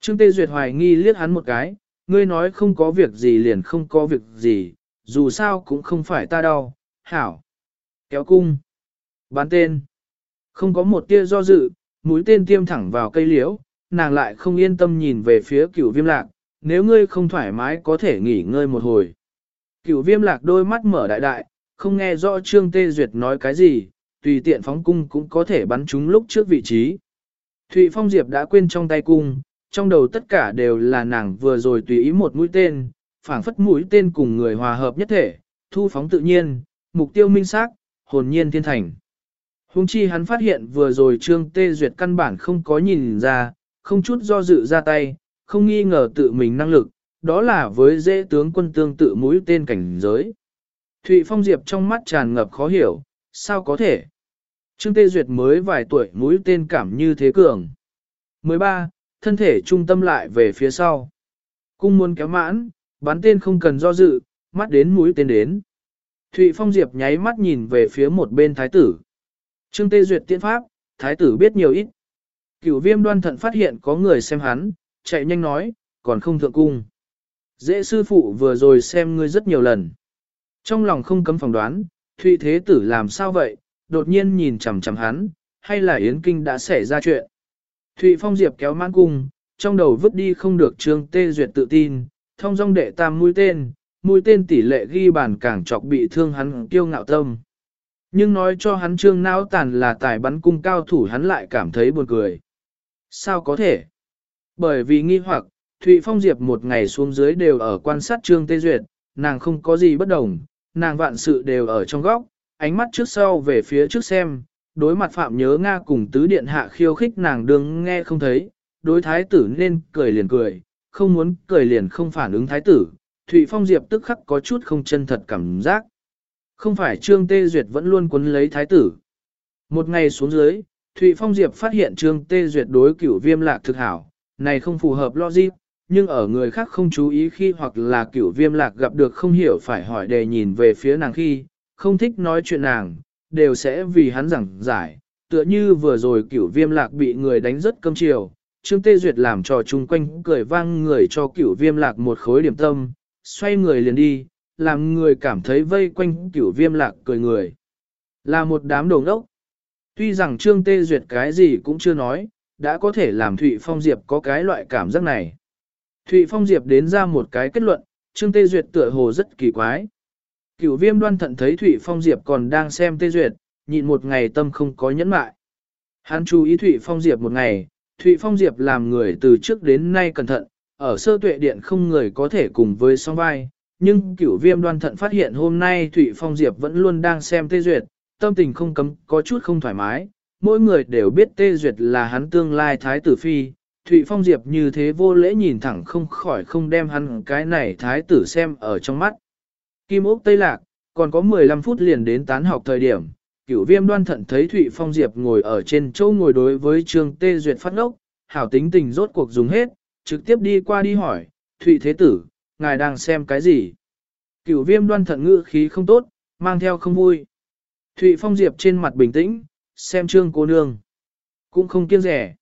Trương Tê Duyệt hoài nghi liếc hắn một cái, ngươi nói không có việc gì liền không có việc gì, dù sao cũng không phải ta đau, hảo. Kéo cung. Bán tên. Không có một tia do dự, mũi tên tiêm thẳng vào cây liễu, nàng lại không yên tâm nhìn về phía cửu viêm lạc, nếu ngươi không thoải mái có thể nghỉ ngơi một hồi. Cửu viêm lạc đôi mắt mở đại đại, không nghe rõ Trương Tê Duyệt nói cái gì, tùy tiện phóng cung cũng có thể bắn chúng lúc trước vị trí. Thụy Phong Diệp đã quên trong tay cung, trong đầu tất cả đều là nàng vừa rồi tùy ý một mũi tên, phảng phất mũi tên cùng người hòa hợp nhất thể, thu phóng tự nhiên, mục tiêu minh xác, hồn nhiên thiên thành. Hùng chi hắn phát hiện vừa rồi Trương Tê Duyệt căn bản không có nhìn ra, không chút do dự ra tay, không nghi ngờ tự mình năng lực, đó là với dễ tướng quân tương tự mũi tên cảnh giới. Thụy Phong Diệp trong mắt tràn ngập khó hiểu, sao có thể? Trương Tê Duyệt mới vài tuổi mũi tên cảm như thế cường. 13. Thân thể trung tâm lại về phía sau. Cung muốn kéo mãn, bắn tên không cần do dự, mắt đến mũi tên đến. Thụy Phong Diệp nháy mắt nhìn về phía một bên thái tử. Trương Tê Duyệt tiên pháp, thái tử biết nhiều ít. Cửu viêm đoan thận phát hiện có người xem hắn, chạy nhanh nói, còn không thượng cung. Dễ sư phụ vừa rồi xem ngươi rất nhiều lần. Trong lòng không cấm phỏng đoán, Thụy Thế Tử làm sao vậy, đột nhiên nhìn chằm chằm hắn, hay là Yến Kinh đã xảy ra chuyện. Thụy Phong Diệp kéo mãn cung, trong đầu vứt đi không được trương tê duyệt tự tin, thông dong đệ tam mũi tên, mũi tên tỷ lệ ghi bàn càng chọc bị thương hắn kiêu ngạo tâm. Nhưng nói cho hắn trương não tàn là tài bắn cung cao thủ hắn lại cảm thấy buồn cười. Sao có thể? Bởi vì nghi hoặc, Thụy Phong Diệp một ngày xuống dưới đều ở quan sát trương tê duyệt, nàng không có gì bất đồng, nàng vạn sự đều ở trong góc, ánh mắt trước sau về phía trước xem, đối mặt Phạm Nhớ Nga cùng tứ điện hạ khiêu khích nàng đương nghe không thấy, đối thái tử nên cười liền cười, không muốn cười liền không phản ứng thái tử, Thụy Phong Diệp tức khắc có chút không chân thật cảm giác. Không phải Trương Tê Duyệt vẫn luôn quấn lấy thái tử. Một ngày xuống dưới, Thụy Phong Diệp phát hiện Trương Tê Duyệt đối cửu viêm lạc thực hảo, này không phù hợp logic, nhưng ở người khác không chú ý khi hoặc là cửu viêm lạc gặp được không hiểu phải hỏi đề nhìn về phía nàng khi, không thích nói chuyện nàng, đều sẽ vì hắn giảng giải, tựa như vừa rồi cửu viêm lạc bị người đánh rất cơm chiều, Trương Tê Duyệt làm trò chung quanh cười vang người cho cửu viêm lạc một khối điểm tâm, xoay người liền đi, làm người cảm thấy vây quanh cửu viêm lạc cười người. Là một đám đồ ngốc. Tuy rằng Trương Tê Duyệt cái gì cũng chưa nói, đã có thể làm Thụy Phong Diệp có cái loại cảm giác này. Thụy Phong Diệp đến ra một cái kết luận, Trương Tê Duyệt tựa hồ rất kỳ quái. Cửu viêm đoan thận thấy Thụy Phong Diệp còn đang xem Tê Duyệt, nhịn một ngày tâm không có nhẫn mại. Hắn chú ý Thụy Phong Diệp một ngày, Thụy Phong Diệp làm người từ trước đến nay cẩn thận, ở sơ tuệ điện không người có thể cùng với song vai, nhưng cửu viêm đoan thận phát hiện hôm nay Thụy Phong Diệp vẫn luôn đang xem Tê Duyệt, tâm tình không cấm có chút không thoải mái, mỗi người đều biết Tê Duyệt là hắn tương lai thái tử phi, Thụy Phong Diệp như thế vô lễ nhìn thẳng không khỏi không đem hắn cái này thái tử xem ở trong mắt. Kim Ốc Tây Lạc, còn có 15 phút liền đến tán học thời điểm, cửu viêm đoan thận thấy Thụy Phong Diệp ngồi ở trên chỗ ngồi đối với Trương Tê Duyệt phát ngốc, hảo tính tình rốt cuộc dùng hết, trực tiếp đi qua đi hỏi, Thụy Thế Tử, ngài đang xem cái gì? Cửu viêm đoan thận ngữ khí không tốt, mang theo không vui. Thụy Phong Diệp trên mặt bình tĩnh, xem Trương cô nương. Cũng không kiêng rẻ.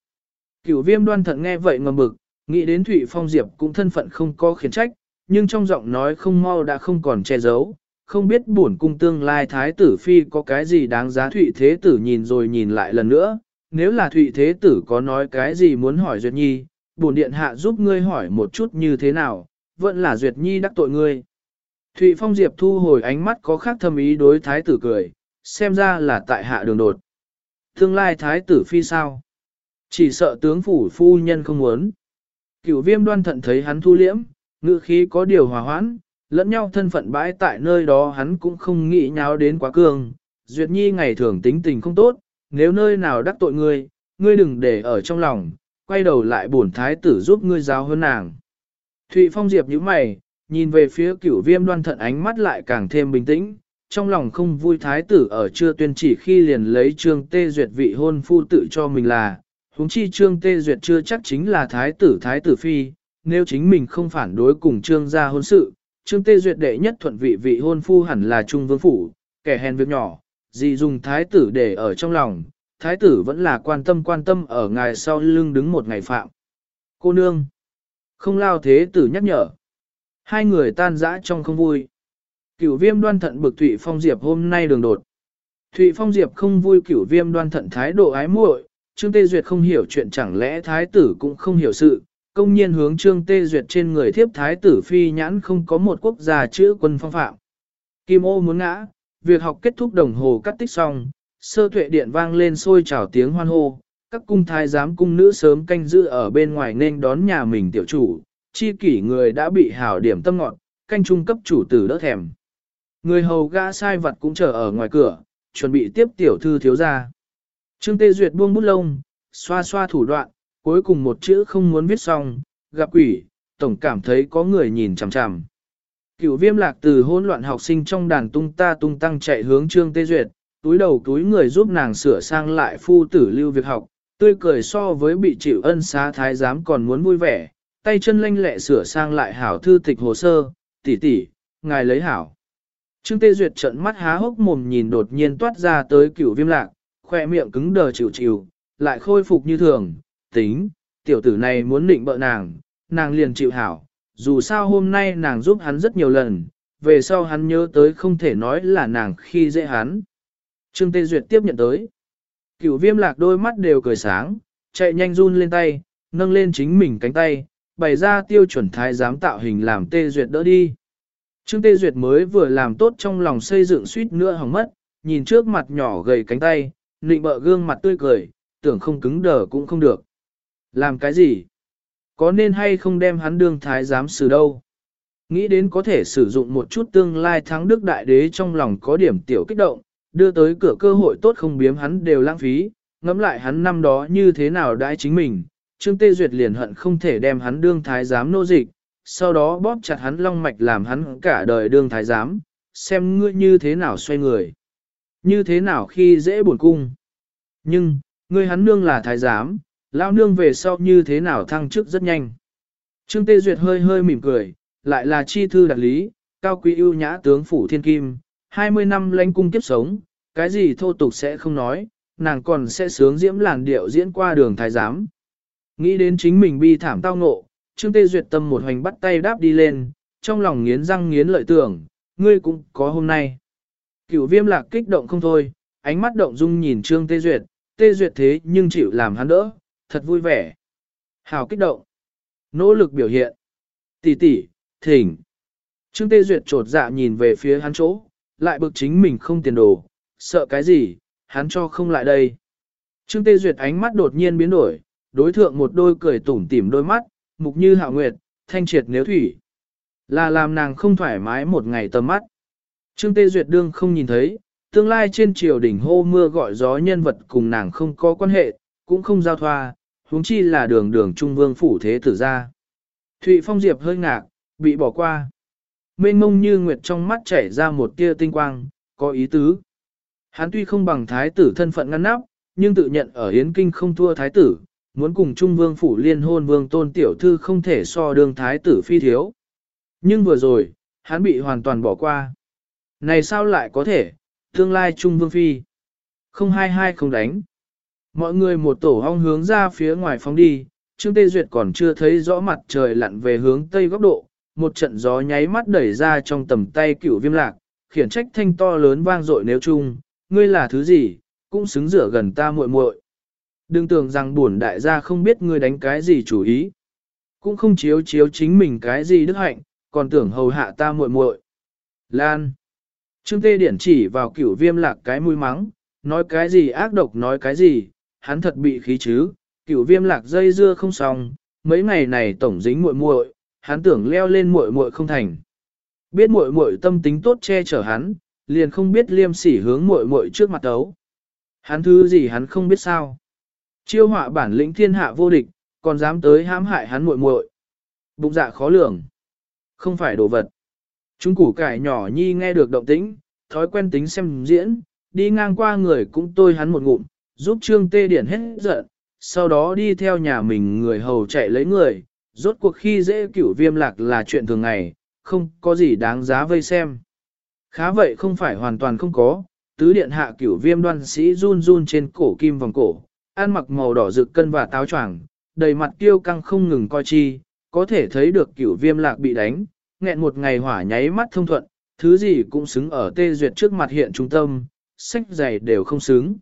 Cửu viêm đoan thận nghe vậy ngầm bực, nghĩ đến Thụy Phong Diệp cũng thân phận không có khiến trách, nhưng trong giọng nói không mau đã không còn che giấu, không biết bổn cung tương lai thái tử phi có cái gì đáng giá Thụy Thế Tử nhìn rồi nhìn lại lần nữa, nếu là Thụy Thế Tử có nói cái gì muốn hỏi Duyệt Nhi, bổn điện hạ giúp ngươi hỏi một chút như thế nào, vẫn là Duyệt Nhi đắc tội ngươi. Thụy Phong Diệp thu hồi ánh mắt có khác thâm ý đối Thái Tử cười, xem ra là tại hạ đường đột. Tương lai Thái Tử phi sao? Chỉ sợ tướng phủ phu nhân không muốn. Cửu viêm đoan thận thấy hắn thu liễm, ngữ khí có điều hòa hoãn, lẫn nhau thân phận bãi tại nơi đó hắn cũng không nghĩ nháo đến quá cường. Duyệt Nhi ngày thường tính tình không tốt, nếu nơi nào đắc tội ngươi, ngươi đừng để ở trong lòng, quay đầu lại bổn thái tử giúp ngươi giáo hơn nàng. Thụy Phong Diệp như mày, nhìn về phía cửu viêm đoan thận ánh mắt lại càng thêm bình tĩnh, trong lòng không vui thái tử ở chưa tuyên chỉ khi liền lấy trương tê duyệt vị hôn phu tự cho mình là, huống chi trương tê duyệt chưa chắc chính là thái tử thái tử phi, nếu chính mình không phản đối cùng trương gia hôn sự, trương tê duyệt đệ nhất thuận vị vị hôn phu hẳn là trung vương phủ, kẻ hèn việc nhỏ, gì dùng thái tử để ở trong lòng, thái tử vẫn là quan tâm quan tâm ở ngài sau lưng đứng một ngày phạm. Cô nương, không lao thế tử nhắc nhở. Hai người tan rã trong không vui. Cửu viêm đoan thận bực Thụy Phong Diệp hôm nay đường đột. Thụy Phong Diệp không vui cửu viêm đoan thận thái độ ái muội, Trương Tê Duyệt không hiểu chuyện chẳng lẽ thái tử cũng không hiểu sự, công nhiên hướng Trương Tê Duyệt trên người thiếp thái tử phi nhãn không có một quốc gia chữ quân phong phạm. Kim ô muốn ngã, việc học kết thúc đồng hồ cắt tích xong, sơ tuệ điện vang lên sôi trào tiếng hoan hô, các cung thái giám cung nữ sớm canh giữ ở bên ngoài nên đón nhà mình tiểu chủ, chi kỷ người đã bị hảo điểm tâm ngọn, canh trung cấp chủ tử đỡ thèm. Người hầu gã sai vật cũng chờ ở ngoài cửa, chuẩn bị tiếp tiểu thư thiếu ra. Trương Tê Duyệt buông bút lông, xoa xoa thủ đoạn, cuối cùng một chữ không muốn viết xong, gặp quỷ, tổng cảm thấy có người nhìn chằm chằm. Cửu viêm lạc từ hỗn loạn học sinh trong đàn tung ta tung tăng chạy hướng Trương Tê Duyệt, túi đầu túi người giúp nàng sửa sang lại phu tử lưu việc học, tươi cười so với bị chịu ân xá thái giám còn muốn vui vẻ, tay chân lanh lẹ sửa sang lại hảo thư tịch hồ sơ, tỷ tỷ, ngài lấy hảo. Trương Tê Duyệt trận mắt há hốc mồm nhìn đột nhiên toát ra tới cửu viêm lạc, khoe miệng cứng đờ chịu chịu, lại khôi phục như thường, tính, tiểu tử này muốn định bợ nàng, nàng liền chịu hảo, dù sao hôm nay nàng giúp hắn rất nhiều lần, về sau hắn nhớ tới không thể nói là nàng khi dễ hắn. Trương Tê Duyệt tiếp nhận tới. Cửu viêm lạc đôi mắt đều cười sáng, chạy nhanh run lên tay, nâng lên chính mình cánh tay, bày ra tiêu chuẩn thái giám tạo hình làm Tê Duyệt đỡ đi. Trương Tê Duyệt mới vừa làm tốt trong lòng xây dựng suýt nữa hỏng mất, nhìn trước mặt nhỏ gầy cánh tay, nịnh bợ gương mặt tươi cười, tưởng không cứng đờ cũng không được. Làm cái gì? Có nên hay không đem hắn đương thái giám xử đâu? Nghĩ đến có thể sử dụng một chút tương lai thắng đức đại đế trong lòng có điểm tiểu kích động, đưa tới cửa cơ hội tốt không biếm hắn đều lãng phí, ngẫm lại hắn năm đó như thế nào đãi chính mình, Trương Tê Duyệt liền hận không thể đem hắn đương thái giám nô dịch, sau đó bóp chặt hắn long mạch làm hắn cả đời đương thái giám, xem ngươi như thế nào xoay người. Như thế nào khi dễ buồn cung. Nhưng, ngươi hắn nương là thái giám, lao nương về sau như thế nào thăng chức rất nhanh. Trương Tê Duyệt hơi hơi mỉm cười, lại là chi thư đặc lý, cao quý ưu nhã tướng phủ thiên kim, 20 năm lãnh cung kiếp sống, cái gì thô tục sẽ không nói, nàng còn sẽ sướng diễm làn điệu diễn qua đường thái giám. Nghĩ đến chính mình bi thảm tao ngộ, Trương Tê Duyệt tâm một hoành bắt tay đáp đi lên, trong lòng nghiến răng nghiến lợi tưởng, ngươi cũng có hôm nay. Cửu viêm lạc kích động không thôi, ánh mắt động dung nhìn Trương Tê Duyệt, Tê Duyệt thế nhưng chịu làm hắn đỡ, thật vui vẻ. Hào kích động. Nỗ lực biểu hiện. Tỷ tỷ, thỉnh. Trương Tê Duyệt trột dạ nhìn về phía hắn chỗ, lại bực chính mình không tiền đồ, sợ cái gì, hắn cho không lại đây. Trương Tê Duyệt ánh mắt đột nhiên biến đổi, đối thượng một đôi cười tủm tỉm đôi mắt, mục như hạo nguyệt, thanh triệt nếu thủy. Là làm nàng không thoải mái một ngày tầm mắt. Trương Tê Duyệt đương không nhìn thấy, tương lai trên triều đỉnh hô mưa gọi gió nhân vật cùng nàng không có quan hệ, cũng không giao thoa, huống chi là đường đường trung vương phủ thế tử ra. Thụy Phong Diệp hơi ngạc, bị bỏ qua. Mênh mông như nguyệt trong mắt chảy ra một tia tinh quang, có ý tứ. Hắn tuy không bằng thái tử thân phận ngăn nắp, nhưng tự nhận ở Yến Kinh không thua thái tử, muốn cùng Trung Vương phủ liên hôn vương tôn tiểu thư không thể so đường thái tử phi thiếu. Nhưng vừa rồi, hắn bị hoàn toàn bỏ qua. Này sao lại có thể, tương lai Trung Vương phi. Không hai hai không đánh. Mọi người một tổ hong hướng ra phía ngoài phóng đi, Trương Tê Duyệt còn chưa thấy rõ mặt trời lặn về hướng tây góc độ, một trận gió nháy mắt đẩy ra trong tầm tay cửu viêm lạc, khiển trách thanh to lớn vang dội nếu chung, ngươi là thứ gì, cũng xứng rửa gần ta muội muội. Đừng tưởng rằng buồn đại gia không biết ngươi đánh cái gì chủ ý. Cũng không chiếu chiếu chính mình cái gì đức hạnh, còn tưởng hầu hạ ta muội muội. Lan. Trương Tê Điển chỉ vào cửu viêm lạc cái mũi mắng, nói cái gì ác độc nói cái gì, hắn thật bị khí chứ, cửu viêm lạc dây dưa không xong, mấy ngày này tổng dính muội muội, hắn tưởng leo lên muội muội không thành. Biết muội muội tâm tính tốt che chở hắn, liền không biết liêm sỉ hướng muội muội trước mặt đấu. Hắn thứ gì hắn không biết sao. Chiêu họa bản lĩnh thiên hạ vô địch, còn dám tới hãm hại hắn muội muội. Bụng dạ khó lường. Không phải đồ vật. Chúng củ cải nhỏ nhi nghe được động tĩnh, thói quen tính xem diễn, đi ngang qua người cũng tôi hắn một ngụm, giúp trương tê điển hết giận, sau đó đi theo nhà mình người hầu chạy lấy người, rốt cuộc khi dễ cửu viêm lạc là chuyện thường ngày, không có gì đáng giá vây xem. Khá vậy không phải hoàn toàn không có, tứ điện hạ cửu viêm đoan sĩ run run trên cổ kim vòng cổ, ăn mặc màu đỏ rực cân và táo choàng, đầy mặt tiêu căng không ngừng coi chi, có thể thấy được cửu viêm lạc bị đánh, nghẹn một ngày hỏa nháy mắt thông thuận, thứ gì cũng xứng ở tê duyệt trước mặt hiện trung tâm, sách giày đều không xứng.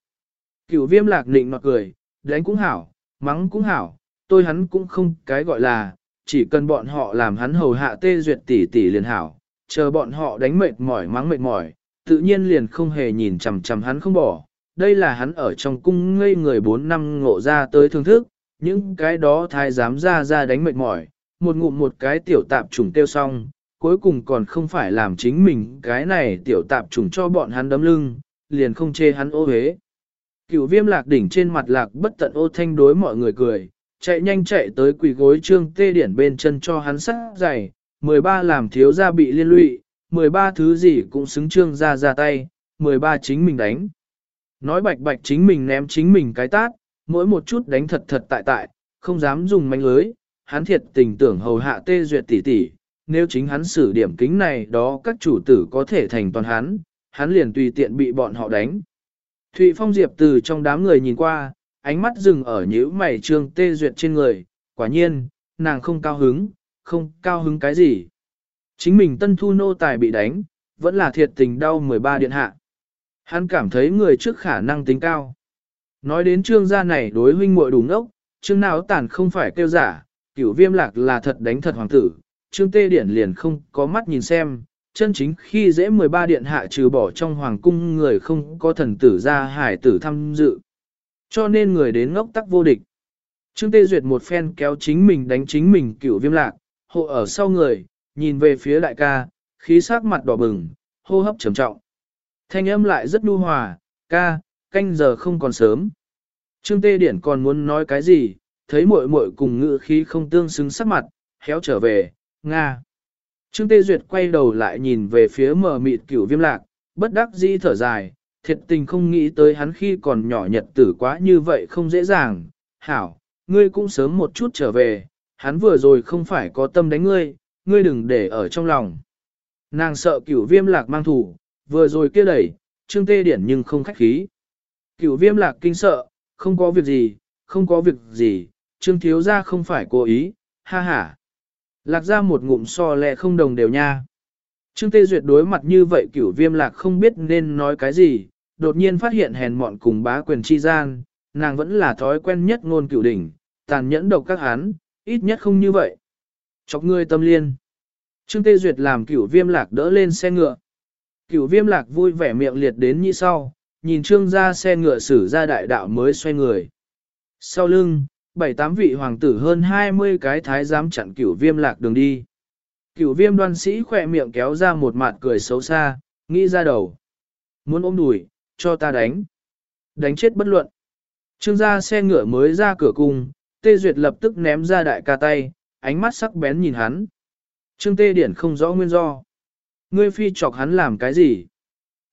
Cửu viêm lạc nịnh mặt cười, đánh cũng hảo, mắng cũng hảo, tôi hắn cũng không cái gọi là, chỉ cần bọn họ làm hắn hầu hạ tê duyệt tỷ tỷ liền hảo, chờ bọn họ đánh mệt mỏi mắng mệt mỏi, tự nhiên liền không hề nhìn chằm chằm hắn không bỏ. Đây là hắn ở trong cung ngây người 4 năm ngộ ra tới thương thức, những cái đó thái dám ra ra đánh mệt mỏi, một ngụm một cái tiểu tạp trùng tiêu xong, cuối cùng còn không phải làm chính mình cái này tiểu tạp trùng cho bọn hắn đấm lưng, liền không chê hắn ô hế. Cửu viêm lạc đỉnh trên mặt lạc bất tận ô thanh đối mọi người cười, chạy nhanh chạy tới quỳ gối trương tê điển bên chân cho hắn sắc dày, 13 làm thiếu gia bị liên lụy, 13 thứ gì cũng xứng trương ra ra tay, 13 chính mình đánh. Nói bạch bạch chính mình ném chính mình cái tát, mỗi một chút đánh thật thật tại tại, không dám dùng manh lưới, hắn thiệt tình tưởng hầu hạ tê duyệt tỷ tỷ, nếu chính hắn xử điểm kính này đó các chủ tử có thể thành toàn hắn, hắn liền tùy tiện bị bọn họ đánh. Thụy Phong Diệp từ trong đám người nhìn qua, ánh mắt dừng ở nhíu mày trương tê duyệt trên người, quả nhiên, nàng không cao hứng, không cao hứng cái gì. Chính mình tân thu nô tài bị đánh, vẫn là thiệt tình đau 13 điện hạ. Hắn cảm thấy người trước khả năng tính cao. Nói đến trương gia này đối huynh muội đủ ngốc, trương nào tản không phải kêu giả, cửu viêm lạc là thật đánh thật hoàng tử, trương tê điển liền không có mắt nhìn xem, chân chính khi dễ 13 điện hạ trừ bỏ trong hoàng cung người không có thần tử ra hải tử tham dự. Cho nên người đến ngốc tắc vô địch. Trương Tê Duyệt một phen kéo chính mình đánh chính mình cựu viêm lạc, hộ ở sau người, nhìn về phía đại ca, khí sắc mặt đỏ bừng, hô hấp trầm trọng. Thanh âm lại rất nhu hòa, ca, canh giờ không còn sớm. Trương Tê Điển còn muốn nói cái gì, thấy muội muội cùng ngữ khí không tương xứng sắc mặt, héo trở về, Nga. Trương Tê Duyệt quay đầu lại nhìn về phía mờ mịt cửu viêm lạc, bất đắc dĩ thở dài, thiệt tình không nghĩ tới hắn khi còn nhỏ nhật tử quá như vậy không dễ dàng. Hảo, ngươi cũng sớm một chút trở về, hắn vừa rồi không phải có tâm đánh ngươi, ngươi đừng để ở trong lòng. Nàng sợ cửu viêm lạc mang thủ, vừa rồi kia đẩy, Trương Tê Điển nhưng không khách khí. Cửu viêm lạc kinh sợ, không có việc gì, không có việc gì, Trương Thiếu Gia không phải cố ý, ha ha. Lạc ra một ngụm so lẹ không đồng đều nha. Trương Tê Duyệt đối mặt như vậy cửu viêm lạc không biết nên nói cái gì, đột nhiên phát hiện hèn mọn cùng bá quyền chi gian, nàng vẫn là thói quen nhất ngôn cửu đỉnh, tàn nhẫn độc các hán, ít nhất không như vậy. Chọc ngươi tâm liên. Trương Tê Duyệt làm cửu viêm lạc đỡ lên xe ngựa. Cửu viêm lạc vui vẻ miệng liệt đến như sau, nhìn trương ra xe ngựa xử ra đại đạo mới xoay người. Sau lưng, bảy tám vị hoàng tử hơn 20 cái thái giám chặn cửu viêm lạc đường đi. Cửu viêm đoan sĩ khỏe miệng kéo ra một mặt cười xấu xa, nghĩ ra đầu. Muốn ôm đùi, cho ta đánh. Đánh chết bất luận. Trương gia xe ngựa mới ra cửa cung, Tê Duyệt lập tức ném ra đại ca tay, ánh mắt sắc bén nhìn hắn. Trương Tê Điển không rõ nguyên do. Ngươi phi chọc hắn làm cái gì?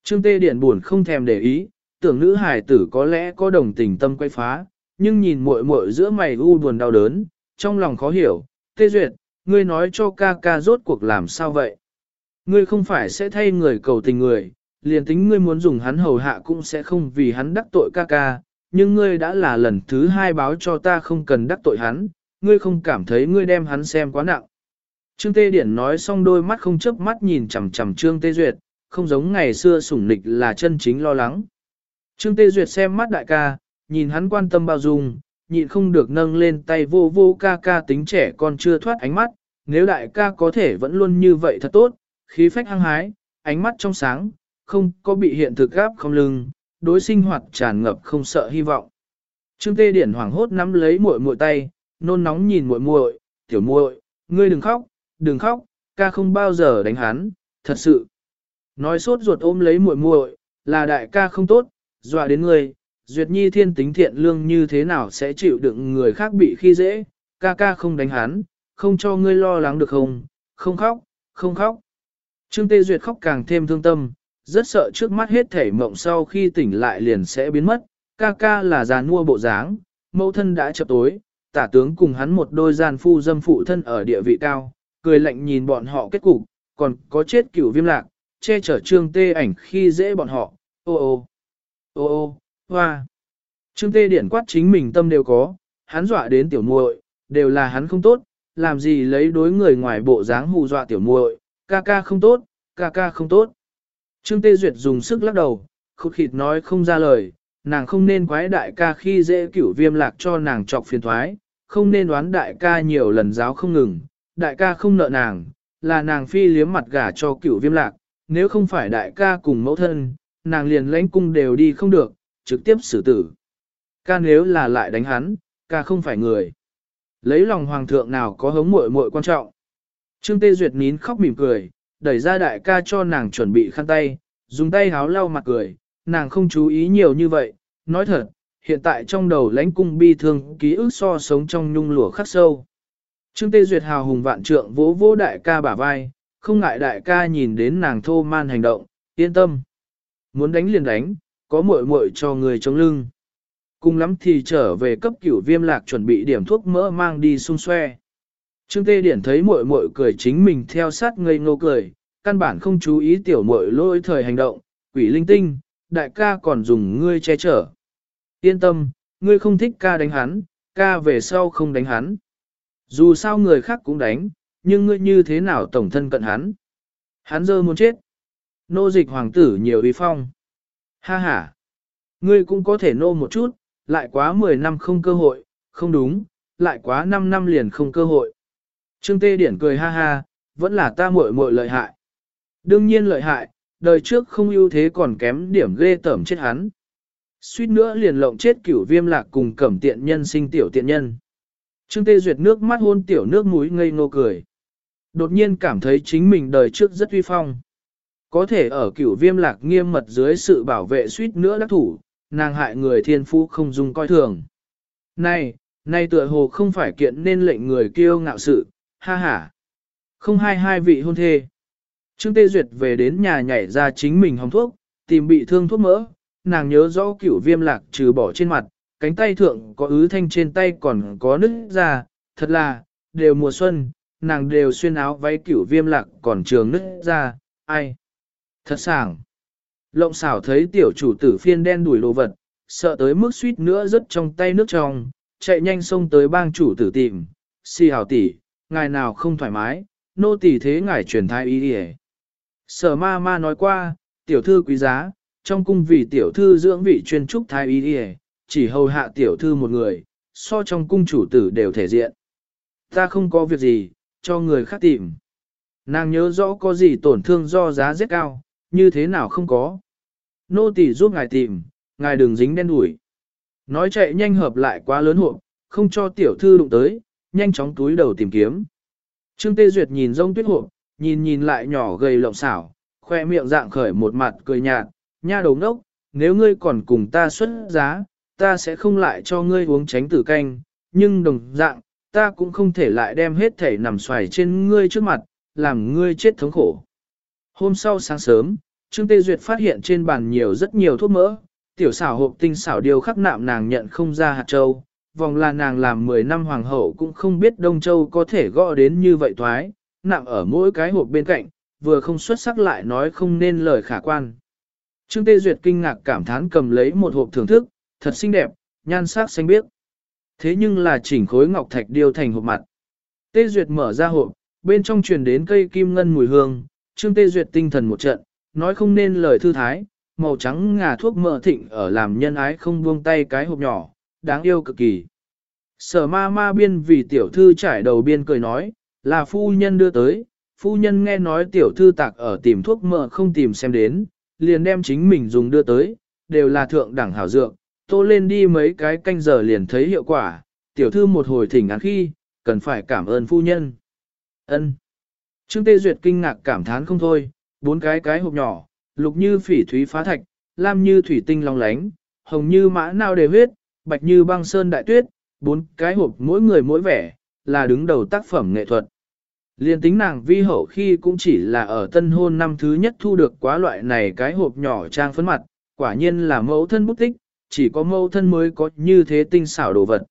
Trương Tê Điển buồn không thèm để ý, tưởng nữ hải tử có lẽ có đồng tình tâm quay phá, nhưng nhìn muội muội giữa mày u buồn đau đớn, trong lòng khó hiểu, tê duyệt, ngươi nói cho ca ca rốt cuộc làm sao vậy? Ngươi không phải sẽ thay người cầu tình người, liền tính ngươi muốn dùng hắn hầu hạ cũng sẽ không vì hắn đắc tội ca ca, nhưng ngươi đã là lần thứ hai báo cho ta không cần đắc tội hắn, ngươi không cảm thấy ngươi đem hắn xem quá nặng. Trương Tê Điển nói xong đôi mắt không chớp mắt nhìn chằm chằm Trương Tê Duyệt, không giống ngày xưa sủng nịch là chân chính lo lắng. Trương Tê Duyệt xem mắt đại ca, nhìn hắn quan tâm bao dung, nhịn không được nâng lên tay vô vô ca ca tính trẻ con chưa thoát ánh mắt, nếu đại ca có thể vẫn luôn như vậy thật tốt, khí phách hăng hái, ánh mắt trong sáng, không có bị hiện thực gáp không lưng, đối sinh hoạt tràn ngập không sợ hy vọng. Trương Tê Điển hoảng hốt nắm lấy muội muội tay, nôn nóng nhìn muội muội, "Tiểu muội, ngươi đừng khóc, đừng khóc, ca không bao giờ đánh hắn, thật sự." Nói sốt ruột ôm lấy muội muội, "Là đại ca không tốt, dọa đến ngươi, Duyệt Nhi thiên tính thiện lương như thế nào sẽ chịu đựng người khác bị khi dễ, ca ca không đánh hắn, không cho ngươi lo lắng được không, không khóc, không khóc." Trương Tê Duyệt khóc càng thêm thương tâm, rất sợ trước mắt hết thể mộng sau khi tỉnh lại liền sẽ biến mất, ca ca là già nua bộ dáng, mẫu thân đã chập tối, tả tướng cùng hắn một đôi gian phu dâm phụ thân ở địa vị cao, cười lạnh nhìn bọn họ kết cục, còn có chết cửu viêm lạc, che chở trương tê ảnh khi dễ bọn họ, ô ô, ô ô, hoa. Trương tê điển quát chính mình tâm đều có, hắn dọa đến tiểu muội, đều là hắn không tốt, làm gì lấy đối người ngoài bộ dáng hù dọa tiểu muội, ca ca không tốt, ca ca không tốt. Trương Tê Duyệt dùng sức lắc đầu, khụt khịt nói không ra lời, nàng không nên quái đại ca khi dễ cửu viêm lạc cho nàng trọc phiền thoái, không nên đoán đại ca nhiều lần giáo không ngừng, đại ca không nợ nàng, là nàng phi liếm mặt gả cho cửu viêm lạc, nếu không phải đại ca cùng mẫu thân, nàng liền lãnh cung đều đi không được, trực tiếp xử tử. Ca nếu là lại đánh hắn, ca không phải người. Lấy lòng hoàng thượng nào có hống muội muội quan trọng. Trương Tê Duyệt nín khóc mỉm cười, đẩy ra đại ca cho nàng chuẩn bị khăn tay, dùng tay háo lau mặt cười, nàng không chú ý nhiều như vậy, nói thật, hiện tại trong đầu lãnh cung bi thương ký ức so sống trong nhung lụa khắc sâu. Trương Tê Duyệt hào hùng vạn trượng vỗ vỗ đại ca bả vai, không ngại đại ca nhìn đến nàng thô man hành động, yên tâm. Muốn đánh liền đánh, có muội muội cho người chống lưng. Cùng lắm thì trở về cấp cửu viêm lạc chuẩn bị điểm thuốc mỡ mang đi xung xoe. Trương Tê Điển thấy muội muội cười chính mình theo sát ngây ngô cười, căn bản không chú ý tiểu muội lôi thời hành động, quỷ linh tinh, đại ca còn dùng ngươi che chở. Yên tâm, ngươi không thích ca đánh hắn, ca về sau không đánh hắn. Dù sao người khác cũng đánh, nhưng ngươi như thế nào tổng thân cận hắn. Hắn dơ muốn chết. Nô dịch hoàng tử nhiều uy phong. Ha ha. Ngươi cũng có thể nô một chút, lại quá 10 năm không cơ hội, không đúng, lại quá 5 năm liền không cơ hội. Trương Tê Điển cười ha ha, vẫn là ta muội muội lợi hại. Đương nhiên lợi hại, đời trước không ưu thế còn kém điểm ghê tởm chết hắn. Suýt nữa liền lộng chết cửu viêm lạc cùng cẩm tiện nhân sinh tiểu tiện nhân. Trương Tê Duyệt nước mắt hôn tiểu nước mũi ngây ngô cười. Đột nhiên cảm thấy chính mình đời trước rất uy phong. Có thể ở cửu viêm lạc nghiêm mật dưới sự bảo vệ suýt nữa đắc thủ, nàng hại người thiên phú không dung coi thường. Này, này tựa hồ không phải kiện nên lệnh người kiêu ngạo sự, ha ha. Không hai hai vị hôn thê. Trương Tê Duyệt về đến nhà nhảy ra chính mình hòng thuốc, tìm bị thương thuốc mỡ, nàng nhớ rõ cửu viêm lạc trừ bỏ trên mặt, cánh tay thượng có ứ thanh trên tay còn có nứt ra, thật là, đều mùa xuân, nàng đều xuyên áo váy cửu viêm lạc còn trường nứt ra, ai. Thật sảng. Lộng xảo thấy tiểu chủ tử phiên đen đuổi đồ vật, sợ tới mức suýt nữa rớt trong tay nước trong, chạy nhanh xông tới bang chủ tử tìm, si hào tỷ, ngài nào không thoải mái, nô tỳ thế ngài truyền thai ý đi Sở ma ma nói qua, tiểu thư quý giá, trong cung vì tiểu thư dưỡng vị chuyên trúc thái ý đi chỉ hầu hạ tiểu thư một người, so trong cung chủ tử đều thể diện. Ta không có việc gì, cho người khác tìm. Nàng nhớ rõ có gì tổn thương do giá rất cao, như thế nào không có. Nô tỳ giúp ngài tìm, ngài đừng dính đen đuổi. Nói chạy nhanh hợp lại quá lớn hộp, không cho tiểu thư đụng tới, nhanh chóng túi đầu tìm kiếm. Trương Tê Duyệt nhìn rông tuyết hộp, nhìn nhìn lại nhỏ gầy lộng xảo, khoe miệng dạng khởi một mặt cười nhạt, nha đầu ngốc, nếu ngươi còn cùng ta xuất giá, ta sẽ không lại cho ngươi uống tránh tử canh, nhưng đồng dạng, ta cũng không thể lại đem hết thể nằm xoài trên ngươi trước mặt, làm ngươi chết thống khổ. Hôm sau sáng sớm, Trương Tê Duyệt phát hiện trên bàn nhiều rất nhiều thuốc mỡ, tiểu xảo hộp tinh xảo điều khắc nạm nàng nhận không ra hạt châu, vòng là nàng làm 10 năm hoàng hậu cũng không biết Đông Châu có thể gõ đến như vậy thoái, nạm ở mỗi cái hộp bên cạnh, vừa không xuất sắc lại nói không nên lời khả quan. Trương Tê Duyệt kinh ngạc cảm thán cầm lấy một hộp thưởng thức, thật xinh đẹp, nhan sắc xanh biếc. Thế nhưng là chỉnh khối ngọc thạch điêu thành hộp mặt. Tê Duyệt mở ra hộp, bên trong truyền đến cây kim ngân mùi hương, Trương Tê Duyệt tinh thần một trận, nói không nên lời thư thái, màu trắng ngà thuốc mỡ thịnh ở làm nhân ái không buông tay cái hộp nhỏ, đáng yêu cực kỳ. Sở ma ma biên vì tiểu thư trải đầu biên cười nói, là phu nhân đưa tới, phu nhân nghe nói tiểu thư tạc ở tìm thuốc mỡ không tìm xem đến, liền đem chính mình dùng đưa tới, đều là thượng đẳng hảo dược, tô lên đi mấy cái canh giờ liền thấy hiệu quả, tiểu thư một hồi thỉnh án khi, cần phải cảm ơn phu nhân. ân Trương Tê Duyệt kinh ngạc cảm thán không thôi, bốn cái cái hộp nhỏ, lục như phỉ thúy phá thạch, lam như thủy tinh long lánh, hồng như mã nao đề huyết, bạch như băng sơn đại tuyết, bốn cái hộp mỗi người mỗi vẻ, là đứng đầu tác phẩm nghệ thuật. Liên tính nàng vi hậu khi cũng chỉ là ở tân hôn năm thứ nhất thu được quá loại này cái hộp nhỏ trang phấn mặt, quả nhiên là mẫu thân bút tích, chỉ có mẫu thân mới có như thế tinh xảo đồ vật.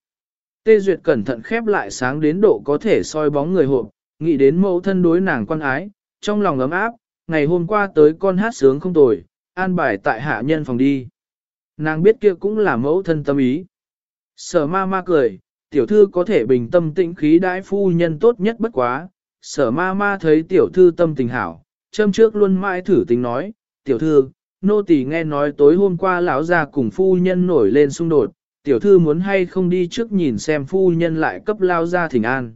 Tê Duyệt cẩn thận khép lại sáng đến độ có thể soi bóng người hộp, nghĩ đến mẫu thân đối nàng quan ái, trong lòng ấm áp, ngày hôm qua tới con hát sướng không tồi, an bài tại hạ nhân phòng đi. Nàng biết kia cũng là mẫu thân tâm ý. Sở ma ma cười, tiểu thư có thể bình tâm tĩnh khí đãi phu nhân tốt nhất bất quá. Sở ma ma thấy tiểu thư tâm tình hảo, châm trước luôn mãi thử tính nói, tiểu thư, nô tỳ nghe nói tối hôm qua lão gia cùng phu nhân nổi lên xung đột, tiểu thư muốn hay không đi trước nhìn xem phu nhân lại cấp lao ra thỉnh an.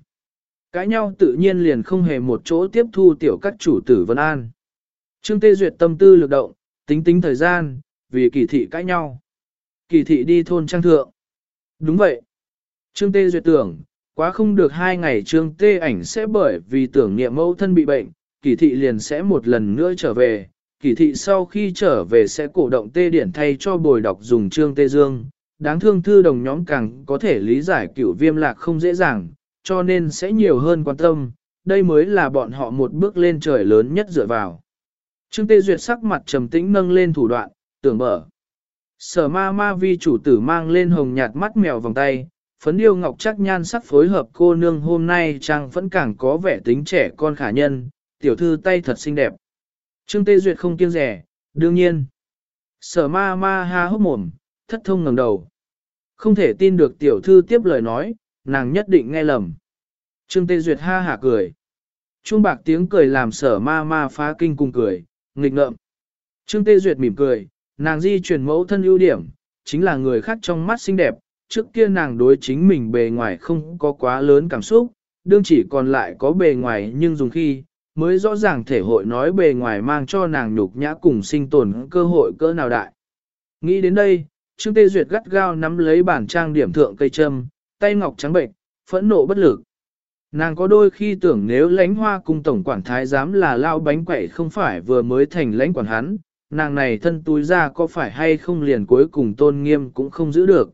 Cãi nhau tự nhiên liền không hề một chỗ tiếp thu tiểu các chủ tử Vân An. Trương Tê Duyệt tâm tư lực động, tính tính thời gian, vì kỳ thị cãi nhau. Kỳ thị đi thôn trang thượng. Đúng vậy. Trương Tê Duyệt tưởng, quá không được hai ngày Trương Tê ảnh sẽ bởi vì tưởng niệm mẫu thân bị bệnh, kỳ thị liền sẽ một lần nữa trở về. Kỳ thị sau khi trở về sẽ cổ động Tê Điển thay cho bồi đọc dùng Trương Tê Dương. Đáng thương thư đồng nhóm càng có thể lý giải cửu viêm lạc không dễ dàng, cho nên sẽ nhiều hơn quan tâm, đây mới là bọn họ một bước lên trời lớn nhất dựa vào. Trương Tê Duyệt sắc mặt trầm tĩnh nâng lên thủ đoạn, tưởng mở. Sở ma ma vi chủ tử mang lên hồng nhạt mắt mèo vòng tay, phấn điêu ngọc chắc nhan sắc phối hợp cô nương hôm nay trang vẫn càng có vẻ tính trẻ con khả nhân, tiểu thư tay thật xinh đẹp. Trương Tê Duyệt không kiêng rẻ, đương nhiên. Sở ma ma ha hốc mồm, thất thông ngẩng đầu. Không thể tin được tiểu thư tiếp lời nói, nàng nhất định nghe lầm. Trương Tê Duyệt ha hả cười. Trung bạc tiếng cười làm sở ma ma phá kinh cùng cười, nghịch ngợm. Trương Tê Duyệt mỉm cười, nàng di chuyển mẫu thân ưu điểm, chính là người khác trong mắt xinh đẹp, trước kia nàng đối chính mình bề ngoài không có quá lớn cảm xúc, đương chỉ còn lại có bề ngoài nhưng dùng khi, mới rõ ràng thể hội nói bề ngoài mang cho nàng nhục nhã cùng sinh tồn cơ hội cỡ nào đại. Nghĩ đến đây, Trương Tê Duyệt gắt gao nắm lấy bản trang điểm thượng cây châm, tay ngọc trắng bệnh, phẫn nộ bất lực. Nàng có đôi khi tưởng nếu lãnh hoa cung tổng quản thái giám là lao bánh quậy không phải vừa mới thành lãnh quản hắn, nàng này thân túi ra có phải hay không liền cuối cùng tôn nghiêm cũng không giữ được.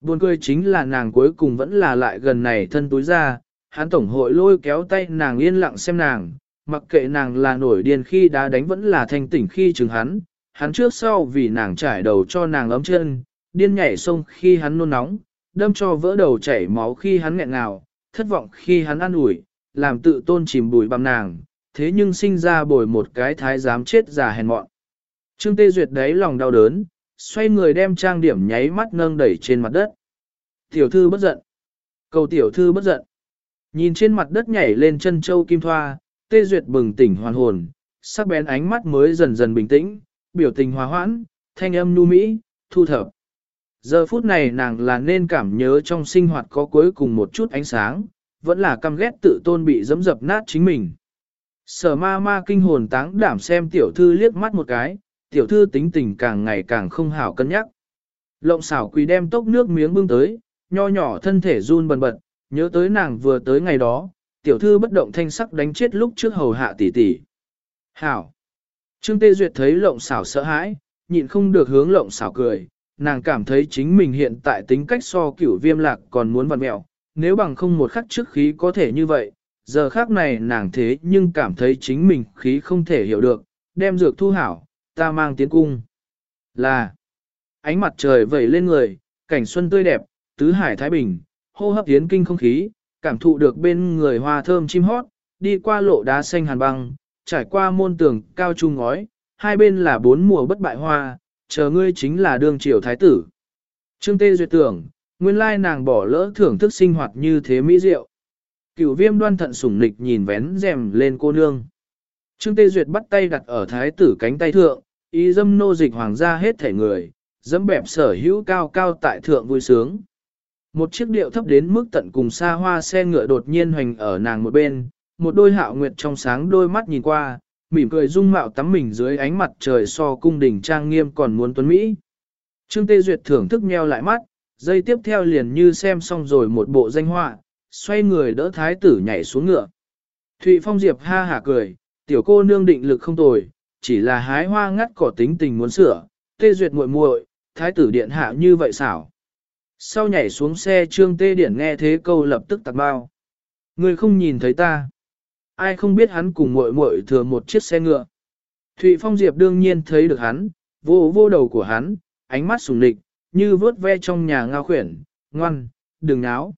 Buồn cười chính là nàng cuối cùng vẫn là lại gần này thân túi ra, hắn tổng hội lôi kéo tay nàng yên lặng xem nàng, mặc kệ nàng là nổi điên khi đá đánh vẫn là thanh tỉnh khi chừng hắn, hắn trước sau vì nàng trải đầu cho nàng ấm chân, điên nhảy sông khi hắn nôn nóng, đâm cho vỡ đầu chảy máu khi hắn nghẹn ngào, thất vọng khi hắn ăn ủi, làm tự tôn chìm bùi bằng nàng, thế nhưng sinh ra bồi một cái thái giám chết già hèn mọn. Trương Tê Duyệt đấy lòng đau đớn, xoay người đem trang điểm nháy mắt nâng đẩy trên mặt đất. Tiểu thư bất giận. Cầu tiểu thư bất giận. Nhìn trên mặt đất nhảy lên chân châu kim thoa, Tê Duyệt bừng tỉnh hoàn hồn, sắc bén ánh mắt mới dần dần bình tĩnh, biểu tình hòa hoãn, thanh âm nu mỹ, thu thập. Giờ phút này nàng là nên cảm nhớ trong sinh hoạt có cuối cùng một chút ánh sáng, vẫn là căm ghét tự tôn bị dẫm dập nát chính mình. Sở ma ma kinh hồn táng đảm xem tiểu thư liếc mắt một cái, tiểu thư tính tình càng ngày càng không hảo cân nhắc. Lộng xảo quỳ đem tốc nước miếng bưng tới, nho nhỏ thân thể run bần bật, nhớ tới nàng vừa tới ngày đó, tiểu thư bất động thanh sắc đánh chết lúc trước hầu hạ tỷ tỷ. Hảo! Trương Tê Duyệt thấy lộng xảo sợ hãi, nhịn không được hướng lộng xảo cười, nàng cảm thấy chính mình hiện tại tính cách so cửu viêm lạc còn muốn vặn mẹo, nếu bằng không một khắc trước khí có thể như vậy, giờ khác này nàng thế nhưng cảm thấy chính mình khí không thể hiểu được, đem dược thu hảo, ta mang tiến cung. Là, ánh mặt trời vẩy lên người, cảnh xuân tươi đẹp, tứ hải thái bình, hô hấp tiến kinh không khí, cảm thụ được bên người hoa thơm chim hót, đi qua lộ đá xanh hàn băng, trải qua môn tường cao trung ngói, hai bên là bốn mùa bất bại hoa, chờ ngươi chính là đương triều thái tử. Trương Tê Duyệt tưởng, nguyên lai nàng bỏ lỡ thưởng thức sinh hoạt như thế mỹ diệu. Cửu viêm đoan thận sủng nịch nhìn vén rèm lên cô nương. Trương Tê Duyệt bắt tay đặt ở thái tử cánh tay thượng, ý dâm nô dịch hoàng gia hết thể người, dẫm bẹp sở hữu cao cao tại thượng vui sướng. Một chiếc điệu thấp đến mức tận cùng xa hoa xe ngựa đột nhiên hoành ở nàng một bên, một đôi hạo nguyệt trong sáng đôi mắt nhìn qua, mỉm cười dung mạo tắm mình dưới ánh mặt trời so cung đình trang nghiêm còn muốn tuấn Mỹ. Trương Tê Duyệt thưởng thức nheo lại mắt, dây tiếp theo liền như xem xong rồi một bộ danh họa, xoay người đỡ thái tử nhảy xuống ngựa. Thụy Phong Diệp ha hả cười, tiểu cô nương định lực không tồi, chỉ là hái hoa ngắt cỏ tính tình muốn sửa, Tê Duyệt muội muội, thái tử điện hạ như vậy xảo. Sau nhảy xuống xe Trương Tê Điển nghe thế câu lập tức tạc bao. Người không nhìn thấy ta. Ai không biết hắn cùng muội muội thừa một chiếc xe ngựa. Thụy Phong Diệp đương nhiên thấy được hắn, vô vô đầu của hắn, ánh mắt sùng lịch, như vớt ve trong nhà ngao khuyển, ngoan, đừng náo.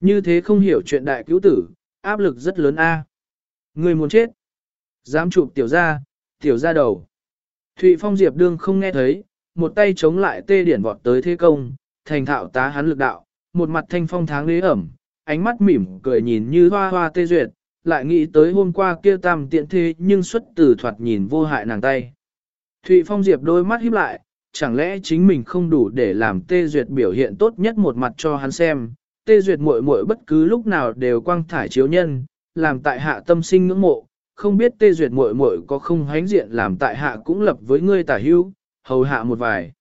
Như thế không hiểu chuyện đại cứu tử, áp lực rất lớn a. Người muốn chết. Dám chụp tiểu ra, tiểu ra đầu. Thụy Phong Diệp đương không nghe thấy, một tay chống lại tê điển vọt tới thế công, thành thạo tá hắn lực đạo, một mặt thanh phong tháng lý ẩm, ánh mắt mỉm cười nhìn như hoa hoa tê duyệt, lại nghĩ tới hôm qua kia tam tiện thế nhưng xuất từ thoạt nhìn vô hại nàng tay. Thụy Phong Diệp đôi mắt híp lại, chẳng lẽ chính mình không đủ để làm tê duyệt biểu hiện tốt nhất một mặt cho hắn xem, tê duyệt muội muội bất cứ lúc nào đều quang thải chiếu nhân, làm tại hạ tâm sinh ngưỡng mộ, không biết tê duyệt muội muội có không hánh diện làm tại hạ cũng lập với ngươi tả hữu, hầu hạ một vài.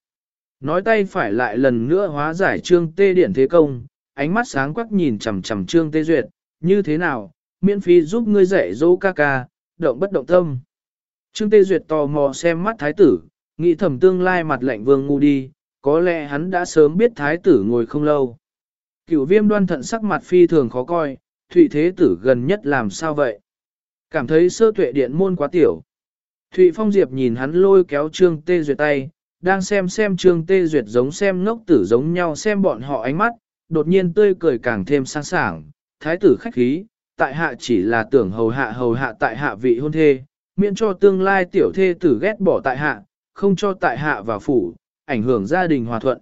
Nói tay phải lại lần nữa hóa giải trương tê điển thế công, ánh mắt sáng quắc nhìn chằm chằm trương tê duyệt, như thế nào, miễn phí giúp ngươi dạy dỗ ca ca, động bất động tâm. Trương tê duyệt tò mò xem mắt thái tử, nghĩ thầm tương lai mặt lạnh vương ngu đi, có lẽ hắn đã sớm biết thái tử ngồi không lâu. Cửu viêm đoan thận sắc mặt phi thường khó coi, thụy thế tử gần nhất làm sao vậy? Cảm thấy sơ tuệ điện môn quá tiểu. Thụy Phong Diệp nhìn hắn lôi kéo Trương Tê Duyệt tay, đang xem xem Trương Tê Duyệt giống xem ngốc tử giống nhau xem bọn họ ánh mắt, đột nhiên tươi cười càng thêm sang sảng, thái tử khách khí, tại hạ chỉ là tưởng hầu hạ hầu hạ tại hạ vị hôn thê, miễn cho tương lai tiểu thê tử ghét bỏ tại hạ, không cho tại hạ vào phủ, ảnh hưởng gia đình hòa thuận.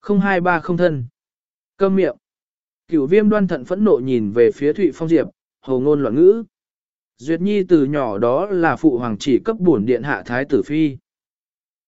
Không hai ba không thân. Câm miệng. Cửu viêm đoan thận phẫn nộ nhìn về phía Thụy Phong Diệp, hầu ngôn loạn ngữ. Duyệt Nhi từ nhỏ đó là phụ hoàng chỉ cấp bổn điện hạ thái tử phi.